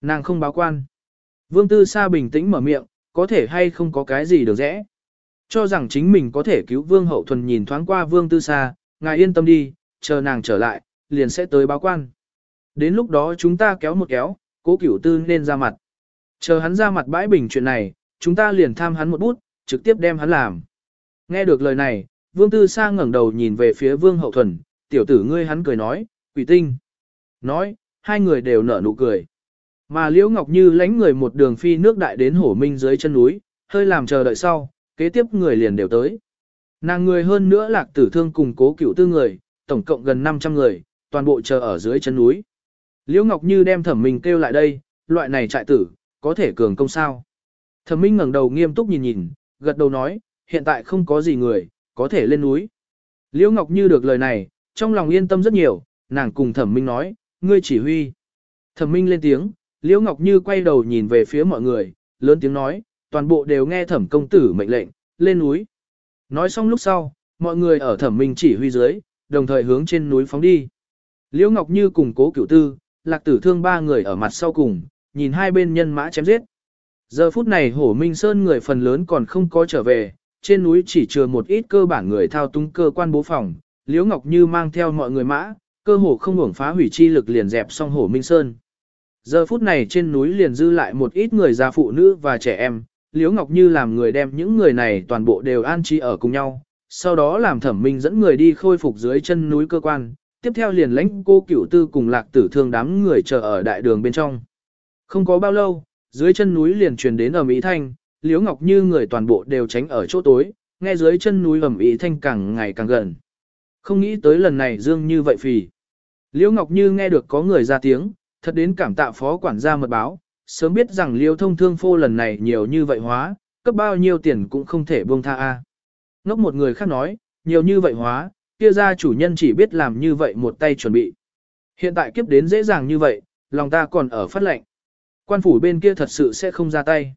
Nàng không báo quan. Vương Tư Sa bình tĩnh mở miệng, có thể hay không có cái gì được rẽ. Cho rằng chính mình có thể cứu Vương Hậu Thuần nhìn thoáng qua Vương Tư Sa, ngài yên tâm đi, chờ nàng trở lại, liền sẽ tới báo quan. Đến lúc đó chúng ta kéo một kéo, cố cửu tư nên ra mặt. Chờ hắn ra mặt bãi bình chuyện này, chúng ta liền tham hắn một bút, trực tiếp đem hắn làm. Nghe được lời này, Vương Tư Sa ngẩng đầu nhìn về phía Vương Hậu Thuần, tiểu tử ngươi hắn cười nói, quỷ tinh. Nói, hai người đều nở nụ cười. Mà Liễu Ngọc Như lánh người một đường phi nước đại đến hổ minh dưới chân núi, hơi làm chờ đợi sau, kế tiếp người liền đều tới. Nàng người hơn nữa lạc tử thương cùng cố cửu tư người, tổng cộng gần 500 người, toàn bộ chờ ở dưới chân núi. Liễu Ngọc Như đem thẩm mình kêu lại đây, loại này trại tử, có thể cường công sao. Thẩm minh ngẩng đầu nghiêm túc nhìn nhìn, gật đầu nói, hiện tại không có gì người, có thể lên núi. Liễu Ngọc Như được lời này, trong lòng yên tâm rất nhiều, nàng cùng thẩm minh nói, ngươi chỉ huy. Thẩm minh lên tiếng, Liễu Ngọc Như quay đầu nhìn về phía mọi người, lớn tiếng nói, toàn bộ đều nghe thẩm công tử mệnh lệnh, lên núi. Nói xong lúc sau, mọi người ở thẩm minh chỉ huy dưới, đồng thời hướng trên núi phóng đi. Liễu Ngọc Như cùng cố cửu tư, lạc tử thương ba người ở mặt sau cùng, nhìn hai bên nhân mã chém giết. Giờ phút này hổ minh sơn người phần lớn còn không có trở về, trên núi chỉ chừa một ít cơ bản người thao túng cơ quan bố phòng, Liễu Ngọc Như mang theo mọi người mã, cơ hồ không hưởng phá hủy chi lực liền dẹp xong hổ Minh Sơn. Giờ phút này trên núi liền dư lại một ít người già phụ nữ và trẻ em, Liễu Ngọc Như làm người đem những người này toàn bộ đều an trí ở cùng nhau, sau đó làm thẩm minh dẫn người đi khôi phục dưới chân núi cơ quan, tiếp theo liền lãnh cô cửu tư cùng lạc tử thương đám người chờ ở đại đường bên trong. Không có bao lâu, dưới chân núi liền truyền đến ở Mỹ Thanh, Liễu Ngọc Như người toàn bộ đều tránh ở chỗ tối, nghe dưới chân núi ẩm ý thanh càng ngày càng gần. Không nghĩ tới lần này dương như vậy phì. Liễu Ngọc Như nghe được có người ra tiếng, thật đến cảm tạ phó quản gia mật báo, sớm biết rằng Liễu thông thương phô lần này nhiều như vậy hóa, cấp bao nhiêu tiền cũng không thể buông tha a. Ngốc một người khác nói, nhiều như vậy hóa, kia ra chủ nhân chỉ biết làm như vậy một tay chuẩn bị. Hiện tại kiếp đến dễ dàng như vậy, lòng ta còn ở phát lệnh. Quan phủ bên kia thật sự sẽ không ra tay.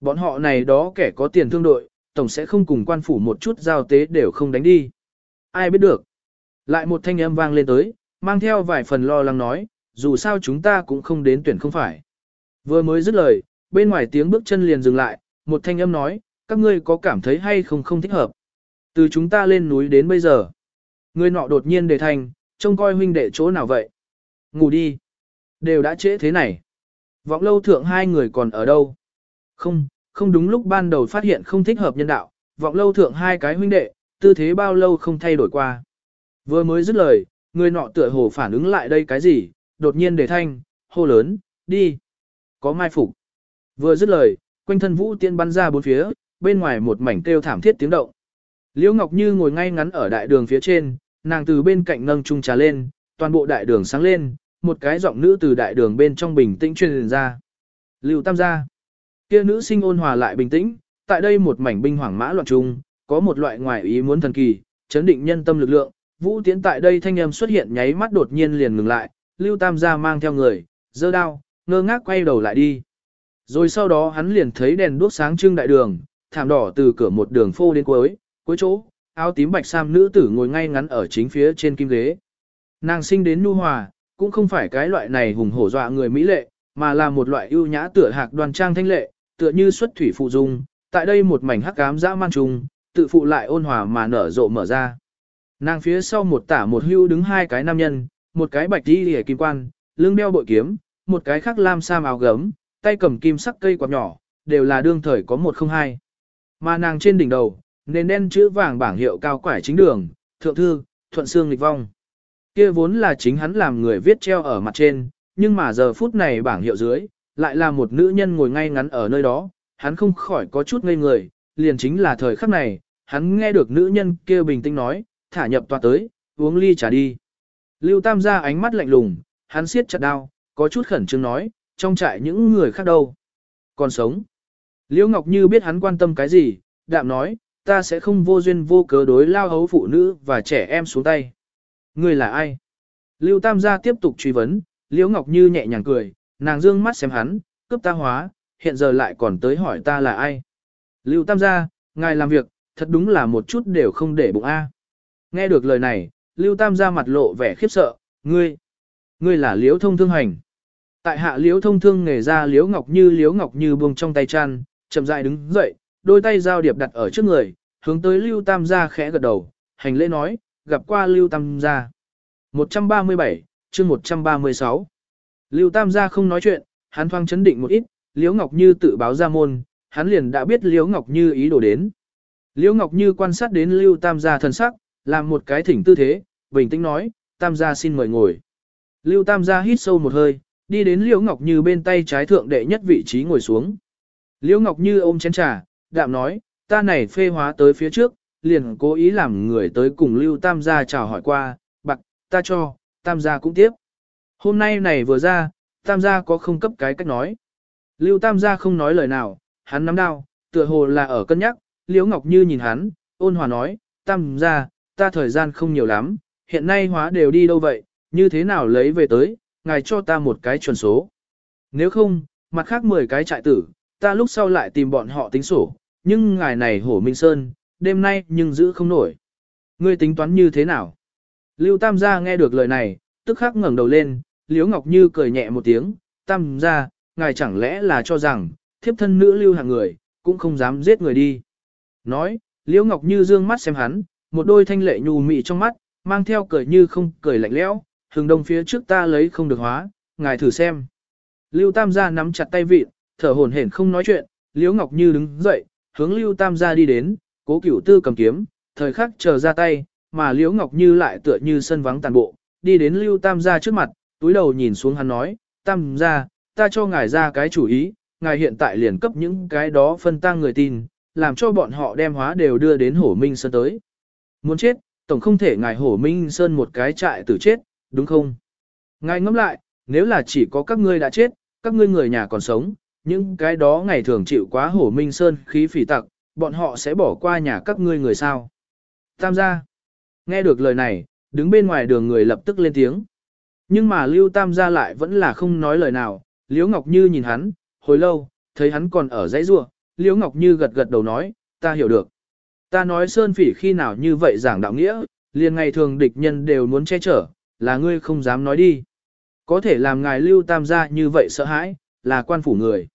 Bọn họ này đó kẻ có tiền thương đội, tổng sẽ không cùng quan phủ một chút giao tế đều không đánh đi. Ai biết được. Lại một thanh âm vang lên tới, mang theo vài phần lo lắng nói, dù sao chúng ta cũng không đến tuyển không phải. Vừa mới dứt lời, bên ngoài tiếng bước chân liền dừng lại, một thanh âm nói, các ngươi có cảm thấy hay không không thích hợp. Từ chúng ta lên núi đến bây giờ. Người nọ đột nhiên đề thành, trông coi huynh đệ chỗ nào vậy. Ngủ đi. Đều đã trễ thế này. Vọng lâu thượng hai người còn ở đâu? Không, không đúng lúc ban đầu phát hiện không thích hợp nhân đạo, vọng lâu thượng hai cái huynh đệ, tư thế bao lâu không thay đổi qua. Vừa mới dứt lời, người nọ tựa hồ phản ứng lại đây cái gì, đột nhiên để thanh, hô lớn, đi. Có mai phục. Vừa dứt lời, quanh thân vũ tiên bắn ra bốn phía, bên ngoài một mảnh kêu thảm thiết tiếng động. Liễu Ngọc Như ngồi ngay ngắn ở đại đường phía trên, nàng từ bên cạnh nâng chung trà lên, toàn bộ đại đường sáng lên, một cái giọng nữ từ đại đường bên trong bình tĩnh truyền ra. Lưu Tam gia. Kia nữ sinh ôn hòa lại bình tĩnh, tại đây một mảnh binh hoảng mã loạn trung, có một loại ngoại ý muốn thần kỳ, chấn định nhân tâm lực lượng. Vũ Tiến tại đây thanh âm xuất hiện nháy mắt đột nhiên liền ngừng lại, Lưu Tam gia mang theo người, giơ đao, ngơ ngác quay đầu lại đi. Rồi sau đó hắn liền thấy đèn đuốc sáng trưng đại đường, thảm đỏ từ cửa một đường phô đến cuối, cuối chỗ, áo tím bạch sam nữ tử ngồi ngay ngắn ở chính phía trên kim ghế. Nàng sinh đến nu hòa, cũng không phải cái loại này hùng hổ dọa người mỹ lệ, mà là một loại ưu nhã tựa hạc đoan trang thanh lệ, tựa như xuất thủy phụ dung, tại đây một mảnh hắc ám dã man trùng, tự phụ lại ôn hòa mà nở rộ mở ra. Nàng phía sau một tả một hưu đứng hai cái nam nhân, một cái bạch đi hề kim quan, lưng đeo bội kiếm, một cái khác lam sam áo gấm, tay cầm kim sắc cây quạt nhỏ, đều là đương thời có một không hai. Mà nàng trên đỉnh đầu, nền đen chữ vàng bảng hiệu cao quải chính đường, thượng thư, thuận xương lịch vong. Kia vốn là chính hắn làm người viết treo ở mặt trên, nhưng mà giờ phút này bảng hiệu dưới, lại là một nữ nhân ngồi ngay ngắn ở nơi đó, hắn không khỏi có chút ngây người, liền chính là thời khắc này, hắn nghe được nữ nhân kia bình tĩnh nói, thả nhập tòa tới, uống ly trà đi. Lưu Tam ra ánh mắt lạnh lùng, hắn siết chặt đao, có chút khẩn trương nói, trong trại những người khác đâu. Còn sống. Liễu Ngọc Như biết hắn quan tâm cái gì, đạm nói, ta sẽ không vô duyên vô cớ đối lao hấu phụ nữ và trẻ em xuống tay. Ngươi là ai? Lưu Tam gia tiếp tục truy vấn, Liễu Ngọc Như nhẹ nhàng cười, nàng dương mắt xem hắn, cướp ta hóa, hiện giờ lại còn tới hỏi ta là ai. Lưu Tam gia, ngài làm việc, thật đúng là một chút đều không để bụng A. Nghe được lời này, Lưu Tam gia mặt lộ vẻ khiếp sợ, ngươi, ngươi là Liễu Thông Thương Hành. Tại hạ Liễu Thông Thương nghề ra Liễu Ngọc Như Liễu Ngọc Như buông trong tay chăn, chậm rãi đứng dậy, đôi tay giao điệp đặt ở trước người, hướng tới Lưu Tam gia khẽ gật đầu, hành lễ nói, gặp qua Lưu Tam gia. 137, chương 136. Lưu Tam gia không nói chuyện, hắn thoáng chấn định một ít, Liễu Ngọc Như tự báo ra môn, hắn liền đã biết Liễu Ngọc Như ý đồ đến. Liễu Ngọc Như quan sát đến Lưu Tam gia thần sắc, làm một cái thỉnh tư thế, bình tĩnh nói, Tam gia xin mời ngồi. Lưu Tam gia hít sâu một hơi, đi đến Liễu Ngọc Như bên tay trái thượng đệ nhất vị trí ngồi xuống. Liễu Ngọc Như ôm chén trà, đạm nói, ta này phê hóa tới phía trước, liền cố ý làm người tới cùng Lưu Tam gia chào hỏi qua, bạc, ta cho, Tam gia cũng tiếp. Hôm nay này vừa ra, Tam gia có không cấp cái cách nói. Lưu Tam gia không nói lời nào, hắn nắm đao, tựa hồ là ở cân nhắc, Liễu Ngọc Như nhìn hắn, ôn hòa nói, Tam gia, ta thời gian không nhiều lắm, hiện nay hóa đều đi đâu vậy, như thế nào lấy về tới, ngài cho ta một cái chuẩn số. Nếu không, mặt khác 10 cái trại tử, ta lúc sau lại tìm bọn họ tính sổ, nhưng ngài này hổ Minh Sơn, đêm nay nhưng giữ không nổi. Ngươi tính toán như thế nào? Lưu Tam gia nghe được lời này, tức khắc ngẩng đầu lên, Liễu Ngọc Như cười nhẹ một tiếng, Tam gia, ngài chẳng lẽ là cho rằng, thiếp thân nữ lưu hàng người, cũng không dám giết người đi. Nói, Liễu Ngọc Như dương mắt xem hắn, một đôi thanh lệ nhu mị trong mắt, mang theo cười như không cười lạnh lẽo, hừng đông phía trước ta lấy không được hóa, ngài thử xem. Lưu Tam gia nắm chặt tay vịt, thở hổn hển không nói chuyện, Liễu Ngọc Như đứng dậy, hướng Lưu Tam gia đi đến, cố cửu tư cầm kiếm, thời khắc chờ ra tay, mà Liễu Ngọc Như lại tựa như sân vắng tàn bộ, đi đến Lưu Tam gia trước mặt, túi đầu nhìn xuống hắn nói, Tam gia, ta cho ngài ra cái chủ ý, ngài hiện tại liền cấp những cái đó phân tang người tin, làm cho bọn họ đem hóa đều đưa đến Hổ Minh Sơn tới. Muốn chết, tổng không thể ngài Hổ Minh Sơn một cái trại tử chết, đúng không? Ngài ngẫm lại, nếu là chỉ có các ngươi đã chết, các ngươi người nhà còn sống, những cái đó ngày thường chịu quá Hổ Minh Sơn khí phỉ tặc, bọn họ sẽ bỏ qua nhà các ngươi người sao? Tam gia. Nghe được lời này, đứng bên ngoài đường người lập tức lên tiếng. Nhưng mà Lưu Tam gia lại vẫn là không nói lời nào, Liễu Ngọc Như nhìn hắn, hồi lâu, thấy hắn còn ở dãy rua, Liễu Ngọc Như gật gật đầu nói, ta hiểu được. Ta nói Sơn Phỉ khi nào như vậy giảng đạo nghĩa, liền ngày thường địch nhân đều muốn che chở, là ngươi không dám nói đi. Có thể làm ngài Lưu Tam gia như vậy sợ hãi, là quan phủ người.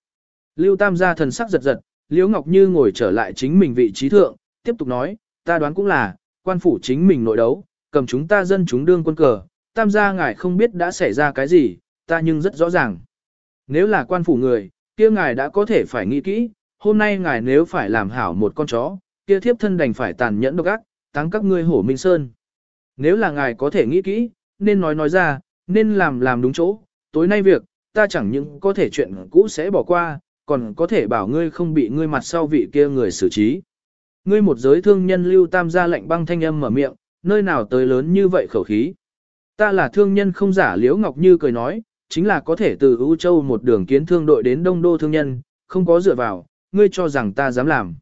Lưu Tam gia thần sắc giật giật, Liễu Ngọc Như ngồi trở lại chính mình vị trí thượng, tiếp tục nói, ta đoán cũng là, quan phủ chính mình nội đấu, cầm chúng ta dân chúng đương quân cờ, Tam gia ngài không biết đã xảy ra cái gì, ta nhưng rất rõ ràng. Nếu là quan phủ người, kia ngài đã có thể phải nghĩ kỹ, hôm nay ngài nếu phải làm hảo một con chó, kia thiếp thân đành phải tàn nhẫn độc ác, tăng các ngươi hổ minh sơn. Nếu là ngài có thể nghĩ kỹ, nên nói nói ra, nên làm làm đúng chỗ, tối nay việc, ta chẳng những có thể chuyện cũ sẽ bỏ qua, còn có thể bảo ngươi không bị ngươi mặt sau vị kia người xử trí. Ngươi một giới thương nhân lưu tam gia lệnh băng thanh âm mở miệng, nơi nào tới lớn như vậy khẩu khí. Ta là thương nhân không giả liễu ngọc như cười nói, chính là có thể từ ưu châu một đường kiến thương đội đến đông đô thương nhân, không có dựa vào, ngươi cho rằng ta dám làm.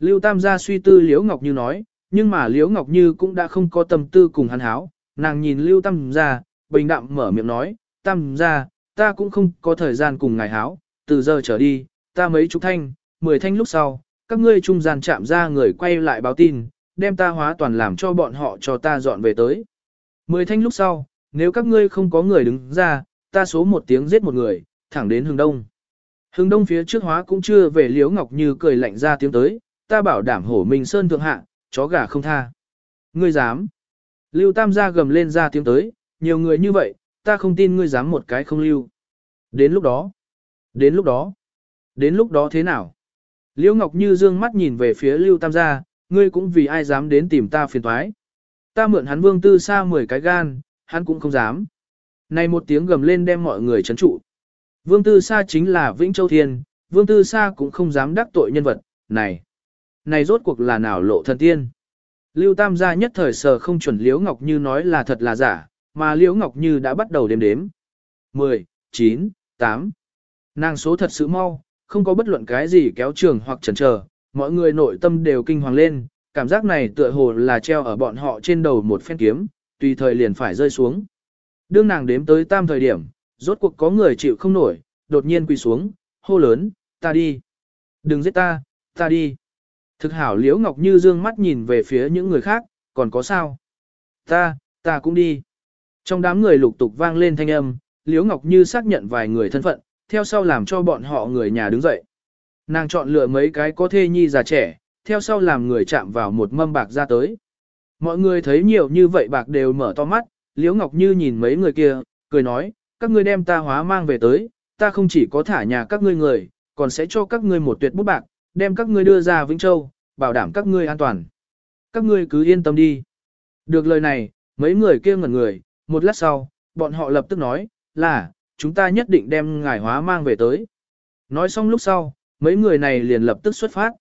Lưu tam gia suy tư liễu ngọc như nói, nhưng mà liễu ngọc như cũng đã không có tâm tư cùng hắn háo, nàng nhìn lưu tam gia, bình đạm mở miệng nói, tam gia, ta cũng không có thời gian cùng ngài háo, từ giờ trở đi, ta mấy chục thanh, mười thanh lúc sau, các ngươi trung gian chạm ra người quay lại báo tin, đem ta hóa toàn làm cho bọn họ cho ta dọn về tới. Mười thanh lúc sau, nếu các ngươi không có người đứng ra, ta số một tiếng giết một người, thẳng đến hướng đông. Hướng đông phía trước hóa cũng chưa về liếu ngọc như cười lạnh ra tiếng tới, ta bảo đảm hổ mình sơn thượng hạ, chó gà không tha. Ngươi dám. Lưu Tam gia gầm lên ra tiếng tới, nhiều người như vậy, ta không tin ngươi dám một cái không lưu. Đến lúc đó. Đến lúc đó. Đến lúc đó thế nào? Liễu Ngọc Như dương mắt nhìn về phía Lưu Tam gia, ngươi cũng vì ai dám đến tìm ta phiền toái. Ta mượn hắn vương tư xa 10 cái gan, hắn cũng không dám. Này một tiếng gầm lên đem mọi người chấn trụ. Vương tư xa chính là Vĩnh Châu Thiên, vương tư xa cũng không dám đắc tội nhân vật, này. Này rốt cuộc là nào lộ thần tiên. Lưu Tam gia nhất thời sờ không chuẩn Liễu Ngọc Như nói là thật là giả, mà Liễu Ngọc Như đã bắt đầu đếm đếm. 10, 9, 8. Nàng số thật sự mau, không có bất luận cái gì kéo trường hoặc chần chờ, mọi người nội tâm đều kinh hoàng lên, cảm giác này tựa hồ là treo ở bọn họ trên đầu một phen kiếm, tùy thời liền phải rơi xuống. Đương nàng đếm tới tam thời điểm, rốt cuộc có người chịu không nổi, đột nhiên quỳ xuống, hô lớn, ta đi. Đừng giết ta, ta đi. Thực hảo Liễu Ngọc Như dương mắt nhìn về phía những người khác, còn có sao? Ta, ta cũng đi. Trong đám người lục tục vang lên thanh âm, Liễu Ngọc Như xác nhận vài người thân phận, theo sau làm cho bọn họ người nhà đứng dậy. Nàng chọn lựa mấy cái có thê nhi già trẻ, theo sau làm người chạm vào một mâm bạc ra tới. Mọi người thấy nhiều như vậy bạc đều mở to mắt, Liễu Ngọc Như nhìn mấy người kia, cười nói, các ngươi đem ta hóa mang về tới, ta không chỉ có thả nhà các ngươi người, còn sẽ cho các ngươi một tuyệt bút bạc, đem các ngươi đưa ra Vĩnh Châu, bảo đảm các ngươi an toàn. Các ngươi cứ yên tâm đi. Được lời này, mấy người kia ngẩn người, một lát sau, bọn họ lập tức nói, là, chúng ta nhất định đem ngài hóa mang về tới. Nói xong lúc sau, mấy người này liền lập tức xuất phát.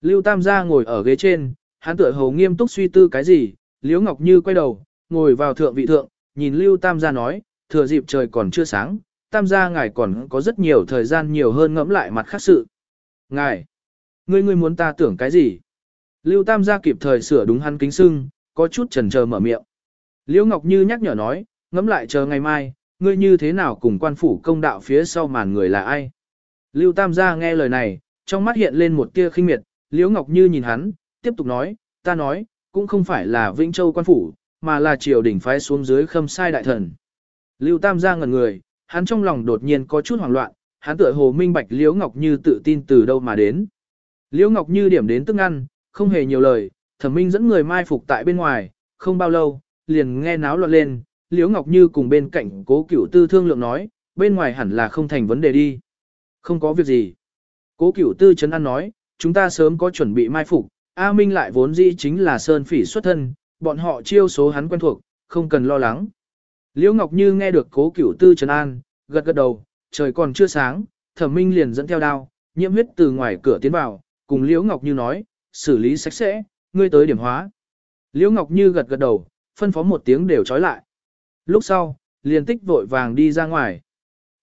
Lưu Tam gia ngồi ở ghế trên, hắn tựa hồ nghiêm túc suy tư cái gì, Liễu Ngọc Như quay đầu, ngồi vào thượng vị thượng, nhìn Lưu Tam gia nói, thừa dịp trời còn chưa sáng, Tam gia ngài còn có rất nhiều thời gian nhiều hơn ngẫm lại mặt khác sự. Ngài, ngươi ngươi muốn ta tưởng cái gì? Lưu Tam gia kịp thời sửa đúng hắn kính sưng, có chút chần chờ mở miệng. Liễu Ngọc Như nhắc nhở nói, ngẫm lại chờ ngày mai, ngươi như thế nào cùng quan phủ công đạo phía sau màn người là ai? Lưu Tam gia nghe lời này, trong mắt hiện lên một tia khinh miệt, Liễu Ngọc Như nhìn hắn, tiếp tục nói, ta nói, cũng không phải là Vĩnh Châu quan phủ, mà là triều đình phái xuống dưới khâm sai đại thần. Lưu Tam gia ngẩn người, hắn trong lòng đột nhiên có chút hoảng loạn, hắn tựa hồ minh bạch Liễu Ngọc Như tự tin từ đâu mà đến. Liễu Ngọc Như điểm đến tức ăn, không hề nhiều lời, thẩm minh dẫn người mai phục tại bên ngoài, không bao lâu, liền nghe náo loạn lên, Liễu Ngọc Như cùng bên cạnh cố cửu tư thương lượng nói, bên ngoài hẳn là không thành vấn đề đi. Không có việc gì. Cố cửu tư chấn an nói, chúng ta sớm có chuẩn bị mai phục, A Minh lại vốn dĩ chính là sơn phỉ xuất thân, bọn họ chiêu số hắn quen thuộc, không cần lo lắng. Liễu Ngọc Như nghe được cố cửu tư trấn an, gật gật đầu, trời còn chưa sáng, thẩm minh liền dẫn theo đao, nhiễm huyết từ ngoài cửa tiến vào, cùng Liễu Ngọc Như nói, xử lý sạch sẽ, ngươi tới điểm hóa. Liễu Ngọc Như gật gật đầu, phân phó một tiếng đều trói lại. Lúc sau, liền tích vội vàng đi ra ngoài.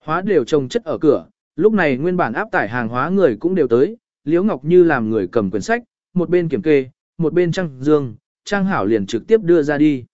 Hóa đều trồng chất ở cửa, lúc này nguyên bản áp tải hàng hóa người cũng đều tới, Liễu Ngọc Như làm người cầm quyển sách, một bên kiểm kê, một bên trăng dương, trang hảo liền trực tiếp đưa ra đi.